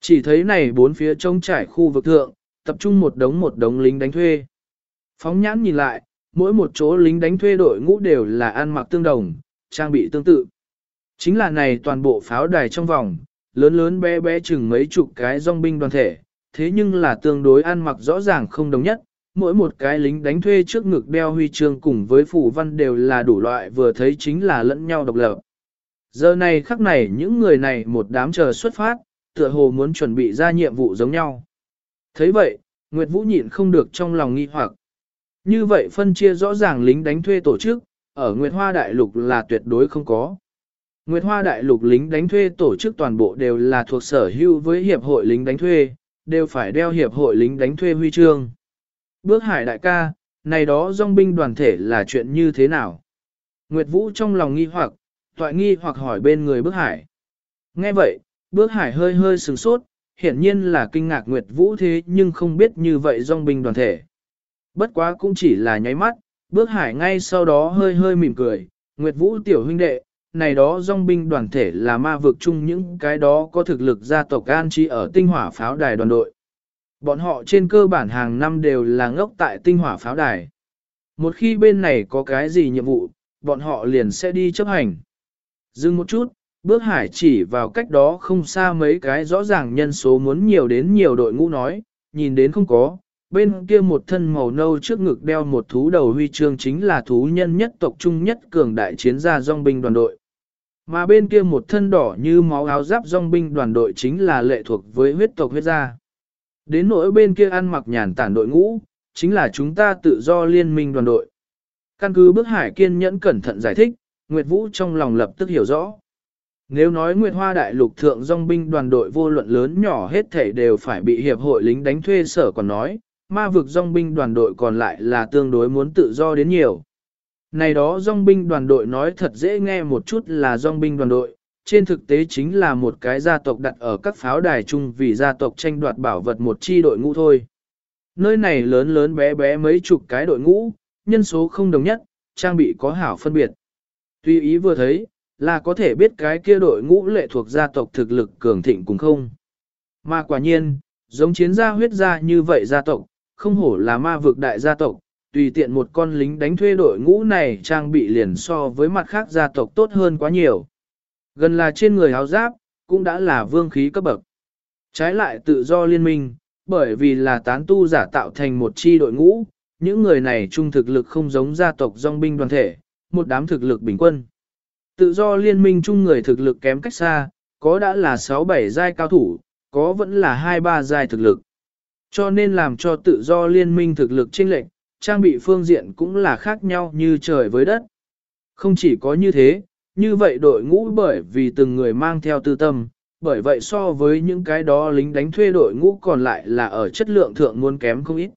Chỉ thấy này bốn phía trông trải khu vực thượng, tập trung một đống một đống lính đánh thuê. Phóng nhãn nhìn lại, mỗi một chỗ lính đánh thuê đội ngũ đều là ăn mặc tương đồng, trang bị tương tự. Chính là này toàn bộ pháo đài trong vòng, lớn lớn bé bé chừng mấy chục cái dòng binh đoàn thể, thế nhưng là tương đối ăn mặc rõ ràng không đồng nhất, mỗi một cái lính đánh thuê trước ngực đeo huy chương cùng với phủ văn đều là đủ loại vừa thấy chính là lẫn nhau độc lập. Giờ này khắc này những người này một đám chờ xuất phát, tựa hồ muốn chuẩn bị ra nhiệm vụ giống nhau. thấy vậy, Nguyệt Vũ nhịn không được trong lòng nghi hoặc. Như vậy phân chia rõ ràng lính đánh thuê tổ chức, ở Nguyệt Hoa Đại Lục là tuyệt đối không có. Nguyệt Hoa Đại Lục lính đánh thuê tổ chức toàn bộ đều là thuộc sở hữu với Hiệp hội lính đánh thuê, đều phải đeo Hiệp hội lính đánh thuê huy chương. Bước hải đại ca, này đó dòng binh đoàn thể là chuyện như thế nào? Nguyệt Vũ trong lòng nghi hoặc, toại nghi hoặc hỏi bên người bước hải. Nghe vậy, bước hải hơi hơi sừng sốt, hiển nhiên là kinh ngạc Nguyệt Vũ thế nhưng không biết như vậy dòng binh đoàn thể. Bất quá cũng chỉ là nháy mắt, bước hải ngay sau đó hơi hơi mỉm cười, Nguyệt Vũ tiểu huynh đệ, này đó dòng binh đoàn thể là ma vực chung những cái đó có thực lực gia tộc an trí ở tinh hỏa pháo đài đoàn đội. Bọn họ trên cơ bản hàng năm đều là ngốc tại tinh hỏa pháo đài. Một khi bên này có cái gì nhiệm vụ, bọn họ liền sẽ đi chấp hành. Dừng một chút, bước hải chỉ vào cách đó không xa mấy cái rõ ràng nhân số muốn nhiều đến nhiều đội ngũ nói, nhìn đến không có, bên kia một thân màu nâu trước ngực đeo một thú đầu huy chương chính là thú nhân nhất tộc trung nhất cường đại chiến gia dòng binh đoàn đội. Mà bên kia một thân đỏ như máu áo giáp dòng binh đoàn đội chính là lệ thuộc với huyết tộc huyết gia. Đến nỗi bên kia ăn mặc nhàn tản đội ngũ, chính là chúng ta tự do liên minh đoàn đội. Căn cứ bức hải kiên nhẫn cẩn thận giải thích, Nguyệt Vũ trong lòng lập tức hiểu rõ. Nếu nói Nguyệt Hoa Đại Lục Thượng dòng binh đoàn đội vô luận lớn nhỏ hết thể đều phải bị hiệp hội lính đánh thuê sở còn nói, ma vực dòng binh đoàn đội còn lại là tương đối muốn tự do đến nhiều. Này đó dòng binh đoàn đội nói thật dễ nghe một chút là dòng binh đoàn đội, trên thực tế chính là một cái gia tộc đặt ở các pháo đài chung vì gia tộc tranh đoạt bảo vật một chi đội ngũ thôi. Nơi này lớn lớn bé bé mấy chục cái đội ngũ, nhân số không đồng nhất, trang bị có hảo phân biệt. Tuy ý vừa thấy, là có thể biết cái kia đội ngũ lệ thuộc gia tộc thực lực cường thịnh cùng không. Mà quả nhiên, giống chiến gia huyết gia như vậy gia tộc, không hổ là ma vực đại gia tộc, tùy tiện một con lính đánh thuê đội ngũ này trang bị liền so với mặt khác gia tộc tốt hơn quá nhiều. Gần là trên người áo giáp, cũng đã là vương khí cấp bậc. Trái lại tự do liên minh, bởi vì là tán tu giả tạo thành một chi đội ngũ, những người này trung thực lực không giống gia tộc dòng binh đoàn thể, một đám thực lực bình quân. Tự do liên minh chung người thực lực kém cách xa, có đã là 6-7 giai cao thủ, có vẫn là 2-3 giai thực lực. Cho nên làm cho tự do liên minh thực lực chênh lệch, trang bị phương diện cũng là khác nhau như trời với đất. Không chỉ có như thế, như vậy đội ngũ bởi vì từng người mang theo tư tâm, bởi vậy so với những cái đó lính đánh thuê đội ngũ còn lại là ở chất lượng thượng muốn kém không ít.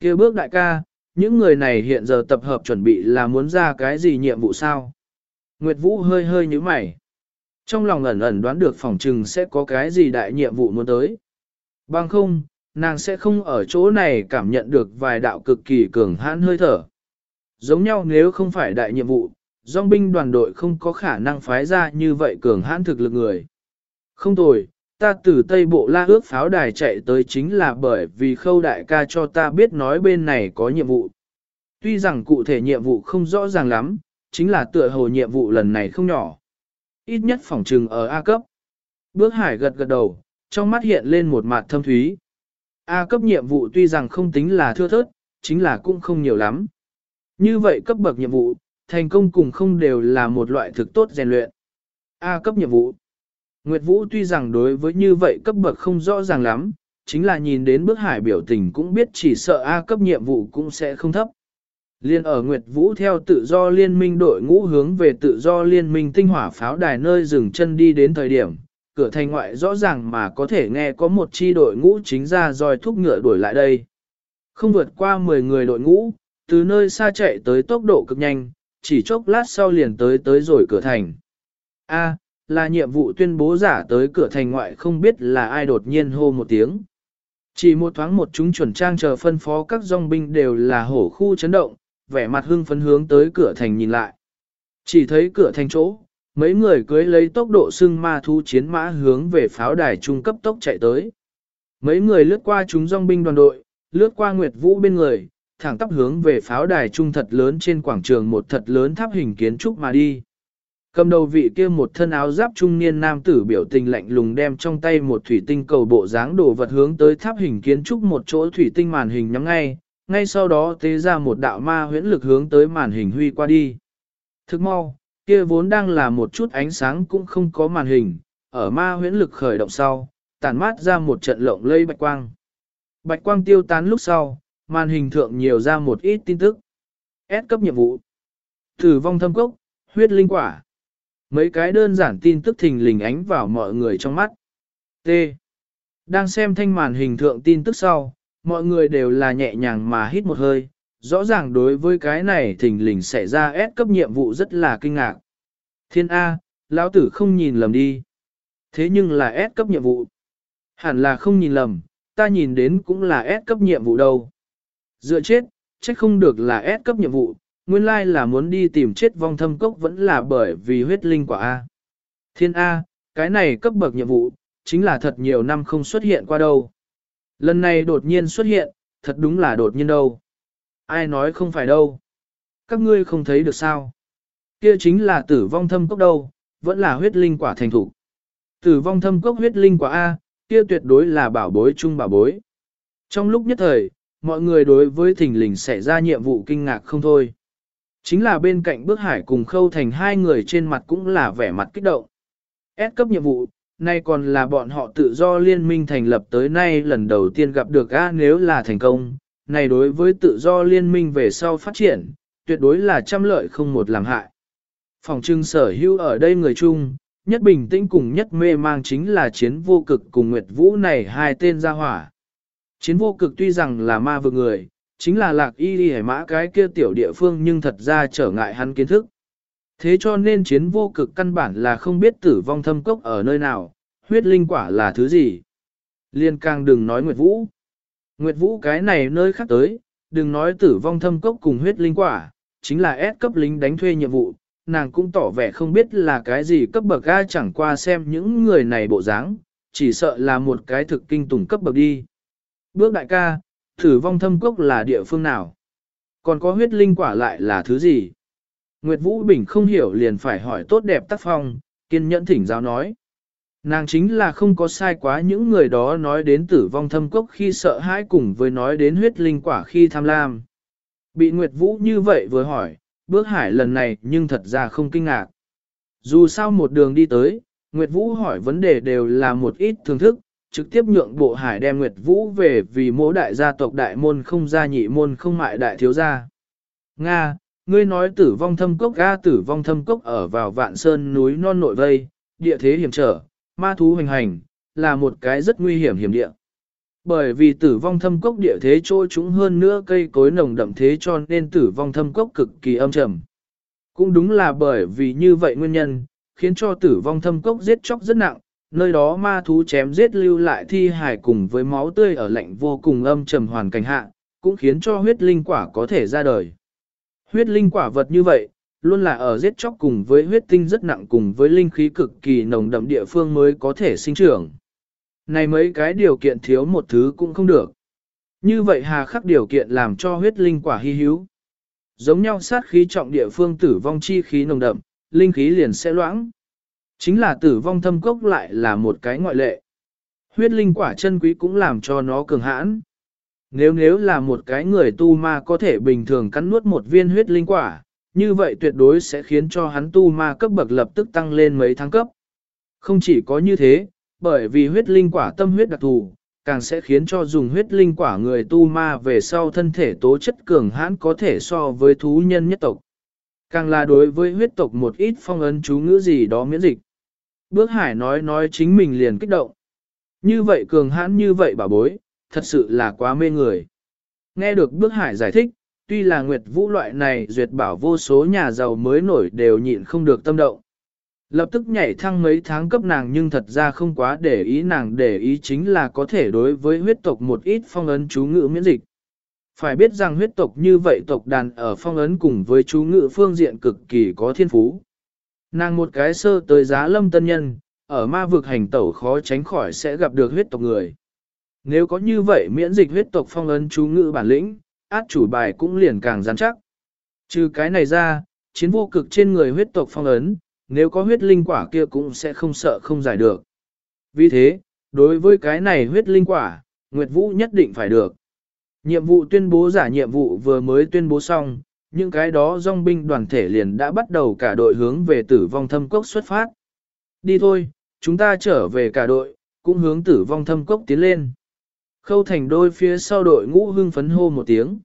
kia bước đại ca, những người này hiện giờ tập hợp chuẩn bị là muốn ra cái gì nhiệm vụ sao? Nguyệt Vũ hơi hơi như mày. Trong lòng ẩn ẩn đoán được phòng trừng sẽ có cái gì đại nhiệm vụ muốn tới. Bằng không, nàng sẽ không ở chỗ này cảm nhận được vài đạo cực kỳ cường hãn hơi thở. Giống nhau nếu không phải đại nhiệm vụ, dòng binh đoàn đội không có khả năng phái ra như vậy cường hãn thực lực người. Không tồi, ta từ Tây Bộ La ước pháo đài chạy tới chính là bởi vì khâu đại ca cho ta biết nói bên này có nhiệm vụ. Tuy rằng cụ thể nhiệm vụ không rõ ràng lắm, chính là tựa hồ nhiệm vụ lần này không nhỏ. Ít nhất phòng trừng ở A cấp. Bước hải gật gật đầu, trong mắt hiện lên một mặt thâm thúy. A cấp nhiệm vụ tuy rằng không tính là thưa thớt, chính là cũng không nhiều lắm. Như vậy cấp bậc nhiệm vụ, thành công cùng không đều là một loại thực tốt rèn luyện. A cấp nhiệm vụ. Nguyệt Vũ tuy rằng đối với như vậy cấp bậc không rõ ràng lắm, chính là nhìn đến bước hải biểu tình cũng biết chỉ sợ A cấp nhiệm vụ cũng sẽ không thấp. Liên ở Nguyệt Vũ theo tự do liên minh đội ngũ hướng về tự do liên minh tinh hỏa pháo đài nơi dừng chân đi đến thời điểm, cửa thành ngoại rõ ràng mà có thể nghe có một chi đội ngũ chính ra roi thúc ngựa đuổi lại đây. Không vượt qua 10 người đội ngũ, từ nơi xa chạy tới tốc độ cực nhanh, chỉ chốc lát sau liền tới tới rồi cửa thành. A, là nhiệm vụ tuyên bố giả tới cửa thành ngoại không biết là ai đột nhiên hô một tiếng. Chỉ một thoáng một chúng chuẩn trang chờ phân phó các dòng binh đều là hổ khu chấn động, vẻ mặt hưng phấn hướng tới cửa thành nhìn lại. Chỉ thấy cửa thành chỗ, mấy người cưới lấy tốc độ xưng ma thu chiến mã hướng về pháo đài trung cấp tốc chạy tới. Mấy người lướt qua chúng dòng binh đoàn đội, lướt qua Nguyệt Vũ bên người, thẳng tắp hướng về pháo đài trung thật lớn trên quảng trường một thật lớn tháp hình kiến trúc mà đi. Cầm đầu vị kia một thân áo giáp trung niên nam tử biểu tình lạnh lùng đem trong tay một thủy tinh cầu bộ dáng đồ vật hướng tới tháp hình kiến trúc một chỗ thủy tinh màn hình nhắm ngay, ngay sau đó tế ra một đạo ma huyễn lực hướng tới màn hình huy qua đi. Thức mau, kia vốn đang là một chút ánh sáng cũng không có màn hình, ở ma huyễn lực khởi động sau, tản mát ra một trận lộng lây bạch quang. Bạch quang tiêu tán lúc sau, màn hình thượng nhiều ra một ít tin tức. S cấp nhiệm vụ. Tử vong thâm cốc, huyết linh quả. Mấy cái đơn giản tin tức thình lình ánh vào mọi người trong mắt. T. Đang xem thanh màn hình thượng tin tức sau, mọi người đều là nhẹ nhàng mà hít một hơi, rõ ràng đối với cái này thình lình xảy ra S cấp nhiệm vụ rất là kinh ngạc. Thiên A, lão tử không nhìn lầm đi. Thế nhưng là S cấp nhiệm vụ. Hẳn là không nhìn lầm, ta nhìn đến cũng là S cấp nhiệm vụ đâu. Dựa chết, trách không được là S cấp nhiệm vụ, nguyên lai là muốn đi tìm chết vong thâm cốc vẫn là bởi vì huyết linh quả A. Thiên A, cái này cấp bậc nhiệm vụ, chính là thật nhiều năm không xuất hiện qua đâu. Lần này đột nhiên xuất hiện, thật đúng là đột nhiên đâu. Ai nói không phải đâu. Các ngươi không thấy được sao. Kia chính là tử vong thâm cốc đâu, vẫn là huyết linh quả thành thủ. Tử vong thâm cốc huyết linh quả A, kia tuyệt đối là bảo bối chung bảo bối. Trong lúc nhất thời, mọi người đối với thình lình xảy ra nhiệm vụ kinh ngạc không thôi. Chính là bên cạnh bước hải cùng khâu thành hai người trên mặt cũng là vẻ mặt kích động. S cấp nhiệm vụ, nay còn là bọn họ tự do liên minh thành lập tới nay lần đầu tiên gặp được A nếu là thành công, này đối với tự do liên minh về sau phát triển, tuyệt đối là trăm lợi không một làm hại. Phòng trưng sở hữu ở đây người chung, nhất bình tĩnh cùng nhất mê mang chính là chiến vô cực cùng Nguyệt Vũ này hai tên gia hỏa. Chiến vô cực tuy rằng là ma vực người, chính là lạc y đi mã cái kia tiểu địa phương nhưng thật ra trở ngại hắn kiến thức. Thế cho nên chiến vô cực căn bản là không biết tử vong thâm cốc ở nơi nào, huyết linh quả là thứ gì. Liên càng đừng nói Nguyệt Vũ. Nguyệt Vũ cái này nơi khác tới, đừng nói tử vong thâm cốc cùng huyết linh quả, chính là S cấp lính đánh thuê nhiệm vụ, nàng cũng tỏ vẻ không biết là cái gì cấp bậc ga chẳng qua xem những người này bộ dáng, chỉ sợ là một cái thực kinh tùng cấp bậc đi. Bước đại ca, tử vong thâm cốc là địa phương nào? Còn có huyết linh quả lại là thứ gì? Nguyệt Vũ Bình không hiểu liền phải hỏi tốt đẹp tác phong, kiên nhẫn thỉnh giáo nói. Nàng chính là không có sai quá những người đó nói đến tử vong thâm cốc khi sợ hãi cùng với nói đến huyết linh quả khi tham lam. Bị Nguyệt Vũ như vậy vừa hỏi, bước hải lần này nhưng thật ra không kinh ngạc. Dù sao một đường đi tới, Nguyệt Vũ hỏi vấn đề đều là một ít thưởng thức, trực tiếp nhượng bộ hải đem Nguyệt Vũ về vì mỗi đại gia tộc đại môn không gia nhị môn không mại đại thiếu gia. Nga, ngươi nói tử vong thâm cốc ga tử vong thâm cốc ở vào vạn sơn núi non nội vây, địa thế hiểm trở, ma thú hoành hành, là một cái rất nguy hiểm hiểm địa. Bởi vì tử vong thâm cốc địa thế trôi chúng hơn nữa cây cối nồng đậm thế cho nên tử vong thâm cốc cực kỳ âm trầm. Cũng đúng là bởi vì như vậy nguyên nhân, khiến cho tử vong thâm cốc giết chóc rất nặng, nơi đó ma thú chém giết lưu lại thi hải cùng với máu tươi ở lạnh vô cùng âm trầm hoàn cảnh hạ, cũng khiến cho huyết linh quả có thể ra đời. Huyết linh quả vật như vậy, luôn là ở giết chóc cùng với huyết tinh rất nặng cùng với linh khí cực kỳ nồng đậm địa phương mới có thể sinh trưởng. Này mấy cái điều kiện thiếu một thứ cũng không được. Như vậy hà khắc điều kiện làm cho huyết linh quả hy hữu. Giống nhau sát khí trọng địa phương tử vong chi khí nồng đậm, linh khí liền sẽ loãng. Chính là tử vong thâm cốc lại là một cái ngoại lệ. Huyết linh quả chân quý cũng làm cho nó cường hãn. Nếu nếu là một cái người tu ma có thể bình thường cắn nuốt một viên huyết linh quả, như vậy tuyệt đối sẽ khiến cho hắn tu ma cấp bậc lập tức tăng lên mấy tháng cấp. Không chỉ có như thế, bởi vì huyết linh quả tâm huyết đặc thù, càng sẽ khiến cho dùng huyết linh quả người tu ma về sau thân thể tố chất cường hãn có thể so với thú nhân nhất tộc. Càng là đối với huyết tộc một ít phong ấn chú ngữ gì đó miễn dịch. Bước hải nói nói chính mình liền kích động. Như vậy cường hãn như vậy bà bối, thật sự là quá mê người. Nghe được bước hải giải thích, tuy là nguyệt vũ loại này duyệt bảo vô số nhà giàu mới nổi đều nhịn không được tâm động. Lập tức nhảy thăng mấy tháng cấp nàng nhưng thật ra không quá để ý nàng để ý chính là có thể đối với huyết tộc một ít phong ấn chú ngữ miễn dịch. Phải biết rằng huyết tộc như vậy tộc đàn ở phong ấn cùng với chú ngữ phương diện cực kỳ có thiên phú. Nàng một cái sơ tới giá lâm tân nhân, ở ma vực hành tẩu khó tránh khỏi sẽ gặp được huyết tộc người. Nếu có như vậy miễn dịch huyết tộc phong ấn chú ngữ bản lĩnh, át chủ bài cũng liền càng rắn chắc. Trừ cái này ra, chiến vô cực trên người huyết tộc phong ấn, nếu có huyết linh quả kia cũng sẽ không sợ không giải được. Vì thế, đối với cái này huyết linh quả, Nguyệt Vũ nhất định phải được. Nhiệm vụ tuyên bố giả nhiệm vụ vừa mới tuyên bố xong, những cái đó dòng binh đoàn thể liền đã bắt đầu cả đội hướng về tử vong thâm cốc xuất phát. Đi thôi, chúng ta trở về cả đội, cũng hướng tử vong thâm cốc tiến lên. Khâu thành đôi phía sau đội ngũ hưng phấn hô một tiếng.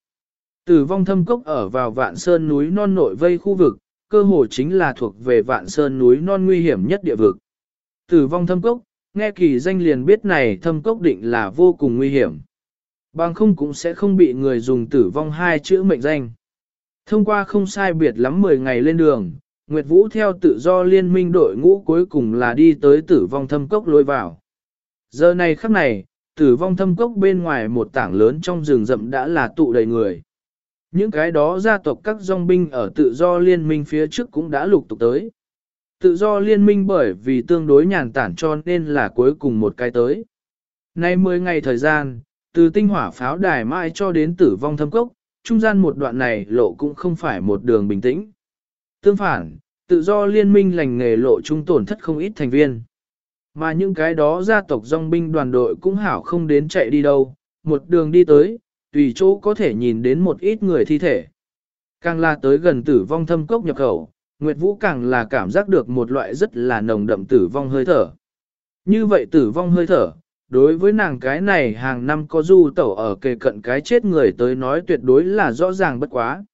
Tử vong thâm cốc ở vào vạn sơn núi non nội vây khu vực, cơ hồ chính là thuộc về vạn sơn núi non nguy hiểm nhất địa vực. Tử vong thâm cốc, nghe kỳ danh liền biết này thâm cốc định là vô cùng nguy hiểm. Bằng không cũng sẽ không bị người dùng tử vong hai chữ mệnh danh. Thông qua không sai biệt lắm 10 ngày lên đường, Nguyệt Vũ theo tự do liên minh đội ngũ cuối cùng là đi tới tử vong thâm cốc lôi vào. Giờ này khắc này, tử vong thâm cốc bên ngoài một tảng lớn trong rừng rậm đã là tụ đầy người. Những cái đó gia tộc các dòng binh ở tự do liên minh phía trước cũng đã lục tục tới. Tự do liên minh bởi vì tương đối nhàn tản cho nên là cuối cùng một cái tới. Nay 10 ngày thời gian, từ tinh hỏa pháo đài mãi cho đến tử vong thâm cốc, trung gian một đoạn này lộ cũng không phải một đường bình tĩnh. Tương phản, tự do liên minh lành nghề lộ trung tổn thất không ít thành viên. Mà những cái đó gia tộc dòng binh đoàn đội cũng hảo không đến chạy đi đâu, một đường đi tới, tùy chỗ có thể nhìn đến một ít người thi thể. Càng là tới gần tử vong thâm cốc nhập khẩu, Nguyệt Vũ càng là cảm giác được một loại rất là nồng đậm tử vong hơi thở. Như vậy tử vong hơi thở, đối với nàng cái này hàng năm có du tẩu ở kề cận cái chết người tới nói tuyệt đối là rõ ràng bất quá.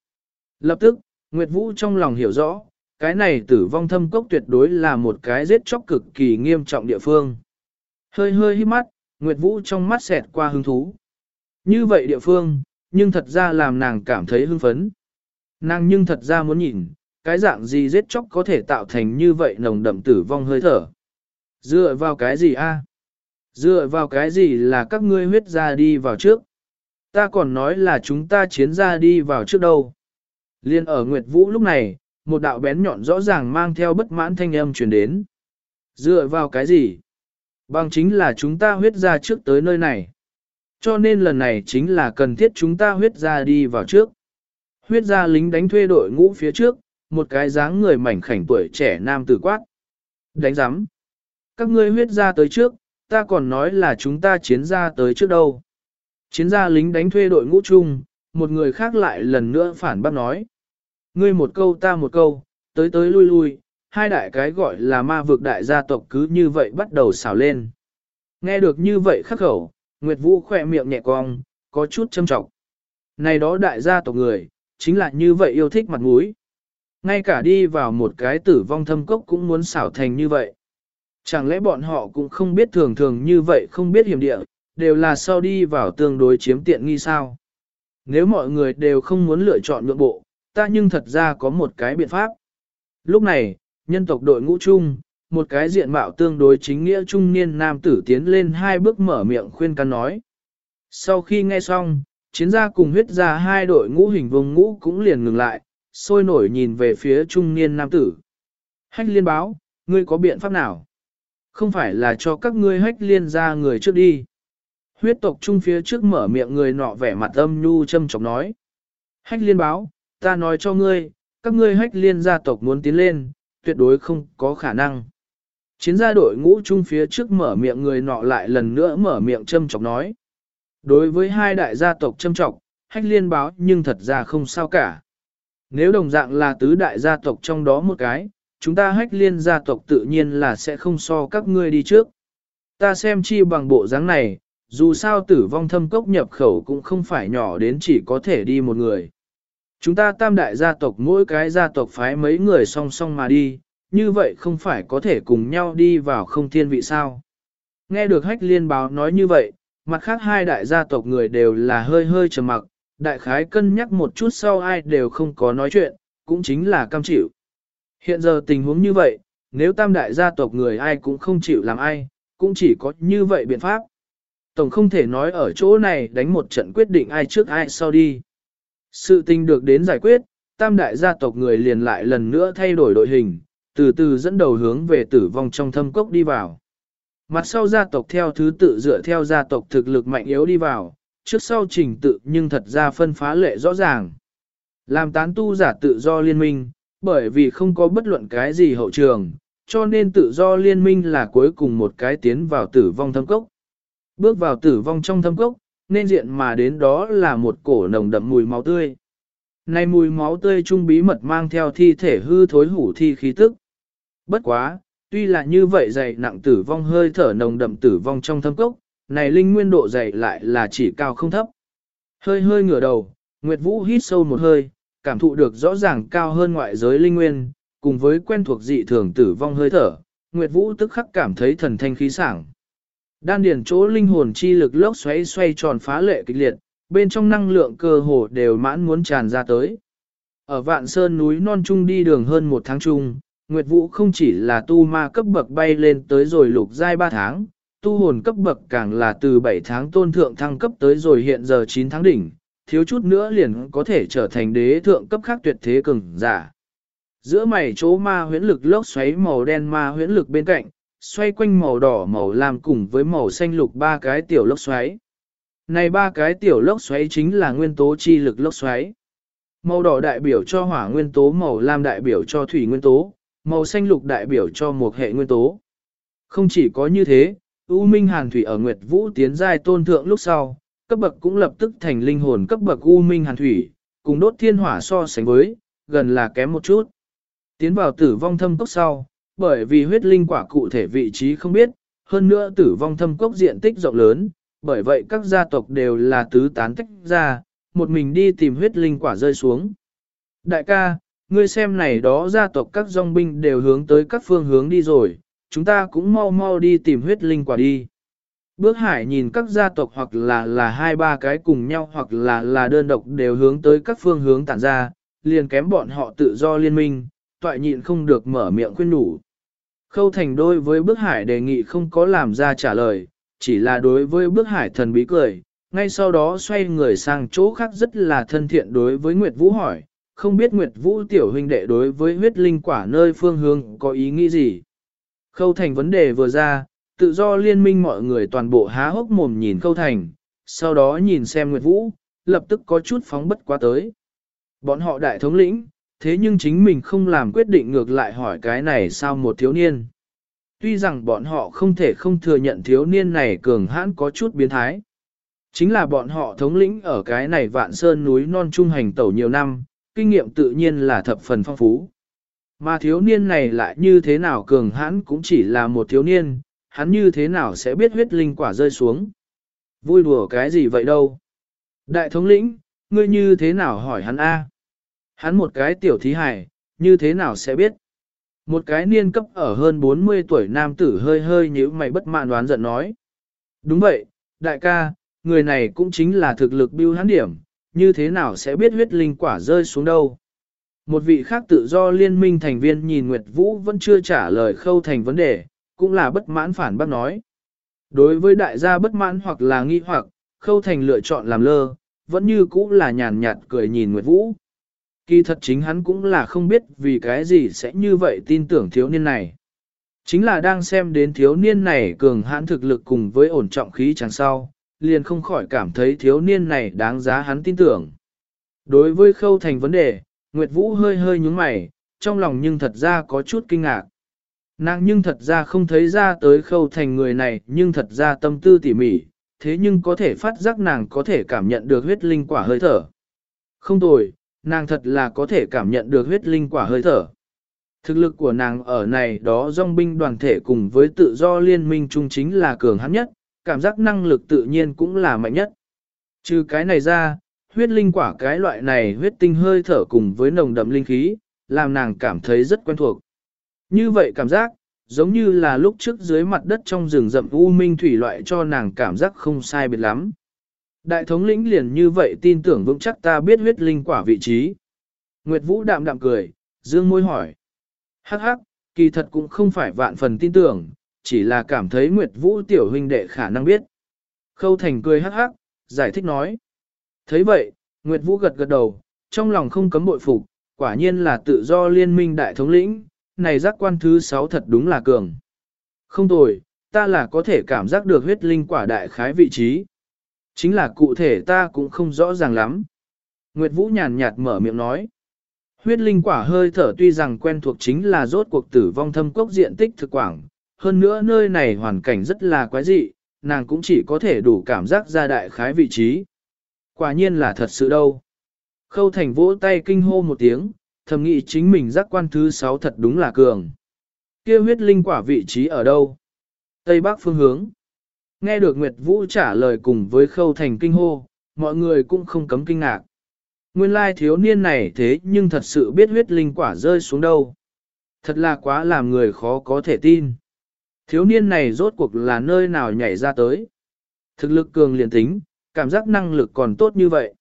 Lập tức, Nguyệt Vũ trong lòng hiểu rõ, cái này tử vong thâm cốc tuyệt đối là một cái giết chóc cực kỳ nghiêm trọng địa phương. Hơi hơi hít mắt, Nguyệt Vũ trong mắt xẹt qua hứng thú. Như vậy địa phương, nhưng thật ra làm nàng cảm thấy hưng phấn. Nàng nhưng thật ra muốn nhìn, cái dạng gì giết chóc có thể tạo thành như vậy nồng đậm tử vong hơi thở. Dựa vào cái gì a? Dựa vào cái gì là các ngươi huyết ra đi vào trước? Ta còn nói là chúng ta chiến ra đi vào trước đâu. Liên ở Nguyệt Vũ lúc này, một đạo bén nhọn rõ ràng mang theo bất mãn thanh âm truyền đến. Dựa vào cái gì? Bằng chính là chúng ta huyết ra trước tới nơi này. Cho nên lần này chính là cần thiết chúng ta huyết ra đi vào trước. Huyết ra lính đánh thuê đội ngũ phía trước, một cái dáng người mảnh khảnh tuổi trẻ nam tử quát. Đánh giám. Các ngươi huyết ra tới trước, ta còn nói là chúng ta chiến ra tới trước đâu. Chiến gia lính đánh thuê đội ngũ chung, một người khác lại lần nữa phản bác nói. Ngươi một câu ta một câu, tới tới lui lui, hai đại cái gọi là ma vực đại gia tộc cứ như vậy bắt đầu xào lên. Nghe được như vậy khắc khẩu, Nguyệt Vũ khỏe miệng nhẹ cong, có chút châm trọng. Này đó đại gia tộc người, chính là như vậy yêu thích mặt mũi. Ngay cả đi vào một cái tử vong thâm cốc cũng muốn xảo thành như vậy. Chẳng lẽ bọn họ cũng không biết thường thường như vậy không biết hiểm địa, đều là sau đi vào tương đối chiếm tiện nghi sao. Nếu mọi người đều không muốn lựa chọn nhượng bộ, ta nhưng thật ra có một cái biện pháp. Lúc này, nhân tộc đội ngũ chung, một cái diện mạo tương đối chính nghĩa trung niên nam tử tiến lên hai bước mở miệng khuyên can nói. Sau khi nghe xong, chiến gia cùng huyết gia hai đội ngũ hình vùng ngũ cũng liền ngừng lại, sôi nổi nhìn về phía trung niên nam tử. Hách liên báo, ngươi có biện pháp nào? Không phải là cho các ngươi hách liên ra người trước đi. Huyết tộc trung phía trước mở miệng người nọ vẻ mặt âm nhu châm chọc nói. Hách liên báo, ta nói cho ngươi, các ngươi hách liên gia tộc muốn tiến lên, tuyệt đối không có khả năng. Chiến gia đội ngũ chung phía trước mở miệng người nọ lại lần nữa mở miệng châm chọc nói. Đối với hai đại gia tộc châm chọc, hách liên báo nhưng thật ra không sao cả. Nếu đồng dạng là tứ đại gia tộc trong đó một cái, chúng ta hách liên gia tộc tự nhiên là sẽ không so các ngươi đi trước. Ta xem chi bằng bộ dáng này, dù sao tử vong thâm cốc nhập khẩu cũng không phải nhỏ đến chỉ có thể đi một người. Chúng ta tam đại gia tộc mỗi cái gia tộc phái mấy người song song mà đi, như vậy không phải có thể cùng nhau đi vào không thiên vị sao. Nghe được hách liên báo nói như vậy, mặt khác hai đại gia tộc người đều là hơi hơi trầm mặc, đại khái cân nhắc một chút sau ai đều không có nói chuyện, cũng chính là cam chịu. Hiện giờ tình huống như vậy, nếu tam đại gia tộc người ai cũng không chịu làm ai, cũng chỉ có như vậy biện pháp. Tổng không thể nói ở chỗ này đánh một trận quyết định ai trước ai sau đi. Sự tình được đến giải quyết, tam đại gia tộc người liền lại lần nữa thay đổi đội hình, từ từ dẫn đầu hướng về tử vong trong thâm cốc đi vào. Mặt sau gia tộc theo thứ tự dựa theo gia tộc thực lực mạnh yếu đi vào, trước sau trình tự nhưng thật ra phân phá lệ rõ ràng. Làm tán tu giả tự do liên minh, bởi vì không có bất luận cái gì hậu trường, cho nên tự do liên minh là cuối cùng một cái tiến vào tử vong thâm cốc. Bước vào tử vong trong thâm cốc, nên diện mà đến đó là một cổ nồng đậm mùi máu tươi. Này mùi máu tươi trung bí mật mang theo thi thể hư thối hủ thi khí tức. Bất quá, tuy là như vậy dày nặng tử vong hơi thở nồng đậm tử vong trong thâm cốc, này linh nguyên độ dày lại là chỉ cao không thấp. Hơi hơi ngửa đầu, Nguyệt Vũ hít sâu một hơi, cảm thụ được rõ ràng cao hơn ngoại giới linh nguyên, cùng với quen thuộc dị thường tử vong hơi thở, Nguyệt Vũ tức khắc cảm thấy thần thanh khí sảng. Đan điển chỗ linh hồn chi lực lốc xoáy xoay tròn phá lệ kịch liệt, bên trong năng lượng cơ hồ đều mãn muốn tràn ra tới. Ở vạn sơn núi non trung đi đường hơn một tháng chung, Nguyệt Vũ không chỉ là tu ma cấp bậc bay lên tới rồi lục giai 3 tháng, tu hồn cấp bậc càng là từ 7 tháng tôn thượng thăng cấp tới rồi hiện giờ 9 tháng đỉnh, thiếu chút nữa liền có thể trở thành đế thượng cấp khác tuyệt thế cường giả. Giữa mày chỗ ma huyễn lực lốc xoáy màu đen ma huyễn lực bên cạnh, xoay quanh màu đỏ màu lam cùng với màu xanh lục ba cái tiểu lốc xoáy. Này ba cái tiểu lốc xoáy chính là nguyên tố chi lực lốc xoáy. Màu đỏ đại biểu cho hỏa nguyên tố, màu lam đại biểu cho thủy nguyên tố, màu xanh lục đại biểu cho một hệ nguyên tố. Không chỉ có như thế, U Minh Hàn Thủy ở Nguyệt Vũ tiến giai tôn thượng lúc sau, cấp bậc cũng lập tức thành linh hồn cấp bậc U Minh Hàn Thủy, cùng đốt thiên hỏa so sánh với, gần là kém một chút. Tiến vào tử vong thâm cốc sau, bởi vì huyết linh quả cụ thể vị trí không biết, hơn nữa tử vong thâm cốc diện tích rộng lớn, bởi vậy các gia tộc đều là tứ tán tách ra, một mình đi tìm huyết linh quả rơi xuống. Đại ca, ngươi xem này đó gia tộc các dòng binh đều hướng tới các phương hướng đi rồi, chúng ta cũng mau mau đi tìm huyết linh quả đi. Bước hải nhìn các gia tộc hoặc là là hai ba cái cùng nhau hoặc là là đơn độc đều hướng tới các phương hướng tản ra, liền kém bọn họ tự do liên minh, toại nhịn không được mở miệng khuyên đủ. Khâu thành đôi với bước hải đề nghị không có làm ra trả lời, chỉ là đối với bước hải thần bí cười, ngay sau đó xoay người sang chỗ khác rất là thân thiện đối với Nguyệt Vũ hỏi, không biết Nguyệt Vũ tiểu huynh đệ đối với huyết linh quả nơi phương hướng có ý nghĩ gì. Khâu thành vấn đề vừa ra, tự do liên minh mọi người toàn bộ há hốc mồm nhìn khâu thành, sau đó nhìn xem Nguyệt Vũ, lập tức có chút phóng bất quá tới. Bọn họ đại thống lĩnh, thế nhưng chính mình không làm quyết định ngược lại hỏi cái này sao một thiếu niên. Tuy rằng bọn họ không thể không thừa nhận thiếu niên này cường hãn có chút biến thái. Chính là bọn họ thống lĩnh ở cái này vạn sơn núi non trung hành tẩu nhiều năm, kinh nghiệm tự nhiên là thập phần phong phú. Mà thiếu niên này lại như thế nào cường hãn cũng chỉ là một thiếu niên, hắn như thế nào sẽ biết huyết linh quả rơi xuống. Vui đùa cái gì vậy đâu. Đại thống lĩnh, ngươi như thế nào hỏi hắn a? Hắn một cái tiểu thí hải, như thế nào sẽ biết? Một cái niên cấp ở hơn 40 tuổi nam tử hơi hơi nhíu mày bất mãn đoán giận nói. Đúng vậy, đại ca, người này cũng chính là thực lực biêu hắn điểm, như thế nào sẽ biết huyết linh quả rơi xuống đâu? Một vị khác tự do liên minh thành viên nhìn Nguyệt Vũ vẫn chưa trả lời khâu thành vấn đề, cũng là bất mãn phản bác nói. Đối với đại gia bất mãn hoặc là nghi hoặc, khâu thành lựa chọn làm lơ, vẫn như cũ là nhàn nhạt cười nhìn Nguyệt Vũ. Kỳ thật chính hắn cũng là không biết vì cái gì sẽ như vậy tin tưởng thiếu niên này. Chính là đang xem đến thiếu niên này cường hãn thực lực cùng với ổn trọng khí chẳng sau, liền không khỏi cảm thấy thiếu niên này đáng giá hắn tin tưởng. Đối với khâu thành vấn đề, Nguyệt Vũ hơi hơi nhúng mày, trong lòng nhưng thật ra có chút kinh ngạc. Nàng nhưng thật ra không thấy ra tới khâu thành người này nhưng thật ra tâm tư tỉ mỉ, thế nhưng có thể phát giác nàng có thể cảm nhận được huyết linh quả hơi thở. Không tồi, nàng thật là có thể cảm nhận được huyết linh quả hơi thở. Thực lực của nàng ở này đó dòng binh đoàn thể cùng với tự do liên minh chung chính là cường hãn nhất, cảm giác năng lực tự nhiên cũng là mạnh nhất. Trừ cái này ra, huyết linh quả cái loại này huyết tinh hơi thở cùng với nồng đậm linh khí, làm nàng cảm thấy rất quen thuộc. Như vậy cảm giác, giống như là lúc trước dưới mặt đất trong rừng rậm u minh thủy loại cho nàng cảm giác không sai biệt lắm. Đại thống lĩnh liền như vậy tin tưởng vững chắc ta biết huyết linh quả vị trí. Nguyệt Vũ đạm đạm cười, dương môi hỏi. Hắc hắc, kỳ thật cũng không phải vạn phần tin tưởng, chỉ là cảm thấy Nguyệt Vũ tiểu huynh đệ khả năng biết. Khâu Thành cười hắc hắc, giải thích nói. thấy vậy, Nguyệt Vũ gật gật đầu, trong lòng không cấm bội phục, quả nhiên là tự do liên minh đại thống lĩnh, này giác quan thứ sáu thật đúng là cường. Không tồi, ta là có thể cảm giác được huyết linh quả đại khái vị trí. Chính là cụ thể ta cũng không rõ ràng lắm. Nguyệt Vũ nhàn nhạt mở miệng nói. Huyết linh quả hơi thở tuy rằng quen thuộc chính là rốt cuộc tử vong thâm cốc diện tích thực quảng, hơn nữa nơi này hoàn cảnh rất là quái dị, nàng cũng chỉ có thể đủ cảm giác ra đại khái vị trí. Quả nhiên là thật sự đâu. Khâu thành vỗ tay kinh hô một tiếng, thầm nghĩ chính mình giác quan thứ sáu thật đúng là cường. kia huyết linh quả vị trí ở đâu? Tây Bắc phương hướng. Nghe được Nguyệt Vũ trả lời cùng với khâu thành kinh hô, mọi người cũng không cấm kinh ngạc. Nguyên lai thiếu niên này thế nhưng thật sự biết huyết linh quả rơi xuống đâu. Thật là quá làm người khó có thể tin. Thiếu niên này rốt cuộc là nơi nào nhảy ra tới. Thực lực cường liền tính, cảm giác năng lực còn tốt như vậy.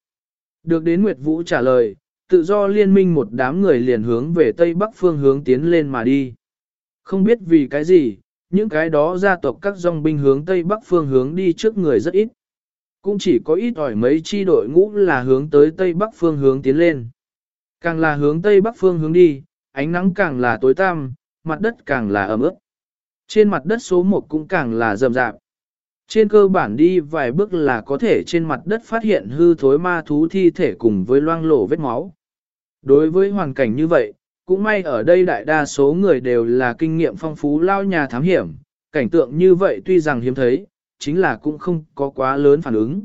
Được đến Nguyệt Vũ trả lời, tự do liên minh một đám người liền hướng về Tây Bắc phương hướng tiến lên mà đi. Không biết vì cái gì, những cái đó gia tộc các dòng binh hướng Tây Bắc phương hướng đi trước người rất ít. Cũng chỉ có ít ỏi mấy chi đội ngũ là hướng tới Tây Bắc phương hướng tiến lên. Càng là hướng Tây Bắc phương hướng đi, ánh nắng càng là tối tăm, mặt đất càng là ẩm ướt. Trên mặt đất số 1 cũng càng là rầm rạp. Trên cơ bản đi vài bước là có thể trên mặt đất phát hiện hư thối ma thú thi thể cùng với loang lổ vết máu. Đối với hoàn cảnh như vậy, cũng may ở đây đại đa số người đều là kinh nghiệm phong phú lao nhà thám hiểm, cảnh tượng như vậy tuy rằng hiếm thấy, chính là cũng không có quá lớn phản ứng.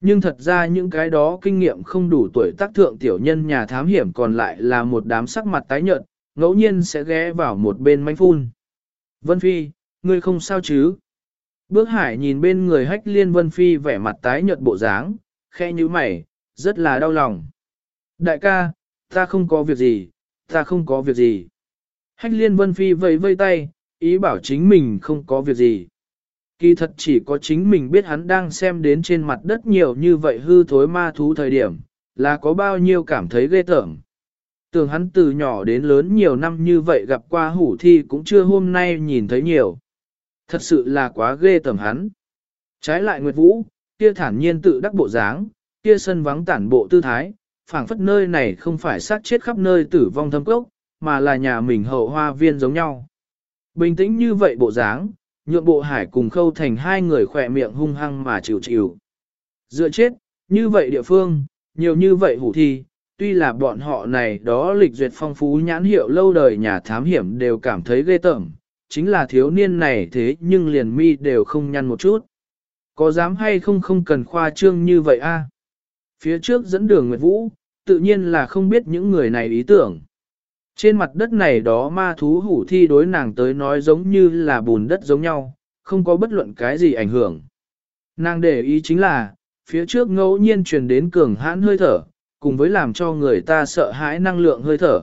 Nhưng thật ra những cái đó kinh nghiệm không đủ tuổi tác thượng tiểu nhân nhà thám hiểm còn lại là một đám sắc mặt tái nhợt, ngẫu nhiên sẽ ghé vào một bên manh phun. Vân Phi, ngươi không sao chứ? Bước hải nhìn bên người hách liên Vân Phi vẻ mặt tái nhợt bộ dáng, khe như mày, rất là đau lòng. Đại ca, ta không có việc gì, ta không có việc gì. Hách liên Vân Phi vẫy vây tay, ý bảo chính mình không có việc gì. Kỳ thật chỉ có chính mình biết hắn đang xem đến trên mặt đất nhiều như vậy hư thối ma thú thời điểm, là có bao nhiêu cảm thấy ghê tởm. Tưởng hắn từ nhỏ đến lớn nhiều năm như vậy gặp qua hủ thi cũng chưa hôm nay nhìn thấy nhiều. Thật sự là quá ghê tởm hắn. Trái lại Nguyệt Vũ, kia thản nhiên tự đắc bộ dáng, kia sân vắng tản bộ tư thái, phảng phất nơi này không phải sát chết khắp nơi tử vong thâm cốc, mà là nhà mình hậu hoa viên giống nhau. Bình tĩnh như vậy bộ dáng, nhượng bộ hải cùng khâu thành hai người khỏe miệng hung hăng mà chịu chịu. Dựa chết, như vậy địa phương, nhiều như vậy hủ thi, tuy là bọn họ này đó lịch duyệt phong phú nhãn hiệu lâu đời nhà thám hiểm đều cảm thấy ghê tởm, chính là thiếu niên này thế nhưng liền mi đều không nhăn một chút. Có dám hay không không cần khoa trương như vậy a? Phía trước dẫn đường Nguyệt Vũ, tự nhiên là không biết những người này ý tưởng. Trên mặt đất này đó ma thú hủ thi đối nàng tới nói giống như là bùn đất giống nhau, không có bất luận cái gì ảnh hưởng. Nàng để ý chính là, phía trước ngẫu nhiên truyền đến cường hãn hơi thở, cùng với làm cho người ta sợ hãi năng lượng hơi thở.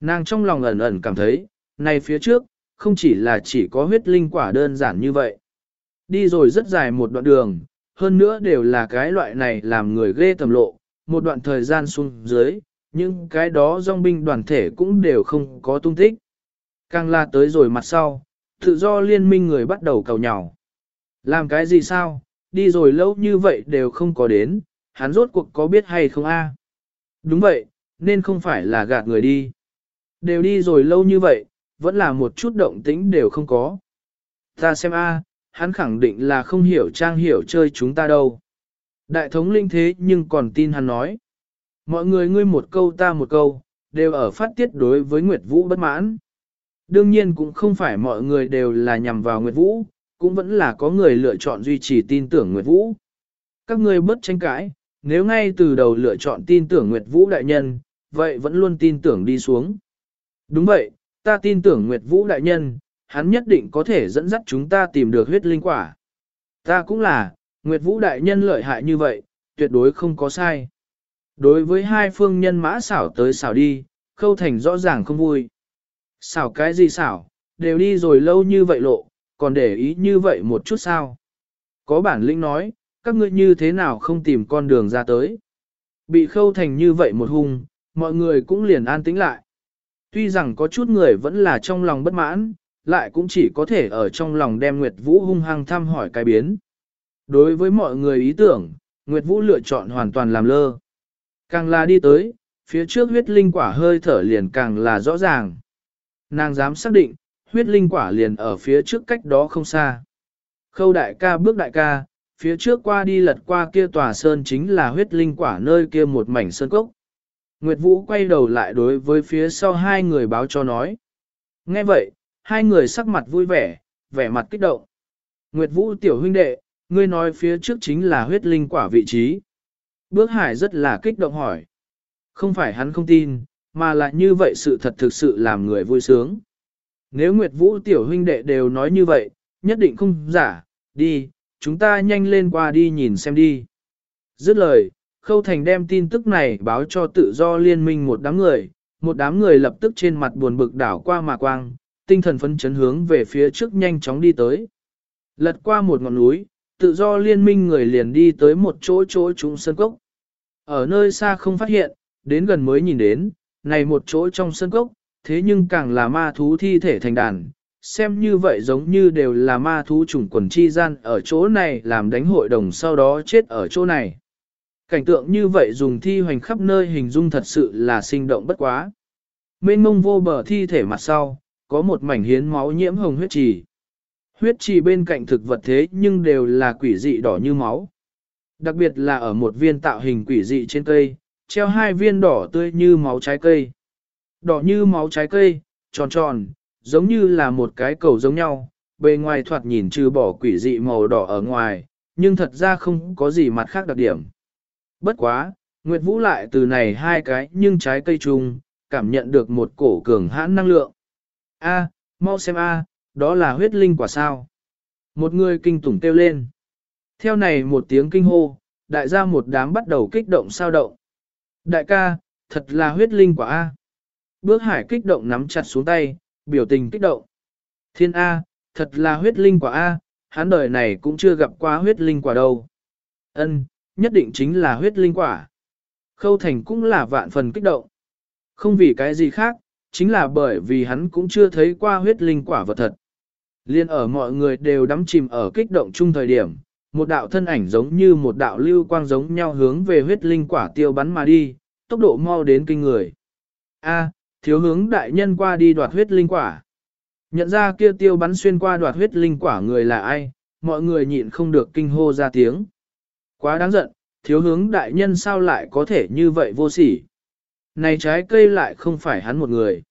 Nàng trong lòng ẩn ẩn cảm thấy, này phía trước, không chỉ là chỉ có huyết linh quả đơn giản như vậy. Đi rồi rất dài một đoạn đường, hơn nữa đều là cái loại này làm người ghê tầm lộ, một đoạn thời gian xuống dưới, nhưng cái đó dòng binh đoàn thể cũng đều không có tung tích. Càng là tới rồi mặt sau, tự do liên minh người bắt đầu cầu nhào. Làm cái gì sao, đi rồi lâu như vậy đều không có đến, hắn rốt cuộc có biết hay không a? Đúng vậy, nên không phải là gạt người đi. Đều đi rồi lâu như vậy, vẫn là một chút động tĩnh đều không có. Ta xem a, hắn khẳng định là không hiểu trang hiểu chơi chúng ta đâu. Đại thống linh thế nhưng còn tin hắn nói. Mọi người ngươi một câu ta một câu, đều ở phát tiết đối với Nguyệt Vũ bất mãn. Đương nhiên cũng không phải mọi người đều là nhằm vào Nguyệt Vũ, cũng vẫn là có người lựa chọn duy trì tin tưởng Nguyệt Vũ. Các ngươi bất tranh cãi, nếu ngay từ đầu lựa chọn tin tưởng Nguyệt Vũ đại nhân, vậy vẫn luôn tin tưởng đi xuống. Đúng vậy, ta tin tưởng Nguyệt Vũ đại nhân, hắn nhất định có thể dẫn dắt chúng ta tìm được huyết linh quả. Ta cũng là, Nguyệt Vũ đại nhân lợi hại như vậy, tuyệt đối không có sai. Đối với hai phương nhân mã xảo tới xảo đi, khâu thành rõ ràng không vui. Xảo cái gì xảo, đều đi rồi lâu như vậy lộ, còn để ý như vậy một chút sao. Có bản lĩnh nói, các ngươi như thế nào không tìm con đường ra tới. Bị khâu thành như vậy một hung, mọi người cũng liền an tĩnh lại. Tuy rằng có chút người vẫn là trong lòng bất mãn, lại cũng chỉ có thể ở trong lòng đem Nguyệt Vũ hung hăng thăm hỏi cái biến. Đối với mọi người ý tưởng, Nguyệt Vũ lựa chọn hoàn toàn làm lơ. Càng là đi tới, phía trước huyết linh quả hơi thở liền càng là rõ ràng. Nàng dám xác định, huyết linh quả liền ở phía trước cách đó không xa. Khâu đại ca bước đại ca, phía trước qua đi lật qua kia tòa sơn chính là huyết linh quả nơi kia một mảnh sơn cốc. Nguyệt Vũ quay đầu lại đối với phía sau hai người báo cho nói. Nghe vậy, hai người sắc mặt vui vẻ, vẻ mặt kích động. Nguyệt Vũ tiểu huynh đệ, ngươi nói phía trước chính là huyết linh quả vị trí. Bước hải rất là kích động hỏi. Không phải hắn không tin, mà là như vậy sự thật thực sự làm người vui sướng. Nếu Nguyệt Vũ tiểu huynh đệ đều nói như vậy, nhất định không giả, đi, chúng ta nhanh lên qua đi nhìn xem đi. Dứt lời, Khâu Thành đem tin tức này báo cho tự do liên minh một đám người, một đám người lập tức trên mặt buồn bực đảo qua mà quang, tinh thần phấn chấn hướng về phía trước nhanh chóng đi tới. Lật qua một ngọn núi, tự do liên minh người liền đi tới một chỗ chỗ trúng sân cốc. Ở nơi xa không phát hiện, đến gần mới nhìn đến, này một chỗ trong sân cốc, thế nhưng càng là ma thú thi thể thành đàn, xem như vậy giống như đều là ma thú chủng quần chi gian ở chỗ này làm đánh hội đồng sau đó chết ở chỗ này. Cảnh tượng như vậy dùng thi hoành khắp nơi hình dung thật sự là sinh động bất quá. Mênh mông vô bờ thi thể mặt sau, có một mảnh hiến máu nhiễm hồng huyết trì. Huyết trì bên cạnh thực vật thế nhưng đều là quỷ dị đỏ như máu. Đặc biệt là ở một viên tạo hình quỷ dị trên cây, treo hai viên đỏ tươi như máu trái cây. Đỏ như máu trái cây, tròn tròn, giống như là một cái cầu giống nhau, bề ngoài thoạt nhìn trừ bỏ quỷ dị màu đỏ ở ngoài, nhưng thật ra không có gì mặt khác đặc điểm. Bất quá, Nguyệt Vũ lại từ này hai cái nhưng trái cây chung, cảm nhận được một cổ cường hãn năng lượng. A, mau xem a, đó là huyết linh quả sao. Một người kinh tủng kêu lên. Theo này một tiếng kinh hô, đại gia một đám bắt đầu kích động sao động. Đại ca, thật là huyết linh quả A. Bước hải kích động nắm chặt xuống tay, biểu tình kích động. Thiên A, thật là huyết linh quả A, hắn đời này cũng chưa gặp qua huyết linh quả đâu. Ân, nhất định chính là huyết linh quả. Khâu Thành cũng là vạn phần kích động. Không vì cái gì khác, chính là bởi vì hắn cũng chưa thấy qua huyết linh quả vật thật. Liên ở mọi người đều đắm chìm ở kích động chung thời điểm, một đạo thân ảnh giống như một đạo lưu quang giống nhau hướng về huyết linh quả tiêu bắn mà đi, tốc độ mau đến kinh người. A, thiếu hướng đại nhân qua đi đoạt huyết linh quả. Nhận ra kia tiêu bắn xuyên qua đoạt huyết linh quả người là ai, mọi người nhịn không được kinh hô ra tiếng. Quá đáng giận, thiếu hướng đại nhân sao lại có thể như vậy vô sỉ. Này trái cây lại không phải hắn một người.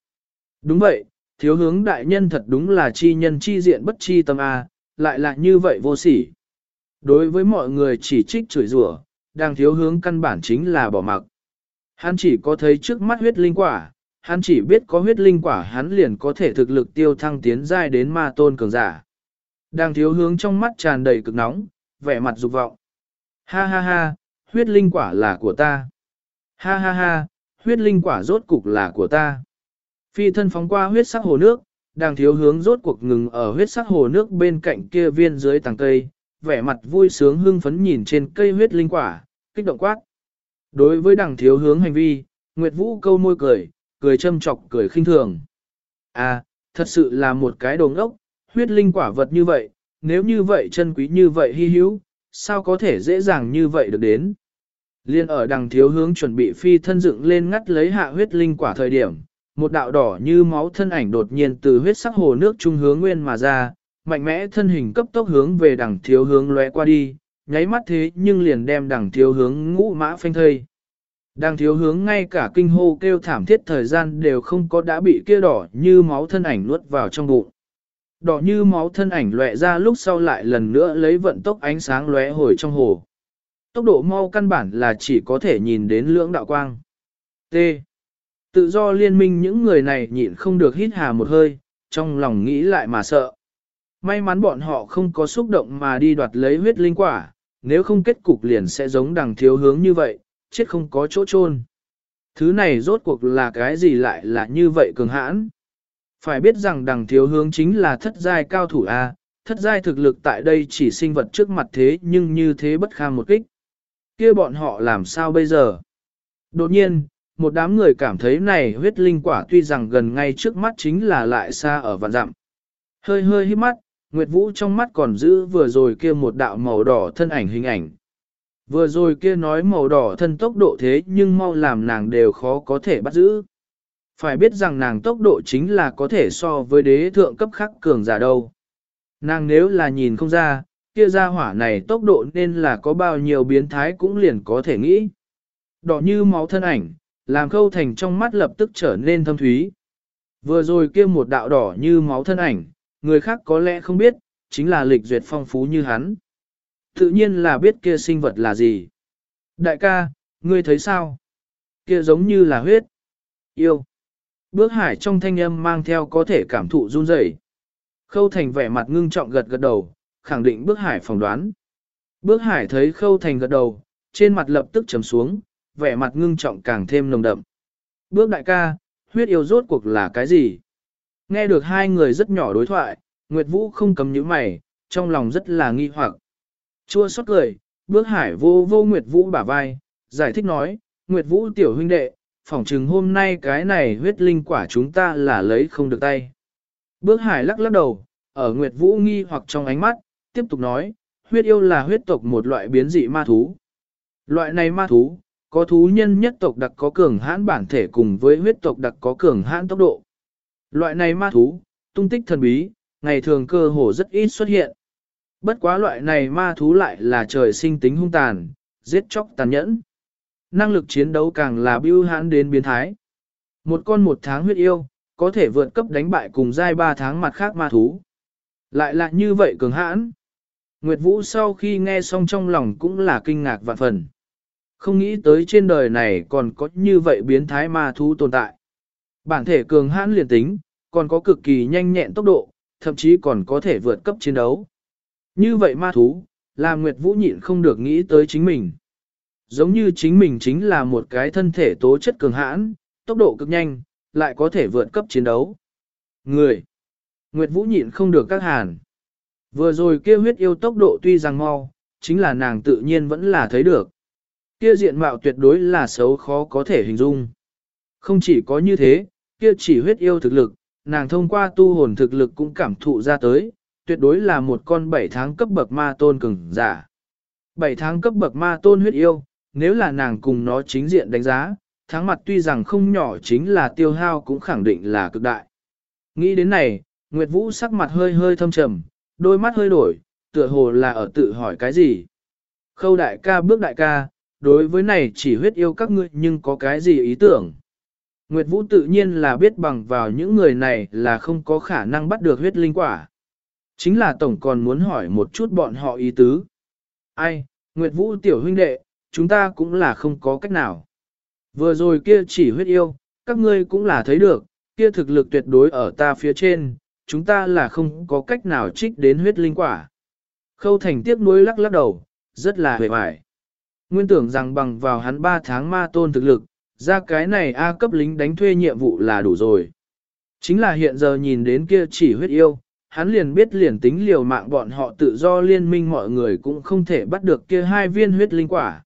Đúng vậy, thiếu hướng đại nhân thật đúng là chi nhân chi diện bất chi tâm A, lại là như vậy vô sỉ. Đối với mọi người chỉ trích chửi rủa, đang thiếu hướng căn bản chính là bỏ mặc. Hắn chỉ có thấy trước mắt huyết linh quả, hắn chỉ biết có huyết linh quả hắn liền có thể thực lực tiêu thăng tiến giai đến ma tôn cường giả. Đang thiếu hướng trong mắt tràn đầy cực nóng, vẻ mặt dục vọng. Ha ha ha, huyết linh quả là của ta. Ha ha ha, huyết linh quả rốt cục là của ta. Phi thân phóng qua huyết sắc hồ nước, đang thiếu hướng rốt cuộc ngừng ở huyết sắc hồ nước bên cạnh kia viên dưới tàng cây, vẻ mặt vui sướng hưng phấn nhìn trên cây huyết linh quả, kích động quát. Đối với đằng thiếu hướng hành vi, Nguyệt Vũ câu môi cười, cười châm chọc cười khinh thường. À, thật sự là một cái đồ ngốc, huyết linh quả vật như vậy, nếu như vậy chân quý như vậy hy hữu, sao có thể dễ dàng như vậy được đến. Liên ở đằng thiếu hướng chuẩn bị phi thân dựng lên ngắt lấy hạ huyết linh quả thời điểm, một đạo đỏ như máu thân ảnh đột nhiên từ huyết sắc hồ nước trung hướng nguyên mà ra, mạnh mẽ thân hình cấp tốc hướng về đằng thiếu hướng lóe qua đi, nháy mắt thế nhưng liền đem đằng thiếu hướng ngũ mã phanh thây. Đằng thiếu hướng ngay cả kinh hô kêu thảm thiết thời gian đều không có đã bị kia đỏ như máu thân ảnh nuốt vào trong bụng. Đỏ như máu thân ảnh lóe ra lúc sau lại lần nữa lấy vận tốc ánh sáng lóe hồi trong hồ. Tốc độ mau căn bản là chỉ có thể nhìn đến lưỡng đạo quang. T. Tự do liên minh những người này nhịn không được hít hà một hơi, trong lòng nghĩ lại mà sợ. May mắn bọn họ không có xúc động mà đi đoạt lấy huyết linh quả, nếu không kết cục liền sẽ giống đằng thiếu hướng như vậy, chết không có chỗ chôn. Thứ này rốt cuộc là cái gì lại là như vậy cường hãn? Phải biết rằng đằng thiếu hướng chính là thất giai cao thủ A, thất giai thực lực tại đây chỉ sinh vật trước mặt thế nhưng như thế bất kham một kích kia bọn họ làm sao bây giờ? Đột nhiên, một đám người cảm thấy này huyết linh quả tuy rằng gần ngay trước mắt chính là lại xa ở vạn dặm. Hơi hơi hít mắt, Nguyệt Vũ trong mắt còn giữ vừa rồi kia một đạo màu đỏ thân ảnh hình ảnh. Vừa rồi kia nói màu đỏ thân tốc độ thế nhưng mau làm nàng đều khó có thể bắt giữ. Phải biết rằng nàng tốc độ chính là có thể so với đế thượng cấp khắc cường giả đâu. Nàng nếu là nhìn không ra, kia ra hỏa này tốc độ nên là có bao nhiêu biến thái cũng liền có thể nghĩ. Đỏ như máu thân ảnh, làm khâu thành trong mắt lập tức trở nên thâm thúy. Vừa rồi kia một đạo đỏ như máu thân ảnh, người khác có lẽ không biết, chính là lịch duyệt phong phú như hắn. Tự nhiên là biết kia sinh vật là gì. Đại ca, ngươi thấy sao? Kia giống như là huyết. Yêu. Bước hải trong thanh âm mang theo có thể cảm thụ run rẩy. Khâu thành vẻ mặt ngưng trọng gật gật đầu, khẳng định bước hải phỏng đoán. Bước hải thấy khâu thành gật đầu, trên mặt lập tức trầm xuống, vẻ mặt ngưng trọng càng thêm nồng đậm. Bước đại ca, huyết yêu rốt cuộc là cái gì? Nghe được hai người rất nhỏ đối thoại, Nguyệt Vũ không cầm những mày, trong lòng rất là nghi hoặc. Chua xót cười, bước hải vô vô Nguyệt Vũ bả vai, giải thích nói, Nguyệt Vũ tiểu huynh đệ, phỏng chừng hôm nay cái này huyết linh quả chúng ta là lấy không được tay. Bước hải lắc lắc đầu, ở Nguyệt Vũ nghi hoặc trong ánh mắt, tiếp tục nói, huyết yêu là huyết tộc một loại biến dị ma thú. Loại này ma thú, có thú nhân nhất tộc đặc có cường hãn bản thể cùng với huyết tộc đặc có cường hãn tốc độ. Loại này ma thú, tung tích thần bí, ngày thường cơ hồ rất ít xuất hiện. Bất quá loại này ma thú lại là trời sinh tính hung tàn, giết chóc tàn nhẫn. Năng lực chiến đấu càng là bưu hãn đến biến thái. Một con một tháng huyết yêu, có thể vượt cấp đánh bại cùng giai ba tháng mặt khác ma thú. Lại là như vậy cường hãn. Nguyệt Vũ sau khi nghe xong trong lòng cũng là kinh ngạc vạn phần. Không nghĩ tới trên đời này còn có như vậy biến thái ma thú tồn tại. Bản thể cường hãn liền tính, còn có cực kỳ nhanh nhẹn tốc độ, thậm chí còn có thể vượt cấp chiến đấu. Như vậy ma thú, làm Nguyệt Vũ nhịn không được nghĩ tới chính mình. Giống như chính mình chính là một cái thân thể tố chất cường hãn, tốc độ cực nhanh, lại có thể vượt cấp chiến đấu. Người. Nguyệt Vũ nhịn không được các hàn. Vừa rồi kia huyết yêu tốc độ tuy rằng mau, chính là nàng tự nhiên vẫn là thấy được. Kia diện mạo tuyệt đối là xấu khó có thể hình dung. Không chỉ có như thế, kia chỉ huyết yêu thực lực, nàng thông qua tu hồn thực lực cũng cảm thụ ra tới, tuyệt đối là một con bảy tháng cấp bậc ma tôn cường giả. Bảy tháng cấp bậc ma tôn huyết yêu, nếu là nàng cùng nó chính diện đánh giá, tháng mặt tuy rằng không nhỏ chính là tiêu hao cũng khẳng định là cực đại. Nghĩ đến này, Nguyệt Vũ sắc mặt hơi hơi thâm trầm, đôi mắt hơi đổi, tựa hồ là ở tự hỏi cái gì. Khâu đại ca bước đại ca, đối với này chỉ huyết yêu các ngươi nhưng có cái gì ý tưởng. Nguyệt Vũ tự nhiên là biết bằng vào những người này là không có khả năng bắt được huyết linh quả. Chính là tổng còn muốn hỏi một chút bọn họ ý tứ. Ai, Nguyệt Vũ tiểu huynh đệ, chúng ta cũng là không có cách nào. Vừa rồi kia chỉ huyết yêu, các ngươi cũng là thấy được, kia thực lực tuyệt đối ở ta phía trên, chúng ta là không có cách nào trích đến huyết linh quả. Khâu thành tiếc nuối lắc lắc đầu, rất là hề mải. Nguyên tưởng rằng bằng vào hắn 3 tháng ma tôn thực lực, ra cái này A cấp lính đánh thuê nhiệm vụ là đủ rồi. Chính là hiện giờ nhìn đến kia chỉ huyết yêu, hắn liền biết liền tính liều mạng bọn họ tự do liên minh mọi người cũng không thể bắt được kia hai viên huyết linh quả.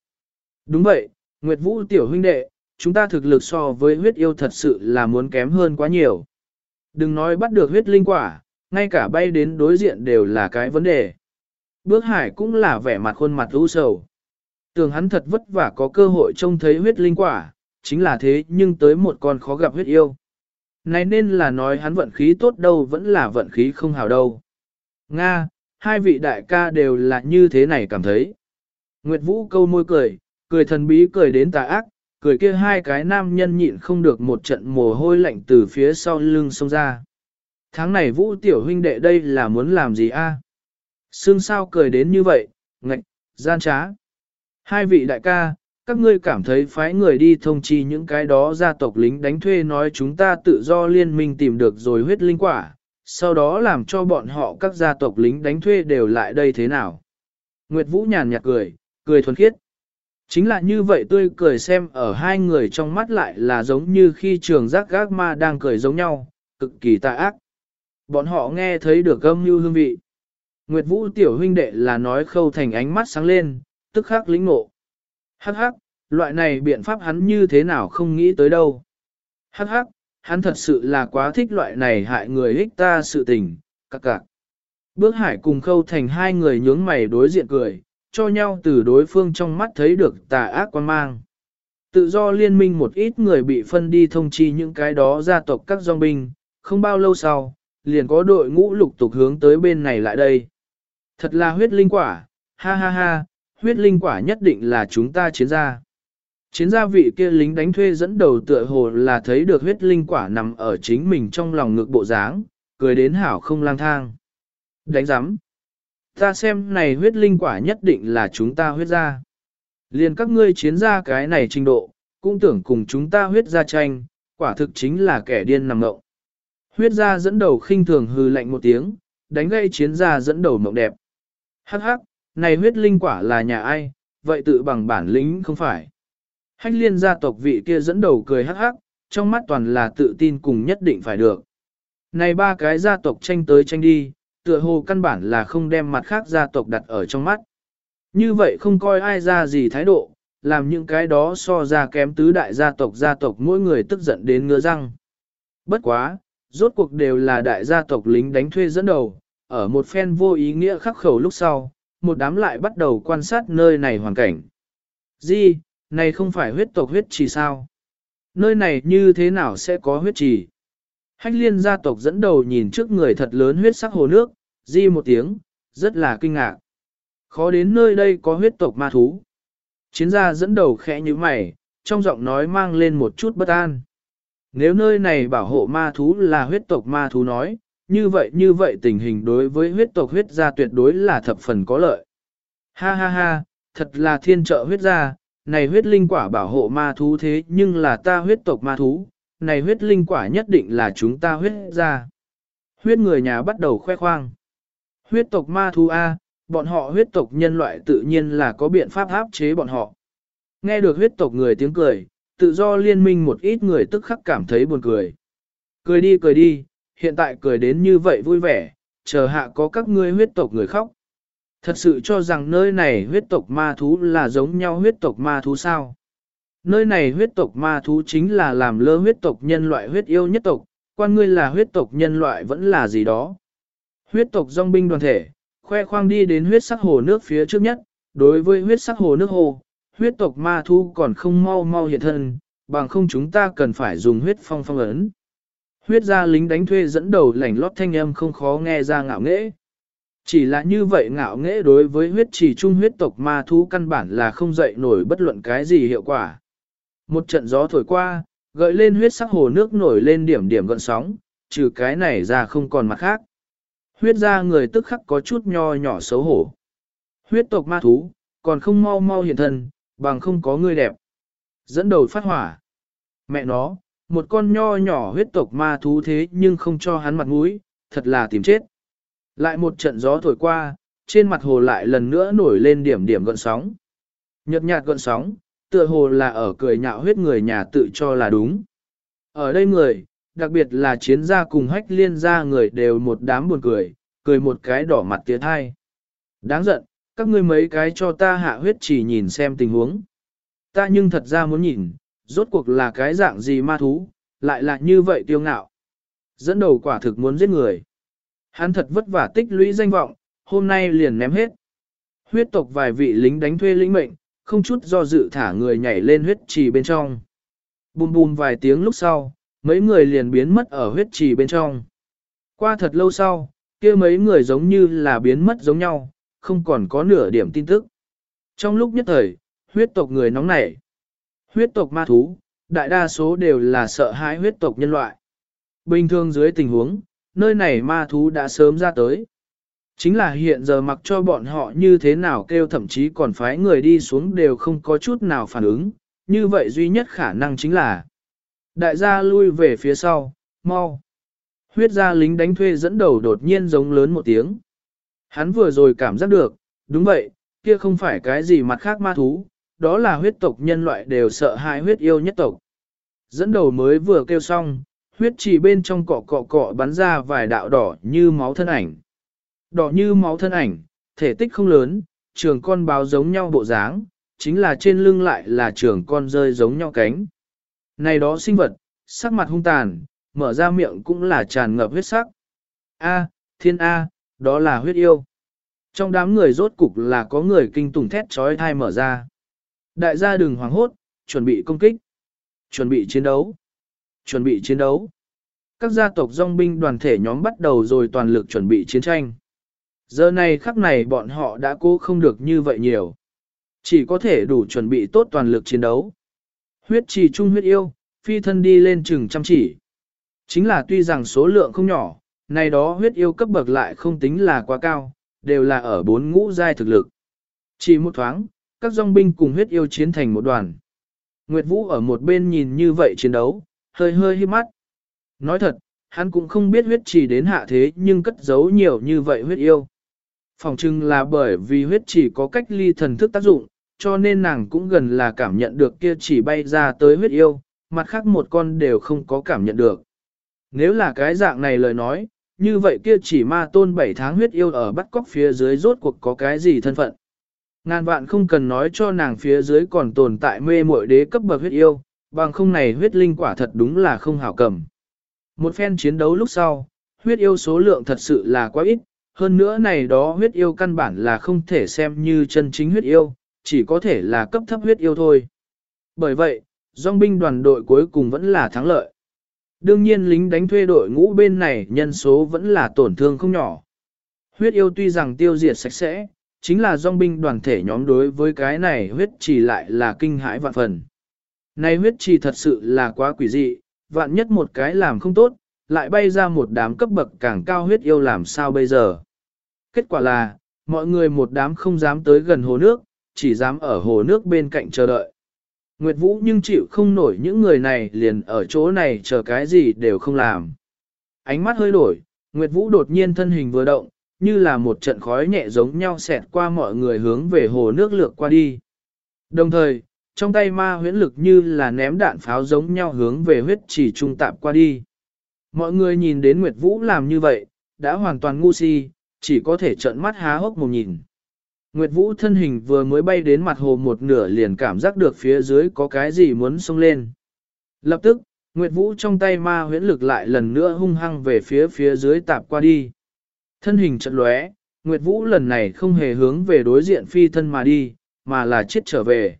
Đúng vậy, Nguyệt Vũ tiểu huynh đệ, chúng ta thực lực so với huyết yêu thật sự là muốn kém hơn quá nhiều. Đừng nói bắt được huyết linh quả, ngay cả bay đến đối diện đều là cái vấn đề. Bước hải cũng là vẻ mặt khuôn mặt u sầu. Tưởng hắn thật vất vả có cơ hội trông thấy huyết linh quả, chính là thế nhưng tới một con khó gặp huyết yêu. Này nên là nói hắn vận khí tốt đâu vẫn là vận khí không hào đâu. Nga, hai vị đại ca đều là như thế này cảm thấy. Nguyệt Vũ câu môi cười, cười thần bí cười đến tà ác, cười kia hai cái nam nhân nhịn không được một trận mồ hôi lạnh từ phía sau lưng xông ra. Tháng này Vũ tiểu huynh đệ đây là muốn làm gì a? À? Sương sao cười đến như vậy, ngạch, gian trá. Hai vị đại ca, các ngươi cảm thấy phái người đi thông chi những cái đó gia tộc lính đánh thuê nói chúng ta tự do liên minh tìm được rồi huyết linh quả, sau đó làm cho bọn họ các gia tộc lính đánh thuê đều lại đây thế nào. Nguyệt Vũ nhàn nhạt cười, cười thuần khiết. Chính là như vậy tươi cười xem ở hai người trong mắt lại là giống như khi trường giác gác ma đang cười giống nhau, cực kỳ tà ác. Bọn họ nghe thấy được âm như hương vị. Nguyệt Vũ tiểu huynh đệ là nói khâu thành ánh mắt sáng lên, tức khắc lĩnh ngộ. Hắc hắc, Loại này biện pháp hắn như thế nào không nghĩ tới đâu. Hắc hắc, hắn thật sự là quá thích loại này hại người ích ta sự tình, cặc cặc. Bước hải cùng khâu thành hai người nhướng mày đối diện cười, cho nhau từ đối phương trong mắt thấy được tà ác quan mang. Tự do liên minh một ít người bị phân đi thông chi những cái đó gia tộc các dòng binh, không bao lâu sau, liền có đội ngũ lục tục hướng tới bên này lại đây. Thật là huyết linh quả, ha ha ha, huyết linh quả nhất định là chúng ta chiến gia. Chiến gia vị kia lính đánh thuê dẫn đầu tựa hồ là thấy được huyết linh quả nằm ở chính mình trong lòng ngực bộ dáng, cười đến hảo không lang thang. Đánh giắm, Ta xem này huyết linh quả nhất định là chúng ta huyết gia. Liền các ngươi chiến gia cái này trình độ, cũng tưởng cùng chúng ta huyết gia tranh, quả thực chính là kẻ điên nằm ngộng. Huyết gia dẫn đầu khinh thường hư lạnh một tiếng, đánh gây chiến gia dẫn đầu mộng đẹp. Hắc hắc, này huyết linh quả là nhà ai, vậy tự bằng bản lĩnh không phải. Hách liên gia tộc vị kia dẫn đầu cười hắc hắc, trong mắt toàn là tự tin cùng nhất định phải được. Này ba cái gia tộc tranh tới tranh đi, tựa hồ căn bản là không đem mặt khác gia tộc đặt ở trong mắt. Như vậy không coi ai ra gì thái độ, làm những cái đó so ra kém tứ đại gia tộc gia tộc mỗi người tức giận đến ngứa răng. Bất quá, rốt cuộc đều là đại gia tộc lính đánh thuê dẫn đầu, ở một phen vô ý nghĩa khắc khẩu lúc sau, một đám lại bắt đầu quan sát nơi này hoàn cảnh. Di, này không phải huyết tộc huyết trì sao? Nơi này như thế nào sẽ có huyết trì? Hách liên gia tộc dẫn đầu nhìn trước người thật lớn huyết sắc hồ nước, di một tiếng, rất là kinh ngạc. Khó đến nơi đây có huyết tộc ma thú. Chiến gia dẫn đầu khẽ như mày, trong giọng nói mang lên một chút bất an. Nếu nơi này bảo hộ ma thú là huyết tộc ma thú nói, như vậy như vậy tình hình đối với huyết tộc huyết gia tuyệt đối là thập phần có lợi. Ha ha ha, thật là thiên trợ huyết gia, này huyết linh quả bảo hộ ma thú thế nhưng là ta huyết tộc ma thú, này huyết linh quả nhất định là chúng ta huyết ra. Huyết người nhà bắt đầu khoe khoang. Huyết tộc ma thú A, bọn họ huyết tộc nhân loại tự nhiên là có biện pháp áp chế bọn họ. Nghe được huyết tộc người tiếng cười, tự do liên minh một ít người tức khắc cảm thấy buồn cười. Cười đi cười đi, hiện tại cười đến như vậy vui vẻ, chờ hạ có các ngươi huyết tộc người khóc. Thật sự cho rằng nơi này huyết tộc ma thú là giống nhau huyết tộc ma thú sao? Nơi này huyết tộc ma thú chính là làm lơ huyết tộc nhân loại huyết yêu nhất tộc, quan ngươi là huyết tộc nhân loại vẫn là gì đó. Huyết tộc dòng binh đoàn thể, khoe khoang đi đến huyết sắc hồ nước phía trước nhất, đối với huyết sắc hồ nước hồ, huyết tộc ma thú còn không mau mau hiện thân, bằng không chúng ta cần phải dùng huyết phong phong ấn. Huyết gia lính đánh thuê dẫn đầu lảnh lót thanh âm không khó nghe ra ngạo nghễ. Chỉ là như vậy ngạo nghễ đối với huyết chỉ trung huyết tộc ma thú căn bản là không dậy nổi bất luận cái gì hiệu quả. Một trận gió thổi qua, gợi lên huyết sắc hồ nước nổi lên điểm điểm gợn sóng, trừ cái này ra không còn mặt khác. Huyết ra người tức khắc có chút nho nhỏ xấu hổ. Huyết tộc ma thú, còn không mau mau hiện thân, bằng không có người đẹp. Dẫn đầu phát hỏa. Mẹ nó, một con nho nhỏ huyết tộc ma thú thế nhưng không cho hắn mặt mũi, thật là tìm chết. Lại một trận gió thổi qua, trên mặt hồ lại lần nữa nổi lên điểm điểm gợn sóng. Nhật nhạt gợn sóng, tựa hồ là ở cười nhạo huyết người nhà tự cho là đúng. Ở đây người, đặc biệt là chiến gia cùng hách liên gia người đều một đám buồn cười, cười một cái đỏ mặt tiếc thai. Đáng giận, các ngươi mấy cái cho ta hạ huyết chỉ nhìn xem tình huống. Ta nhưng thật ra muốn nhìn, rốt cuộc là cái dạng gì ma thú, lại là như vậy tiêu ngạo. Dẫn đầu quả thực muốn giết người. Hắn thật vất vả tích lũy danh vọng, hôm nay liền ném hết. Huyết tộc vài vị lính đánh thuê lĩnh mệnh, không chút do dự thả người nhảy lên huyết trì bên trong. Bùm bùm vài tiếng lúc sau, mấy người liền biến mất ở huyết trì bên trong. Qua thật lâu sau, kia mấy người giống như là biến mất giống nhau, không còn có nửa điểm tin tức. Trong lúc nhất thời, huyết tộc người nóng nảy. Huyết tộc ma thú, đại đa số đều là sợ hãi huyết tộc nhân loại. Bình thường dưới tình huống, nơi này ma thú đã sớm ra tới. Chính là hiện giờ mặc cho bọn họ như thế nào kêu thậm chí còn phái người đi xuống đều không có chút nào phản ứng, như vậy duy nhất khả năng chính là đại gia lui về phía sau, mau. Huyết gia lính đánh thuê dẫn đầu đột nhiên giống lớn một tiếng. Hắn vừa rồi cảm giác được, đúng vậy, kia không phải cái gì mặt khác ma thú, đó là huyết tộc nhân loại đều sợ hãi huyết yêu nhất tộc. Dẫn đầu mới vừa kêu xong, huyết chỉ bên trong cọ cọ cọ bắn ra vài đạo đỏ như máu thân ảnh. Đỏ như máu thân ảnh, thể tích không lớn, trường con báo giống nhau bộ dáng, chính là trên lưng lại là trường con rơi giống nhau cánh. Này đó sinh vật, sắc mặt hung tàn, mở ra miệng cũng là tràn ngập huyết sắc. A, thiên A, đó là huyết yêu. Trong đám người rốt cục là có người kinh tủng thét trói thai mở ra. Đại gia đừng hoảng hốt, chuẩn bị công kích, chuẩn bị chiến đấu, chuẩn bị chiến đấu. Các gia tộc dòng binh đoàn thể nhóm bắt đầu rồi toàn lực chuẩn bị chiến tranh. Giờ này khắc này bọn họ đã cố không được như vậy nhiều. Chỉ có thể đủ chuẩn bị tốt toàn lực chiến đấu. Huyết trì trung huyết yêu, phi thân đi lên chừng chăm chỉ. Chính là tuy rằng số lượng không nhỏ, này đó huyết yêu cấp bậc lại không tính là quá cao, đều là ở bốn ngũ giai thực lực. Chỉ một thoáng, các dòng binh cùng huyết yêu chiến thành một đoàn. Nguyệt Vũ ở một bên nhìn như vậy chiến đấu, hơi hơi hiếp mắt. Nói thật, hắn cũng không biết huyết chỉ đến hạ thế nhưng cất giấu nhiều như vậy huyết yêu. Phòng trưng là bởi vì huyết chỉ có cách ly thần thức tác dụng, cho nên nàng cũng gần là cảm nhận được kia chỉ bay ra tới huyết yêu, mặt khác một con đều không có cảm nhận được. Nếu là cái dạng này lời nói, như vậy kia chỉ ma tôn 7 tháng huyết yêu ở bắt cóc phía dưới rốt cuộc có cái gì thân phận. Ngàn vạn không cần nói cho nàng phía dưới còn tồn tại mê muội đế cấp bậc huyết yêu, bằng không này huyết linh quả thật đúng là không hảo cầm. Một phen chiến đấu lúc sau, huyết yêu số lượng thật sự là quá ít, hơn nữa này đó huyết yêu căn bản là không thể xem như chân chính huyết yêu, chỉ có thể là cấp thấp huyết yêu thôi. Bởi vậy, dòng binh đoàn đội cuối cùng vẫn là thắng lợi. Đương nhiên lính đánh thuê đội ngũ bên này nhân số vẫn là tổn thương không nhỏ. Huyết yêu tuy rằng tiêu diệt sạch sẽ, chính là dòng binh đoàn thể nhóm đối với cái này huyết chỉ lại là kinh hãi vạn phần. Này huyết chỉ thật sự là quá quỷ dị, vạn nhất một cái làm không tốt, lại bay ra một đám cấp bậc càng cao huyết yêu làm sao bây giờ. Kết quả là, mọi người một đám không dám tới gần hồ nước, chỉ dám ở hồ nước bên cạnh chờ đợi. Nguyệt Vũ nhưng chịu không nổi những người này liền ở chỗ này chờ cái gì đều không làm. Ánh mắt hơi đổi, Nguyệt Vũ đột nhiên thân hình vừa động, như là một trận khói nhẹ giống nhau xẹt qua mọi người hướng về hồ nước lược qua đi. Đồng thời, trong tay ma huyễn lực như là ném đạn pháo giống nhau hướng về huyết chỉ trung tạp qua đi. Mọi người nhìn đến Nguyệt Vũ làm như vậy, đã hoàn toàn ngu si, chỉ có thể trợn mắt há hốc một nhìn. Nguyệt Vũ thân hình vừa mới bay đến mặt hồ một nửa liền cảm giác được phía dưới có cái gì muốn xông lên. Lập tức, Nguyệt Vũ trong tay ma huyễn lực lại lần nữa hung hăng về phía phía dưới tạp qua đi. Thân hình trận lóe, Nguyệt Vũ lần này không hề hướng về đối diện phi thân mà đi, mà là chết trở về.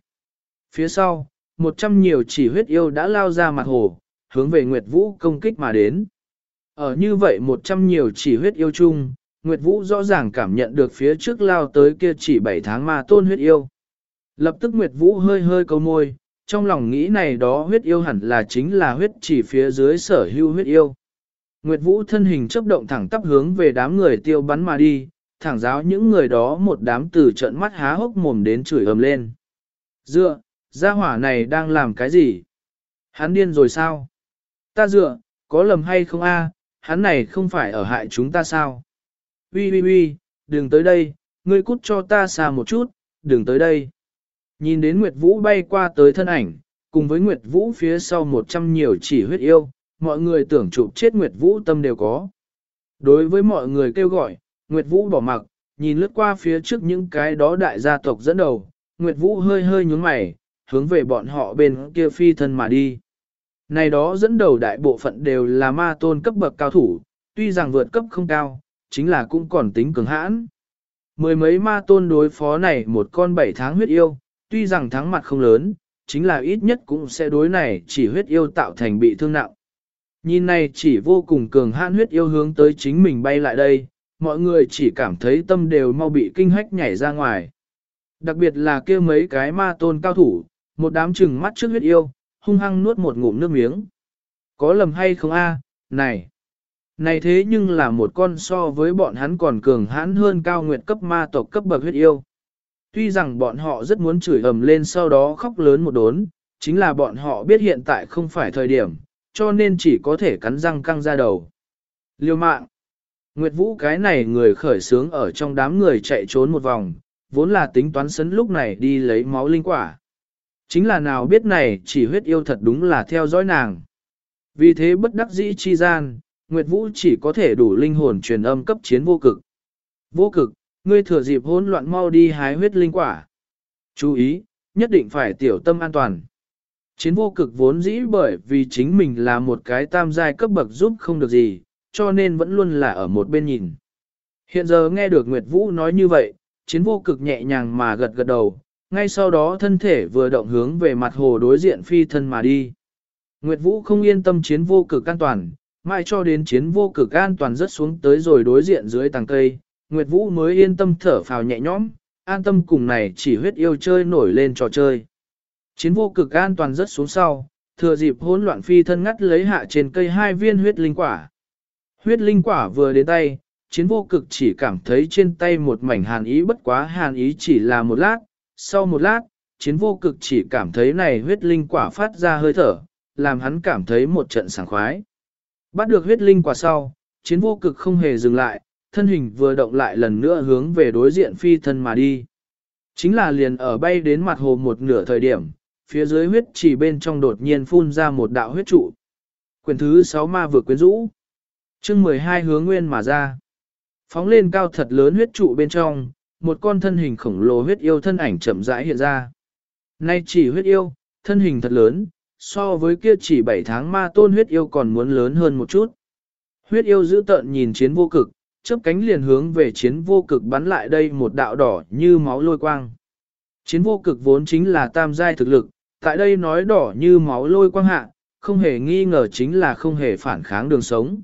Phía sau, một trăm nhiều chỉ huyết yêu đã lao ra mặt hồ, hướng về Nguyệt Vũ công kích mà đến. Ở như vậy một trăm nhiều chỉ huyết yêu chung, Nguyệt Vũ rõ ràng cảm nhận được phía trước lao tới kia chỉ bảy tháng ma tôn huyết yêu. Lập tức Nguyệt Vũ hơi hơi câu môi, trong lòng nghĩ này đó huyết yêu hẳn là chính là huyết chỉ phía dưới sở hữu huyết yêu. Nguyệt Vũ thân hình chấp động thẳng tắp hướng về đám người tiêu bắn mà đi, thẳng giáo những người đó một đám từ trận mắt há hốc mồm đến chửi ầm lên. Dựa, gia hỏa này đang làm cái gì? Hắn điên rồi sao? Ta dựa, có lầm hay không a? hắn này không phải ở hại chúng ta sao? Ui ui ui, đừng tới đây, ngươi cút cho ta xa một chút, đừng tới đây. Nhìn đến Nguyệt Vũ bay qua tới thân ảnh, cùng với Nguyệt Vũ phía sau một trăm nhiều chỉ huyết yêu, mọi người tưởng chụp chết Nguyệt Vũ tâm đều có. Đối với mọi người kêu gọi, Nguyệt Vũ bỏ mặc, nhìn lướt qua phía trước những cái đó đại gia tộc dẫn đầu, Nguyệt Vũ hơi hơi nhúng mày, hướng về bọn họ bên kia phi thân mà đi. Này đó dẫn đầu đại bộ phận đều là ma tôn cấp bậc cao thủ, tuy rằng vượt cấp không cao, chính là cũng còn tính cường hãn. Mười mấy ma tôn đối phó này một con bảy tháng huyết yêu, tuy rằng thắng mặt không lớn, chính là ít nhất cũng sẽ đối này chỉ huyết yêu tạo thành bị thương nặng. Nhìn này chỉ vô cùng cường hãn huyết yêu hướng tới chính mình bay lại đây, mọi người chỉ cảm thấy tâm đều mau bị kinh hách nhảy ra ngoài. Đặc biệt là kia mấy cái ma tôn cao thủ, một đám chừng mắt trước huyết yêu, hung hăng nuốt một ngụm nước miếng. Có lầm hay không a? này. Này thế nhưng là một con so với bọn hắn còn cường hãn hơn cao nguyệt cấp ma tộc cấp bậc huyết yêu. Tuy rằng bọn họ rất muốn chửi ầm lên sau đó khóc lớn một đốn, chính là bọn họ biết hiện tại không phải thời điểm, cho nên chỉ có thể cắn răng căng ra đầu. Liêu mạng. Nguyệt Vũ cái này người khởi sướng ở trong đám người chạy trốn một vòng, vốn là tính toán sấn lúc này đi lấy máu linh quả. Chính là nào biết này chỉ huyết yêu thật đúng là theo dõi nàng. Vì thế bất đắc dĩ chi gian, Nguyệt Vũ chỉ có thể đủ linh hồn truyền âm cấp chiến vô cực. Vô cực, ngươi thừa dịp hỗn loạn mau đi hái huyết linh quả. Chú ý, nhất định phải tiểu tâm an toàn. Chiến vô cực vốn dĩ bởi vì chính mình là một cái tam giai cấp bậc giúp không được gì, cho nên vẫn luôn là ở một bên nhìn. Hiện giờ nghe được Nguyệt Vũ nói như vậy, chiến vô cực nhẹ nhàng mà gật gật đầu, ngay sau đó thân thể vừa động hướng về mặt hồ đối diện phi thân mà đi. Nguyệt Vũ không yên tâm chiến vô cực an toàn, mãi cho đến chiến vô cực an toàn rất xuống tới rồi đối diện dưới tàng cây, Nguyệt Vũ mới yên tâm thở phào nhẹ nhõm, an tâm cùng này chỉ huyết yêu chơi nổi lên trò chơi. Chiến vô cực an toàn rất xuống sau, thừa dịp hỗn loạn phi thân ngắt lấy hạ trên cây hai viên huyết linh quả. Huyết linh quả vừa đến tay, chiến vô cực chỉ cảm thấy trên tay một mảnh hàn ý bất quá hàn ý chỉ là một lát, sau một lát, chiến vô cực chỉ cảm thấy này huyết linh quả phát ra hơi thở, làm hắn cảm thấy một trận sảng khoái. Bắt được huyết linh quả sau, chiến vô cực không hề dừng lại, thân hình vừa động lại lần nữa hướng về đối diện phi thân mà đi. Chính là liền ở bay đến mặt hồ một nửa thời điểm, phía dưới huyết chỉ bên trong đột nhiên phun ra một đạo huyết trụ. Quyền thứ 6 ma vừa quyến rũ. chương 12 hướng nguyên mà ra. Phóng lên cao thật lớn huyết trụ bên trong, một con thân hình khổng lồ huyết yêu thân ảnh chậm rãi hiện ra. Nay chỉ huyết yêu, thân hình thật lớn, so với kia chỉ 7 tháng ma tôn huyết yêu còn muốn lớn hơn một chút. Huyết yêu giữ tợn nhìn chiến vô cực, chớp cánh liền hướng về chiến vô cực bắn lại đây một đạo đỏ như máu lôi quang. Chiến vô cực vốn chính là tam giai thực lực, tại đây nói đỏ như máu lôi quang hạ, không hề nghi ngờ chính là không hề phản kháng đường sống.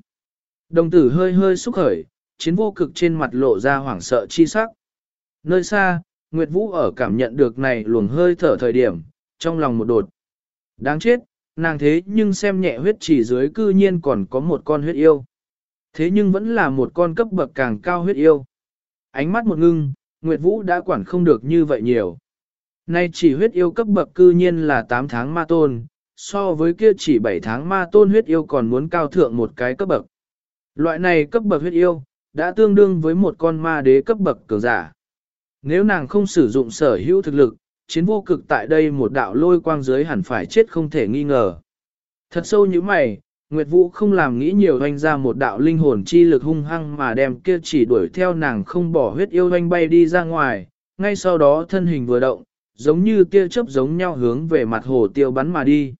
Đồng tử hơi hơi xúc khởi, chiến vô cực trên mặt lộ ra hoảng sợ chi sắc. Nơi xa, Nguyệt Vũ ở cảm nhận được này luồng hơi thở thời điểm, trong lòng một đột. Đáng chết, nàng thế nhưng xem nhẹ huyết chỉ dưới cư nhiên còn có một con huyết yêu. Thế nhưng vẫn là một con cấp bậc càng cao huyết yêu. Ánh mắt một ngưng, Nguyệt Vũ đã quản không được như vậy nhiều. Nay chỉ huyết yêu cấp bậc cư nhiên là 8 tháng ma tôn, so với kia chỉ 7 tháng ma tôn huyết yêu còn muốn cao thượng một cái cấp bậc. Loại này cấp bậc huyết yêu, đã tương đương với một con ma đế cấp bậc cường giả. Nếu nàng không sử dụng sở hữu thực lực, chiến vô cực tại đây một đạo lôi quang dưới hẳn phải chết không thể nghi ngờ. Thật sâu như mày, Nguyệt Vũ không làm nghĩ nhiều hoanh ra một đạo linh hồn chi lực hung hăng mà đem kia chỉ đuổi theo nàng không bỏ huyết yêu hoanh bay đi ra ngoài, ngay sau đó thân hình vừa động, giống như tia chớp giống nhau hướng về mặt hồ tiêu bắn mà đi.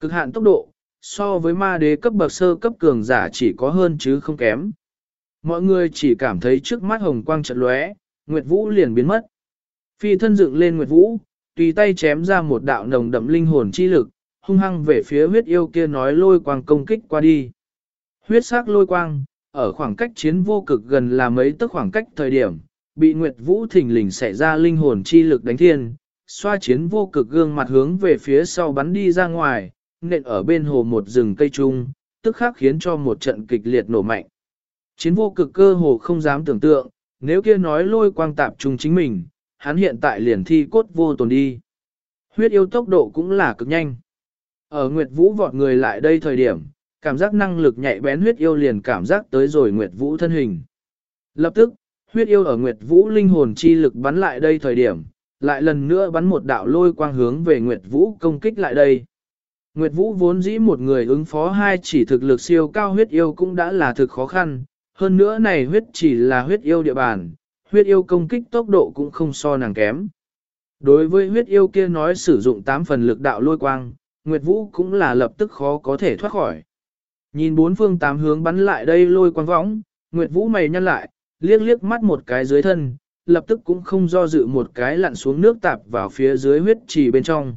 Cực hạn tốc độ, so với ma đế cấp bậc sơ cấp cường giả chỉ có hơn chứ không kém. Mọi người chỉ cảm thấy trước mắt hồng quang trận lóe, Nguyệt Vũ liền biến mất. Phi thân dựng lên Nguyệt Vũ, tùy tay chém ra một đạo nồng đậm linh hồn chi lực, hung hăng về phía huyết yêu kia nói lôi quang công kích qua đi. Huyết sắc lôi quang, ở khoảng cách chiến vô cực gần là mấy tức khoảng cách thời điểm, bị Nguyệt Vũ thình lình xảy ra linh hồn chi lực đánh thiên, xoa chiến vô cực gương mặt hướng về phía sau bắn đi ra ngoài, nện ở bên hồ một rừng cây trung, tức khắc khiến cho một trận kịch liệt nổ mạnh. Chiến vô cực cơ hồ không dám tưởng tượng, nếu kia nói lôi quang tạp trung chính mình, hắn hiện tại liền thi cốt vô tồn đi. Huyết yêu tốc độ cũng là cực nhanh. Ở Nguyệt Vũ vọt người lại đây thời điểm, cảm giác năng lực nhạy bén huyết yêu liền cảm giác tới rồi Nguyệt Vũ thân hình. Lập tức, huyết yêu ở Nguyệt Vũ linh hồn chi lực bắn lại đây thời điểm, lại lần nữa bắn một đạo lôi quang hướng về Nguyệt Vũ công kích lại đây. Nguyệt Vũ vốn dĩ một người ứng phó hai chỉ thực lực siêu cao huyết yêu cũng đã là thực khó khăn, hơn nữa này huyết chỉ là huyết yêu địa bàn, huyết yêu công kích tốc độ cũng không so nàng kém. Đối với huyết yêu kia nói sử dụng 8 phần lực đạo lôi quang, Nguyệt Vũ cũng là lập tức khó có thể thoát khỏi. Nhìn bốn phương tám hướng bắn lại đây lôi quang võng, Nguyệt Vũ mày nhăn lại, liếc liếc mắt một cái dưới thân, lập tức cũng không do dự một cái lặn xuống nước tạp vào phía dưới huyết trì bên trong.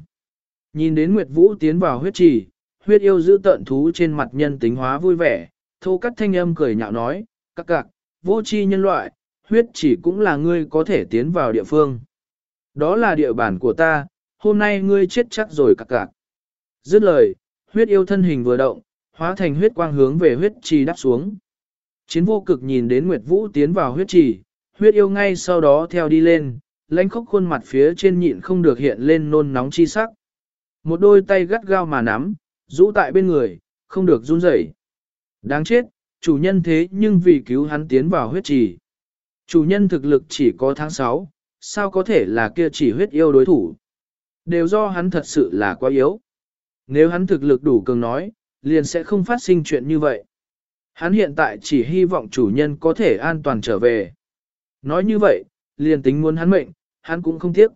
Nhìn đến Nguyệt Vũ tiến vào huyết trì, huyết yêu giữ tận thú trên mặt nhân tính hóa vui vẻ, thô cắt thanh âm cười nhạo nói, các cạc, vô chi nhân loại, huyết chỉ cũng là ngươi có thể tiến vào địa phương. Đó là địa bàn của ta, hôm nay ngươi chết chắc rồi các cạc. Dứt lời, huyết yêu thân hình vừa động, hóa thành huyết quang hướng về huyết trì đáp xuống. Chiến vô cực nhìn đến Nguyệt Vũ tiến vào huyết trì, huyết yêu ngay sau đó theo đi lên, lãnh khóc khuôn mặt phía trên nhịn không được hiện lên nôn nóng chi sắc. Một đôi tay gắt gao mà nắm, rũ tại bên người, không được run rẩy. Đáng chết, chủ nhân thế nhưng vì cứu hắn tiến vào huyết trì. Chủ nhân thực lực chỉ có tháng 6, sao có thể là kia chỉ huyết yêu đối thủ. Đều do hắn thật sự là quá yếu. Nếu hắn thực lực đủ cường nói, liền sẽ không phát sinh chuyện như vậy. Hắn hiện tại chỉ hy vọng chủ nhân có thể an toàn trở về. Nói như vậy, liền tính muốn hắn mệnh, hắn cũng không tiếc.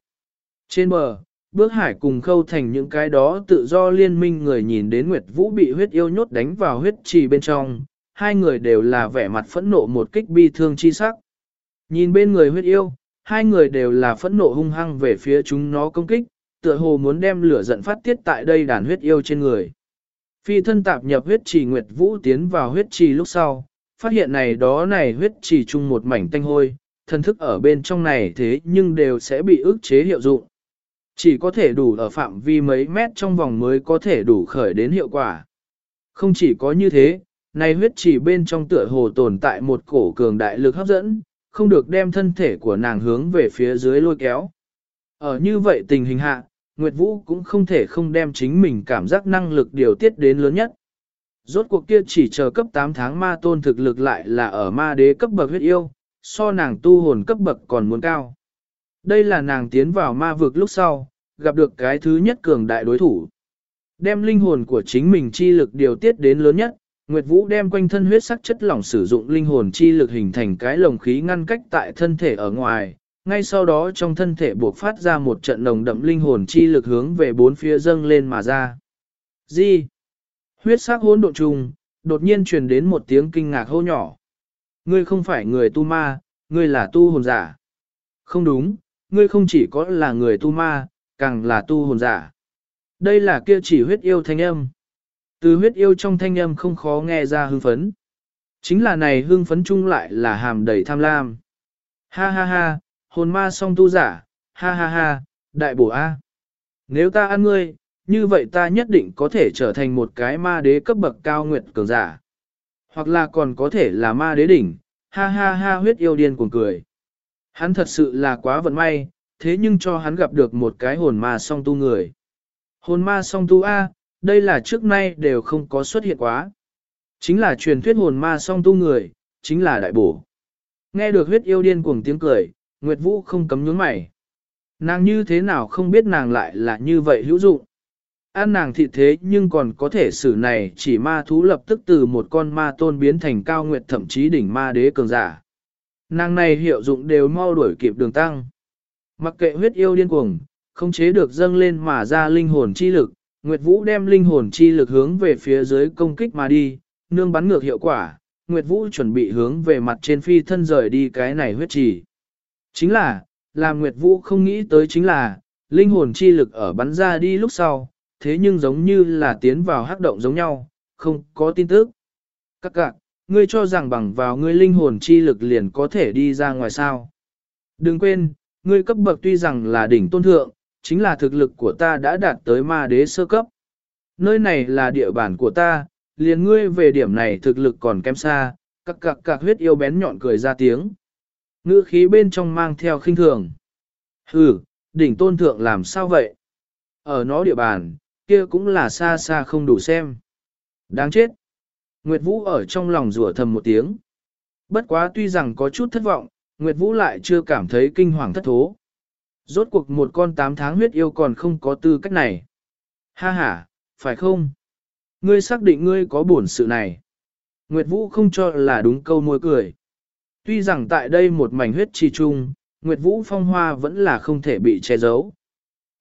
Trên bờ, bước hải cùng khâu thành những cái đó tự do liên minh người nhìn đến Nguyệt Vũ bị huyết yêu nhốt đánh vào huyết trì bên trong, hai người đều là vẻ mặt phẫn nộ một kích bi thương chi sắc. Nhìn bên người huyết yêu, hai người đều là phẫn nộ hung hăng về phía chúng nó công kích, tựa hồ muốn đem lửa giận phát tiết tại đây đàn huyết yêu trên người. Phi thân tạp nhập huyết trì Nguyệt Vũ tiến vào huyết trì lúc sau, phát hiện này đó này huyết trì chung một mảnh tanh hôi, thân thức ở bên trong này thế nhưng đều sẽ bị ức chế hiệu dụng. Chỉ có thể đủ ở phạm vi mấy mét trong vòng mới có thể đủ khởi đến hiệu quả. Không chỉ có như thế, này huyết chỉ bên trong tựa hồ tồn tại một cổ cường đại lực hấp dẫn, không được đem thân thể của nàng hướng về phía dưới lôi kéo. Ở như vậy tình hình hạ, Nguyệt Vũ cũng không thể không đem chính mình cảm giác năng lực điều tiết đến lớn nhất. Rốt cuộc kia chỉ chờ cấp 8 tháng ma tôn thực lực lại là ở ma đế cấp bậc huyết yêu, so nàng tu hồn cấp bậc còn muốn cao. Đây là nàng tiến vào ma vực lúc sau, gặp được cái thứ nhất cường đại đối thủ. Đem linh hồn của chính mình chi lực điều tiết đến lớn nhất, Nguyệt Vũ đem quanh thân huyết sắc chất lỏng sử dụng linh hồn chi lực hình thành cái lồng khí ngăn cách tại thân thể ở ngoài, ngay sau đó trong thân thể buộc phát ra một trận nồng đậm linh hồn chi lực hướng về bốn phía dâng lên mà ra. Gì? Huyết sắc hỗn độn trùng, đột nhiên truyền đến một tiếng kinh ngạc hô nhỏ. Ngươi không phải người tu ma, ngươi là tu hồn giả. Không đúng, ngươi không chỉ có là người tu ma, càng là tu hồn giả. Đây là kia chỉ huyết yêu thanh âm. Từ huyết yêu trong thanh âm không khó nghe ra hưng phấn. Chính là này hưng phấn chung lại là hàm đầy tham lam. Ha ha ha, hồn ma song tu giả, ha ha ha, đại bổ A. Nếu ta ăn ngươi, như vậy ta nhất định có thể trở thành một cái ma đế cấp bậc cao nguyệt cường giả. Hoặc là còn có thể là ma đế đỉnh, ha ha ha huyết yêu điên cuồng cười. Hắn thật sự là quá vận may, thế nhưng cho hắn gặp được một cái hồn ma song tu người. Hồn ma song tu A, đây là trước nay đều không có xuất hiện quá. Chính là truyền thuyết hồn ma song tu người, chính là đại bổ. Nghe được huyết yêu điên cuồng tiếng cười, Nguyệt Vũ không cấm nhướng mày. Nàng như thế nào không biết nàng lại là như vậy hữu dụng. Ăn nàng thịt thế nhưng còn có thể xử này chỉ ma thú lập tức từ một con ma tôn biến thành cao nguyệt thậm chí đỉnh ma đế cường giả. Nàng này hiệu dụng đều mau đuổi kịp đường tăng. Mặc kệ huyết yêu điên cuồng, không chế được dâng lên mà ra linh hồn chi lực, Nguyệt Vũ đem linh hồn chi lực hướng về phía dưới công kích mà đi, nương bắn ngược hiệu quả, Nguyệt Vũ chuẩn bị hướng về mặt trên phi thân rời đi cái này huyết trì. Chính là, làm Nguyệt Vũ không nghĩ tới chính là, linh hồn chi lực ở bắn ra đi lúc sau, thế nhưng giống như là tiến vào hắc động giống nhau, không có tin tức. Các cạn, ngươi cho rằng bằng vào ngươi linh hồn chi lực liền có thể đi ra ngoài sao. Đừng quên, ngươi cấp bậc tuy rằng là đỉnh tôn thượng, chính là thực lực của ta đã đạt tới ma đế sơ cấp. Nơi này là địa bàn của ta, liền ngươi về điểm này thực lực còn kém xa, các cặc cặc huyết yêu bén nhọn cười ra tiếng. Ngữ khí bên trong mang theo khinh thường. Hừ, đỉnh tôn thượng làm sao vậy? Ở nó địa bàn, kia cũng là xa xa không đủ xem. Đáng chết. Nguyệt Vũ ở trong lòng rủa thầm một tiếng. Bất quá tuy rằng có chút thất vọng, Nguyệt Vũ lại chưa cảm thấy kinh hoàng thất thố. Rốt cuộc một con tám tháng huyết yêu còn không có tư cách này. Ha ha, phải không? Ngươi xác định ngươi có buồn sự này. Nguyệt Vũ không cho là đúng câu môi cười. Tuy rằng tại đây một mảnh huyết trì trung, Nguyệt Vũ phong hoa vẫn là không thể bị che giấu.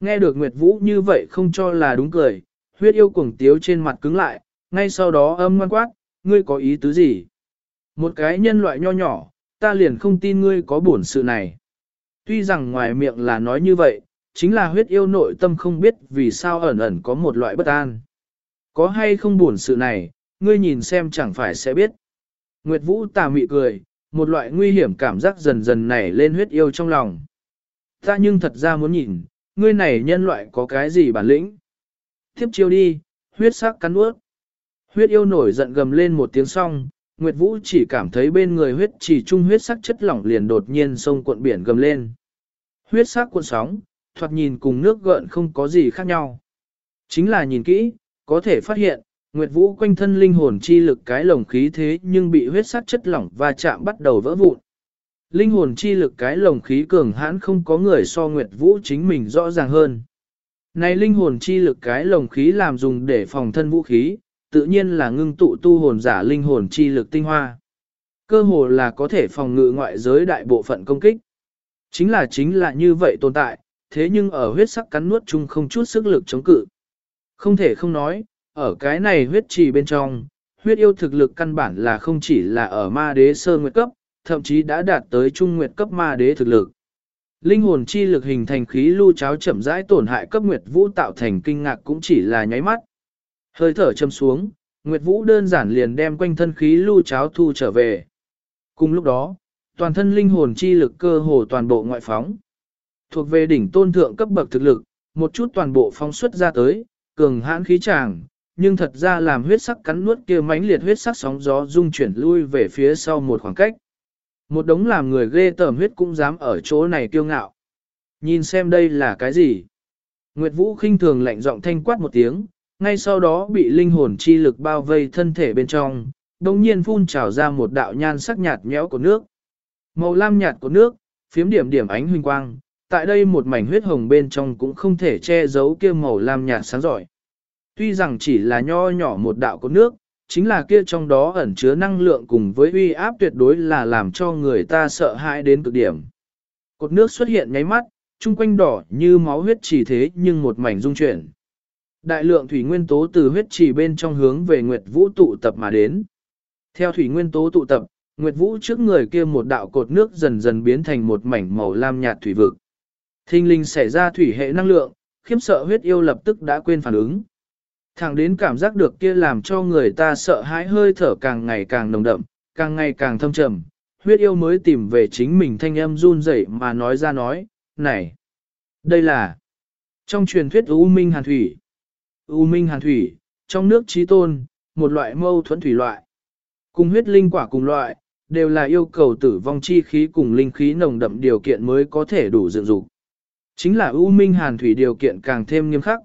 Nghe được Nguyệt Vũ như vậy không cho là đúng cười, huyết yêu cuồng tiếu trên mặt cứng lại, ngay sau đó âm ngoan quát, ngươi có ý tứ gì? Một cái nhân loại nho nhỏ, ta liền không tin ngươi có buồn sự này. Tuy rằng ngoài miệng là nói như vậy, chính là huyết yêu nội tâm không biết vì sao ẩn ẩn có một loại bất an. Có hay không buồn sự này, ngươi nhìn xem chẳng phải sẽ biết. Nguyệt Vũ tà mị cười, một loại nguy hiểm cảm giác dần dần nảy lên huyết yêu trong lòng. Ta nhưng thật ra muốn nhìn, ngươi này nhân loại có cái gì bản lĩnh. Tiếp chiêu đi, huyết sắc cắn ướt. Huyết yêu nổi giận gầm lên một tiếng song, Nguyệt Vũ chỉ cảm thấy bên người huyết chỉ trung huyết sắc chất lỏng liền đột nhiên sông cuộn biển gầm lên. Huyết sắc cuộn sóng, thoạt nhìn cùng nước gợn không có gì khác nhau. Chính là nhìn kỹ, có thể phát hiện, Nguyệt Vũ quanh thân linh hồn chi lực cái lồng khí thế nhưng bị huyết sắc chất lỏng và chạm bắt đầu vỡ vụn. Linh hồn chi lực cái lồng khí cường hãn không có người so Nguyệt Vũ chính mình rõ ràng hơn. Này linh hồn chi lực cái lồng khí làm dùng để phòng thân vũ khí, tự nhiên là ngưng tụ tu hồn giả linh hồn chi lực tinh hoa. Cơ hồ là có thể phòng ngự ngoại giới đại bộ phận công kích. Chính là chính là như vậy tồn tại, thế nhưng ở huyết sắc cắn nuốt chung không chút sức lực chống cự. Không thể không nói, ở cái này huyết trì bên trong, huyết yêu thực lực căn bản là không chỉ là ở ma đế sơ nguyệt cấp, thậm chí đã đạt tới trung nguyệt cấp ma đế thực lực. Linh hồn chi lực hình thành khí lưu cháo chậm rãi tổn hại cấp Nguyệt Vũ tạo thành kinh ngạc cũng chỉ là nháy mắt. Hơi thở châm xuống, Nguyệt Vũ đơn giản liền đem quanh thân khí lưu cháo thu trở về. Cùng lúc đó, toàn thân linh hồn chi lực cơ hồ toàn bộ ngoại phóng. Thuộc về đỉnh tôn thượng cấp bậc thực lực, một chút toàn bộ phóng xuất ra tới, cường hãn khí tràng, nhưng thật ra làm huyết sắc cắn nuốt kia mãnh liệt huyết sắc sóng gió dung chuyển lui về phía sau một khoảng cách. Một đống làm người ghê tởm huyết cũng dám ở chỗ này kiêu ngạo. Nhìn xem đây là cái gì? Nguyệt Vũ khinh thường lạnh giọng thanh quát một tiếng, ngay sau đó bị linh hồn chi lực bao vây thân thể bên trong, đồng nhiên phun trào ra một đạo nhan sắc nhạt nhẽo của nước. Màu lam nhạt của nước, phiếm điểm điểm ánh huynh quang, tại đây một mảnh huyết hồng bên trong cũng không thể che giấu kia màu lam nhạt sáng giỏi. Tuy rằng chỉ là nho nhỏ một đạo của nước, chính là kia trong đó ẩn chứa năng lượng cùng với uy áp tuyệt đối là làm cho người ta sợ hãi đến cực điểm. Cột nước xuất hiện nháy mắt, chung quanh đỏ như máu huyết chỉ thế nhưng một mảnh dung chuyển. Đại lượng thủy nguyên tố từ huyết trì bên trong hướng về Nguyệt Vũ tụ tập mà đến. Theo thủy nguyên tố tụ tập, Nguyệt Vũ trước người kia một đạo cột nước dần dần biến thành một mảnh màu lam nhạt thủy vực. Thinh linh xảy ra thủy hệ năng lượng, khiếm sợ huyết yêu lập tức đã quên phản ứng. Thẳng đến cảm giác được kia làm cho người ta sợ hãi hơi thở càng ngày càng nồng đậm, càng ngày càng thâm trầm, huyết yêu mới tìm về chính mình thanh âm run rẩy mà nói ra nói, này, đây là trong truyền thuyết U Minh Hàn Thủy. U Minh Hàn Thủy, trong nước trí tôn, một loại mâu thuẫn thủy loại. Cùng huyết linh quả cùng loại, đều là yêu cầu tử vong chi khí cùng linh khí nồng đậm điều kiện mới có thể đủ dựng dục. Chính là U Minh Hàn Thủy điều kiện càng thêm nghiêm khắc.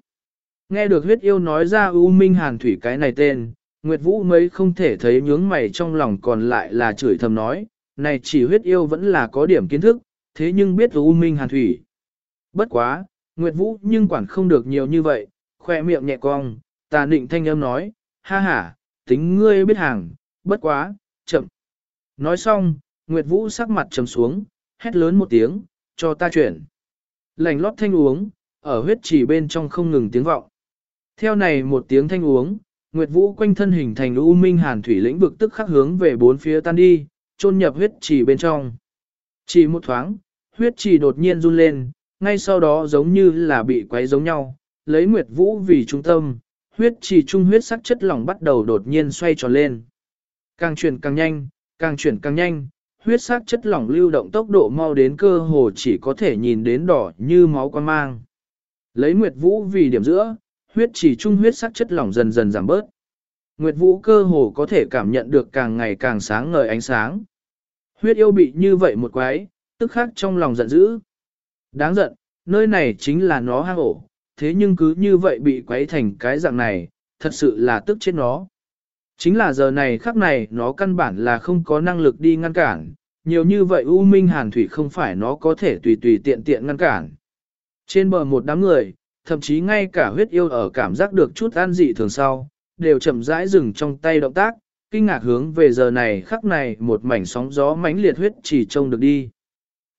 Nghe được huyết yêu nói ra U Minh Hàn Thủy cái này tên, Nguyệt Vũ mấy không thể thấy nhướng mày trong lòng còn lại là chửi thầm nói, này chỉ huyết yêu vẫn là có điểm kiến thức, thế nhưng biết U Minh Hàn Thủy. Bất quá, Nguyệt Vũ nhưng quản không được nhiều như vậy, khoe miệng nhẹ cong, tà định thanh âm nói, ha ha, tính ngươi biết hàng, bất quá, chậm. Nói xong, Nguyệt Vũ sắc mặt trầm xuống, hét lớn một tiếng, cho ta chuyển. Lành lót thanh uống, ở huyết chỉ bên trong không ngừng tiếng vọng. Theo này một tiếng thanh uống, Nguyệt Vũ quanh thân hình thành u minh hàn thủy lĩnh vực tức khắc hướng về bốn phía tan đi, chôn nhập huyết chỉ bên trong. Chỉ một thoáng, huyết chỉ đột nhiên run lên, ngay sau đó giống như là bị quấy giống nhau, lấy Nguyệt Vũ vì trung tâm, huyết chỉ trung huyết sắc chất lỏng bắt đầu đột nhiên xoay tròn lên. Càng chuyển càng nhanh, càng chuyển càng nhanh, huyết sắc chất lỏng lưu động tốc độ mau đến cơ hồ chỉ có thể nhìn đến đỏ như máu quan mang. Lấy Nguyệt Vũ vì điểm giữa, huyết chỉ trung huyết sắc chất lỏng dần dần giảm bớt. Nguyệt Vũ cơ hồ có thể cảm nhận được càng ngày càng sáng ngời ánh sáng. Huyết yêu bị như vậy một quái, tức khắc trong lòng giận dữ. Đáng giận, nơi này chính là nó hang ổ, thế nhưng cứ như vậy bị quấy thành cái dạng này, thật sự là tức chết nó. Chính là giờ này khắc này nó căn bản là không có năng lực đi ngăn cản, nhiều như vậy U Minh Hàn Thủy không phải nó có thể tùy tùy tiện tiện ngăn cản. Trên bờ một đám người, thậm chí ngay cả huyết yêu ở cảm giác được chút an dị thường sau, đều chậm rãi dừng trong tay động tác, kinh ngạc hướng về giờ này khắc này một mảnh sóng gió mãnh liệt huyết chỉ trông được đi.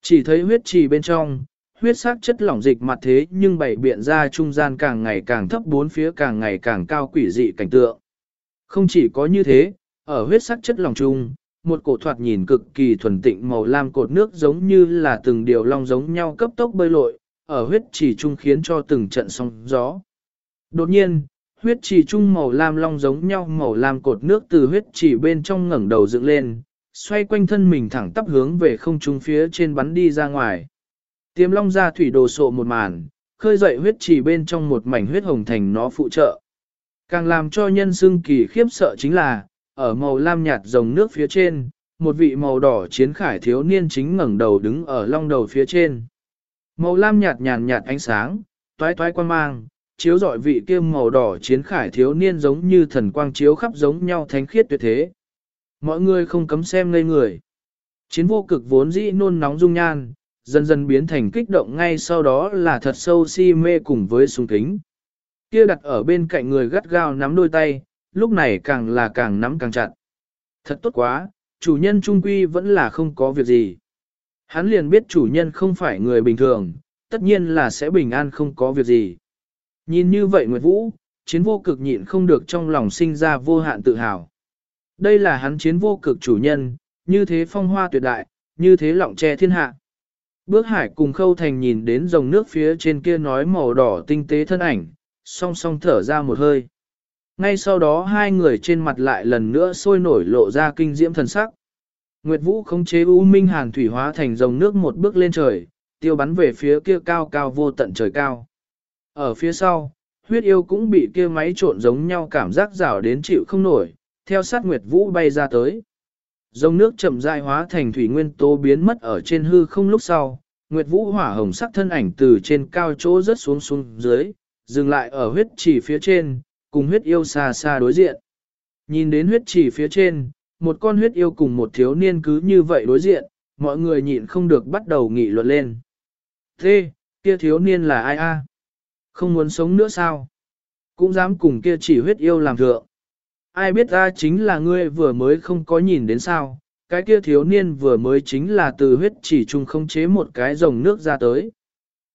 Chỉ thấy huyết trì bên trong, huyết sắc chất lỏng dịch mặt thế nhưng bảy biện ra trung gian càng ngày càng thấp bốn phía càng ngày càng cao quỷ dị cảnh tượng. Không chỉ có như thế, ở huyết sắc chất lỏng chung, một cổ thoạt nhìn cực kỳ thuần tịnh màu lam cột nước giống như là từng điều long giống nhau cấp tốc bơi lội, ở huyết chỉ trung khiến cho từng trận sóng gió. Đột nhiên, huyết chỉ trung màu lam long giống nhau màu lam cột nước từ huyết chỉ bên trong ngẩng đầu dựng lên, xoay quanh thân mình thẳng tắp hướng về không trung phía trên bắn đi ra ngoài. Tiêm long ra thủy đồ sộ một màn, khơi dậy huyết chỉ bên trong một mảnh huyết hồng thành nó phụ trợ. Càng làm cho nhân xương kỳ khiếp sợ chính là, ở màu lam nhạt rồng nước phía trên, một vị màu đỏ chiến khải thiếu niên chính ngẩng đầu đứng ở long đầu phía trên. Màu lam nhạt nhàn nhạt ánh sáng, toái toái quan mang, chiếu rọi vị kia màu đỏ chiến khải thiếu niên giống như thần quang chiếu khắp giống nhau thánh khiết tuyệt thế. Mọi người không cấm xem ngây người. Chiến vô cực vốn dĩ nôn nóng dung nhan, dần dần biến thành kích động ngay sau đó là thật sâu si mê cùng với sung kính. Kia đặt ở bên cạnh người gắt gao nắm đôi tay, lúc này càng là càng nắm càng chặt. Thật tốt quá, chủ nhân trung quy vẫn là không có việc gì. Hắn liền biết chủ nhân không phải người bình thường, tất nhiên là sẽ bình an không có việc gì. Nhìn như vậy Nguyệt Vũ, chiến vô cực nhịn không được trong lòng sinh ra vô hạn tự hào. Đây là hắn chiến vô cực chủ nhân, như thế phong hoa tuyệt đại, như thế lọng che thiên hạ. Bước hải cùng khâu thành nhìn đến dòng nước phía trên kia nói màu đỏ tinh tế thân ảnh, song song thở ra một hơi. Ngay sau đó hai người trên mặt lại lần nữa sôi nổi lộ ra kinh diễm thần sắc. Nguyệt Vũ khống chế U Minh Hàn thủy hóa thành dòng nước một bước lên trời, tiêu bắn về phía kia cao cao vô tận trời cao. Ở phía sau, huyết yêu cũng bị kia máy trộn giống nhau cảm giác rào đến chịu không nổi, theo sát Nguyệt Vũ bay ra tới. Dòng nước chậm rãi hóa thành thủy nguyên tố biến mất ở trên hư không lúc sau, Nguyệt Vũ hỏa hồng sắc thân ảnh từ trên cao chỗ rớt xuống xuống dưới, dừng lại ở huyết chỉ phía trên, cùng huyết yêu xa xa đối diện. Nhìn đến huyết chỉ phía trên, một con huyết yêu cùng một thiếu niên cứ như vậy đối diện, mọi người nhịn không được bắt đầu nghị luận lên. Thế, kia thiếu niên là ai a? Không muốn sống nữa sao? Cũng dám cùng kia chỉ huyết yêu làm thượng. Ai biết ta chính là ngươi vừa mới không có nhìn đến sao, cái kia thiếu niên vừa mới chính là từ huyết chỉ chung không chế một cái dòng nước ra tới.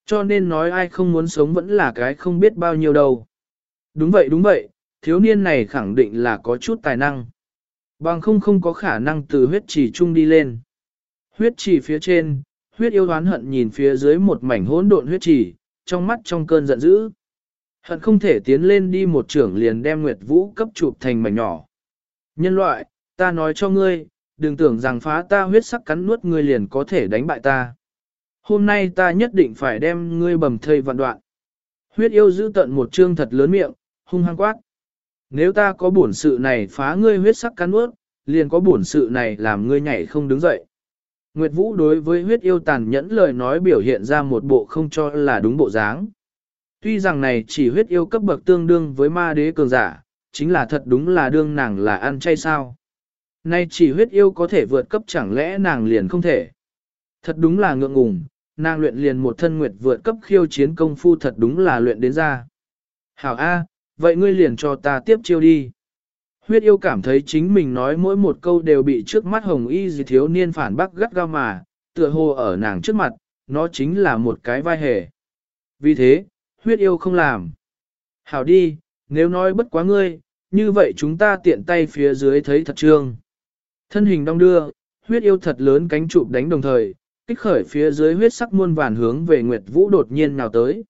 Cho nên nói ai không muốn sống vẫn là cái không biết bao nhiêu đâu. Đúng vậy đúng vậy, thiếu niên này khẳng định là có chút tài năng. Bằng không không có khả năng từ huyết chỉ chung đi lên. Huyết chỉ phía trên, huyết yêu đoán hận nhìn phía dưới một mảnh hỗn độn huyết chỉ, trong mắt trong cơn giận dữ. Hận không thể tiến lên đi một trưởng liền đem Nguyệt Vũ cấp chụp thành mảnh nhỏ. Nhân loại, ta nói cho ngươi, đừng tưởng rằng phá ta huyết sắc cắn nuốt ngươi liền có thể đánh bại ta. Hôm nay ta nhất định phải đem ngươi bầm thây vạn đoạn. Huyết yêu giữ tận một trương thật lớn miệng, hung hăng quát. Nếu ta có bổn sự này phá ngươi huyết sắc cắn nuốt, liền có bổn sự này làm ngươi nhảy không đứng dậy. Nguyệt Vũ đối với huyết yêu tàn nhẫn lời nói biểu hiện ra một bộ không cho là đúng bộ dáng. Tuy rằng này chỉ huyết yêu cấp bậc tương đương với ma đế cường giả, chính là thật đúng là đương nàng là ăn chay sao. Nay chỉ huyết yêu có thể vượt cấp chẳng lẽ nàng liền không thể. Thật đúng là ngượng ngùng, nàng luyện liền một thân nguyệt vượt cấp khiêu chiến công phu thật đúng là luyện đến ra. Hảo A, vậy ngươi liền cho ta tiếp chiêu đi. Huyết yêu cảm thấy chính mình nói mỗi một câu đều bị trước mắt hồng y gì thiếu niên phản bác gắt gao mà, tựa hồ ở nàng trước mặt, nó chính là một cái vai hề. Vì thế, huyết yêu không làm. Hảo đi, nếu nói bất quá ngươi, như vậy chúng ta tiện tay phía dưới thấy thật trương. Thân hình đong đưa, huyết yêu thật lớn cánh chụp đánh đồng thời, kích khởi phía dưới huyết sắc muôn vàn hướng về Nguyệt Vũ đột nhiên nào tới.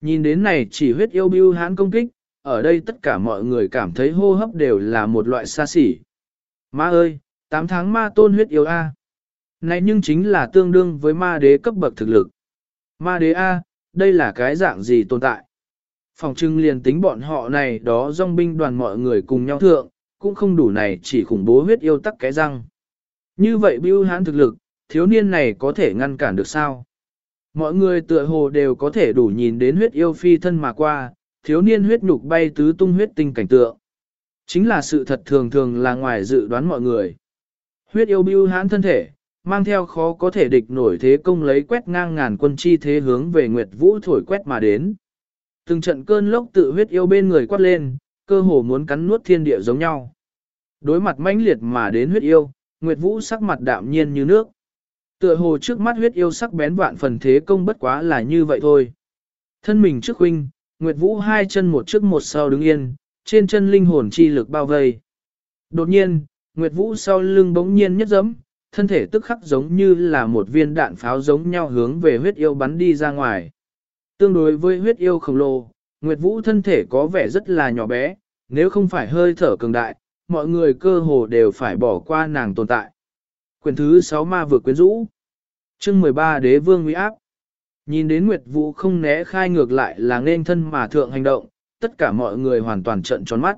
Nhìn đến này chỉ huyết yêu bưu hán công kích, ở đây tất cả mọi người cảm thấy hô hấp đều là một loại xa xỉ. Ma ơi, 8 tháng ma tôn huyết yêu A. Này nhưng chính là tương đương với ma đế cấp bậc thực lực. Ma đế A, đây là cái dạng gì tồn tại? Phòng trưng liền tính bọn họ này đó dòng binh đoàn mọi người cùng nhau thượng, cũng không đủ này chỉ khủng bố huyết yêu tắc cái răng. Như vậy bưu hán thực lực, thiếu niên này có thể ngăn cản được sao? Mọi người tựa hồ đều có thể đủ nhìn đến huyết yêu phi thân mà qua, thiếu niên huyết nhục bay tứ tung huyết tinh cảnh tượng. Chính là sự thật thường thường là ngoài dự đoán mọi người. Huyết yêu bưu hãn thân thể, mang theo khó có thể địch nổi thế công lấy quét ngang ngàn quân chi thế hướng về Nguyệt Vũ thổi quét mà đến. Từng trận cơn lốc tự huyết yêu bên người quát lên, cơ hồ muốn cắn nuốt thiên địa giống nhau. Đối mặt mãnh liệt mà đến huyết yêu, Nguyệt Vũ sắc mặt đạm nhiên như nước. Tựa hồ trước mắt huyết yêu sắc bén vạn phần thế công bất quá là như vậy thôi. Thân mình trước huynh, Nguyệt Vũ hai chân một trước một sau đứng yên, trên chân linh hồn chi lực bao vây. Đột nhiên, Nguyệt Vũ sau lưng bỗng nhiên nhất dẫm, thân thể tức khắc giống như là một viên đạn pháo giống nhau hướng về huyết yêu bắn đi ra ngoài. Tương đối với huyết yêu khổng lồ, Nguyệt Vũ thân thể có vẻ rất là nhỏ bé, nếu không phải hơi thở cường đại, mọi người cơ hồ đều phải bỏ qua nàng tồn tại. Quyền thứ 6 ma vừa quyến rũ. Chương 13 đế vương uy áp. Nhìn đến Nguyệt Vũ không né khai ngược lại là nên thân mà thượng hành động, tất cả mọi người hoàn toàn trận tròn mắt.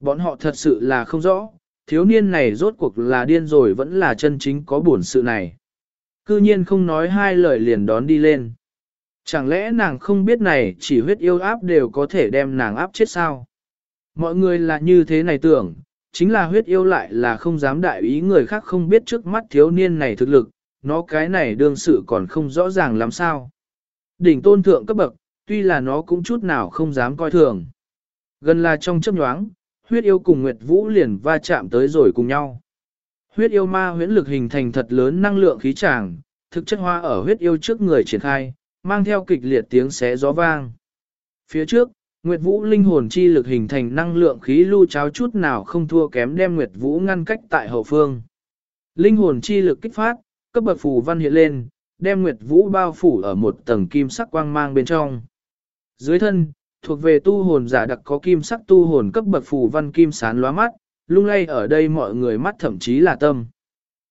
Bọn họ thật sự là không rõ, thiếu niên này rốt cuộc là điên rồi vẫn là chân chính có buồn sự này. Cư nhiên không nói hai lời liền đón đi lên. Chẳng lẽ nàng không biết này chỉ huyết yêu áp đều có thể đem nàng áp chết sao? Mọi người là như thế này tưởng, chính là huyết yêu lại là không dám đại ý người khác không biết trước mắt thiếu niên này thực lực, nó cái này đương sự còn không rõ ràng làm sao. Đỉnh tôn thượng cấp bậc, tuy là nó cũng chút nào không dám coi thường. Gần là trong chấp nhoáng, huyết yêu cùng Nguyệt Vũ liền va chạm tới rồi cùng nhau. Huyết yêu ma huyễn lực hình thành thật lớn năng lượng khí tràng, thực chất hoa ở huyết yêu trước người triển khai, mang theo kịch liệt tiếng xé gió vang. Phía trước, Nguyệt Vũ linh hồn chi lực hình thành năng lượng khí lưu cháo chút nào không thua kém đem Nguyệt Vũ ngăn cách tại hậu phương. Linh hồn chi lực kích phát, cấp bậc phù văn hiện lên, đem Nguyệt Vũ bao phủ ở một tầng kim sắc quang mang bên trong. Dưới thân, thuộc về tu hồn giả đặc có kim sắc tu hồn cấp bậc phù văn kim sán lóa mắt, lung lay ở đây mọi người mắt thậm chí là tâm.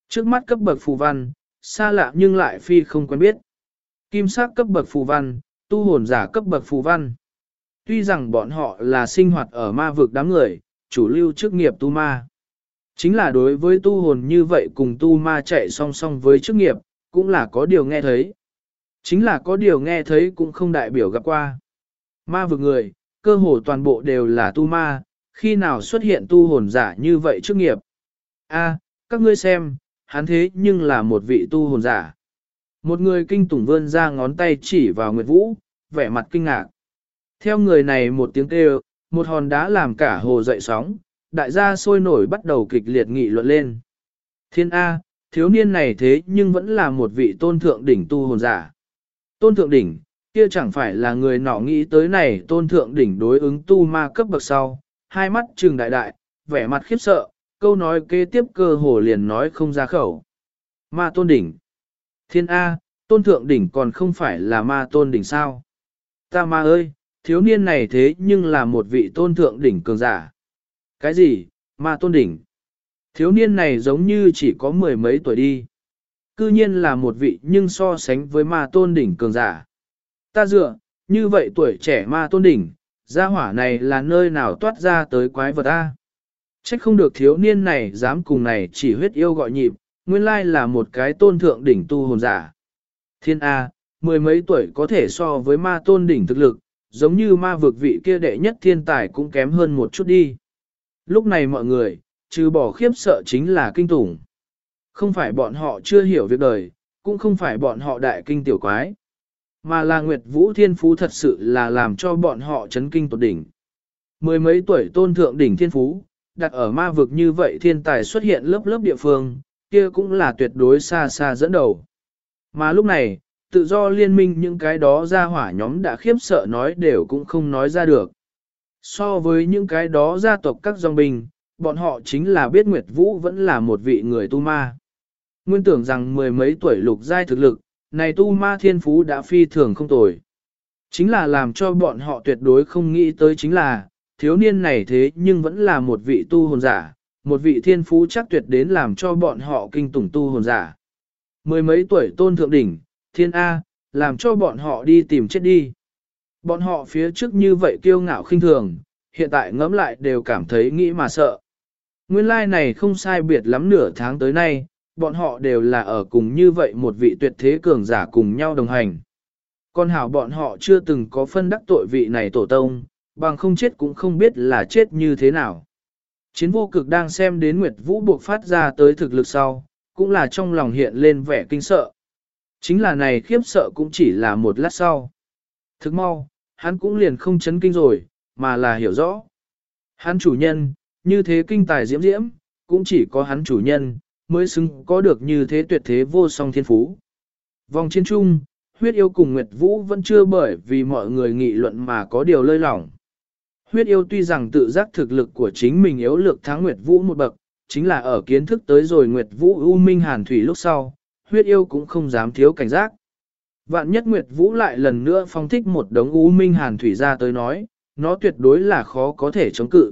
Trước mắt cấp bậc phù văn, xa lạ nhưng lại phi không quen biết. Kim sắc cấp bậc phù văn, tu hồn giả cấp bậc phù văn. Tuy rằng bọn họ là sinh hoạt ở ma vực đám người, chủ lưu chức nghiệp tu ma. Chính là đối với tu hồn như vậy cùng tu ma chạy song song với chức nghiệp, cũng là có điều nghe thấy. Chính là có điều nghe thấy cũng không đại biểu gặp qua. Ma vực người, cơ hồ toàn bộ đều là tu ma, khi nào xuất hiện tu hồn giả như vậy trước nghiệp. A, các ngươi xem, hắn thế nhưng là một vị tu hồn giả. Một người kinh tủng vươn ra ngón tay chỉ vào Nguyệt Vũ, vẻ mặt kinh ngạc. Theo người này một tiếng kêu, một hòn đá làm cả hồ dậy sóng, đại gia sôi nổi bắt đầu kịch liệt nghị luận lên. Thiên A, thiếu niên này thế nhưng vẫn là một vị tôn thượng đỉnh tu hồn giả. Tôn thượng đỉnh, kia chẳng phải là người nọ nghĩ tới này tôn thượng đỉnh đối ứng tu ma cấp bậc sau, hai mắt trừng đại đại, vẻ mặt khiếp sợ, câu nói kế tiếp cơ hồ liền nói không ra khẩu. Ma tôn đỉnh. Thiên A, tôn thượng đỉnh còn không phải là ma tôn đỉnh sao? Ta ma ơi, thiếu niên này thế nhưng là một vị tôn thượng đỉnh cường giả. Cái gì, ma tôn đỉnh? Thiếu niên này giống như chỉ có mười mấy tuổi đi. Cư nhiên là một vị nhưng so sánh với ma tôn đỉnh cường giả. Ta dựa, như vậy tuổi trẻ ma tôn đỉnh, gia hỏa này là nơi nào toát ra tới quái vật ta. Trách không được thiếu niên này dám cùng này chỉ huyết yêu gọi nhịp, nguyên lai là một cái tôn thượng đỉnh tu hồn giả. Thiên A, mười mấy tuổi có thể so với ma tôn đỉnh thực lực, giống như ma vực vị kia đệ nhất thiên tài cũng kém hơn một chút đi. Lúc này mọi người, trừ bỏ khiếp sợ chính là kinh tủng. Không phải bọn họ chưa hiểu việc đời, cũng không phải bọn họ đại kinh tiểu quái, mà là Nguyệt Vũ Thiên Phú thật sự là làm cho bọn họ chấn kinh tột đỉnh. Mười mấy tuổi tôn thượng đỉnh thiên phú, đặt ở ma vực như vậy thiên tài xuất hiện lớp lớp địa phương, kia cũng là tuyệt đối xa xa dẫn đầu. Mà lúc này, tự do liên minh những cái đó ra hỏa nhóm đã khiếp sợ nói đều cũng không nói ra được. So với những cái đó gia tộc các dòng binh, bọn họ chính là biết Nguyệt Vũ vẫn là một vị người tu ma. Nguyên tưởng rằng mười mấy tuổi lục giai thực lực, này tu ma thiên phú đã phi thường không tồi. Chính là làm cho bọn họ tuyệt đối không nghĩ tới chính là, thiếu niên này thế nhưng vẫn là một vị tu hồn giả, một vị thiên phú chắc tuyệt đến làm cho bọn họ kinh tủng tu hồn giả. Mười mấy tuổi tôn thượng đỉnh, thiên A, làm cho bọn họ đi tìm chết đi. Bọn họ phía trước như vậy kiêu ngạo khinh thường, hiện tại ngẫm lại đều cảm thấy nghĩ mà sợ. Nguyên lai like này không sai biệt lắm nửa tháng tới nay, bọn họ đều là ở cùng như vậy một vị tuyệt thế cường giả cùng nhau đồng hành. Con hảo bọn họ chưa từng có phân đắc tội vị này tổ tông, bằng không chết cũng không biết là chết như thế nào. Chiến vô cực đang xem đến Nguyệt Vũ buộc phát ra tới thực lực sau, cũng là trong lòng hiện lên vẻ kinh sợ. Chính là này khiếp sợ cũng chỉ là một lát sau. Thức mau, hắn cũng liền không chấn kinh rồi, mà là hiểu rõ. Hắn chủ nhân, như thế kinh tài diễm diễm, cũng chỉ có hắn chủ nhân, mới xứng có được như thế tuyệt thế vô song thiên phú. Vòng chiến trung, huyết yêu cùng Nguyệt Vũ vẫn chưa bởi vì mọi người nghị luận mà có điều lơi lỏng. Huyết yêu tuy rằng tự giác thực lực của chính mình yếu lược thắng Nguyệt Vũ một bậc, chính là ở kiến thức tới rồi Nguyệt Vũ U Minh Hàn Thủy lúc sau, huyết yêu cũng không dám thiếu cảnh giác. Vạn nhất Nguyệt Vũ lại lần nữa phong thích một đống U Minh Hàn Thủy ra tới nói, nó tuyệt đối là khó có thể chống cự.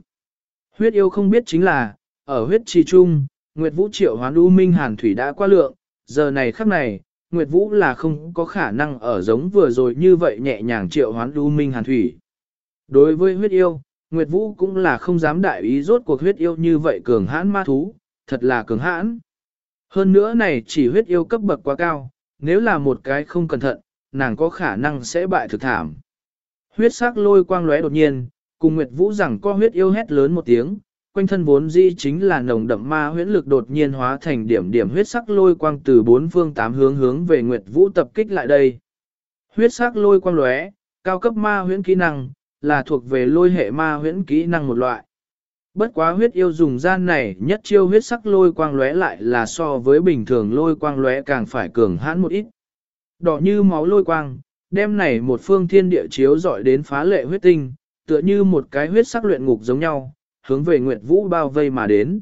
Huyết yêu không biết chính là, ở huyết trì trung, Nguyệt Vũ triệu hoán U Minh Hàn Thủy đã qua lượng, giờ này khắc này, Nguyệt Vũ là không có khả năng ở giống vừa rồi như vậy nhẹ nhàng triệu hoán U Minh Hàn Thủy. Đối với huyết yêu, Nguyệt Vũ cũng là không dám đại ý rốt cuộc huyết yêu như vậy cường hãn ma thú, thật là cường hãn. Hơn nữa này chỉ huyết yêu cấp bậc quá cao, nếu là một cái không cẩn thận, nàng có khả năng sẽ bại thực thảm. Huyết sắc lôi quang lóe đột nhiên, cùng Nguyệt Vũ rằng có huyết yêu hét lớn một tiếng, quanh thân vốn di chính là nồng đậm ma huyễn lực đột nhiên hóa thành điểm điểm huyết sắc lôi quang từ bốn phương tám hướng hướng về Nguyệt Vũ tập kích lại đây. Huyết sắc lôi quang lóe, cao cấp ma huyễn kỹ năng, là thuộc về lôi hệ ma huyễn kỹ năng một loại. Bất quá huyết yêu dùng gian này nhất chiêu huyết sắc lôi quang lóe lại là so với bình thường lôi quang lóe càng phải cường hãn một ít. Đỏ như máu lôi quang, đem này một phương thiên địa chiếu dọi đến phá lệ huyết tinh, tựa như một cái huyết sắc luyện ngục giống nhau, hướng về Nguyệt Vũ bao vây mà đến.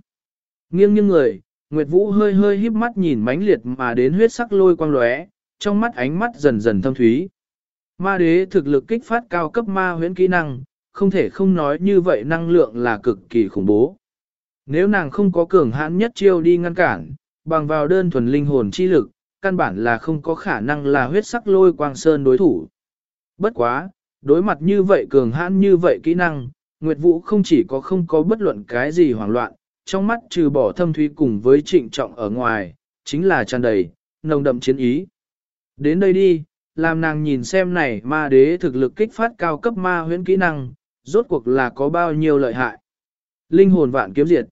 Nghiêng nghiêng người, Nguyệt Vũ hơi hơi híp mắt nhìn mãnh liệt mà đến huyết sắc lôi quang lóe, trong mắt ánh mắt dần dần thâm thúy. Ma đế thực lực kích phát cao cấp ma huyễn kỹ năng, không thể không nói như vậy năng lượng là cực kỳ khủng bố. Nếu nàng không có cường hãn nhất chiêu đi ngăn cản, bằng vào đơn thuần linh hồn chi lực, căn bản là không có khả năng là huyết sắc lôi quang sơn đối thủ. Bất quá, đối mặt như vậy cường hãn như vậy kỹ năng, Nguyệt Vũ không chỉ có không có bất luận cái gì hoảng loạn, trong mắt trừ bỏ thâm thúy cùng với trịnh trọng ở ngoài, chính là tràn đầy, nồng đậm chiến ý. Đến đây đi, làm nàng nhìn xem này ma đế thực lực kích phát cao cấp ma huyễn kỹ năng, rốt cuộc là có bao nhiêu lợi hại. Linh hồn vạn kiếm diệt.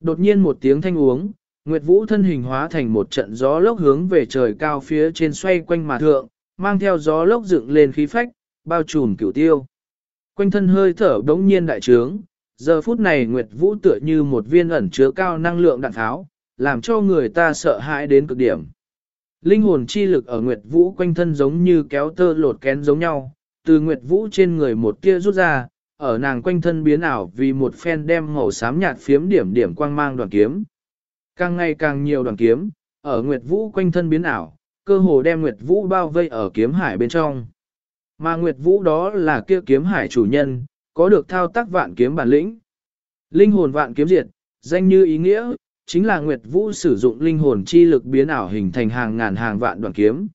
Đột nhiên một tiếng thanh uống, Nguyệt Vũ thân hình hóa thành một trận gió lốc hướng về trời cao phía trên xoay quanh mà thượng, mang theo gió lốc dựng lên khí phách, bao trùm cửu tiêu. Quanh thân hơi thở đống nhiên đại trướng, giờ phút này Nguyệt Vũ tựa như một viên ẩn chứa cao năng lượng đạn tháo, làm cho người ta sợ hãi đến cực điểm. Linh hồn chi lực ở Nguyệt Vũ quanh thân giống như kéo tơ lột kén giống nhau, từ Nguyệt Vũ trên người một tia rút ra, ở nàng quanh thân biến ảo vì một phen đem màu xám nhạt phiếm điểm điểm quang mang đoàn kiếm. Càng ngày càng nhiều đoàn kiếm, ở Nguyệt Vũ quanh thân biến ảo, cơ hồ đem Nguyệt Vũ bao vây ở kiếm hải bên trong. Mà Nguyệt Vũ đó là kia kiếm hải chủ nhân, có được thao tác vạn kiếm bản lĩnh. Linh hồn vạn kiếm diệt, danh như ý nghĩa, chính là Nguyệt Vũ sử dụng linh hồn chi lực biến ảo hình thành hàng ngàn hàng vạn đoạn kiếm.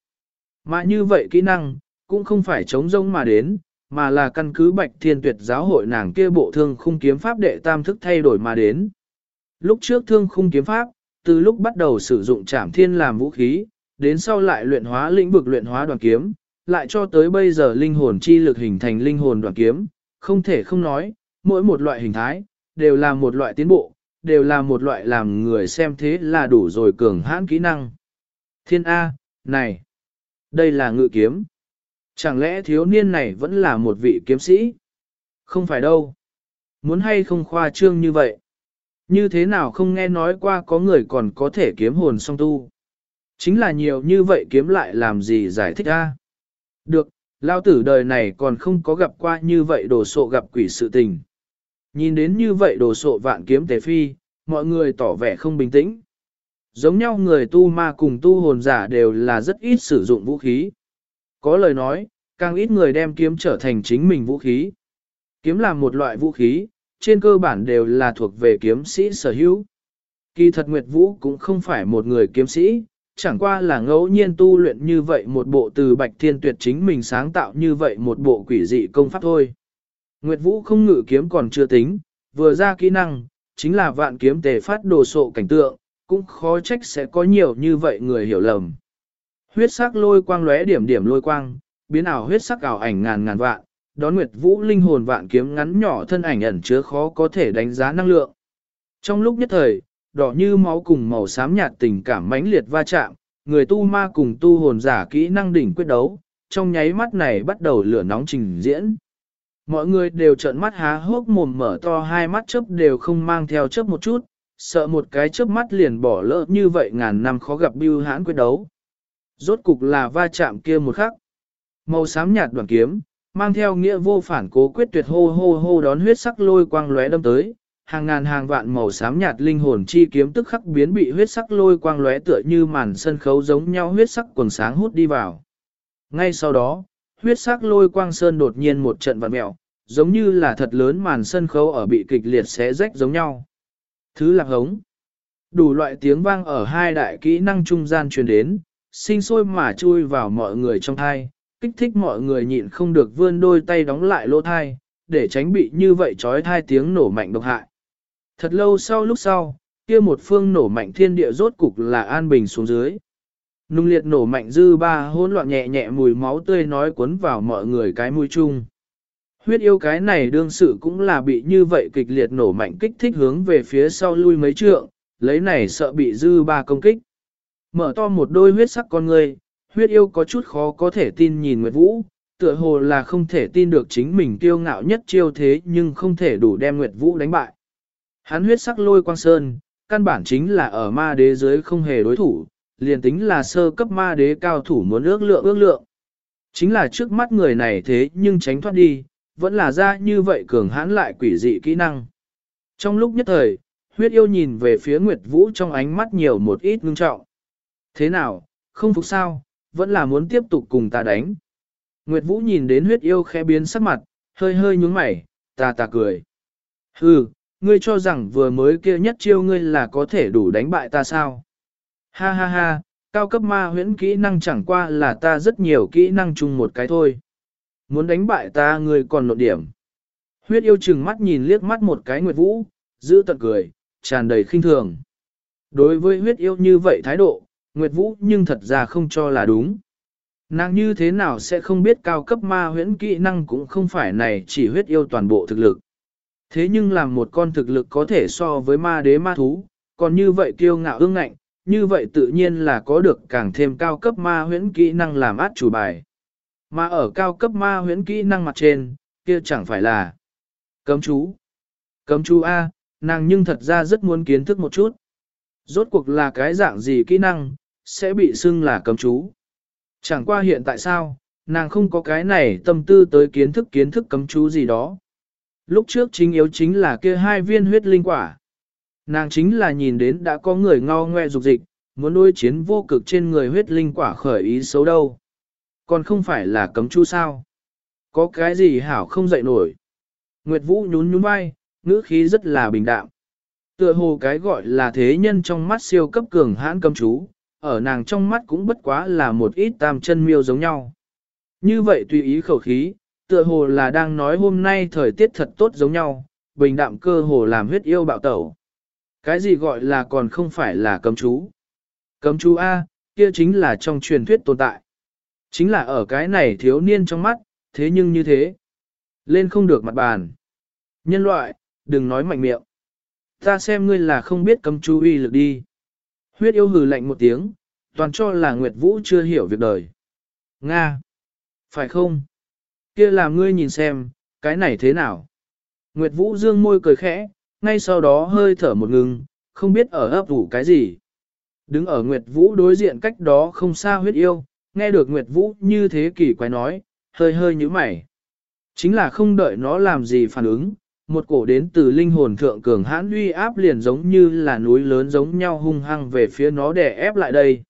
Mà như vậy kỹ năng, cũng không phải chống rông mà đến, mà là căn cứ Bạch Thiên Tuyệt giáo hội nàng kia bộ thương khung kiếm pháp đệ tam thức thay đổi mà đến. Lúc trước thương khung kiếm pháp, từ lúc bắt đầu sử dụng trảm thiên làm vũ khí, đến sau lại luyện hóa lĩnh vực luyện hóa đoàn kiếm, lại cho tới bây giờ linh hồn chi lực hình thành linh hồn đoạn kiếm, không thể không nói, mỗi một loại hình thái, đều là một loại tiến bộ, đều là một loại làm người xem thế là đủ rồi cường hãn kỹ năng. Thiên A, này, đây là ngự kiếm. Chẳng lẽ thiếu niên này vẫn là một vị kiếm sĩ? Không phải đâu. Muốn hay không khoa trương như vậy? Như thế nào không nghe nói qua có người còn có thể kiếm hồn song tu? Chính là nhiều như vậy kiếm lại làm gì giải thích a? Được, lao tử đời này còn không có gặp qua như vậy đồ sộ gặp quỷ sự tình. Nhìn đến như vậy đồ sộ vạn kiếm tề phi, mọi người tỏ vẻ không bình tĩnh. Giống nhau người tu ma cùng tu hồn giả đều là rất ít sử dụng vũ khí. Có lời nói, càng ít người đem kiếm trở thành chính mình vũ khí. Kiếm là một loại vũ khí, trên cơ bản đều là thuộc về kiếm sĩ sở hữu. Kỳ thật Nguyệt Vũ cũng không phải một người kiếm sĩ, chẳng qua là ngẫu nhiên tu luyện như vậy một bộ từ Bạch Thiên Tuyệt chính mình sáng tạo như vậy một bộ quỷ dị công pháp thôi. Nguyệt Vũ không ngự kiếm còn chưa tính, vừa ra kỹ năng, chính là vạn kiếm tề phát đồ sộ cảnh tượng, cũng khó trách sẽ có nhiều như vậy người hiểu lầm. Huyết sắc lôi quang lóe điểm điểm lôi quang, biến ảo huyết sắc ảo ảnh ngàn ngàn vạn, đón Nguyệt Vũ linh hồn vạn kiếm ngắn nhỏ thân ảnh ẩn chứa khó có thể đánh giá năng lượng. Trong lúc nhất thời, đỏ như máu cùng màu xám nhạt tình cảm mãnh liệt va chạm, người tu ma cùng tu hồn giả kỹ năng đỉnh quyết đấu, trong nháy mắt này bắt đầu lửa nóng trình diễn. Mọi người đều trợn mắt há hốc mồm mở to hai mắt chớp đều không mang theo chớp một chút, sợ một cái chớp mắt liền bỏ lỡ như vậy ngàn năm khó gặp bưu hãn quyết đấu. Rốt cục là va chạm kia một khắc. Màu xám nhạt đoàn kiếm, mang theo nghĩa vô phản cố quyết tuyệt hô hô hô đón huyết sắc lôi quang lóe đâm tới, hàng ngàn hàng vạn màu xám nhạt linh hồn chi kiếm tức khắc biến bị huyết sắc lôi quang lóe tựa như màn sân khấu giống nhau huyết sắc quần sáng hút đi vào. Ngay sau đó, huyết sắc lôi quang sơn đột nhiên một trận vặn mẹo, giống như là thật lớn màn sân khấu ở bị kịch liệt xé rách giống nhau. Thứ lạc hống. Đủ loại tiếng vang ở hai đại kỹ năng trung gian truyền đến, sinh sôi mà chui vào mọi người trong thai, kích thích mọi người nhịn không được vươn đôi tay đóng lại lỗ thai, để tránh bị như vậy trói thai tiếng nổ mạnh độc hại. Thật lâu sau lúc sau, kia một phương nổ mạnh thiên địa rốt cục là an bình xuống dưới. Nung liệt nổ mạnh dư ba hỗn loạn nhẹ nhẹ mùi máu tươi nói cuốn vào mọi người cái mũi chung. Huyết yêu cái này đương sự cũng là bị như vậy kịch liệt nổ mạnh kích thích hướng về phía sau lui mấy trượng, lấy này sợ bị dư ba công kích. Mở to một đôi huyết sắc con người, huyết yêu có chút khó có thể tin nhìn Nguyệt Vũ, tựa hồ là không thể tin được chính mình kiêu ngạo nhất chiêu thế nhưng không thể đủ đem Nguyệt Vũ đánh bại. Hắn huyết sắc lôi quang sơn, căn bản chính là ở ma đế giới không hề đối thủ, liền tính là sơ cấp ma đế cao thủ muốn ước lượng ước lượng. Chính là trước mắt người này thế nhưng tránh thoát đi, vẫn là ra như vậy cường hãn lại quỷ dị kỹ năng. Trong lúc nhất thời, huyết yêu nhìn về phía Nguyệt Vũ trong ánh mắt nhiều một ít ngưng trọng. Thế nào, không phục sao, vẫn là muốn tiếp tục cùng ta đánh. Nguyệt Vũ nhìn đến huyết yêu khẽ biến sắc mặt, hơi hơi nhúng mày, ta ta cười. Hừ, ngươi cho rằng vừa mới kia nhất chiêu ngươi là có thể đủ đánh bại ta sao? Ha ha ha, cao cấp ma huyễn kỹ năng chẳng qua là ta rất nhiều kỹ năng chung một cái thôi. Muốn đánh bại ta ngươi còn nộn điểm. Huyết yêu chừng mắt nhìn liếc mắt một cái Nguyệt Vũ, giữ tận cười, tràn đầy khinh thường. Đối với huyết yêu như vậy thái độ, Nguyệt Vũ nhưng thật ra không cho là đúng. Nàng như thế nào sẽ không biết cao cấp ma huyễn kỹ năng cũng không phải này chỉ huyết yêu toàn bộ thực lực. Thế nhưng làm một con thực lực có thể so với ma đế ma thú, còn như vậy kiêu ngạo ương ngạnh, như vậy tự nhiên là có được càng thêm cao cấp ma huyễn kỹ năng làm át chủ bài. Mà ở cao cấp ma huyễn kỹ năng mặt trên, kia chẳng phải là cấm chú. Cấm chú A, nàng nhưng thật ra rất muốn kiến thức một chút. Rốt cuộc là cái dạng gì kỹ năng, sẽ bị xưng là cấm chú. Chẳng qua hiện tại sao, nàng không có cái này tâm tư tới kiến thức kiến thức cấm chú gì đó. Lúc trước chính yếu chính là kia hai viên huyết linh quả. Nàng chính là nhìn đến đã có người ngao ngoe dục dịch, muốn đối chiến vô cực trên người huyết linh quả khởi ý xấu đâu. Còn không phải là cấm chú sao. Có cái gì hảo không dậy nổi. Nguyệt Vũ nhún nhún vai, ngữ khí rất là bình đạm. Tựa hồ cái gọi là thế nhân trong mắt siêu cấp cường hãn cấm chú, ở nàng trong mắt cũng bất quá là một ít tam chân miêu giống nhau. Như vậy tùy ý khẩu khí, tựa hồ là đang nói hôm nay thời tiết thật tốt giống nhau, bình đạm cơ hồ làm huyết yêu bạo tẩu. Cái gì gọi là còn không phải là cấm chú? Cấm chú A, kia chính là trong truyền thuyết tồn tại. Chính là ở cái này thiếu niên trong mắt, thế nhưng như thế. Lên không được mặt bàn. Nhân loại, đừng nói mạnh miệng. Ta xem ngươi là không biết cấm chú uy lực đi. Huyết yêu hừ lạnh một tiếng, toàn cho là Nguyệt Vũ chưa hiểu việc đời. Nga! Phải không? Kia làm ngươi nhìn xem, cái này thế nào? Nguyệt Vũ dương môi cười khẽ, ngay sau đó hơi thở một ngừng, không biết ở ấp ủ cái gì. Đứng ở Nguyệt Vũ đối diện cách đó không xa huyết yêu, nghe được Nguyệt Vũ như thế kỷ quái nói, hơi hơi như mày. Chính là không đợi nó làm gì phản ứng, một cổ đến từ linh hồn thượng cường hãn uy áp liền giống như là núi lớn giống nhau hung hăng về phía nó để ép lại đây.